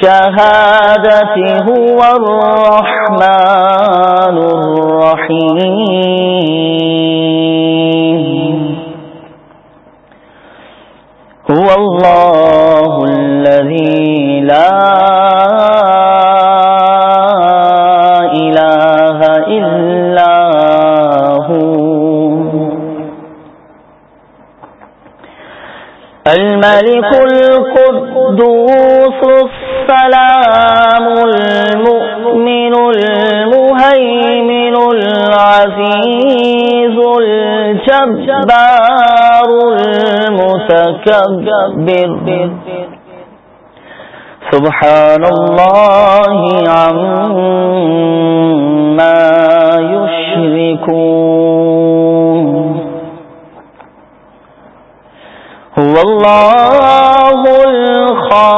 الشهادة هو الرحمن الرحيم السلام المؤمن المهيمن العزيز الجبار المتكبر سبحان الله عما يشركون هو الله الخالق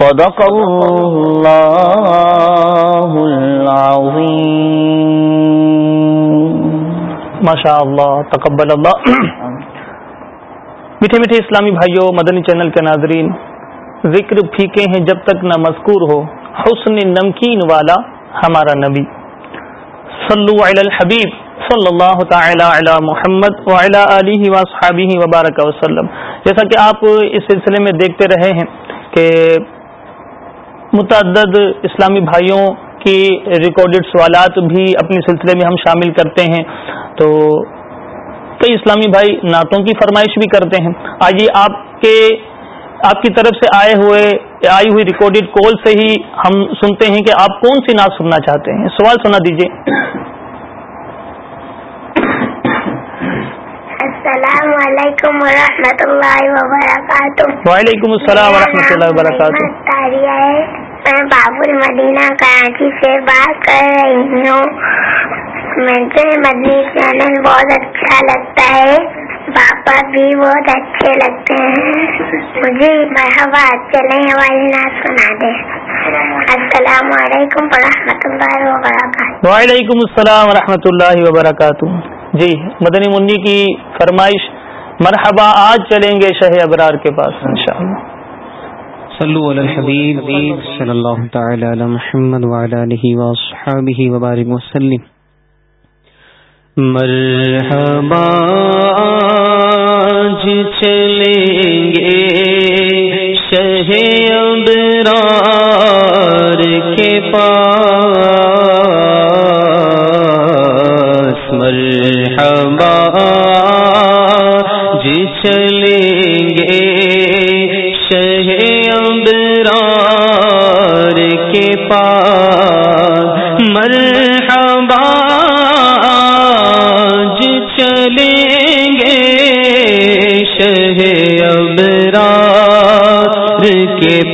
صدق اللہ العظیم ماشاء اللہ تقبل اللہ میٹھے میٹھے اسلامی بھائیو مدنی چینل کے ناظرین ذکر پھیکے ہیں جب تک نہ مذکور ہو حسن نمکین والا ہمارا نبی صلو علی الحبیب صلی اللہ تعالی علی محمد وعلی و صحابی وبارک وسلم جیسا کہ آپ اس سلسلے میں دیکھتے رہے ہیں کہ متعدد اسلامی بھائیوں کے ریکارڈڈ سوالات بھی اپنے سلسلے میں ہم شامل کرتے ہیں تو کئی اسلامی بھائی نعتوں کی فرمائش بھی کرتے ہیں آئیے آپ کے آپ کی طرف سے آئے ہوئے آئی ہوئی ریکارڈڈ کال سے ہی ہم سنتے ہیں کہ آپ کون سی نعت سننا چاہتے ہیں سوال سنا دیجیے علیکم اللہ وبرکاتہ وعلیکم و ورحمۃ اللہ وبرکاتہ میں باب المدینہ کراچی سے بات کر رہی ہوں مجھے مدنی چینل بہت اچھا لگتا ہے پاپا بھی بہت اچھے لگتے ہیں مجھے مرحبا چلے ہماری سنا دیں السلام علیکم و رحمۃ اللہ وبرکاتہ وعلیکم السلام و اللہ وبرکاتہ جی مدنی منی کی فرمائش مرحبا آج چلیں گے شہ ابرار کے پاس ہاں. انشاءاللہ صلو علی علی الحبیب صلی اللہ تعالی محمد واصحابہ وبارک وسلم مرحبا آج چلیں گے شہ ابرار کے پاس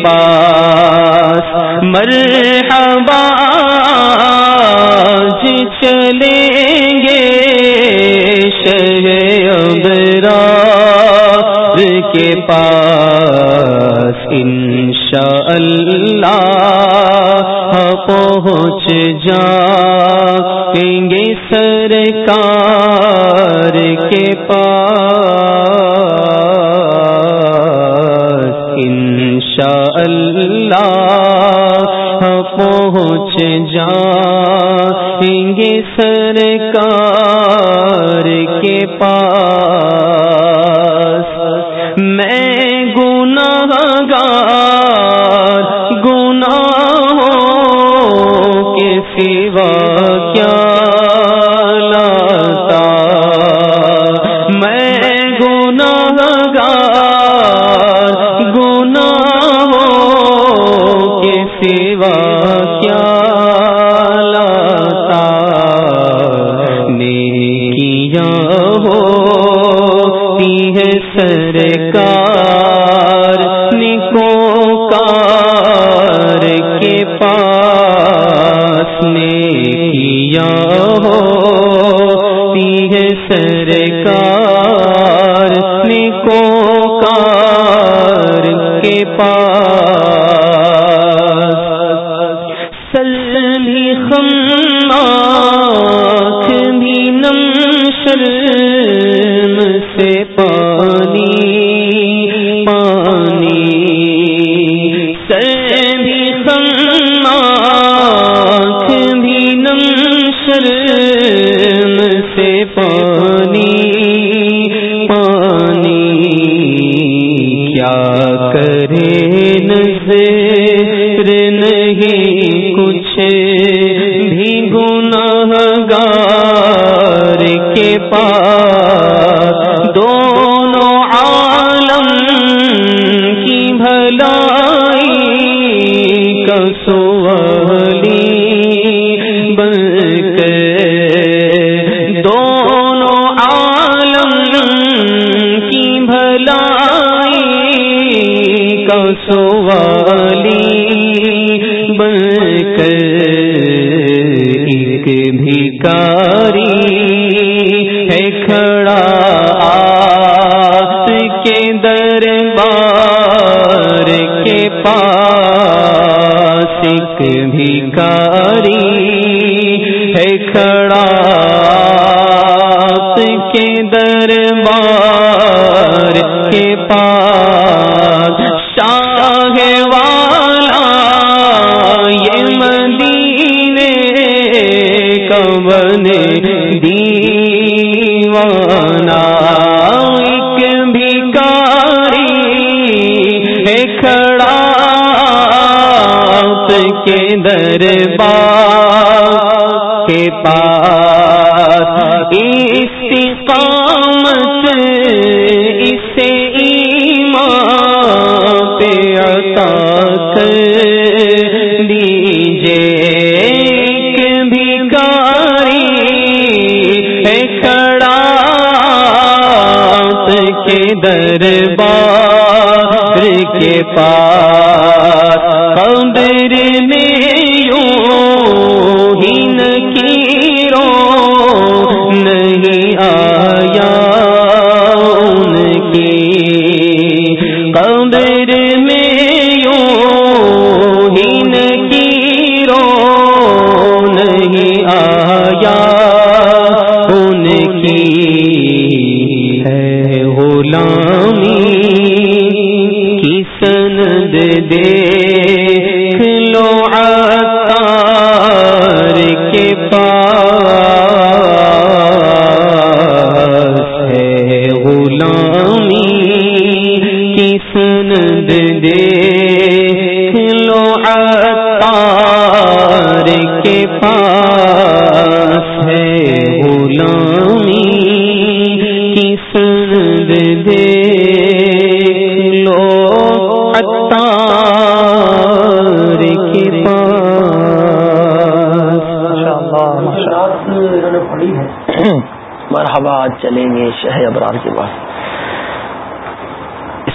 پاس مرہبا چلیں گے شہر کے پاس ان شاء اللہ ہاں، پہنچ جاگے سر کار کے پاس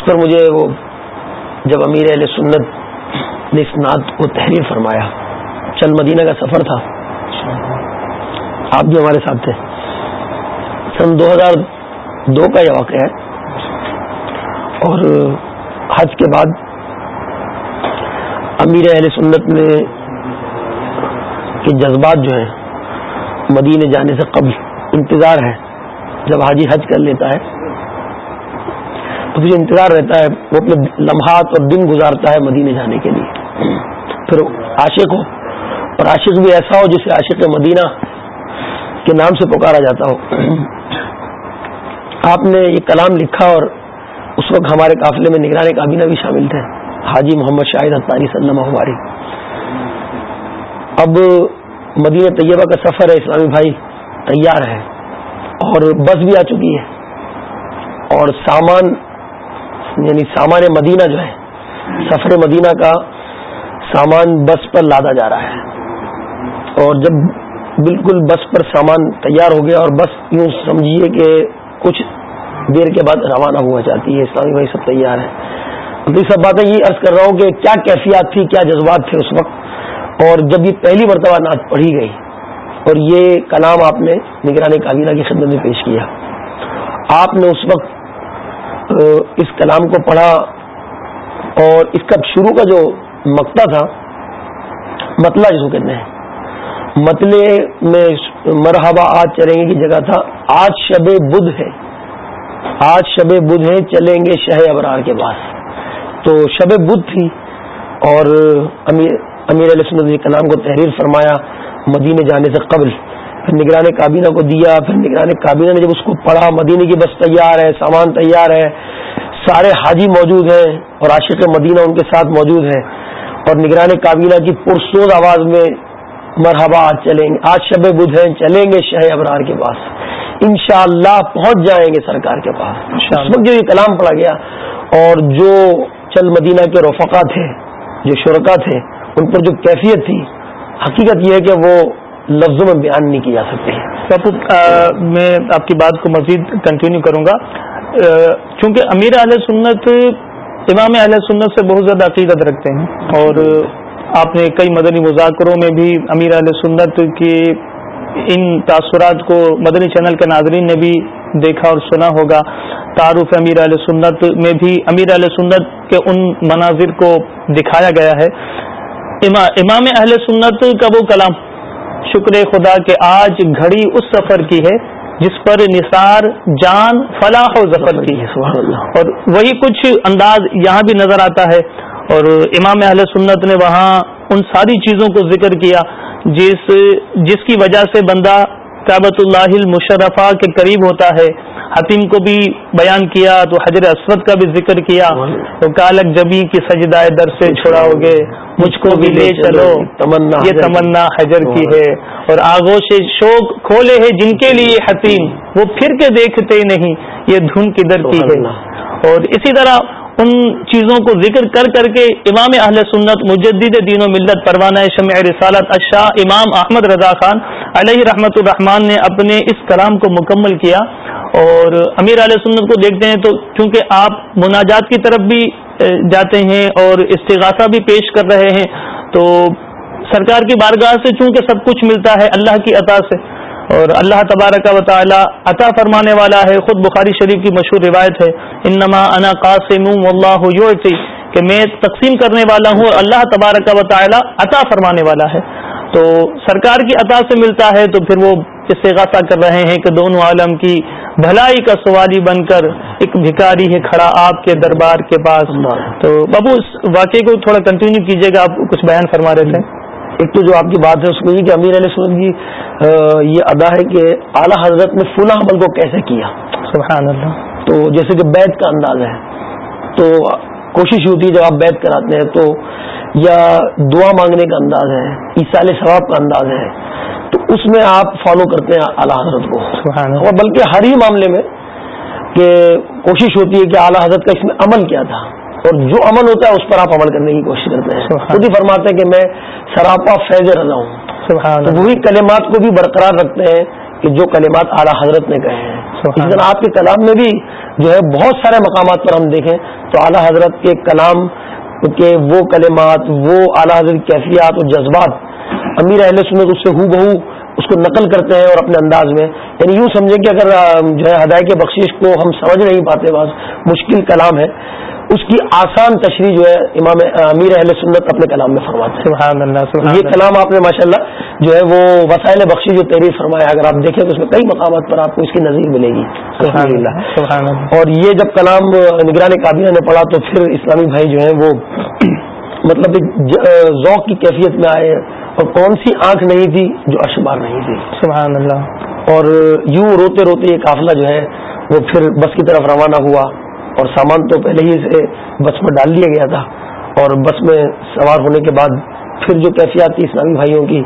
اس پر مجھے وہ جب امیر علیہ سنت نے اس نعت کو تحریر فرمایا چند مدینہ کا سفر تھا آپ بھی ہمارے ساتھ تھے سن دو ہزار دو کا یہ واقعہ ہے اور حج کے بعد امیر اہل سنت نے کے جذبات جو ہیں مدینہ جانے سے قبل انتظار ہے جب حاجی حج کر لیتا ہے انتظار رہتا ہے وہ اپنے لمحات اور دن گزارتا ہے مدینے جانے کے لیے پھر عاشق ہو اور عاشق بھی ایسا ہو جسے عاشق مدینہ کے نام سے پکارا جاتا ہو آپ نے یہ کلام لکھا اور اس وقت ہمارے قافلے میں نگرانی کابینہ بھی شامل تھے حاجی محمد شاہد حتانی ہماری اب مدینہ طیبہ کا سفر ہے اسلامی بھائی تیار ہے اور بس بھی آ چکی ہے اور سامان یعنی سامان مدینہ جو ہے سفر مدینہ کا سامان بس پر لادا جا رہا ہے اور جب بالکل بس پر سامان تیار ہو گیا اور بس یوں سمجھیے کہ کچھ دیر کے بعد روانہ ہوا جاتی ہے اسلامی بھائی سب تیار ہے سب باتیں یہ عرض کر رہا ہوں کہ کیا کیفیات تھی کیا جذبات تھے اس وقت اور جب یہ پہلی مرتبہ نعت پڑھی گئی اور یہ کلام آپ نے نگرانی کابینہ کی خدمت میں پیش کیا آپ نے اس وقت اس کلام کو پڑھا اور اس کا شروع کا جو مکتا تھا متلا جس کو کہتے ہیں متلے میں مرحبا آج چلیں گے کی جگہ تھا آج شب بدھ ہے آج شب بدھ ہے چلیں گے شہ ابرار کے پاس تو شب بدھ تھی اور امیر امیر علیہ کے کلام کو تحریر فرمایا مدینے جانے سے قبل پھر نگران کابینہ کو دیا پھر نگران کابینہ نے جب اس کو پڑھا مدینے کی بس تیار ہے سامان تیار ہے سارے حاجی موجود ہیں اور عاشق مدینہ ان کے ساتھ موجود ہیں اور نگران کابینہ کی پرسوز آواز میں مرحبا آج چلیں گے آج شب بدھ ہیں چلیں گے شہ ابرار کے پاس انشاءاللہ اللہ پہنچ جائیں گے سرکار کے پاس اس وقت جو یہ کلام پڑا گیا اور جو چل مدینہ کے رفقا تھے جو شرکا تھے ان پر جو کیفیت تھی حقیقت یہ ہے کہ وہ لفظوں میں بیان نہیں کی جا سکتی میں آپ کی بات کو مزید کنٹینیو کروں گا چونکہ امیر اہل سنت امام اہل سنت سے بہت زیادہ عقیدت رکھتے ہیں اور آپ نے کئی مدنی مذاکروں میں بھی امیر اہل سنت کے ان تاثرات کو مدنی چینل کے ناظرین نے بھی دیکھا اور سنا ہوگا تعارف امیر علیہ سنت میں بھی امیر علیہ سنت کے ان مناظر کو دکھایا گیا ہے امام اہل سنت کا وہ کلام شکر خدا کہ آج گھڑی اس سفر کی ہے جس پر نثار جان فلاح و ظفر کی اور وہی کچھ انداز یہاں بھی نظر آتا ہے اور امام اہل سنت نے وہاں ان ساری چیزوں کو ذکر کیا جس جس کی وجہ سے بندہ کعبۃ اللہ المشرفہ کے قریب ہوتا ہے حتیم کو بھی بیان کیا تو حضرت اسود کا بھی ذکر کیا تو کالک جبی کی سجدائے در سے چھڑا ہوگے مجھ کو بھی لے چلو تمنا یہ تمنا حجر کی ہے اور آغوش شوق کھولے ہیں جن کے لیے حتیم وہ پھر کے دیکھتے نہیں یہ دھن کدھر کی ہے اور اسی طرح ان چیزوں کو ذکر کر کر کے امام اہل سنت مجدد دین و ملت پروانہ شمع رسالت اشاہ امام احمد رضا خان علیہ رحمت الرحمان نے اپنے اس کلام کو مکمل کیا اور امیر علیہ سنت کو دیکھتے ہیں تو چونکہ آپ مناجات کی طرف بھی جاتے ہیں اور استغاثہ بھی پیش کر رہے ہیں تو سرکار کی بارگاہ سے چونکہ سب کچھ ملتا ہے اللہ کی عطا سے اور اللہ تبارک و تعالی عطا فرمانے والا ہے خود بخاری شریف کی مشہور روایت ہے انما انا قاسم واللہ یعطی کہ میں تقسیم کرنے والا ہوں اور اللہ تبارک و تعالی عطا فرمانے والا ہے تو سرکار کی عطا سے ملتا ہے تو پھر وہ استغاثہ کر رہے ہیں کہ دونوں عالم کی بھلائی کا سواری بن کر ایک بھکاری ہے کھڑا آپ کے کے دربار پاس تو بابو اس واقعے کو تھوڑا کنٹینیو کیجیے گا آپ کچھ بیان فرما رہے تھے ایک تو جو آپ کی بات ہے اس کو یہ کہ امیر علیہ سنت جی یہ ادا ہے کہ اعلیٰ حضرت نے فلاں عمل کو کیسے کیا سبحان اللہ تو جیسے کہ بیت کا انداز ہے تو کوشش ہوتی ہے جب آپ بیت کراتے ہیں تو یا دعا مانگنے کا انداز ہے عیسائی ثواب کا انداز ہے تو اس میں آپ فالو کرتے ہیں اعلیٰ حضرت کو اور بلکہ ہر ہی معاملے میں کہ کوشش ہوتی ہے کہ اعلیٰ حضرت کا اس میں عمل کیا تھا اور جو عمل ہوتا ہے اس پر آپ عمل کرنے کی کوشش کرتے ہیں خود ہی فرماتے ہیں کہ میں سراپا فیض رضا ہوں تو وہی کلمات کو بھی برقرار رکھتے ہیں کہ جو کلمات اعلیٰ حضرت نے کہے ہیں اس دن آپ کے کلام میں بھی جو ہے بہت سارے مقامات پر ہم دیکھیں تو اعلیٰ حضرت کے کلام کہ وہ کلمات وہ اعلیٰ حضرت کیفیات اور جذبات امیر اہل سنت اس سے ہو بہو اس کو نقل کرتے ہیں اور اپنے انداز میں یعنی یوں سمجھیں کہ اگر جو ہے ہدایت کے بخشش کو ہم سمجھ نہیں پاتے بعض مشکل کلام ہے اس کی آسان تشریح جو ہے امام امیر اہل سنت اپنے کلام میں فرماتے ہیں یہ کلام آپ نے ماشاء اللہ جو ہے وہ وسائل بخشی جو تحریر فرمایا اگر آپ دیکھیں تو اس میں کئی مقامات پر آپ کو اس کی نظیر ملے گی اور یہ جب کلام نگران کابینہ نے پڑھا تو پھر اسلامی بھائی جو ہیں وہ مطلب ذوق کی کیفیت میں آئے اور کون سی آنکھ نہیں تھی جو اشمار نہیں تھی سبحان اللہ اور یوں روتے روتے یہ قافلہ جو ہے وہ پھر بس کی طرف روانہ ہوا اور سامان تو پہلے ہی سے بس میں ڈال لیا گیا تھا اور بس میں سوار ہونے کے بعد پھر جو کیفیات تھی اسلامی بھائیوں کی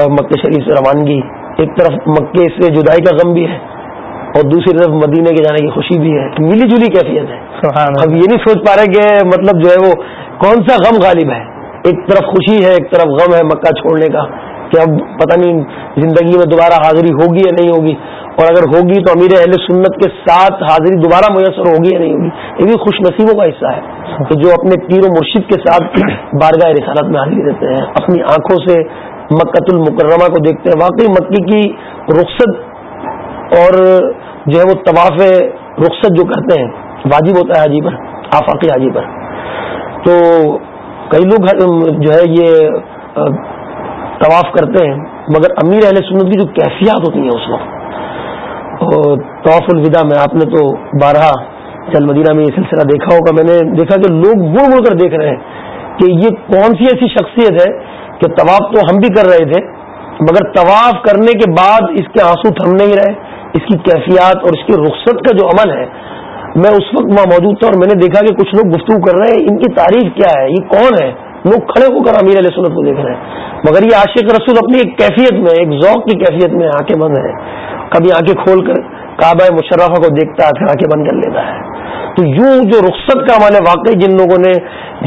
اور شریف سے روانگی ایک طرف مکے سے جدائی کا غم بھی ہے اور دوسری طرف مدینے کے جانے کی خوشی بھی ہے ملی جلی کیفیت ہے ہم یہ نہیں سوچ پا رہے کہ مطلب جو ہے وہ کون سا غم غالب ہے ایک طرف خوشی ہے ایک طرف غم ہے مکہ چھوڑنے کا کہ اب پتہ نہیں زندگی میں دوبارہ حاضری ہوگی یا نہیں ہوگی اور اگر ہوگی تو امیر اہل سنت کے ساتھ حاضری دوبارہ میسر ہوگی یا نہیں ہوگی یہ بھی خوش نصیبوں کا حصہ ہے کہ جو اپنے پیر و مرشد کے ساتھ بارگاہ رسالت میں حاضری دیتے ہیں اپنی آنکھوں سے مکت المکرمہ کو دیکھتے ہیں واقعی مکی کی رخصت اور جو ہے وہ طواف رخصت جو کرتے ہیں واجب ہوتا ہے حاجی پر آفاقی حاجی پر تو کئی لوگ جو ہے یہ طواف کرتے ہیں مگر امیر اہل سنت کی جو کیفیات ہوتی ہیں اس وقت اور الوداع میں آپ نے تو بارہ چل مدینہ میں یہ سلسلہ دیکھا ہوگا میں نے دیکھا کہ لوگ مڑ مڑ کر دیکھ رہے ہیں کہ یہ کون سی ایسی شخصیت ہے کہ طواف تو ہم بھی کر رہے تھے مگر طواف کرنے کے بعد اس کے آنسو تھم نہیں رہے اس کی کیفیات اور اس کی رخصت کا جو عمل ہے میں اس وقت وہاں موجود تھا اور میں نے دیکھا کہ کچھ لوگ گفتگو کر رہے ہیں ان کی تعریف کیا ہے یہ کون ہے لوگ کھڑے ہو کر امیر علیہ سنت کو دیکھ رہے ہیں مگر یہ عاشق رسول اپنی ایک کیفیت میں ایک ذوق کی کیفیت میں آنکھیں بند ہیں کبھی آنکھیں کھول کر کعبہ مشرفہ کو دیکھتا ہے پھر آنکھیں بند کر لیتا ہے تو یوں جو رخصت کا ہمارے واقعی جن لوگوں نے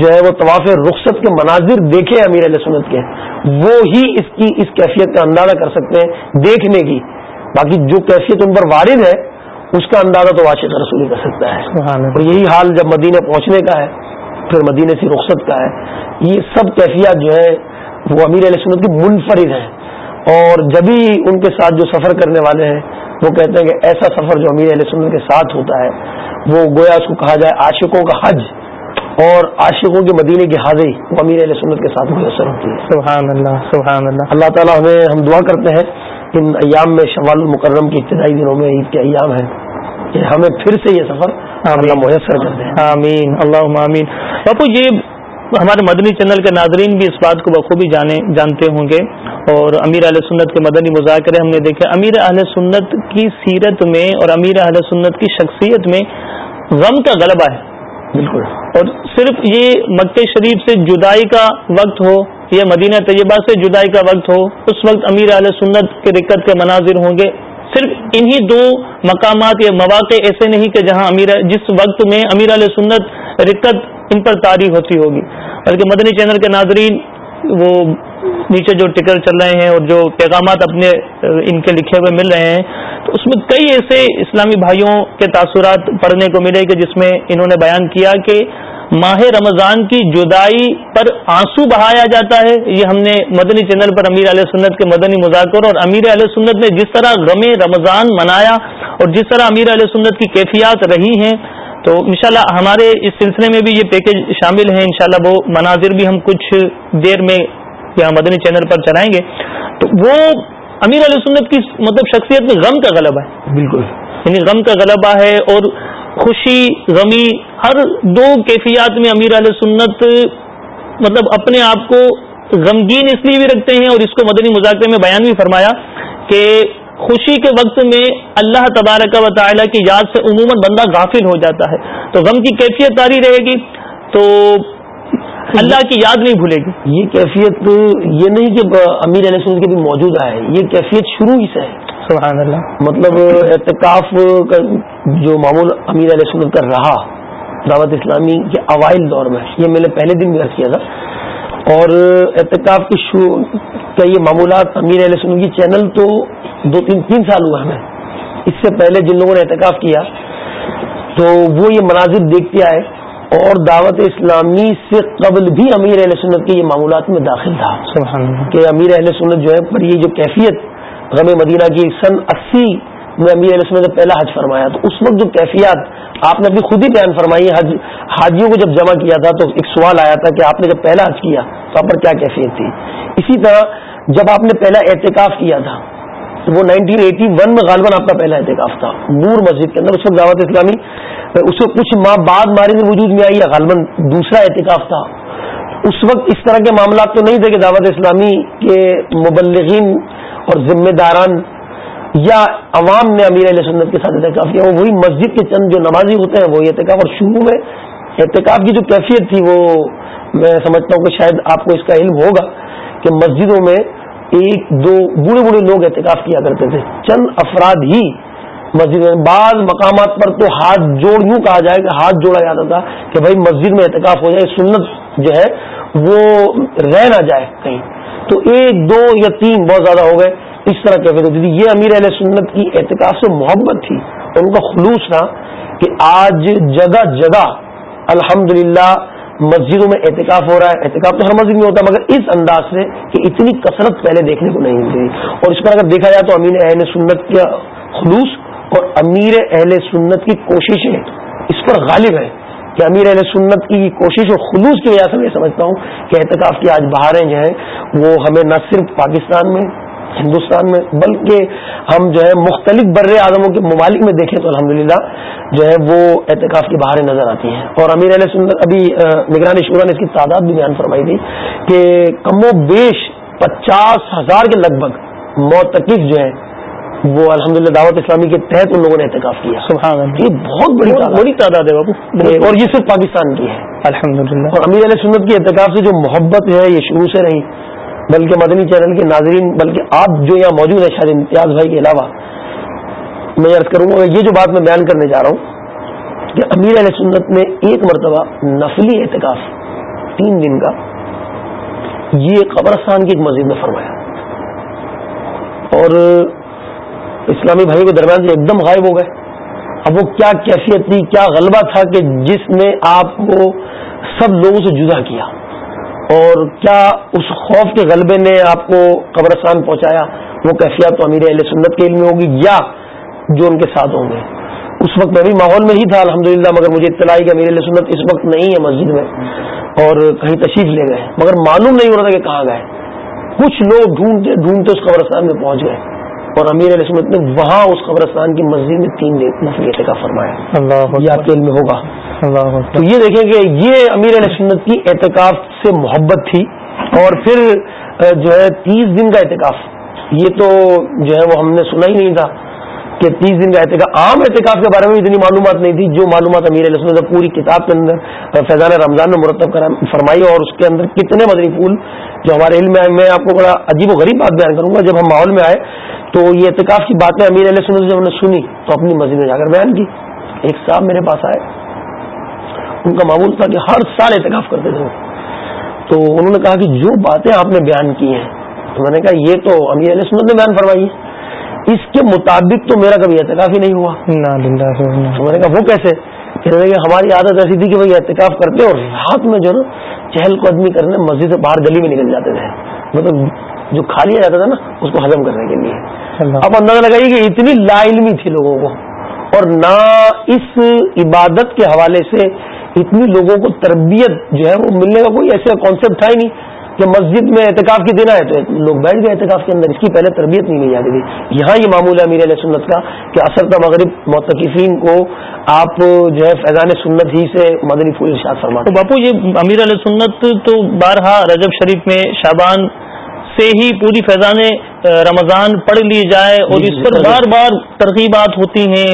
جو ہے وہ طواف رخصت کے مناظر دیکھے امیر علیہ سنت کے وہ ہی اس کی اس کیفیت کا اندازہ کر سکتے ہیں دیکھنے کی باقی جو کیفیت ان پر وارد ہے اس کا اندازہ تو واشق رسول ہی کر سکتا ہے اور یہی حال جب مدینہ پہنچنے کا ہے پھر مدینے سے رخصت کا ہے یہ سب کیفیات جو ہیں وہ امیر علیہ سنت کی منفرد ہیں اور جبھی ان کے ساتھ جو سفر کرنے والے ہیں وہ کہتے ہیں کہ ایسا سفر جو امیر علیہ سنت کے ساتھ ہوتا ہے وہ گویا اس کو کہا جائے عاشقوں کا حج اور عاشقوں کے مدینے کی حاضری وہ امیر علیہ سنت کے ساتھ میسر ہوتی ہے سبحان اللہ سبحان اللہ اللہ تعالیٰ ہمیں ہم دعا کرتے ہیں ان ایام میں شوال المکرم کی ابتدائی دنوں میں عید کے ایام ہیں ہمیں پھر سے یہ سفر میسر کر دیں آمین اللہ آمین باپو یہ ہمارے مدنی چینل کے ناظرین بھی اس بات کو بخوبی جانے جانتے ہوں گے اور امیر اہل سنت کے مدنی مذاکرے ہم نے دیکھے امیر اہل سنت کی سیرت میں اور امیر اہل سنت کی شخصیت میں غم کا غلبہ ہے بالکل اور صرف یہ مکہ شریف سے جدائی کا وقت ہو یا مدینہ طیبہ سے جدائی کا وقت ہو اس وقت امیر اہل سنت کے دقت کے مناظر ہوں گے صرف انہی دو مقامات یا مواقع ایسے نہیں کہ جہاں امیر جس وقت میں امیر علیہ سنت رکت ان پر تعریف ہوتی ہوگی بلکہ مدنی چینل کے ناظرین وہ نیچے جو ٹکر چل رہے ہیں اور جو پیغامات اپنے ان کے لکھے ہوئے مل رہے ہیں تو اس میں کئی ایسے اسلامی بھائیوں کے تاثرات پڑھنے کو ملے کہ جس میں انہوں نے بیان کیا کہ ماہ رمضان کی جدائی پر آنسو بہایا جاتا ہے یہ ہم نے مدنی چینل پر امیر علیہ سنت کے مدنی مذاکر اور امیر علیہ سنت نے جس طرح غم رمضان منایا اور جس طرح امیر علیہ سنت کی کیفیات رہی ہیں تو انشاءاللہ ہمارے اس سلسلے میں بھی یہ پیکج شامل ہیں انشاءاللہ وہ مناظر بھی ہم کچھ دیر میں یہاں مدنی چینل پر چلائیں گے تو وہ امیر علیہ سنت کی مطلب شخصیت میں غم کا غلبہ ہے بالکل یعنی غم کا غلبہ ہے اور خوشی غمی ہر دو کیفیات میں امیر علیہ سنت مطلب اپنے آپ کو غمگین اس لیے بھی رکھتے ہیں اور اس کو مدنی مذاکرے میں بیان بھی فرمایا کہ خوشی کے وقت میں اللہ تبارک و تعالیٰ کی یاد سے عموماً بندہ غافل ہو جاتا ہے تو غم کی کیفیت تاری رہے گی تو اللہ کی یاد نہیں بھولے گی یہ کیفیت یہ نہیں کہ امیر علیہ سنت کے بھی موجود ہے یہ کیفیت شروع ہی سے ہے سبحان اللہ مطلب اعتکاف کا جو معمول امیر علیہ سنت کا رہا دعوت اسلامی کے اوائل دور میں یہ میں نے پہلے دن بھی کیا تھا اور احتکاب کے شو کا یہ معمولات امیر علیہ سنم کی چینل تو دو تین تین سال ہوا ہمیں اس سے پہلے جن لوگوں نے احتکاب کیا تو وہ یہ مناظر دیکھتے آئے اور دعوت اسلامی سے قبل بھی امیر اہل سنت کے یہ معمولات میں داخل تھا کہ امیر اہل سنت جو ہے پر یہ جو کیفیت غم مدینہ کی سن اسی نے امیر علیہ پہلا حج فرمایا تو اس وقت جو کیفیات آپ نے ابھی خود ہی بیان فرمائی حج حاجیوں کو جب جمع کیا تھا تو ایک سوال آیا تھا کہ آپ نے جب پہلا حج کیا تو آپ پر کیا کیفیت تھی اسی طرح جب آپ نے پہلا احتکاف کیا تھا وہ میں غالباً آپ کا پہلا احتکاف تھا نور مسجد کے اندر اس وقت دعوت اسلامی اس کو کچھ ماہ بعد مارے وجود میں آئی غالباً دوسرا احتکاف تھا اس وقت اس طرح کے معاملات تو نہیں تھے کہ دعوت اسلامی کے مبلغین اور ذمہ داران یا عوام نے امیر علیہ سنت کے ساتھ اعتکاف کیا وہی مسجد کے چند جو نمازی ہوتے ہیں وہی اعتکاف اور شروع میں احتکاب کی جو کیفیت تھی وہ میں سمجھتا ہوں کہ شاید آپ کو اس کا علم ہوگا کہ مسجدوں میں ایک دو بوڑھے بوڑھے لوگ احتکاف کیا کرتے تھے چند افراد ہی مسجد میں بعض مقامات پر تو ہاتھ جوڑ یوں کہا جائے کہ ہاتھ جوڑا جاتا تھا کہ بھائی مسجد میں احتکاف ہو جائے سنت جو ہے وہ رہ نہ جائے کہیں تو ایک دو یا تین بہت زیادہ ہو گئے اس طرح کہتے دیدی یہ امیر اہل سنت کی اعتکاف سے محبت تھی اور ان کا خلوص تھا کہ آج جگہ جگہ الحمد مسجدوں میں احتکاف ہو رہا ہے احتکاب تو ہر مسجد میں ہوتا ہے مگر اس انداز سے کہ اتنی کثرت پہلے دیکھنے کو نہیں ملتی اور اس پر اگر دیکھا جائے تو امیر اہل سنت کا خلوص اور امیر اہل سنت کی کوششیں اس پر غالب ہیں کہ امیر اہل سنت کی کوشش اور خلوص کی وجہ سے میں سمجھتا ہوں کہ احتکاف کی آج بہاریں جو ہیں وہ ہمیں نہ صرف پاکستان میں ہندوستان میں بلکہ ہم جو ہے مختلف بر اعظموں کے ممالک میں دیکھیں تو الحمدللہ جو ہے وہ احتکاف کی باہر نظر آتی ہیں اور امیر علیہ سندر ابھی نگرانی شورا نے اس کی تعداد بھی بیان فرمائی تھی کہ کم و بیش پچاس ہزار کے لگ بھگ موتقف جو ہے وہ الحمد للہ دعوت اسلامی کے تحت ان لوگوں نے احتکاف کیا سبحان اللہ یہ بہت بڑی بڑی تعداد ہے بابو اور یہ صرف پاکستان کی ہے الحمد للہ اور امیر علیہ سنت کی احتکاف سے جو محبت ہے یہ شروع سے رہی بلکہ مدنی چینل کے ناظرین بلکہ آپ جو یہاں موجود ہیں شاید امتیاز بھائی کے علاوہ میں عرض کروں گا یہ جو بات میں بیان کرنے جا رہا ہوں کہ امیر علیہ سنت نے ایک مرتبہ نفلی اعتکاف تین دن کا یہ قبرستان کی ایک مسجد میں فرمایا اور اسلامی بھائی کے درمیان سے ایک دم غائب ہو گئے اب وہ کیا کیفیت تھی کیا غلبہ تھا کہ جس نے آپ کو سب لوگوں سے جدا کیا اور کیا اس خوف کے غلبے نے آپ کو قبرستان پہنچایا وہ کیفیت تو امیر اہل سنت کے علم میں ہوگی یا جو ان کے ساتھ ہوں گے اس وقت میں بھی ماحول میں ہی تھا الحمدللہ مگر مجھے اطلاع کہ امیر اہل سنت اس وقت نہیں ہے مسجد میں اور کہیں تشریف لے گئے مگر معلوم نہیں ہو رہا تھا کہ کہاں گئے کچھ لوگ ڈھونڈتے ڈھونڈتے اس قبرستان میں پہنچ گئے اور امیر علسمت نے وہاں اس قبرستان کی مسجد میں تین دن کا آپ کے علم میں ہوگا تو یہ دیکھیں کہ یہ امیر سنت کی اعتکاف سے محبت تھی اور پھر جو ہے تیس دن کا اعتکاف یہ تو جو ہے وہ ہم نے سنا ہی نہیں تھا کہ تیس دن کا احتکاب عام احتکاب کے بارے میں اتنی معلومات نہیں تھی جو معلومات امیر علیہ پوری کتاب کے اندر فیضان رمضان نے مرتب کرا فرمائی اور اس کے اندر کتنے مدنی پھول جو ہمارے علم میں میں آپ کو بڑا عجیب و غریب بات بیان کروں گا جب ہم ماحول میں آئے تو یہ احتکاف کی باتیں امیر علیہ سنت جب نے سنی تو اپنی مسجد میں جا کر بیان کی ایک صاحب میرے پاس آئے ان کا معمول تھا کہ ہر سال احتکاف کرتے تھے تو انہوں نے کہا کہ جو باتیں آپ نے بیان کی ہیں میں نے کہا یہ تو امیر علیہ سنت نے بیان فرمائی ہے اس کے مطابق تو میرا کبھی اعتکاف ہی نہیں ہوا وہ کیسے کہ ہماری عادت ایسی تھی کہ احتکاف کرتے اور رات میں جو نا چہل کو مسجد سے باہر گلی میں نکل جاتے تھے مطلب جو کھا لیا جاتا تھا نا اس کو ہزم کرنے کے لیے اب اندازہ لگائیے کہ اتنی لا علمی تھی لوگوں کو اور نہ اس عبادت کے حوالے سے اتنی لوگوں کو تربیت جو ہے وہ ملنے کا کوئی ایسا کانسیپٹ تھا ہی نہیں جب مسجد میں احتکاف کی دن آئے تو لوگ بیٹھ گئے احتکاف کے اندر اس کی پہلے تربیت نہیں لی جاتی تھی یہاں یہ معمول ہے امیر علیہ سنت کا کہ اثر کا مغرب متقفین کو آپ جو ہے فیضان سنت ہی سے مدنی فوشاد فرما تو باپو یہ امیر علیہ سنت تو بارہا رجب شریف میں شابان سے ہی پوری فیضان رمضان پڑھ لی جائے اور جی، اس جی، پر بار بار ترغیبات ہوتی ہیں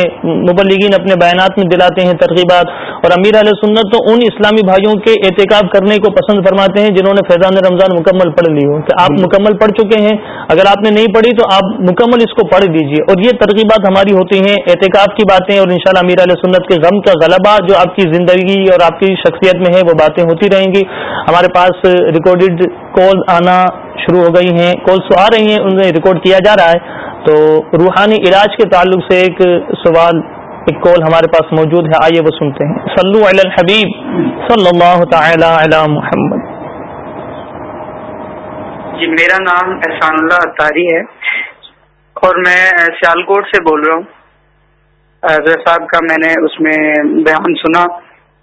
مبلگین اپنے بیانات میں دلاتے ہیں ترغیبات اور امیر علیہ سنت تو ان اسلامی بھائیوں کے احتکاب کرنے کو پسند فرماتے ہیں جنہوں نے فیضان رمضان مکمل پڑھ لی ہو کہ آپ جی۔ مکمل پڑھ چکے ہیں اگر آپ نے نہیں پڑھی تو آپ مکمل اس کو پڑھ لیجیے اور یہ ترغیبات ہماری ہوتی ہیں احتکاب کی باتیں اور انشاءاللہ امیر علیہ سنت کے غم کا غلبہ جو آپ کی زندگی اور آپ کی شخصیت میں ہے وہ باتیں ہوتی رہیں گی ہمارے پاس ریکارڈیڈ کال آنا شروع ہو گئی ہیں کالس آ رہی ہیں انہیں ریکارڈ کیا جا رہا ہے تو روحانی علاج کے تعلق سے ایک ایک سوال کال ہمارے پاس موجود ہے آئیے وہ سنتے ہیں علی علی الحبیب صلی اللہ تعالی محمد جی میرا نام احسان اللہ اطاری ہے اور میں سیالکوٹ سے بول رہا ہوں حضرت صاحب کا میں نے اس میں بیان سنا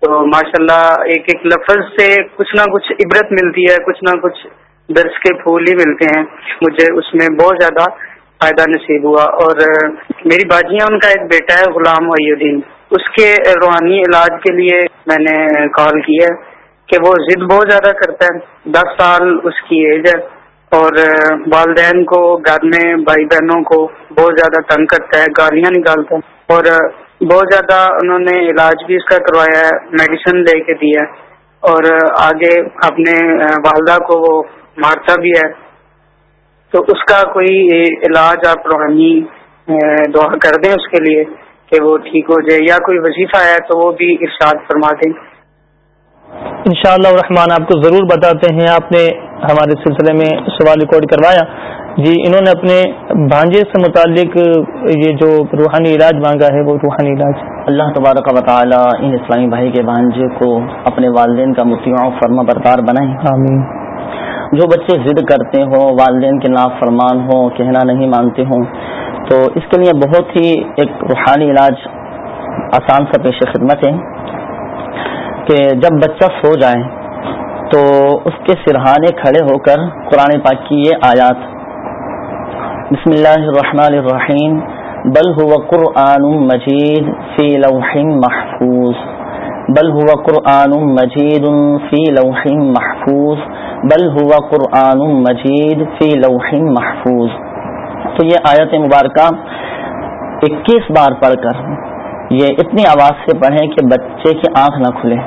تو ماشاءاللہ ایک ایک لفظ سے کچھ نہ کچھ عبرت ملتی ہے کچھ نہ کچھ درس کے پھول ہی ملتے ہیں مجھے اس میں بہت زیادہ فائدہ نصیب ہوا اور میری باجیاں ان کا ایک بیٹا ہے غلام الدین اس کے روحانی علاج کے لیے میں نے کال کیا ہے کہ وہ ضد بہت زیادہ کرتا ہے دس سال اس کی ایج ہے اور والدین کو گھر میں بھائی بہنوں کو بہت زیادہ تنگ کرتا ہے گالیاں نکالتا ہے اور بہت زیادہ انہوں نے علاج بھی اس کا کروایا ہے میڈیسن لے کے دیا اور آگے اپنے والدہ کو وہ مارتا بھی ہے تو اس کا کوئی علاج آپ روحانی دعا کر دیں اس کے لیے کہ وہ ٹھیک ہو جائے یا کوئی وظیفہ ہے تو وہ بھی ارشاد فرما دیں انشاءاللہ شاء رحمان آپ کو ضرور بتاتے ہیں آپ نے ہمارے سلسلے میں سوال ریکارڈ کروایا جی انہوں نے اپنے بھانجے سے متعلق یہ جو روحانی علاج مانگا ہے وہ روحانی علاج اللہ تبارک و تعالی ان اسلامی بھائی کے بھانجے کو اپنے والدین کا مفت فرما بردار بنائیں آمین جو بچے ضد کرتے ہوں والدین کے نافرمان فرمان ہوں کہنا نہیں مانتے ہوں تو اس کے لیے بہت ہی ایک روحانی علاج آسان سا پیش خدمت ہے کہ جب بچہ سو جائے تو اس کے سرحانے کھڑے ہو کر قرآن پاک کی یہ آیات بسم اللہ الرحمن الرحیم بل قرآن مجید فی لوح محفوظ بل قرآن مجید فی لوح محفوظ بل ہوا قرآن مجید فی لوح محفوظ تو یہ آیت مبارکہ اکیس بار پڑھ کر یہ اتنی آواز سے پڑھیں کہ بچے کی آنکھ نہ کھلے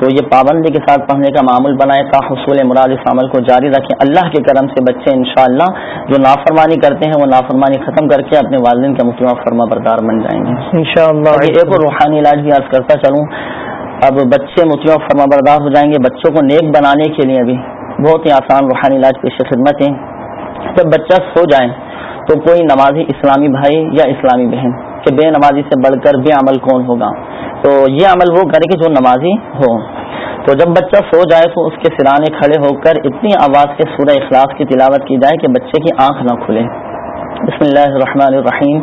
تو یہ پابندی کے ساتھ پڑھنے کا معمول بنائے تا حصول مراد اس عمل کو جاری رکھیں اللہ کے کرم سے بچے انشاءاللہ جو نافرمانی کرتے ہیں وہ نافرمانی ختم کر کے اپنے والدین کا مطلب فرما بردار بن جائیں گے انشاءاللہ ایک روحانی علاج بھی عرض کرتا چلوں اب بچے مطلع فرما بردار ہو جائیں گے بچوں کو نیک بنانے کے لیے بھی بہت ہی آسان روحانی علاج خدمت ہیں جب بچہ سو جائے تو کوئی نمازی اسلامی بھائی یا اسلامی بہن کہ بے نمازی سے بڑھ کر بے عمل کون ہوگا تو یہ عمل وہ کرے کہ جو نمازی ہو تو جب بچہ سو جائے تو اس کے سرانے کھڑے ہو کر اتنی آواز کے سورہ اخلاص کی تلاوت کی جائے کہ بچے کی آنکھ نہ کھلے بسم اللہ الرحمن الرحیم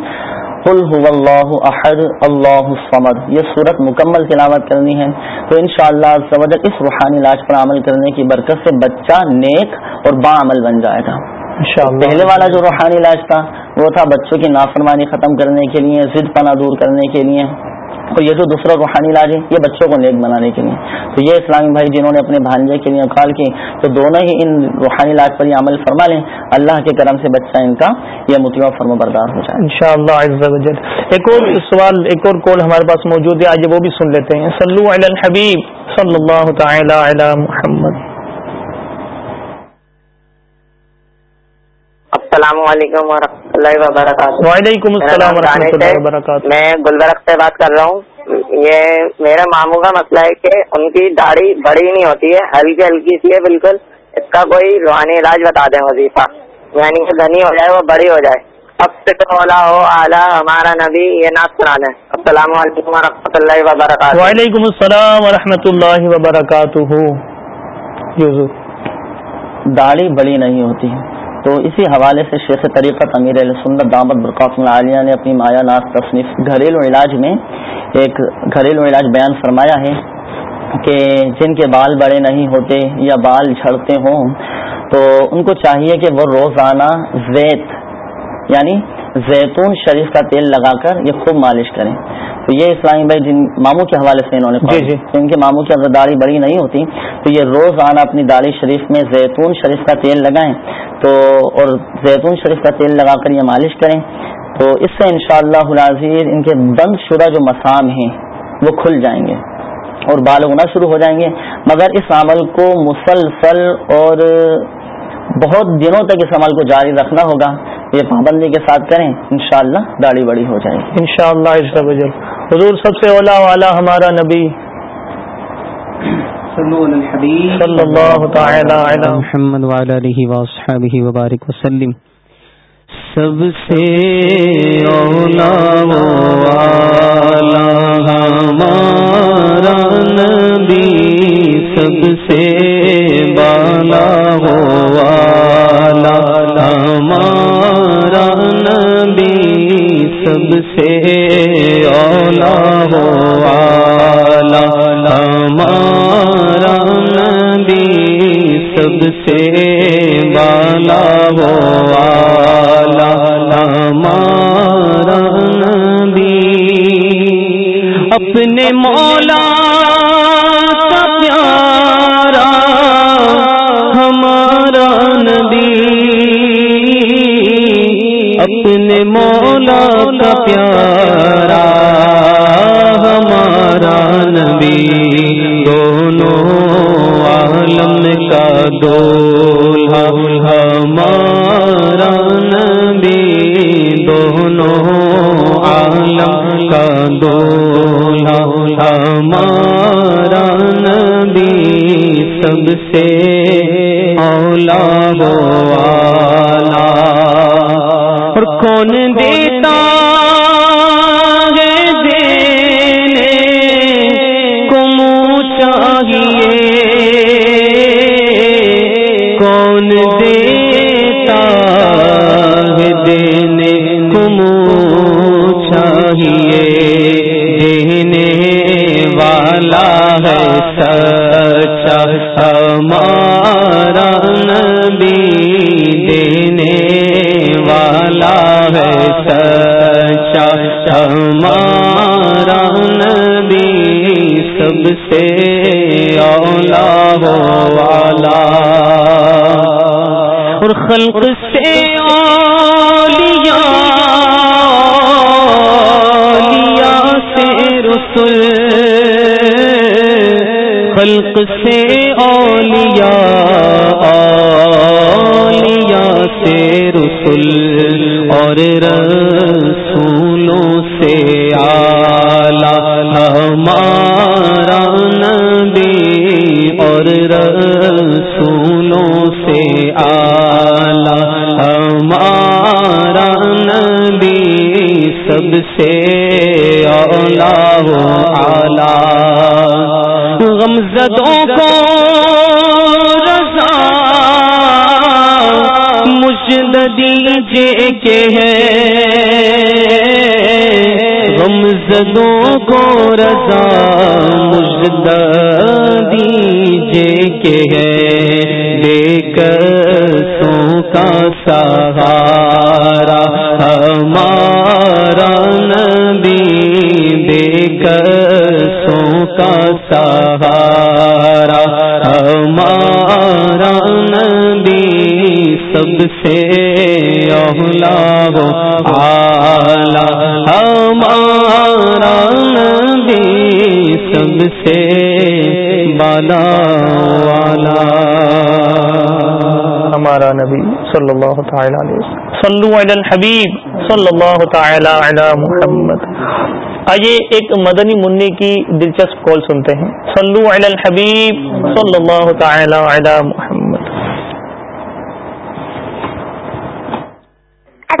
قل هو اللہ الله اللہ یہ صورت مکمل تلاوت کرنی ہے تو انشاءاللہ شاء اللہ اس روحانی پر عمل کرنے کی برکت سے بچہ نیک اور با عمل بن جائے گا پہلے والا جو روحانی علاج تھا وہ تھا بچوں کی نافرمانی ختم کرنے کے لیے ضد پنا دور کرنے کے لیے اور یہ جو دوسرا روحانی علاج ہے یہ بچوں کو نیک بنانے کے لیے تو یہ اسلامی بھائی جنہوں نے اپنے بھانجے کے لیے کال کی تو دونوں ہی ان روحانی لاج پر یہ عمل فرما لیں اللہ کے کرم سے بچہ ان کا یہ متوا فرم بردار ہو جائے ان شاء اللہ ایک اور سوال ایک اور ہمارے پاس موجود ہے وہ بھی سن لیتے ہیں علی علی الحبیب صلی اللہ تعالی محمد السلام علیکم و اللہ وبرکاتہ میں گلبرگ سے بات کر رہا ہوں یہ میرے ماموں کا مسئلہ ہے کہ ان کی داڑھی بڑی نہیں ہوتی ہے ہلکی ہلکی سی ہے بالکل اس کا کوئی روحانی علاج بتا دیں وظیفہ یعنی کہ بڑی ہو جائے اب سے تو اولا ہو اعلیٰ ہمارا نبی یہ ہے السلام علیکم و اللہ وبرکاتہ وعلیکم السلام و اللہ وبرکاتہ داڑھی بڑی نہیں ہوتی تو اسی حوالے سے شیخ طریقت امیر سنت دامت برقاف عالیہ نے اپنی مایا ناز تصنیف گھریلو علاج میں ایک گھریلو علاج بیان فرمایا ہے کہ جن کے بال بڑے نہیں ہوتے یا بال جھڑتے ہوں تو ان کو چاہیے کہ وہ روزانہ زیت یعنی زیتون شریف کا تیل لگا کر یہ خوب مالش کریں تو یہ اسلامی بھائی جن ماموں کے حوالے سے انہوں نے جی جی ان کے ماموں کی اگر داڑھی بڑی نہیں ہوتی تو یہ روزانہ اپنی داڑھی شریف میں زیتون شریف کا تیل لگائیں تو اور زیتون شریف کا تیل لگا کر یہ مالش کریں تو اس سے ان شاء اللہ ان کے بند شدہ جو مسام ہیں وہ کھل جائیں گے اور بال ہونا شروع ہو جائیں گے مگر اس عمل کو مسلسل اور بہت دنوں تک اس عمل کو جاری رکھنا ہوگا یہ پابندی کے ساتھ کریں انشاءاللہ شاء اللہ بڑی ہو جائے گی ان شاء اللہ حضور سب سے اولا والا ہمارا نبی وا وبارک وسلم سب سے اولا والا ہمارا نبی سب سے بوا لال مار رن سب سے ہمارا نبی سب سے بالا ہو والا ہمارا نبی اپنے مولا اپنے مولا کا پیارا ہمارا نبی دونوں عالم کا ہمارا نبی دونوں عالم کا ہمارا نبی سب سے اولا گوا ہے دینے کو چاہیے کون دیتا دینے کو چاہیے دینے والا نبی بی تمارا نبی سب سے اولا ہو والا اور خلق سے اولیاء سے رسل خلق سے اولیاء اولیاء سے رسل اور رسل اور رسولوں سے آلہ ہمارا نبی سب سے اولا ہو آلہ غمزدوں کو رضا مجھ ددل جے کے ہیں ہم زدوں کو رضا دیجے کہ ہے بے سو کا سہارا ہمارا نبی بے سو کا سہارا ہمارا نبی سب سے اولا وہ آلہ ہمارا نبی سب سے بالا والا ہمارا نبی صلی اللہ تعالی علیہ صلو علی الحبیب صلی اللہ تعالی علی محمد آئیے ایک مدنی منی کی دلچسپ کال سنتے ہیں صلو علی الحبیب صلی اللہ تعالی علی محمد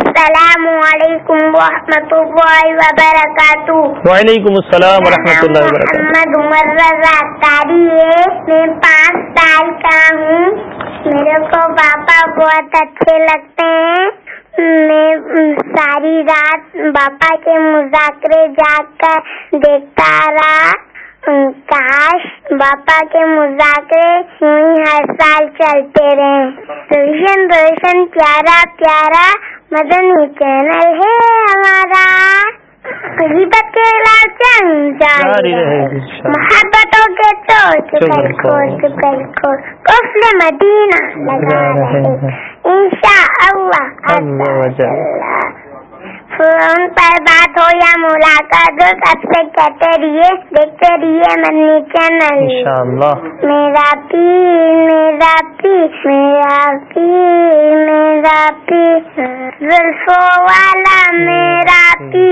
السلام علیکم اللہ وبرکاتہ وعلیکم السلام اللہ وبرکاتہ محمد عمر رضا رابطہ میں پانچ سال کا ہوں میرے کو پاپا بہت اچھے لگتے ہیں میں ساری رات پاپا کے مذاکرے جا کر دیکھتا رہا کاش باپا کے مذاکرے ہر سال چلتے رہے روشن روشن پیارا پیارا مدن چینل ہے ہمارا کے محیبت محبتوں کے تو چھپل کو مدینہ لگا رہے انشاء اللہ اللہ فون پر بات ہو یا ملاقات ہو سب سے کہتے رہیے دیکھتے رہیے منی چینل میرا پی میرا پی میرا پی میرا پی زلفو والا میرا پی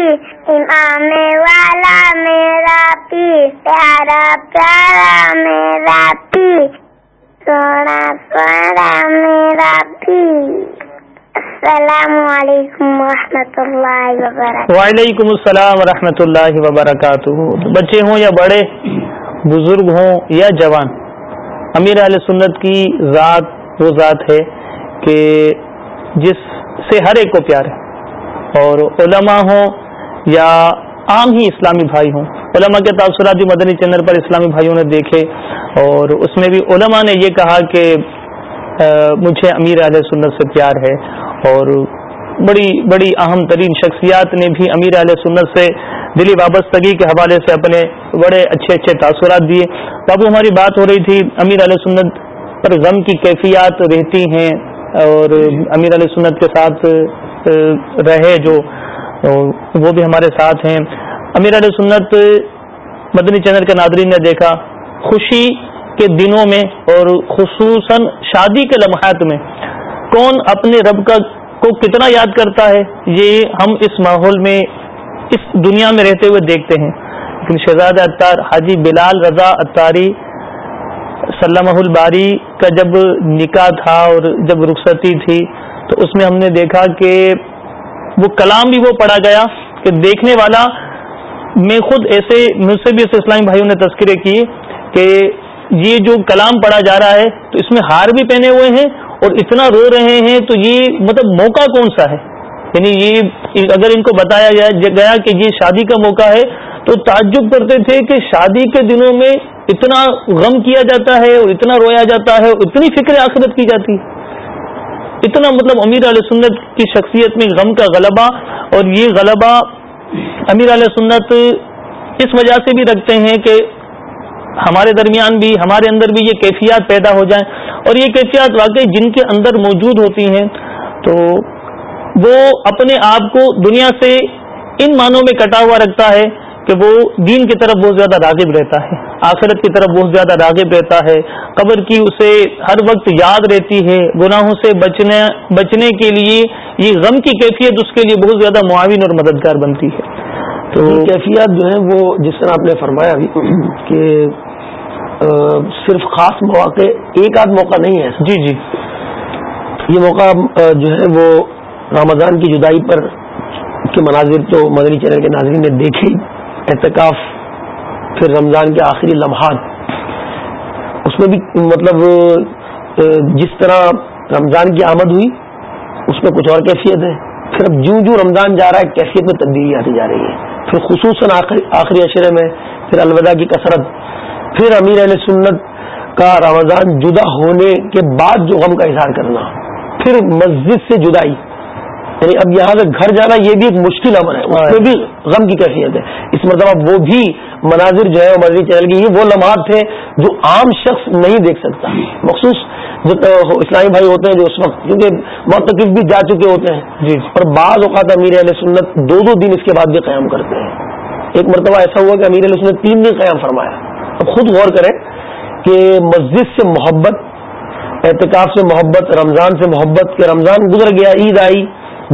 امام والا میرا پی پیارا پیارا میرا پی سونا سونا میرا پی السلام علیکم و اللہ وبرکاتہ وعلیکم السلام و اللہ وبرکاتہ بچے ہوں یا بڑے بزرگ ہوں یا جوان امیر علیہ سنت کی ذات وہ ذات ہے کہ جس سے ہر ایک کو پیار ہے اور علماء ہوں یا عام ہی اسلامی بھائی ہوں علماء کے تاثرات بھی مدنی چینل پر اسلامی بھائیوں نے دیکھے اور اس میں بھی علماء نے یہ کہا کہ مجھے امیر علیہ سنت سے پیار ہے اور بڑی بڑی اہم ترین شخصیات نے بھی امیر علیہ سنت سے دلی وابستگی کے حوالے سے اپنے بڑے اچھے اچھے تاثرات دیے بابو ہماری بات ہو رہی تھی امیر علیہ سنت پر غم کی کیفیات رہتی ہیں اور امیر علیہ سنت کے ساتھ رہے جو وہ بھی ہمارے ساتھ ہیں امیر علیہ سنت مدنی چینل کے ناظرین نے دیکھا خوشی کے دنوں میں اور خصوصاً شادی کے لمحات میں کون اپنے رب کا کو کتنا یاد کرتا ہے یہ ہم اس ماحول میں اس دنیا میں رہتے ہوئے دیکھتے ہیں لیکن شہزاد اطار حاجی بلال رضا اطاری سلامہ الباری کا جب نکاح تھا اور جب رخصتی تھی تو اس میں ہم نے دیکھا کہ وہ کلام بھی وہ پڑھا گیا کہ دیکھنے والا میں خود ایسے مجھ سے بھی ایسے اسلامی بھائیوں نے تذکرے کی کہ یہ جو کلام پڑھا جا رہا ہے تو اس میں ہار بھی پہنے ہوئے ہیں اور اتنا رو رہے ہیں تو یہ مطلب موقع کون سا ہے یعنی یہ اگر ان کو بتایا گیا کہ یہ شادی کا موقع ہے تو تعجب کرتے تھے کہ شادی کے دنوں میں اتنا غم کیا جاتا ہے اور اتنا رویا جاتا ہے اور اتنی فکر آخرت کی جاتی اتنا مطلب امیر علیہ سنت کی شخصیت میں غم کا غلبہ اور یہ غلبہ امیر علیہ سنت اس وجہ سے بھی رکھتے ہیں کہ ہمارے درمیان بھی ہمارے اندر بھی یہ کیفیات پیدا ہو جائیں اور یہ کیفیات واقعی جن کے اندر موجود ہوتی ہیں تو وہ اپنے آپ کو دنیا سے ان معنوں میں کٹا ہوا رکھتا ہے کہ وہ دین کی طرف بہت زیادہ راغب رہتا ہے آخرت کی طرف بہت زیادہ راغب رہتا ہے قبر کی اسے ہر وقت یاد رہتی ہے گناہوں سے بچنے بچنے کے لیے یہ غم کی کیفیت اس کے لیے بہت زیادہ معاون اور مددگار بنتی ہے تو کیفیت جو ہے وہ جس طرح آپ نے فرمایا ابھی کہ صرف خاص مواقع ایک آدھ موقع نہیں ہے جی جی یہ موقع جو ہے وہ رمضان کی جدائی پر کے مناظر تو مدنی چینل کے ناظرین نے دیکھے احتکاف پھر رمضان کے آخری لمحات اس میں بھی مطلب جس طرح رمضان کی آمد ہوئی اس میں کچھ اور کیفیت ہے پھر اب جوں جوں رمضان جا رہا ہے کیفیت میں تبدیلی آتی جا رہی ہے پھر خصوصاً آخری اشرے میں پھر الوداع کی کثرت پھر امیر علیہ سنت کا رمضان جدا ہونے کے بعد جو غم کا اظہار کرنا پھر مسجد سے جدائی یعنی اب یہاں سے گھر جانا یہ بھی ایک مشکل امر ہے اس میں بھی غم کی کیفیت ہے اس مرتبہ وہ بھی مناظر جو ہے مرضی چہل گئی وہ لمحات تھے جو عام شخص نہیں دیکھ سکتا مخصوص جو اسلامی بھائی ہوتے ہیں جو اس وقت کیونکہ تکلیف بھی جا چکے ہوتے ہیں جی, جی۔ پر بعض اوقات امیر علیہ سنت دو دو دن اس کے بعد بھی قیام کرتے ہیں ایک مرتبہ ایسا ہوا کہ امیر علیہ سنت تین دن قیام فرمایا اب خود غور کریں کہ مسجد سے محبت احتکاب سے محبت رمضان سے محبت کہ رمضان گزر گیا عید آئی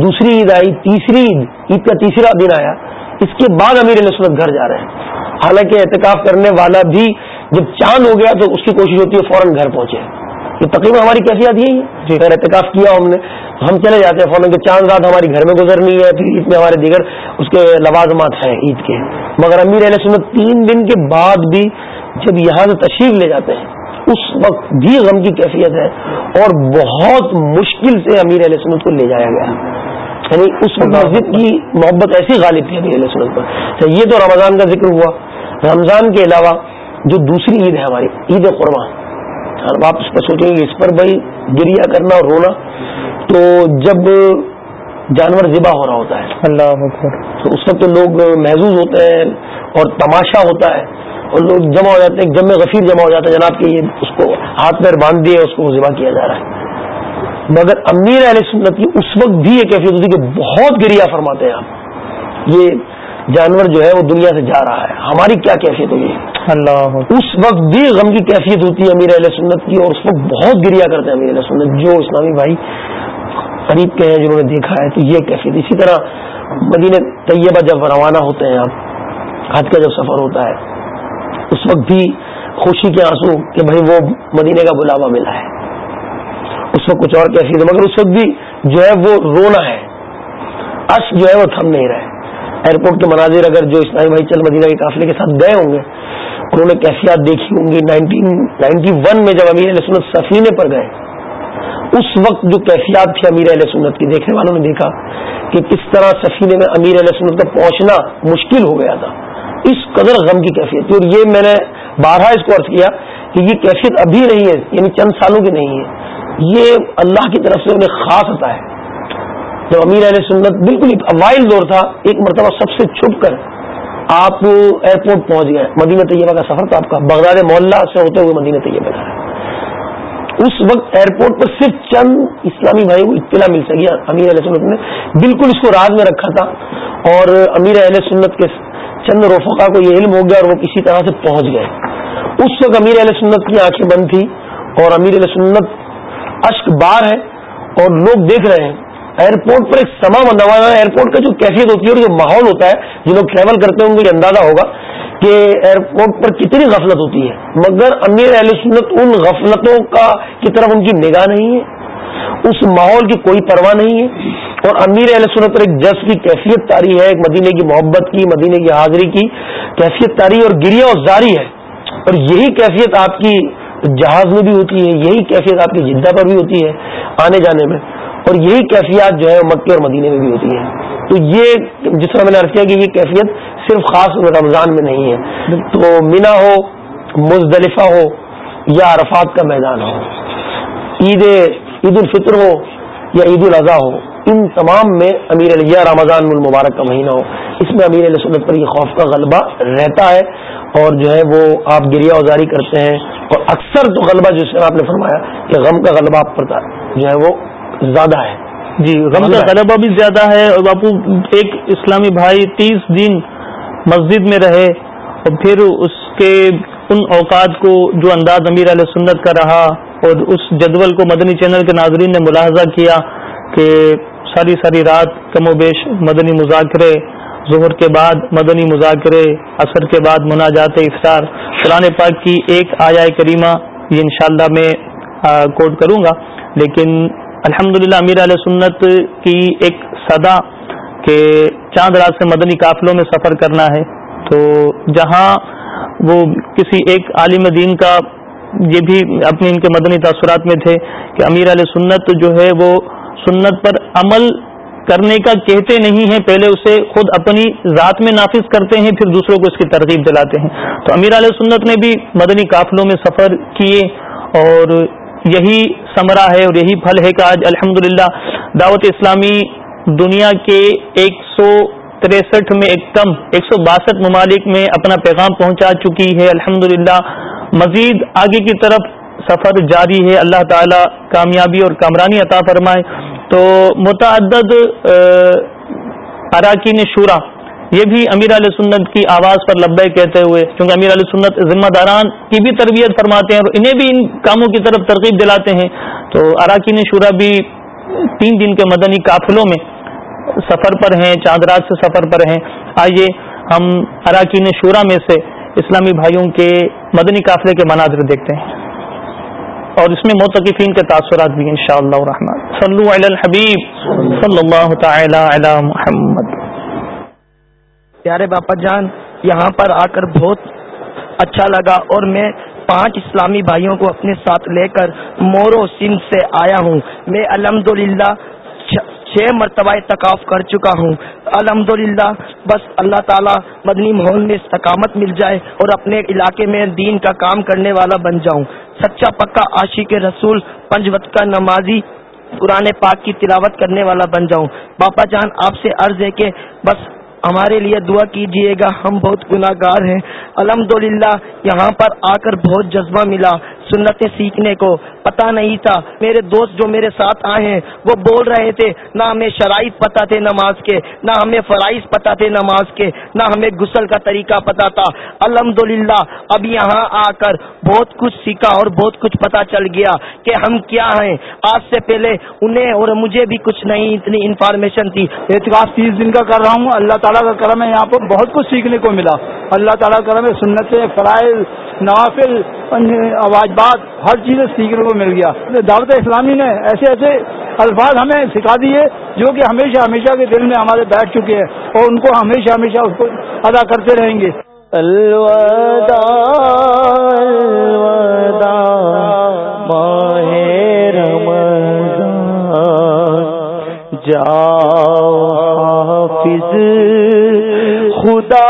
دوسری عید آئی تیسری عید عید کا تیسرا دن آیا اس کے بعد امیر علیہ سنت گھر جا رہے ہیں حالانکہ احتکاب کرنے والا بھی جب چاند ہو گیا تو اس کی کوشش ہوتی ہے فوراً گھر پہنچے یہ تقریباً ہماری کیسی یہی ہے جی۔ اگر احتکاف کیا ہم نے ہم چلے جاتے ہیں فوراً چاند رات ہماری گھر میں گزرنی ہے پھر عید میں ہمارے دیگر اس کے لوازمات ہیں عید کے مگر امیر علیہ سنت تین دن کے بعد بھی جب یہاں سے تشریف لے جاتے ہیں اس وقت بھی جی غم کی کیفیت ہے اور بہت مشکل سے امیر علیہ سنت کو لے جایا گیا یعنی اس وقت مسجد کی محبت ایسی غالب تھی امیر علیہ سنت پر یہ تو رمضان کا ذکر ہوا رمضان کے علاوہ جو دوسری عید ہے ہماری عید قرمہ ہر آپ اس پر سوچیں گے اس پر بھائی گریا کرنا اور رونا تو جب جانور ذبح ہو رہا ہوتا ہے اللہ تو اس وقت لوگ محظوظ ہوتے ہیں اور تماشا ہوتا ہے اور لوگ جمع ہو جاتے ہیں جمع غفیر جمع ہو جاتا ہے جناب کہ یہ اس کو ہاتھ پیر باندھ دیے اس کو ذبح کیا جا رہا ہے مگر امیر علیہ سنت کی اس وقت بھی یہ کیفیت ہوتی ہے کہ بہت گریا فرماتے ہیں آپ یہ جانور جو ہے وہ دنیا سے جا رہا ہے ہماری کیا کیفیت ہوگی اللہ اس وقت بھی غم کی کیفیت ہوتی ہے امیر علیہ سنت کی اور اس وقت بہت گریا کرتے ہیں امیر علیہ سنت جو اسلامی بھائی قریب کے ہیں جنہوں نے دیکھا ہے تو یہ کیفیت اسی طرح مدینہ طیبہ جب روانہ ہوتے ہیں آپ حد کا جب سفر ہوتا ہے اس وقت بھی خوشی کے آنسو کہ بھائی وہ مدینے کا بلاوا ملا ہے اس وقت کچھ اور کیفیت ہے مگر اس وقت بھی جو ہے وہ رونا ہے اش جو ہے وہ تھم نہیں رہے ایئرپورٹ کے مناظر اگر جو اسلامی بھائی چل مدینہ کے قافلے کے ساتھ گئے ہوں گے انہوں نے کیفیات دیکھی ہوں گی نائنٹین میں جب امیر سفینے پر گئے اس وقت جو کیفیات تھی امیر علیہ سنت کی دیکھنے والوں نے دیکھا کہ کس طرح سفینے میں امیر علیہ سنت کا پہنچنا مشکل ہو گیا تھا اس قدر غم کی کیفیت تھی اور یہ میں نے بارہ اس کو عرض کیا کہ یہ کیفیت ابھی نہیں ہے یعنی چند سالوں کی نہیں ہے یہ اللہ کی طرف سے انہیں خاص عطا ہے جب امیر علیہ سنت بالکل ایک اوائل دور تھا ایک مرتبہ سب سے چھپ کر آپ ایئرپورٹ پہنچ گئے مدینہ طیبہ کا سفر تھا آپ کا بغداد محلہ سے ہوتے ہوئے مدینہ طیبہ کا اس وقت ایئرپورٹ پر صرف چند اسلامی بھائی کو اطلاع مل سکی امیر اہل سنت نے بالکل اس کو راز میں رکھا تھا اور امیر اہل سنت کے چند روفقا کو یہ علم ہو گیا اور وہ کسی طرح سے پہنچ گئے اس وقت امیر اہل سنت کی آنکھیں بند تھی اور امیر اہل سنت اشک بار ہے اور لوگ دیکھ رہے ہیں ایئرپورٹ پر ایک سما بندہ ہوا ہے ایئرپورٹ کا جو کیفیت ہوتی ہے اور جو ماحول ہوتا ہے جو لوگ ٹریول کرتے ہیں ان کو یہ اندازہ ہوگا کہ ایئرپورٹ پر کتنی غفلت ہوتی ہے مگر امیر اہل سنت ان غفلتوں کا کی طرف ان کی نگاہ نہیں ہے اس ماحول کی کوئی پرواہ نہیں ہے اور امیر اہل سنت پر ایک جس کی کیفیت تاری ہے ایک مدینے کی محبت کی مدینے کی حاضری کی کیفیت تاری اور گریا اور زاری ہے اور یہی کیفیت آپ کی جہاز میں بھی ہوتی ہے یہی کیفیت آپ کی جدہ پر بھی ہوتی ہے آنے جانے میں اور یہی کیفیات جو ہے مکے اور مدینے میں بھی ہوتی ہے تو یہ جس طرح میں نے عرض کیا کہ یہ کیفیت صرف خاص رمضان میں نہیں ہے تو مینا ہو مزدلفہ ہو یا عرفات کا میدان ہو عید عید الفطر ہو یا عید الاضحیٰ ہو ان تمام میں امیر علی رمضان المبارک کا مہینہ ہو اس میں امیر علیہ سنت پر یہ خوف کا غلبہ رہتا ہے اور جو ہے وہ آپ گریا ازاری کرتے ہیں اور اکثر تو غلبہ جس طرح آپ نے فرمایا کہ غم کا غلبہ آپ پر جو ہے وہ زیادہ ہے جی غم کا غلبہ بھی زیادہ ہے اور باپو ایک اسلامی بھائی تیس دن مسجد میں رہے اور پھر اس کے ان اوقات کو جو انداز امیر علیہ سنت کا رہا اور اس جدول کو مدنی چینل کے ناظرین نے ملاحظہ کیا کہ ساری ساری رات کم و بیش مدنی مذاکرے ظہر کے بعد مدنی مذاکرے اثر کے بعد منا جاتے قرآن پاک کی ایک آیا کریمہ یہ انشاءاللہ میں کوٹ کروں گا لیکن الحمد للہ امیر علیہ سنت کی ایک صدا کہ چاند رات سے مدنی قافلوں میں سفر کرنا ہے تو جہاں وہ کسی ایک عالم دین کا یہ بھی اپنے ان کے مدنی تاثرات میں تھے کہ امیر علیہ سنت جو ہے وہ سنت پر عمل کرنے کا کہتے نہیں ہیں پہلے اسے خود اپنی ذات میں نافذ کرتے ہیں پھر دوسروں کو اس کی ترغیب دلاتے ہیں تو امیر علیہ سنت نے بھی مدنی قافلوں میں سفر کیے اور یہی سمرا ہے اور یہی پھل ہے کہ آج الحمد دعوت اسلامی دنیا کے ایک سو تریسٹھ میں ایک کم ایک سو باسٹھ ممالک میں اپنا پیغام پہنچا چکی ہے الحمد مزید آگے کی طرف سفر جاری ہے اللہ تعالی کامیابی اور کامرانی عطا فرمائے تو متعدد اراکین شورا یہ بھی امیر علیہ سنت کی آواز پر لبے کہتے ہوئے کیونکہ امیر علیہ سنت ذمہ داران کی بھی تربیت فرماتے ہیں اور انہیں بھی ان کاموں کی طرف ترغیب دلاتے ہیں تو اراکین شورا بھی تین دن کے مدنی قافلوں میں سفر پر ہیں چاند رات سے سفر پر ہیں آئیے ہم اراکین شورا میں سے اسلامی بھائیوں کے مدنی قافلے کے مناظر دیکھتے ہیں اور اس میں موتقفین کے تاثرات بھی ان شاء اللہ حبیب پیارے باپا جان یہاں پر آ کر بہت اچھا لگا اور میں پانچ اسلامی بھائیوں کو اپنے ساتھ لے کر مورو سندھ سے آیا ہوں میں الحمد للہ چھ مرتبہ کر چکا ہوں الحمد بس اللہ تعالی مدنی ماحول میں استقامت مل جائے اور اپنے علاقے میں دین کا کام کرنے والا بن جاؤں سچا پکا آشی کے رسول پنج وقت کا نمازی پرانے پاک کی تلاوت کرنے والا بن جاؤں باپا جان آپ سے عرض ہے کہ بس ہمارے لیے دعا کیجیے گا ہم بہت گناہ گار ہیں الحمد یہاں پر آ کر بہت جذبہ ملا سنتیں سیکھنے کو پتا نہیں تھا میرے دوست جو میرے ساتھ آئے ہیں وہ بول رہے تھے نہ ہمیں شرائط پتا تھے نماز کے نہ ہمیں فرائض پتا تھے نماز کے نہ ہمیں غسل کا طریقہ پتا تھا الحمد اب یہاں آ کر بہت کچھ سیکھا اور بہت کچھ پتا چل گیا کہ ہم کیا ہیں آج سے پہلے انہیں اور مجھے بھی کچھ نہیں اتنی انفارمیشن تھی تیس دن کا کر رہا ہوں اللہ تعالیٰ کا کرم ہے یہاں پر بہت کچھ سیکھنے کو ملا اللہ تعالیٰ کرم ہے سنت فرائض آواز بات ہر چیز سیکھنے کو مل گیا دعوت اسلامی نے ایسے ایسے الفاظ ہمیں سکھا دیے جو کہ ہمیشہ ہمیشہ کے دل میں ہمارے بیٹھ چکے ہیں اور ان کو ہمیشہ ہمیشہ اس کو ادا کرتے رہیں گے ماہ جا حافظ خدا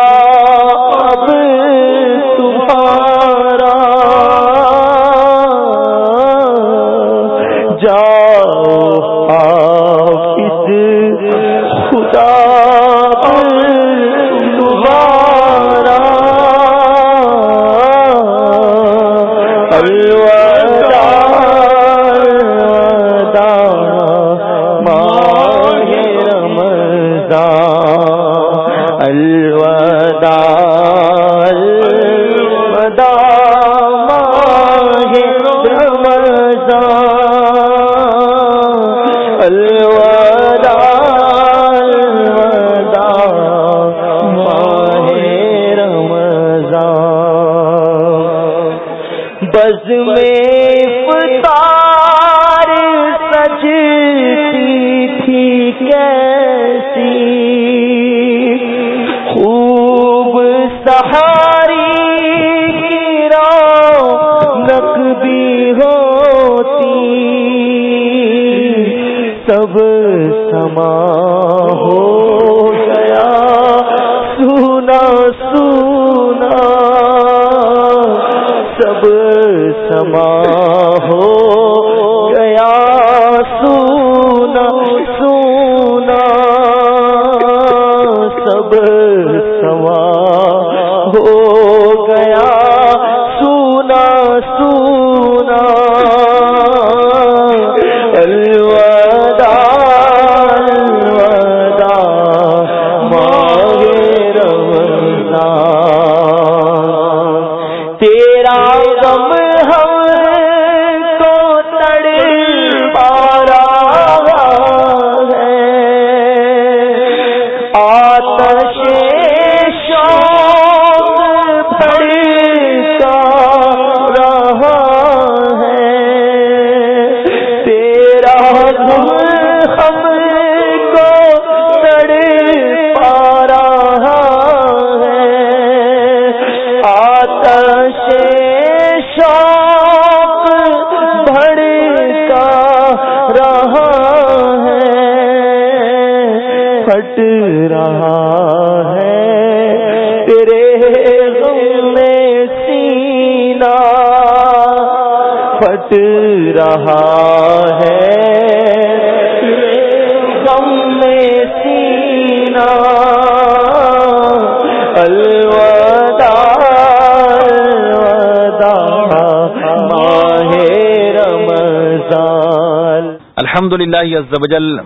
الحمد للہ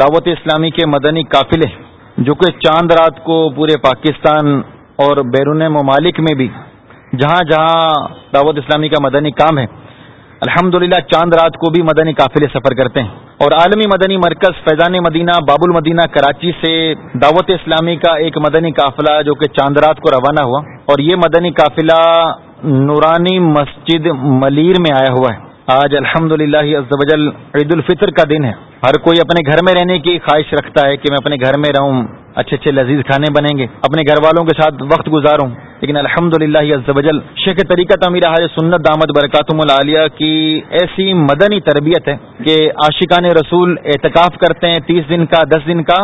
دعوت اسلامی کے مدنی قافلے جو کہ چاند رات کو پورے پاکستان اور بیرون ممالک میں بھی جہاں جہاں دعوت اسلامی کا مدنی کام ہے الحمد چاند رات کو بھی مدنی قافلے سفر کرتے ہیں اور عالمی مدنی مرکز فیضان مدینہ باب المدینہ کراچی سے دعوت اسلامی کا ایک مدنی قافلہ جو کہ چاند رات کو روانہ ہوا اور یہ مدنی قافلہ نورانی مسجد ملیر میں آیا ہوا ہے آج الحمد للہ عید الفطر کا دن ہے ہر کوئی اپنے گھر میں رہنے کی خواہش رکھتا ہے کہ میں اپنے گھر میں رہوں اچھے اچھے لذیذ کھانے بنیں گے اپنے گھر والوں کے ساتھ وقت گزاروں لیکن الحمد للہ از شیخ طریقہ تمیر حاج سنت دامد برکاتم العالیہ کی ایسی مدنی تربیت ہے کہ عاشقان رسول اعتکاف کرتے ہیں تیس دن کا دس دن کا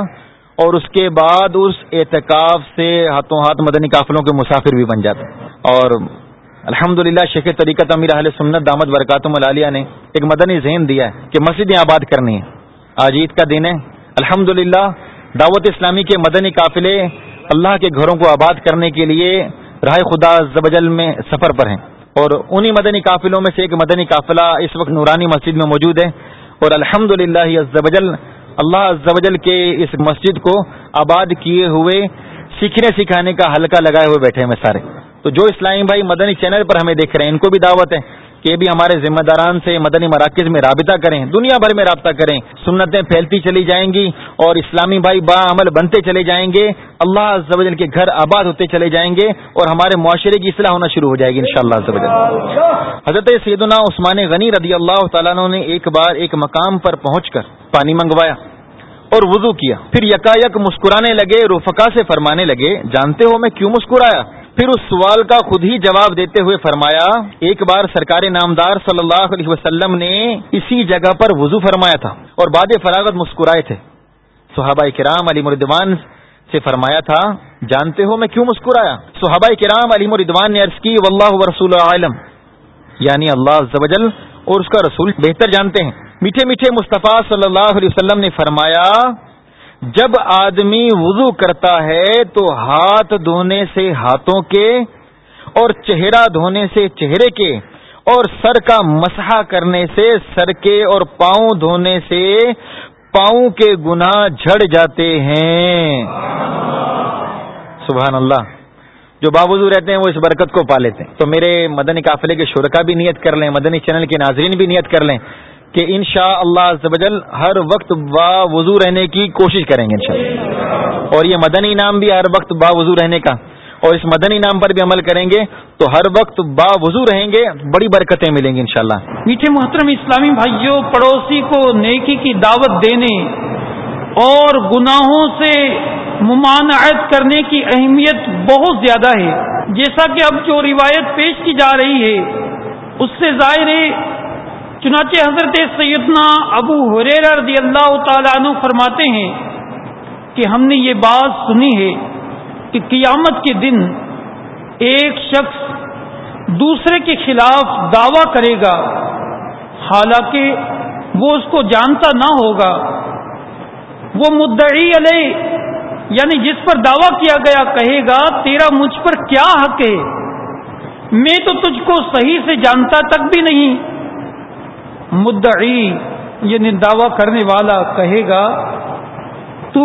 اور اس کے بعد اس اعتکاف سے ہاتھوں ہاتھ مدنی قافلوں کے مسافر بھی بن جاتے ہیں اور الحمد للہ شیخ طریقت امیر اہل سنت دامد برکاتم العالیہ نے ایک مدنی ذہن دیا ہے کہ مسجدیں آباد کرنی ہے آج عید کا دن ہے الحمد دعوت اسلامی کے مدنی قافلے اللہ کے گھروں کو آباد کرنے کے لیے راہ زبجل میں سفر پر ہیں اور انہی مدنی قافلوں میں سے ایک مدنی قافلہ اس وقت نورانی مسجد میں موجود ہے اور الحمد للہ اللہ اللہجل کے اس مسجد کو آباد کیے ہوئے سیکھنے سکھانے کا حلقہ لگائے ہوئے بیٹھے ہیں سارے تو جو اسلامی بھائی مدنی چینل پر ہمیں دیکھ رہے ہیں ان کو بھی دعوت ہے کہ بھی ہمارے ذمہ داران سے مدنی مراکز میں رابطہ کریں دنیا بھر میں رابطہ کریں سنتیں پھیلتی چلی جائیں گی اور اسلامی بھائی با عمل بنتے چلے جائیں گے اللہ عزوجل کے گھر آباد ہوتے چلے جائیں گے اور ہمارے معاشرے کی اصلاح ہونا شروع ہو جائے گی ان شاء اللہ حضرت سیدنا عثمان غنی رضی اللہ تعالیٰ نے ایک بار ایک مقام پر پہنچ کر پانی منگوایا اور وضو کیا پھر یکایک مسکرانے لگے رفقا سے فرمانے لگے جانتے ہو میں کیوں مسکرایا پھر اس سوال کا خود ہی جواب دیتے ہوئے فرمایا ایک بار سرکار نامدار صلی اللہ علیہ وسلم نے اسی جگہ پر وضو فرمایا تھا اور بعد فراغت مسکرائے تھے صحابہ کرام علی مردوان سے فرمایا تھا جانتے ہو میں کیوں مسکرایا صحابہ کرام علی مردوان نے عرض کی واللہ رسول عالم یعنی اللہ زبجل اور اس کا رسول بہتر جانتے ہیں میٹھے میٹھے مصطفیٰ صلی اللہ علیہ وسلم نے فرمایا جب آدمی وضو کرتا ہے تو ہاتھ دھونے سے ہاتھوں کے اور چہرہ دھونے سے چہرے کے اور سر کا مسحا کرنے سے سر کے اور پاؤں دھونے سے پاؤں کے گنا جھڑ جاتے ہیں سبحان اللہ جو باوضو رہتے ہیں وہ اس برکت کو پا لیتے ہیں تو میرے مدنی قافلے کے شرکا بھی نیت کر لیں مدنی چینل کے ناظرین بھی نیت کر لیں کہ ان شاء اللہ ہر وقت با وضو رہنے کی کوشش کریں گے انشاءاللہ اور یہ مدنی انعام بھی ہر وقت با وضو رہنے کا اور اس مدنی انعام پر بھی عمل کریں گے تو ہر وقت با وضو رہیں گے بڑی برکتیں ملیں گی انشاءاللہ میٹھے محترم اسلامی بھائیوں پڑوسی کو نیکی کی دعوت دینے اور گناہوں سے ممانعت کرنے کی اہمیت بہت زیادہ ہے جیسا کہ اب جو روایت پیش کی جا رہی ہے اس سے ظاہر ہے چنانچہ حضرت سیدنا ابو حریر رضی اللہ تعالیٰ عنہ فرماتے ہیں کہ ہم نے یہ بات سنی ہے کہ قیامت کے دن ایک شخص دوسرے کے خلاف دعویٰ کرے گا حالانکہ وہ اس کو جانتا نہ ہوگا وہ مدعی علیہ یعنی جس پر دعویٰ کیا گیا کہے گا تیرا مجھ پر کیا حق ہے میں تو تجھ کو صحیح سے جانتا تک بھی نہیں مدعی یعنی دعویٰ کرنے والا کہے گا تو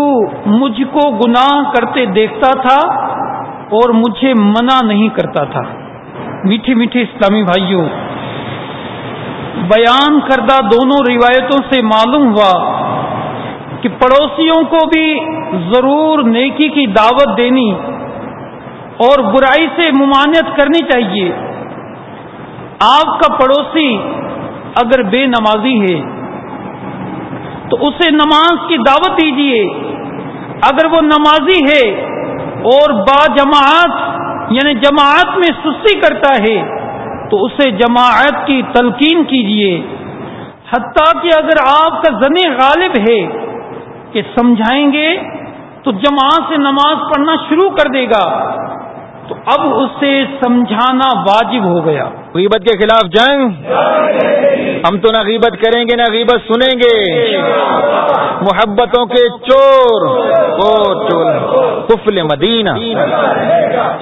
مجھ کو گناہ کرتے دیکھتا تھا اور مجھے منع نہیں کرتا تھا میٹھی میٹھی اسلامی بھائیوں بیان کردہ دونوں روایتوں سے معلوم ہوا کہ پڑوسیوں کو بھی ضرور نیکی کی دعوت دینی اور برائی سے ممانعت کرنی چاہیے آپ کا پڑوسی اگر بے نمازی ہے تو اسے نماز کی دعوت دیجیے اگر وہ نمازی ہے اور با جماعت یعنی جماعت میں سستی کرتا ہے تو اسے جماعت کی تلقین کیجیے حتیٰ کہ اگر آپ کا زن غالب ہے کہ سمجھائیں گے تو جماعت سے نماز پڑھنا شروع کر دے گا تو اب اسے سمجھانا واجب ہو گیا غیبت کے خلاف جنگ ہم تو نہ غیبت کریں گے نہ غیبت سنیں گے محبتوں کے چور کفل مدینہ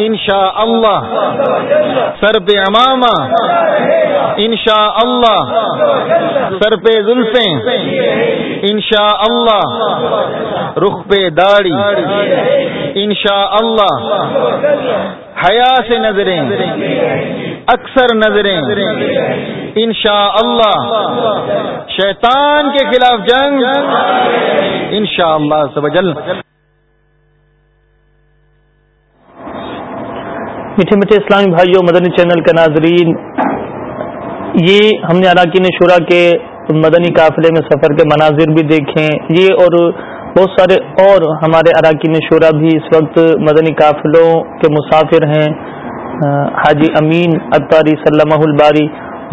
ان شاء اللہ سر پہ ان انشاء اللہ سر پہ ان شاء اللہ رخ پہ داڑھی ان شاء اللہ حیا سے نظریں اکثر نظریں ان شاء اللہ شیطان کے خلاف جنگ اللہ سبجل میٹھے میٹھے اسلامی بھائیوں مدنی چینل کا ناظرین یہ ہم نے اراکین شورا کے مدنی قافلے میں سفر کے مناظر بھی دیکھے یہ اور بہت سارے اور ہمارے اراکین شعرا بھی اس وقت مدنی قافلوں کے مسافر ہیں حاجی امین اطاری صلی الباری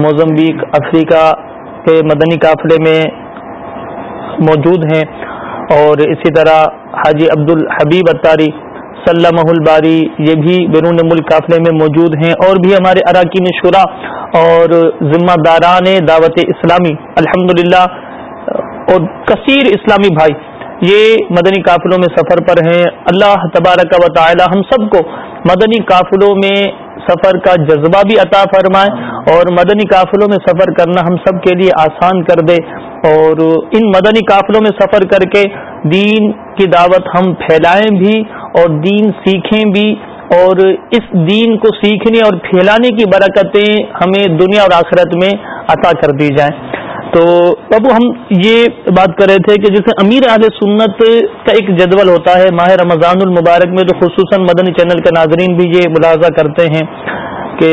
موزمبیق افریقہ کے مدنی قافلے میں موجود ہیں اور اسی طرح حاجی عبد الحبیب اطاری صلی الباری یہ بھی بیرون ملک قافلے میں موجود ہیں اور بھی ہمارے اراکین شعرا اور ذمہ داران دعوت اسلامی الحمدللہ اور کثیر اسلامی بھائی یہ مدنی قافلوں میں سفر پر ہیں اللہ تبارک و تعالی ہم سب کو مدنی قافلوں میں سفر کا جذبہ بھی عطا فرمائے اور مدنی قافلوں میں سفر کرنا ہم سب کے لیے آسان کر دے اور ان مدنی قافلوں میں سفر کر کے دین کی دعوت ہم پھیلائیں بھی اور دین سیکھیں بھی اور اس دین کو سیکھنے اور پھیلانے کی برکتیں ہمیں دنیا اور آخرت میں عطا کر دی جائیں تو بابو ہم یہ بات کر رہے تھے کہ جیسے امیر اہل سنت کا ایک جدول ہوتا ہے ماہ رمضان المبارک میں تو خصوصاً مدنی چینل کے ناظرین بھی یہ ملاحظہ کرتے ہیں کہ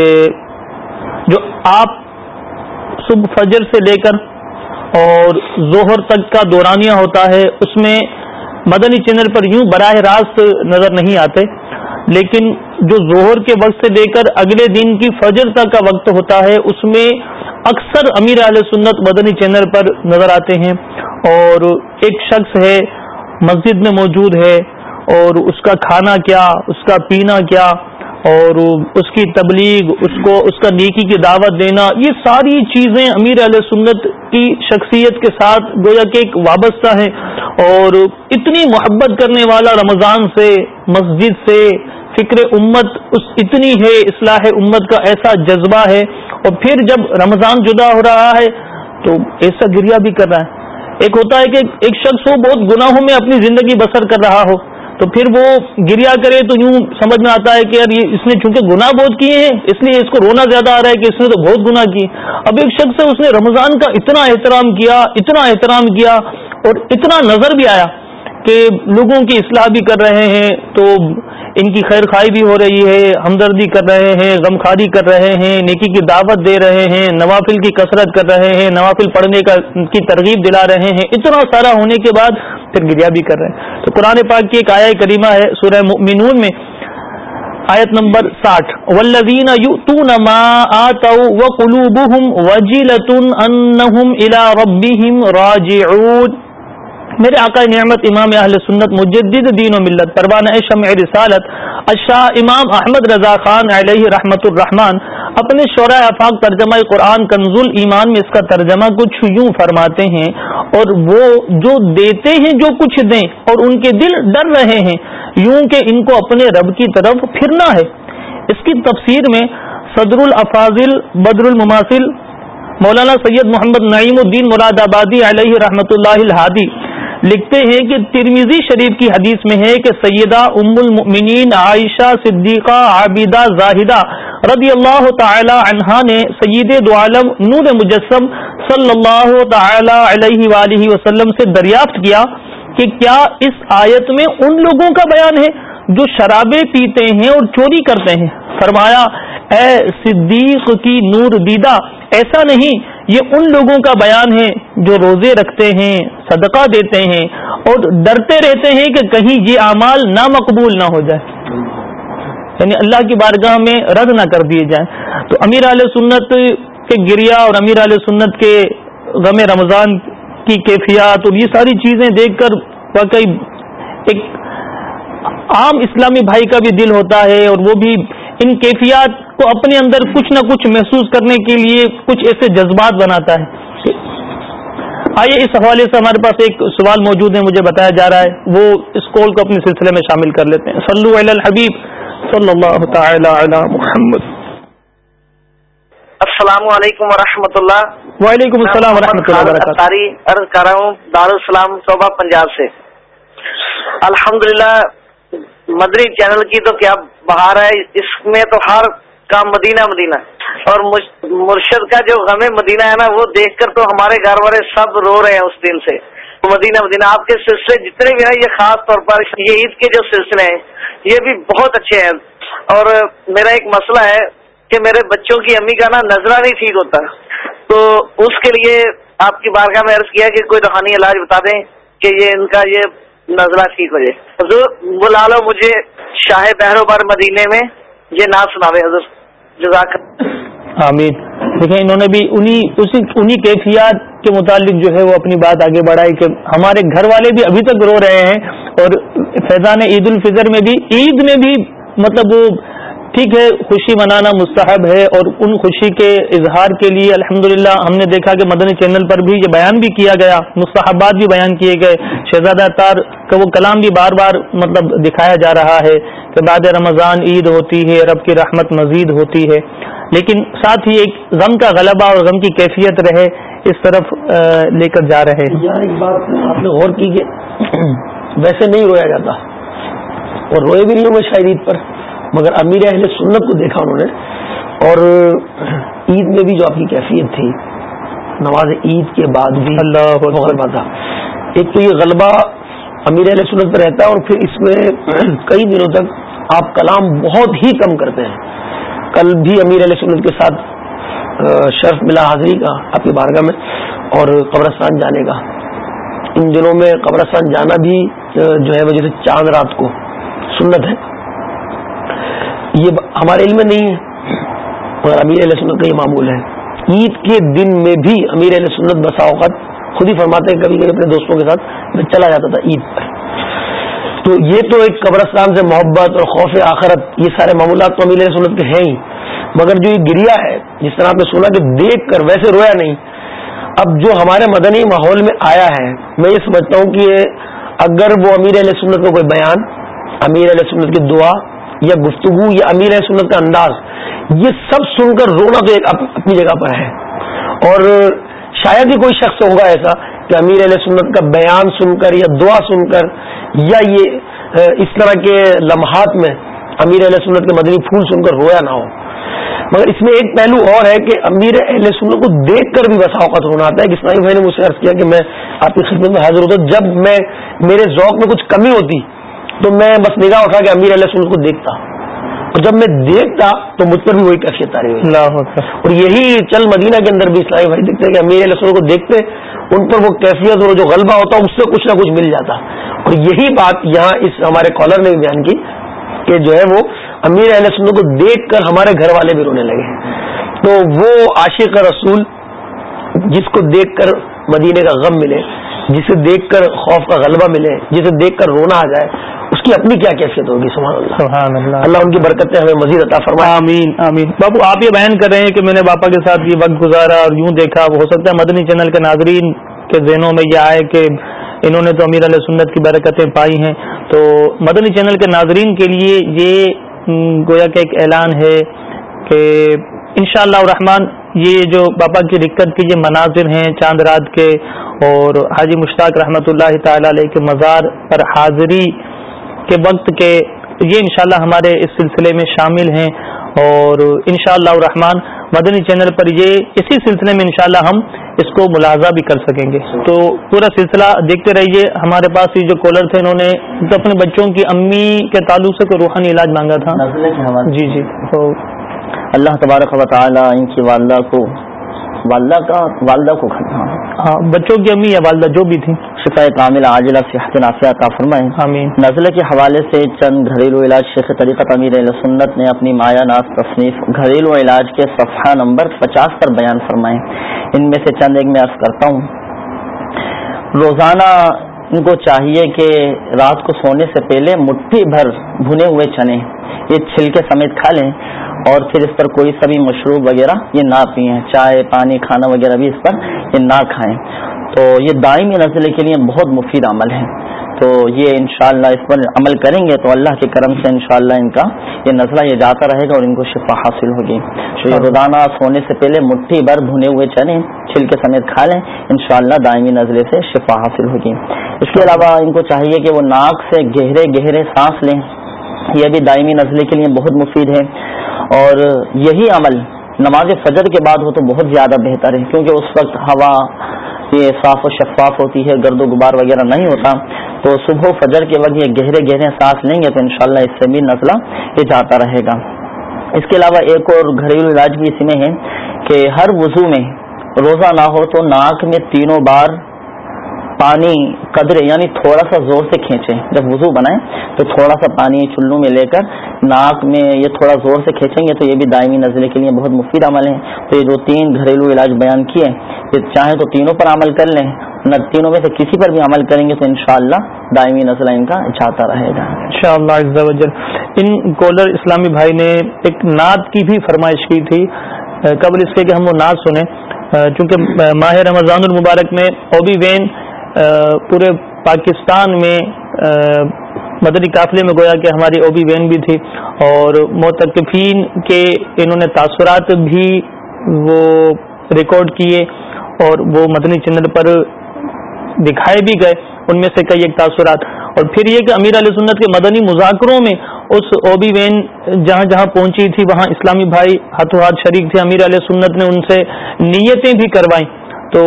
جو آپ صبح فجر سے لے کر اور ظہر تک کا دورانیہ ہوتا ہے اس میں مدنی چینل پر یوں براہ راست نظر نہیں آتے لیکن جو زہر کے وقت سے لے کر اگلے دن کی فجر تک کا وقت ہوتا ہے اس میں اکثر امیر علیہ سنت مدنی چینل پر نظر آتے ہیں اور ایک شخص ہے مسجد میں موجود ہے اور اس کا کھانا کیا اس کا پینا کیا اور اس کی تبلیغ اس کو اس کا نیکی کی دعوت دینا یہ ساری چیزیں امیر علیہ سنت کی شخصیت کے ساتھ گویا کہ ایک وابستہ ہے اور اتنی محبت کرنے والا رمضان سے مسجد سے فکر امت اس اتنی ہے اصلاح امت کا ایسا جذبہ ہے اور پھر جب رمضان جدا ہو رہا ہے تو ایسا گریا بھی کر رہا ہے ایک ہوتا ہے کہ ایک شخص ہو بہت گناہوں میں اپنی زندگی بسر کر رہا ہو تو پھر وہ گریا کرے تو یوں سمجھ میں آتا ہے کہ یار یہ اس نے چونکہ گنا بہت کیے ہیں اس لیے اس کو رونا زیادہ آ رہا ہے کہ اس نے تو بہت گنا کی اب ایک شخص اس نے رمضان کا اتنا احترام کیا اتنا احترام کیا اور اتنا نظر بھی آیا کہ لوگوں کی اصلاح بھی کر رہے ہیں تو ان کی خیر خائی بھی ہو رہی ہے ہمدردی کر رہے ہیں غم خاری کر رہے ہیں نیکی کی دعوت دے رہے ہیں نوافل کی کثرت کر رہے ہیں نوافل پڑھنے کا کی ترغیب دلا رہے ہیں اتنا سارا ہونے کے بعد پھر گریا بھی کر رہے ہیں تو قرآن پاک کی ایک آیا کریمہ ہے سورہ مینون میں آیت نمبر ساٹھ وینا کلو الا ویم راجعون میرے آقا نعمت امام اہل سنت مجدد دین و ملت پروان شمع رسالت اشاہ امام احمد رضا خان علیہ رحمت الرحمان اپنے شعرا افاق ترجمہ قرآن کنزول ایمان میں اس کا ترجمہ کچھ یوں فرماتے ہیں اور وہ جو دیتے ہیں جو کچھ دیں اور ان کے دل ڈر رہے ہیں یوں کہ ان کو اپنے رب کی طرف پھرنا ہے اس کی تفسیر میں صدر الافاضل بدر المماثل مولانا سید محمد نعیم الدین مراد آبادی علیہ رحمۃ اللہ الحادی لکھتے ہیں کہ ترمیزی شریف کی حدیث میں ہے کہ سیدہ ام المؤمنین عائشہ صدیقہ عابدہ زاہدہ رضی اللہ تعالی عنہا نے دو دعالم نور مجسم صلی اللہ تعالی علیہ وآلہ وسلم سے دریافت کیا کہ کیا اس آیت میں ان لوگوں کا بیان ہے جو شرابے پیتے ہیں اور چوری کرتے ہیں فرمایا اے صدیق کی نور دیدہ ایسا نہیں یہ ان لوگوں کا بیان ہے جو روزے رکھتے ہیں صدقہ دیتے ہیں اور ڈرتے رہتے ہیں کہ کہیں یہ اعمال نہ مقبول نہ ہو جائے یعنی اللہ کی بارگاہ میں رد نہ کر دیے جائیں تو امیر علیہ سنت کے گریا اور امیر علیہ سنت کے غم رمضان کی کیفیات اور یہ ساری چیزیں دیکھ کر واقعی ایک عام اسلامی بھائی کا بھی دل ہوتا ہے اور وہ بھی ان کیفیات کو اپنے اندر کچھ نہ کچھ محسوس کرنے کے لیے کچھ ایسے جذبات بناتا ہے آئیے اس حوالے سے ہمارے پاس ایک سوال موجود ہے مجھے بتایا جا رہا ہے وہ اس کال کو اپنے سلسلے میں شامل کر لیتے ہیں علی علی الحبیب صلی اللہ تعالی محمد السلام علیکم ورحمۃ اللہ وعلیکم السلام و رحمت اللہ دار السلام صوبہ پنجاب سے الحمدللہ مدری چینل کی تو کیا بہار ہے اس میں تو ہر کام مدینہ مدینہ اور مرشد کا جو غم مدینہ ہے نا وہ دیکھ کر تو ہمارے گھر والے سب رو رہے ہیں اس دن سے مدینہ مدینہ آپ کے سلسلے جتنے بھی ہیں یہ خاص طور پر یہ عید کے جو سلسلے ہیں یہ بھی بہت اچھے ہیں اور میرا ایک مسئلہ ہے کہ میرے بچوں کی امی کا نا نظرہ نہیں ٹھیک ہوتا تو اس کے لیے آپ کی بارگاہ میں عرض کیا کہ کوئی روحانی علاج بتا دیں کہ یہ ان کا یہ نزلہ ٹھیک ہو جائے حضور بلا لو مجھے شاہ بہرو بار مدینے میں یہ نام سنا کیفیات کے متعلق جو ہے وہ اپنی بات آگے بڑھائی کہ ہمارے گھر والے بھی ابھی تک رو رہے ہیں اور فیضان عید الفطر میں بھی عید میں بھی مطلب وہ ٹھیک ہے خوشی منانا مستحب ہے اور ان خوشی کے اظہار کے لیے الحمد ہم نے دیکھا کہ مدنی چینل پر بھی یہ بیان بھی کیا گیا مستحبات بھی بیان کیے گئے شہزادہ تار کا وہ کلام بھی بار بار مطلب دکھایا جا رہا ہے کہ بعد رمضان عید ہوتی ہے رب کی رحمت مزید ہوتی ہے لیکن ساتھ ہی ایک غم کا غلبہ اور غم کی کیفیت رہے اس طرف لے کر جا رہے ہیں آپ نے غور ویسے نہیں رویا جاتا اور روئے بھی نہیں شاید عید پر مگر امیر اہل سنت کو دیکھا انہوں نے اور عید میں بھی جو آپ کی کیفیت تھی نماز عید کے بعد بھی اللہ تھا ایک تو یہ غلبہ امیر اہل سنت پہ رہتا ہے اور پھر اس میں کئی دنوں تک آپ کلام بہت ہی کم کرتے ہیں کل بھی امیر علیہ سنت کے ساتھ شرف ملا حاضری کا آپ کی بارگاہ میں اور قبرستان جانے کا ان دنوں میں قبرستان جانا بھی جو ہے وہ جیسے چاند رات کو سنت ہے یہ ہمارے علم میں نہیں ہے مگر امیر علیہ سنت کا یہ معمول ہے عید کے دن میں بھی امیر علیہ سنت بسا اوقات خود ہی فرماتے ہیں کبھی کبھی اپنے دوستوں کے ساتھ میں چلا جاتا تھا عید پر تو یہ تو ایک قبرستان سے محبت اور خوف آخرت یہ سارے معمولات تو امیر علیہ سنت کے ہیں ہی مگر جو یہ گریا ہے جس طرح آپ نے سنا کہ دیکھ کر ویسے رویا نہیں اب جو ہمارے مدنی ماحول میں آیا ہے میں یہ سمجھتا ہوں کہ اگر وہ امیر علیہ سنت کا کوئی بیان امیر علیہ سنت کی دعا یا گفتگو یا امیر سنت کا انداز یہ سب سن کر رونا تو اپنی جگہ پر ہے اور شاید ہی کوئی شخص ہوگا ایسا کہ امیر علیہ سنت کا بیان سن کر یا دعا سن کر یا یہ اس طرح کے لمحات میں امیر علیہ سنت کے مدنی پھول سن کر رویا نہ ہو مگر اس میں ایک پہلو اور ہے کہ امیر اہل سنت کو دیکھ کر بھی بسا اوقات ہونا آتا ہے کہ اسلامی بھائی نے مجھ سے عرض کیا کہ میں آپ کی خدمت میں حاضر ہوتا جب میں میرے ذوق میں کچھ کمی ہوتی تو میں بس نگاہ اٹھا کے امیر علیہ کو دیکھتا اور جب میں دیکھتا تو مجھ پر بھی وہی کیفیت آ رہی ہوئی اور یہی چل مدینہ کے اندر بھی بھائی دیکھتے دیکھتے کہ امیر علیہ کو ان پر وہ کیفیت اور جو غلبہ ہوتا اس سے کچھ نہ کچھ مل جاتا اور یہی بات یہاں اس ہمارے کالر نے بیان کی کہ جو ہے وہ امیر اہل سنت کو دیکھ کر ہمارے گھر والے بھی رونے لگے تو وہ عاشق رسول جس کو دیکھ کر مدینے کا غم ملے جسے دیکھ کر خوف کا غلبہ ملے جسے دیکھ کر رونا آ جائے اس کی اپنی کیا کیفیت ہوگی سبحان اللہ سبحان اللہ اللہ ان کی برکتیں بابو آپ یہ بیان کر رہے ہیں کہ میں نے باپا کے ساتھ یہ وقت گزارا اور یوں دیکھا وہ ہو سکتا ہے مدنی چینل کے ناظرین کے ذہنوں میں یہ آئے کہ انہوں نے تو امیر علیہ سنت کی برکتیں پائی ہیں تو مدنی چینل کے ناظرین کے لیے یہ گویا کہ ایک اعلان ہے کہ انشاءاللہ اللہ یہ جو بابا کی دقت کے یہ مناظر ہیں چاند رات کے اور حاجی مشتاق رحمۃ اللہ تعالی علیہ کے مزار پر حاضری کے وقت کے یہ انشاءاللہ ہمارے اس سلسلے میں شامل ہیں اور انشاءاللہ الرحمن اللہ الرحمٰن مدنی چینل پر یہ اسی سلسلے میں انشاءاللہ ہم اس کو ملاحظہ بھی کر سکیں گے تو پورا سلسلہ دیکھتے رہیے ہمارے پاس یہ جو کالر تھے انہوں نے اپنے بچوں کی امی کے تعلق سے کوئی روحانی علاج مانگا تھا جی جی تو اللہ تبارک و تعالی ان کی والدہ کو والدہ کا والدہ کو ہاں بچوں کی امی یا والدہ جو بھی تھی شفا کامل عاجلہ صحت نافیہ عطا فرمائے آمین نزلہ کے حوالے سے چند گھریلو علاج شیخ طریقت امیر سنت نے اپنی مایا ناز تصنیف گھریلو علاج کے صفحہ نمبر پچاس پر بیان فرمائے ان میں سے چند ایک میں عرض کرتا ہوں روزانہ ان کو چاہیے کہ رات کو سونے سے پہلے مٹھی بھر بھنے ہوئے چنے یہ چھلکے سمیت کھا لیں اور پھر اس پر کوئی سبھی مشروب وغیرہ یہ نہ پئیں چائے پانی کھانا وغیرہ بھی اس پر یہ نہ کھائیں تو یہ دائمی نزلے کے لیے بہت مفید عمل ہے تو یہ انشاءاللہ اس پر عمل کریں گے تو اللہ کے کرم سے انشاءاللہ ان کا یہ نزلہ یہ جاتا رہے گا اور ان کو شفا حاصل ہوگی روزانہ سونے سے پہلے مٹھی بھر بھنے ہوئے چنے چھلکے سمیت کھا لیں انشاءاللہ دائمی نزلے سے شفا حاصل ہوگی اس کے علاوہ ان کو چاہیے کہ وہ ناک سے گہرے گہرے سانس لیں یہ بھی دائمی نزلے کے لیے بہت مفید ہے اور یہی عمل نماز فجر کے بعد ہو تو بہت زیادہ بہتر ہے کیونکہ اس وقت ہوا یہ صاف و شفاف ہوتی ہے گرد و غبار وغیرہ نہیں ہوتا تو صبح و فجر کے وقت یہ گہرے گہرے سانس لیں گے تو انشاءاللہ اس سے بھی نزلہ یہ جاتا رہے گا اس کے علاوہ ایک اور گھریلو علاج بھی اس میں ہے کہ ہر وضو میں روزہ نہ ہو تو ناک میں تینوں بار پانی قدرے یعنی تھوڑا سا زور سے کھینچے جب وضو بنائے تو تھوڑا سا پانی چلو میں لے کر ناک میں یہ تھوڑا زور سے کھینچیں گے تو یہ بھی دائمی نزلے کے لیے بہت مفید عمل ہے یہ جو تین گھریلو علاج بیان کیے چاہیں تو تینوں پر عمل کر لیں نہ تینوں میں سے کسی پر بھی عمل کریں گے تو انشاءاللہ دائمی نزلہ ان کا جاتا رہے گا انشاءاللہ ان کولر اسلامی بھائی نے ایک نعت کی بھی فرمائش کی تھی قبل اس کے کہ ہم وہ نعت سنیں چونکہ ماہ رمضان المبارک میں اوبی وین پورے پاکستان میں مدنی قافلے میں گویا کہ ہماری اوبی بہن بھی تھی اور متقفین کے انہوں نے تاثرات بھی وہ ریکارڈ کیے اور وہ مدنی چینل پر دکھائے بھی گئے ان میں سے کئی ایک تاثرات اور پھر یہ کہ امیر علیہ سنت کے مدنی مذاکروں میں اس اوبی وین جہاں جہاں پہنچی تھی وہاں اسلامی بھائی ہاتھوں ہاتھ شریک تھے امیر علیہ سنت نے ان سے نیتیں بھی کروائیں تو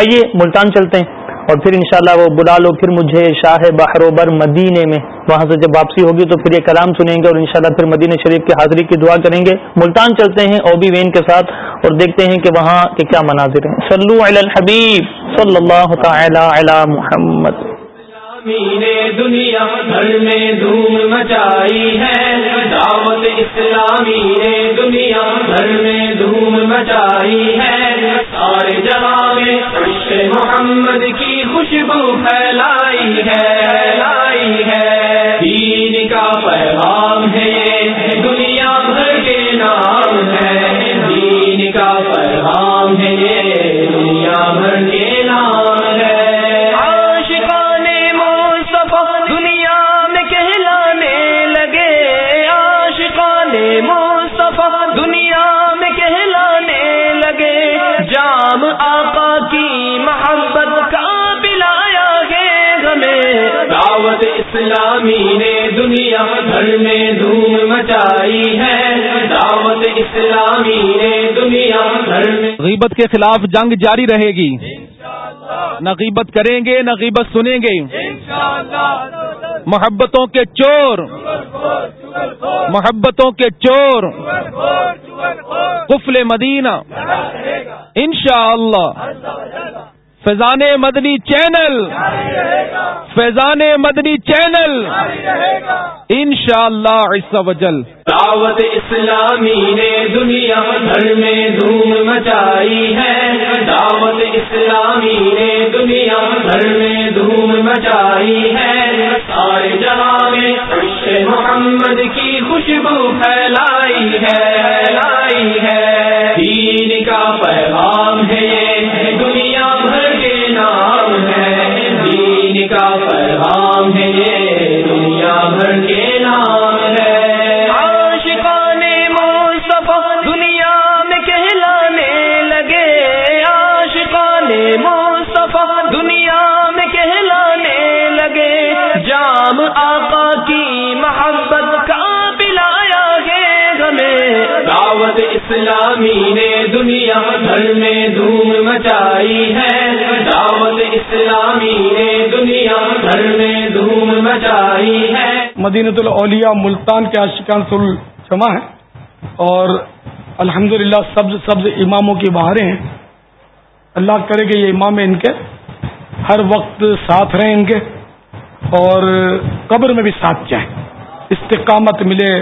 آئیے ملتان چلتے ہیں اور پھر انشاءاللہ وہ بلا لو پھر مجھے شاہ بحروبر مدینے میں وہاں سے جب واپسی ہوگی تو پھر یہ کلام سنیں گے اور انشاءاللہ پھر مدینہ شریف کی حاضری کی دعا کریں گے ملتان چلتے ہیں اوبی وین کے ساتھ اور دیکھتے ہیں کہ وہاں کے کیا مناظر ہیں سلو علی الحبیب صلی اللہ تعالی علی محمد دنیا دنیا میں میں دھوم دھوم مچائی مچائی ہے ہے دعوت اسلامی نے جگہ عشق محمد کی خوشبو پھیلائی ہے لائی ہے دین کا پیغام ہے آپا کی محبت کا بلایا ہے ہمیں دعوت اسلامی نے دنیا بھر میں دھوم مچائی ہے دعوت اسلامی نے دنیا بھر میں غیبت کے خلاف جنگ جاری رہے گی نقیبت کریں گے نقیبت سنیں گے محبتوں کے چور محبتوں کے چور قفل مدینہ انشاءاللہ اللہ فیضان مدنی چینل فیضان مدنی چینل ان شاء اللہ وجل دعوت اسلامی نے دنیا بھر میں دھوم مچائی ہے دعوت اسلامی نے دنیا بھر میں دھوم مچائی ہے سارے جہاں میں خوش محمد کی خوشبو پھیلائی ہے دین کا پیغام ہے اسلامی نے دنیا بھر میں دھوم مچائی ہے دعوت اسلامی نے دنیا بھر میں دھوم مچائی ہے مدینت الاولیاء ملتان کے عاشقان سل ہے اور الحمدللہ للہ سبز سبز اماموں کی بہاریں ہیں اللہ کرے کہ یہ امام ان کے ہر وقت ساتھ رہیں ان کے اور قبر میں بھی ساتھ جائیں استقامت ملے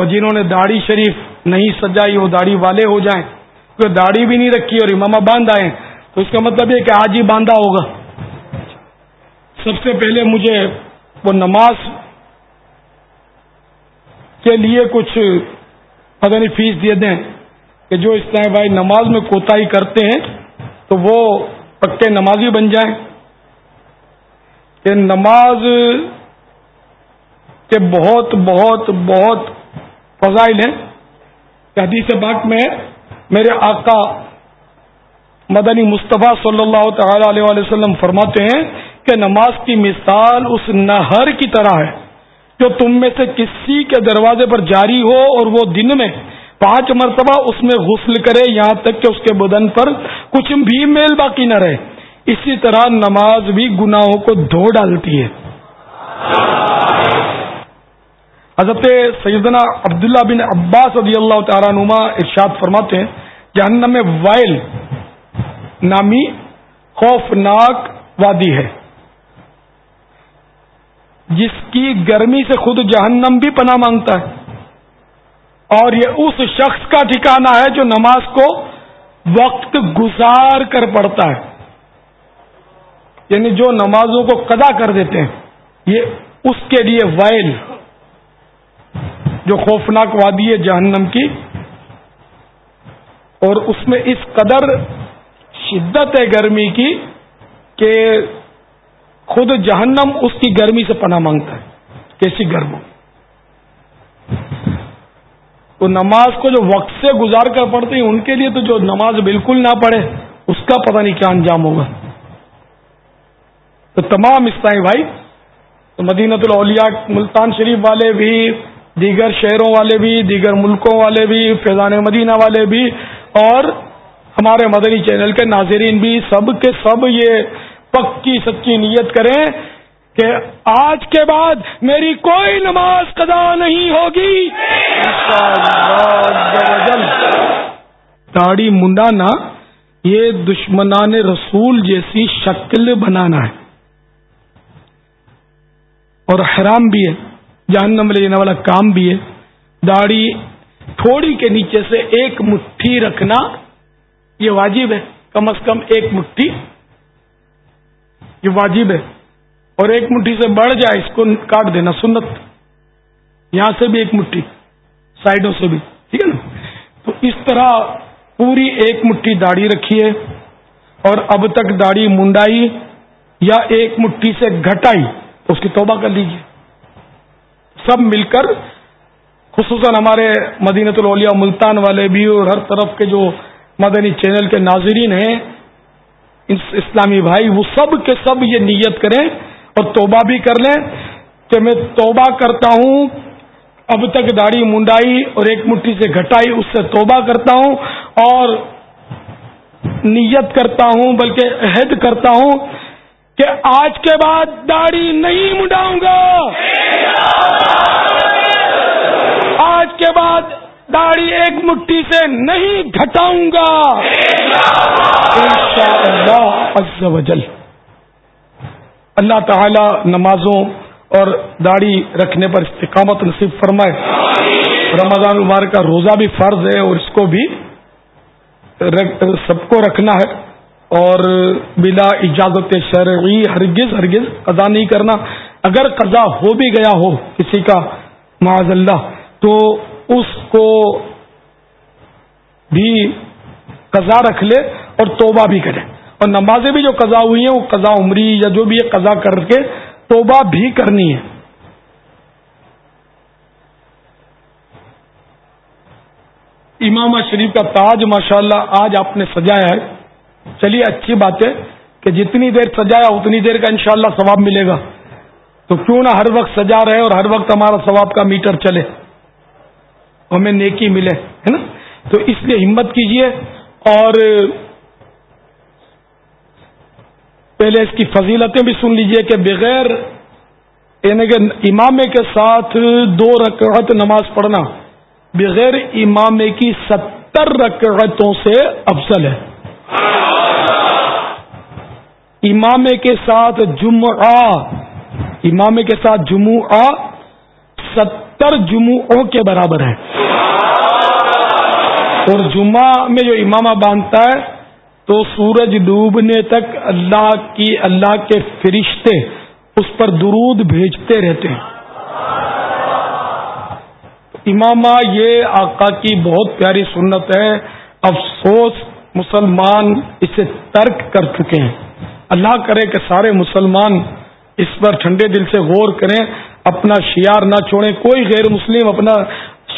اور جنہوں نے داڑھی شریف نہیں سجائی وہ داڑھی والے ہو جائیں کیونکہ داڑھی بھی نہیں رکھی اور امامہ باندھ آئے تو اس کا مطلب یہ کہ آج ہی باندھا ہوگا سب سے پہلے مجھے وہ نماز کے لیے کچھ پتہ نہیں فیس دے دیں کہ جو اس طرح بھائی نماز میں کوتاہی کرتے ہیں تو وہ پکے نمازی بن جائیں کہ نماز کے بہت بہت بہت فضائل ہیں کہ حدیث بات میں میرے آقا مدنی مصطفیٰ صلی اللہ تعالی علیہ وسلم فرماتے ہیں کہ نماز کی مثال اس نہر کی طرح ہے جو تم میں سے کسی کے دروازے پر جاری ہو اور وہ دن میں پانچ مرتبہ اس میں غسل کرے یہاں تک کہ اس کے بدن پر کچھ بھی میل باقی نہ رہے اسی طرح نماز بھی گناہوں کو دھو ڈالتی ہے حضرت سیدنا عبداللہ بن عباس رضی اللہ تعالیٰ نما ارشاد فرماتے ہیں جہنم میں وائل نامی خوفناک وادی ہے جس کی گرمی سے خود جہنم بھی پناہ مانگتا ہے اور یہ اس شخص کا ٹھکانہ ہے جو نماز کو وقت گزار کر پڑتا ہے یعنی جو نمازوں کو قدا کر دیتے ہیں یہ اس کے لیے وائل جو خوفناک وادی ہے جہنم کی اور اس میں اس قدر شدت ہے گرمی کی کہ خود جہنم اس کی گرمی سے پناہ مانگتا ہے کیسی گرم تو نماز کو جو وقت سے گزار کر پڑتے ان کے لیے تو جو نماز بالکل نہ پڑھے اس کا پتہ نہیں کیا انجام ہوگا تو تمام اس بھائی تو مدینہ الاولیاء ملتان شریف والے بھی دیگر شہروں والے بھی دیگر ملکوں والے بھی فیضان مدینہ والے بھی اور ہمارے مدنی چینل کے ناظرین بھی سب کے سب یہ پکی سچی نیت کریں کہ آج کے بعد میری کوئی نماز قضا نہیں ہوگی داڑی منڈانا یہ دشمنان رسول جیسی شکل بنانا ہے اور حرام بھی ہے جہنم لے لینے والا کام بھی ہے داڑھی تھوڑی کے نیچے سے ایک مٹھی رکھنا یہ واجب ہے کم از کم ایک مٹھی یہ واجب ہے اور ایک مٹھی سے بڑھ جائے اس کو کاٹ دینا سنت یہاں سے بھی ایک مٹھی سائڈوں سے بھی ٹھیک ہے نا تو اس طرح پوری ایک مٹھی داڑھی رکھی ہے اور اب تک داڑھی منڈائی یا ایک مٹھی سے گھٹائی اس کی توبہ کر لیجیے سب مل کر خصوصاً ہمارے مدینت الولیا ملتان والے بھی اور ہر طرف کے جو مدنی چینل کے ناظرین ہیں اسلامی بھائی وہ سب کے سب یہ نیت کریں اور توبہ بھی کر لیں کہ میں توبہ کرتا ہوں اب تک داڑھی منڈائی اور ایک مٹھی سے گھٹائی اس سے توبہ کرتا ہوں اور نیت کرتا ہوں بلکہ عہد کرتا ہوں کہ آج کے بعد داڑھی نہیں منڈاؤں گا کے بعد داڑھی ایک مٹھی سے نہیں گھٹاؤں گا اللہ تعالی نمازوں اور داڑھی رکھنے پر استقامت نصیب فرمائے رمضان عمار کا روزہ بھی فرض ہے اور اس کو بھی سب کو رکھنا ہے اور بلا اجازت شرعی ہرگز ہرگز قضا نہیں کرنا اگر قضا ہو بھی گیا ہو کسی کا معاذ اللہ تو اس کو بھی قضا رکھ لے اور توبہ بھی کرے اور نمازیں بھی جو قضا ہوئی ہیں وہ قضا عمری یا جو بھی ہے قضا کر کے توبہ بھی کرنی ہے امام شریف کا تاج ماشاءاللہ اللہ آج آپ نے سجایا ہے چلیے اچھی بات ہے کہ جتنی دیر سجایا اتنی دیر کا انشاءاللہ شاء ثواب ملے گا تو کیوں نہ ہر وقت سجا رہے اور ہر وقت ہمارا ثواب کا میٹر چلے ہمیں نیکی ملے ہے نا تو اس لیے ہمت کیجیے اور پہلے اس کی فضیلتیں بھی سن لیجئے کہ بغیر یعنی کہ امام کے ساتھ دو رکعت نماز پڑھنا بغیر امام کی ستر رکعتوں سے افضل ہے امام کے ساتھ جمعہ امام کے ساتھ جمعہ ستر جمعوں کے برابر ہے اور جمعہ میں جو امامہ باندھتا ہے تو سورج ڈوبنے تک اللہ کی اللہ کے فرشتے اس پر درود بھیجتے رہتے ہیں امامہ یہ آقا کی بہت پیاری سنت ہے افسوس مسلمان اسے ترک کر چکے ہیں اللہ کرے کہ سارے مسلمان اس پر ٹھنڈے دل سے غور کریں اپنا شیار نہ چھوڑے کوئی غیر مسلم اپنا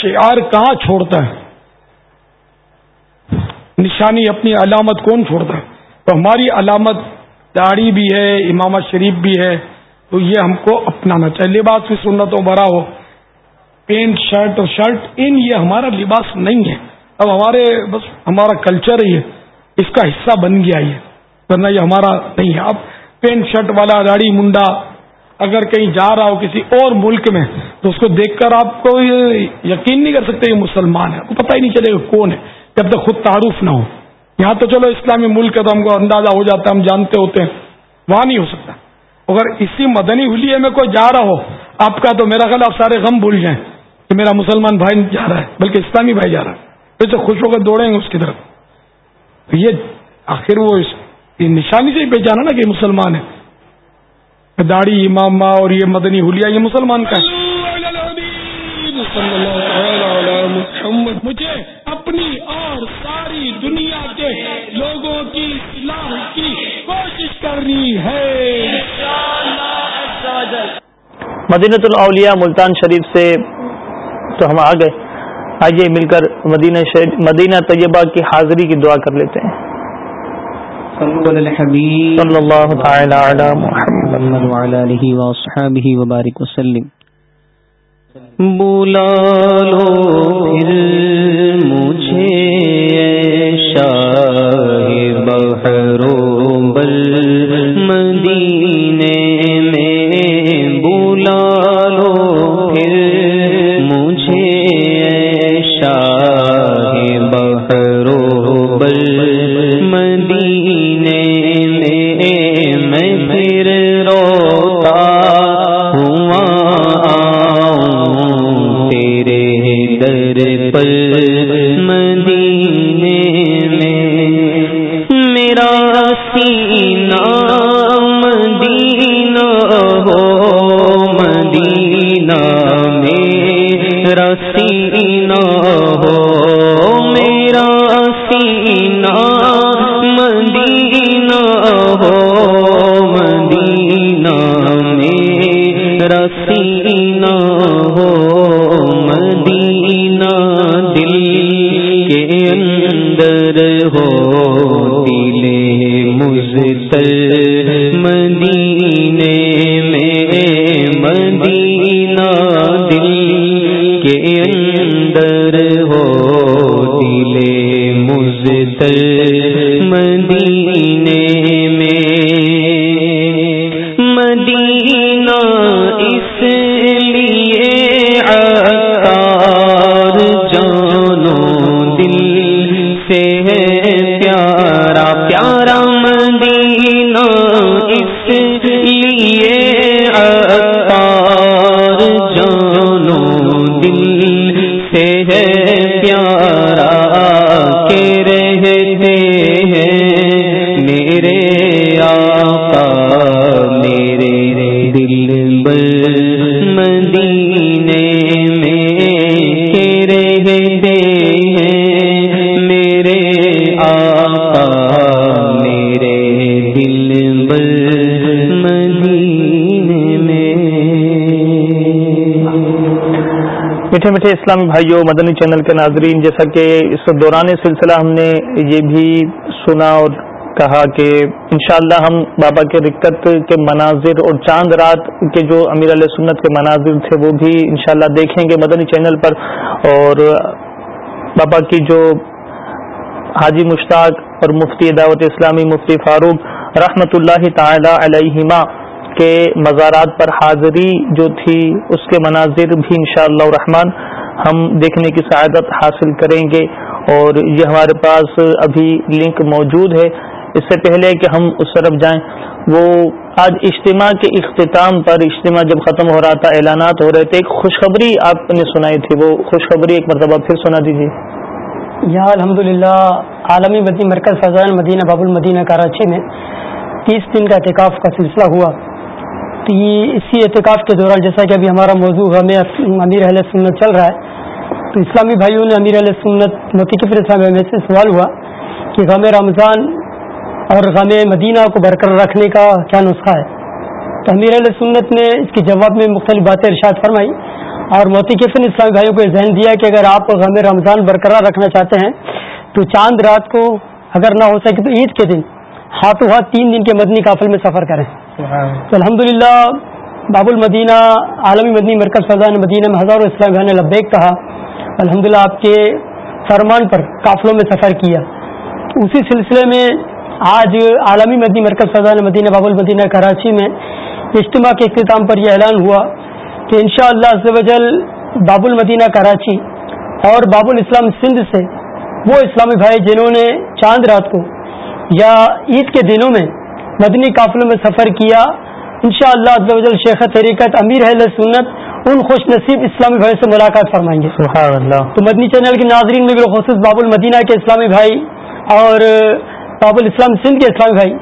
شیار کہاں چھوڑتا ہے نشانی اپنی علامت کون چھوڑتا ہے تو ہماری علامت داڑھی بھی ہے امامہ شریف بھی ہے تو یہ ہم کو اپنانا چاہیے لباس بھی سننا تو بڑا ہو پینٹ شرٹ اور شرٹ ان یہ ہمارا لباس نہیں ہے اب ہمارے بس ہمارا کلچر ہی ہے اس کا حصہ بن گیا یہ ورنہ یہ ہمارا نہیں ہے اب پینٹ شرٹ والا داڑھی منڈا اگر کہیں جا رہا ہو کسی اور ملک میں تو اس کو دیکھ کر آپ کو یہ یقین نہیں کر سکتے یہ مسلمان ہے پتہ ہی نہیں چلے گا کون ہے جب تک خود تعارف نہ ہو یہاں تو چلو اسلامی ملک ہے تو ہم کو اندازہ ہو جاتا ہے ہم جانتے ہوتے ہیں وہاں نہیں ہو سکتا اگر اسی مدنی حلیے میں کوئی جا رہا ہو آپ کا تو میرا خیال آپ سارے غم بھول جائیں کہ میرا مسلمان بھائی جا رہا ہے بلکہ اسلامی بھائی جا رہا ہے پھر سے خوش ہو کر دوڑیں گے اس کی طرف یہ آخر وہ نشانی سے ہی پہچانا نا کہ مسلمان ہے داڑی امام اور یہ مدنی ہولیا یہ مسلمان کا ہے مجھے اپنی اور ساری دنیا کے لوگوں کی کی کوشش کرنی ہے مدینت الاولیاء ملتان شریف سے تو ہم آ گئے آئیے مل کر مدینہ مدینہ طیبہ کی حاضری کی دعا کر لیتے ہیں اللہ محمد وعلى وصحاب ہی وبارك وسلم بولا لو اندر ہو مجھے اسلامی بھائیوں مدنی چینل کے ناظرین جیسا کہ اس دوران سلسلہ ہم نے یہ بھی سنا اور کہا کہ انشاءاللہ ہم بابا کے رکت کے مناظر اور چاند رات کے جو امیر علیہ سنت کے مناظر تھے وہ بھی انشاءاللہ دیکھیں گے مدنی چینل پر اور بابا کی جو حاجی مشتاق اور مفتی دعوت اسلامی مفتی فاروق رحمت اللہ تعالی علیہما کے مزارات پر حاضری جو تھی اس کے مناظر بھی انشاءاللہ شاء الرحمن ہم دیکھنے کی سعادت حاصل کریں گے اور یہ ہمارے پاس ابھی لنک موجود ہے اس سے پہلے کہ ہم اس طرف جائیں وہ آج اجتماع کے اختتام پر اجتماع جب ختم ہو رہا تھا اعلانات ہو رہے تھے ایک خوشخبری آپ نے سنائی تھی وہ خوشخبری ایک مرتبہ پھر سنا دیجیے یہاں الحمد عالمی بدی مرکز فضان مدینہ باب المدینہ کراچی میں تیس دن کا احتکاف کا سلسلہ ہوا تو یہ اسی احتکاف کے دوران جیسا کہ ابھی ہمارا موضوع ہمیں امیر اہل سنت چل رہا ہے تو اسلامی بھائیوں نے امیر علیہ سنت موتیف کے فرصہ میں سے سوال ہوا کہ غم رمضان اور غم مدینہ کو برقرار رکھنے کا کیا نسخہ ہے تو امیر علیہ سنت نے اس کے جواب میں مختلف باتیں ارشاد فرمائی اور کے فن اسلامی بھائیوں کو یہ ذہن دیا کہ اگر آپ غم رمضان برقرار رکھنا چاہتے ہیں تو چاند رات کو اگر نہ ہو سکے تو عید کے دن ہاتھوں ہاتھ تین دن کے مدنی قافل میں سفر کریں تو الحمد باب المدینہ عالمی مدنی مرکز فضان مدینہ میں ہزاروں اسلام اسلامی بھائی نے لبیک کہا الحمد للہ آپ کے فرمان پر قافلوں میں سفر کیا اسی سلسلے میں آج عالمی مدنی مرکز فضان مدینہ باب المدینہ کراچی میں اجتماع کے اختتام پر یہ اعلان ہوا کہ شاء اللہ باب المدینہ کراچی اور باب الاسلام سندھ سے وہ اسلامی بھائی جنہوں نے چاند رات کو یا عید کے دنوں میں مدنی قافلوں میں سفر کیا انشاءاللہ شاء اللہ شیخ طریقت امیر اہل سنت ان خوش نصیب اسلامی بھائی سے ملاقات فرمائیں گے سبحان اللہ تو مدنی چینل کے ناظرین میں بالخصوص باب المدینہ کے اسلامی بھائی اور باب الاسلام سندھ کے اسلامی بھائی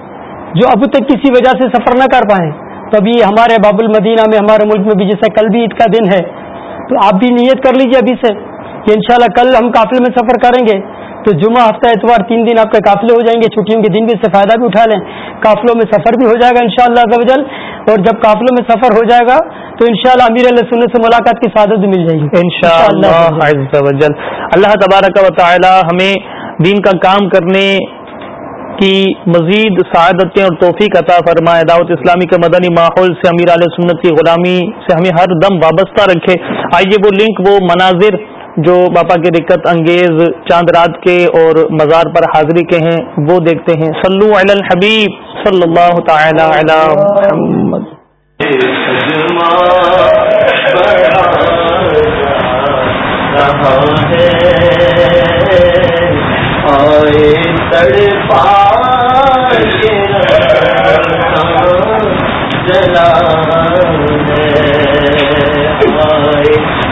جو اب تک کسی وجہ سے سفر نہ کر پائیں تو ابھی ہمارے باب المدینہ میں ہمارے ملک میں بھی جیسا کل بھی عید کا دن ہے تو آپ بھی نیت کر لیجیے ابھی سے کہ انشاءاللہ کل ہم قافلے میں سفر کریں گے تو جمعہ ہفتہ اتوار تین دن آپ کے قافلے ہو جائیں گے چھٹیوں کے دن بھی اس سے فائدہ بھی اٹھا لیں قافلوں میں سفر بھی ہو جائے گا ان شاء اللہ جب قافلوں میں سفر ہو جائے گا تو ان شاء اللہ امیر علیہ سنت سے ملاقات کی سعادت بھی مل جائے گی ان شاء اللہ اللہ تبارک و تعالی ہمیں دین کا کام کرنے کی مزید سعادتیں اور توفیق عطا فرمائے دعوت اسلامی کے مدنی ماحول سے امیر علیہ سنت کی غلامی سے ہمیں ہر دم وابستہ رکھے آئیے وہ لنک وہ مناظر جو باپا کے دقت انگیز چاند رات کے اور مزار پر حاضری کے ہیں وہ دیکھتے ہیں سلو علی الحبیب صلی اللہ تعالی محمد جلا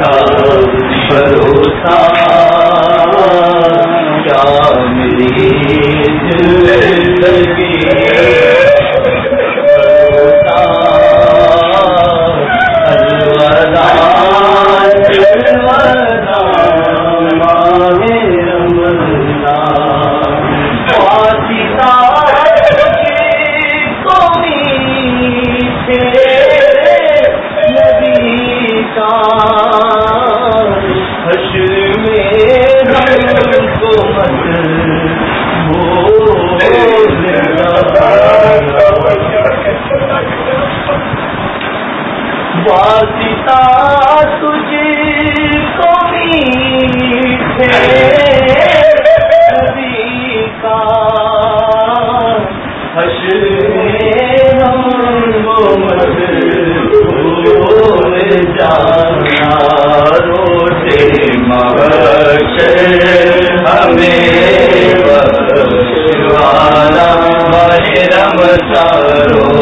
بھروسہ کیا میری تجھا رم گرو جانو مغر ہم رم سارو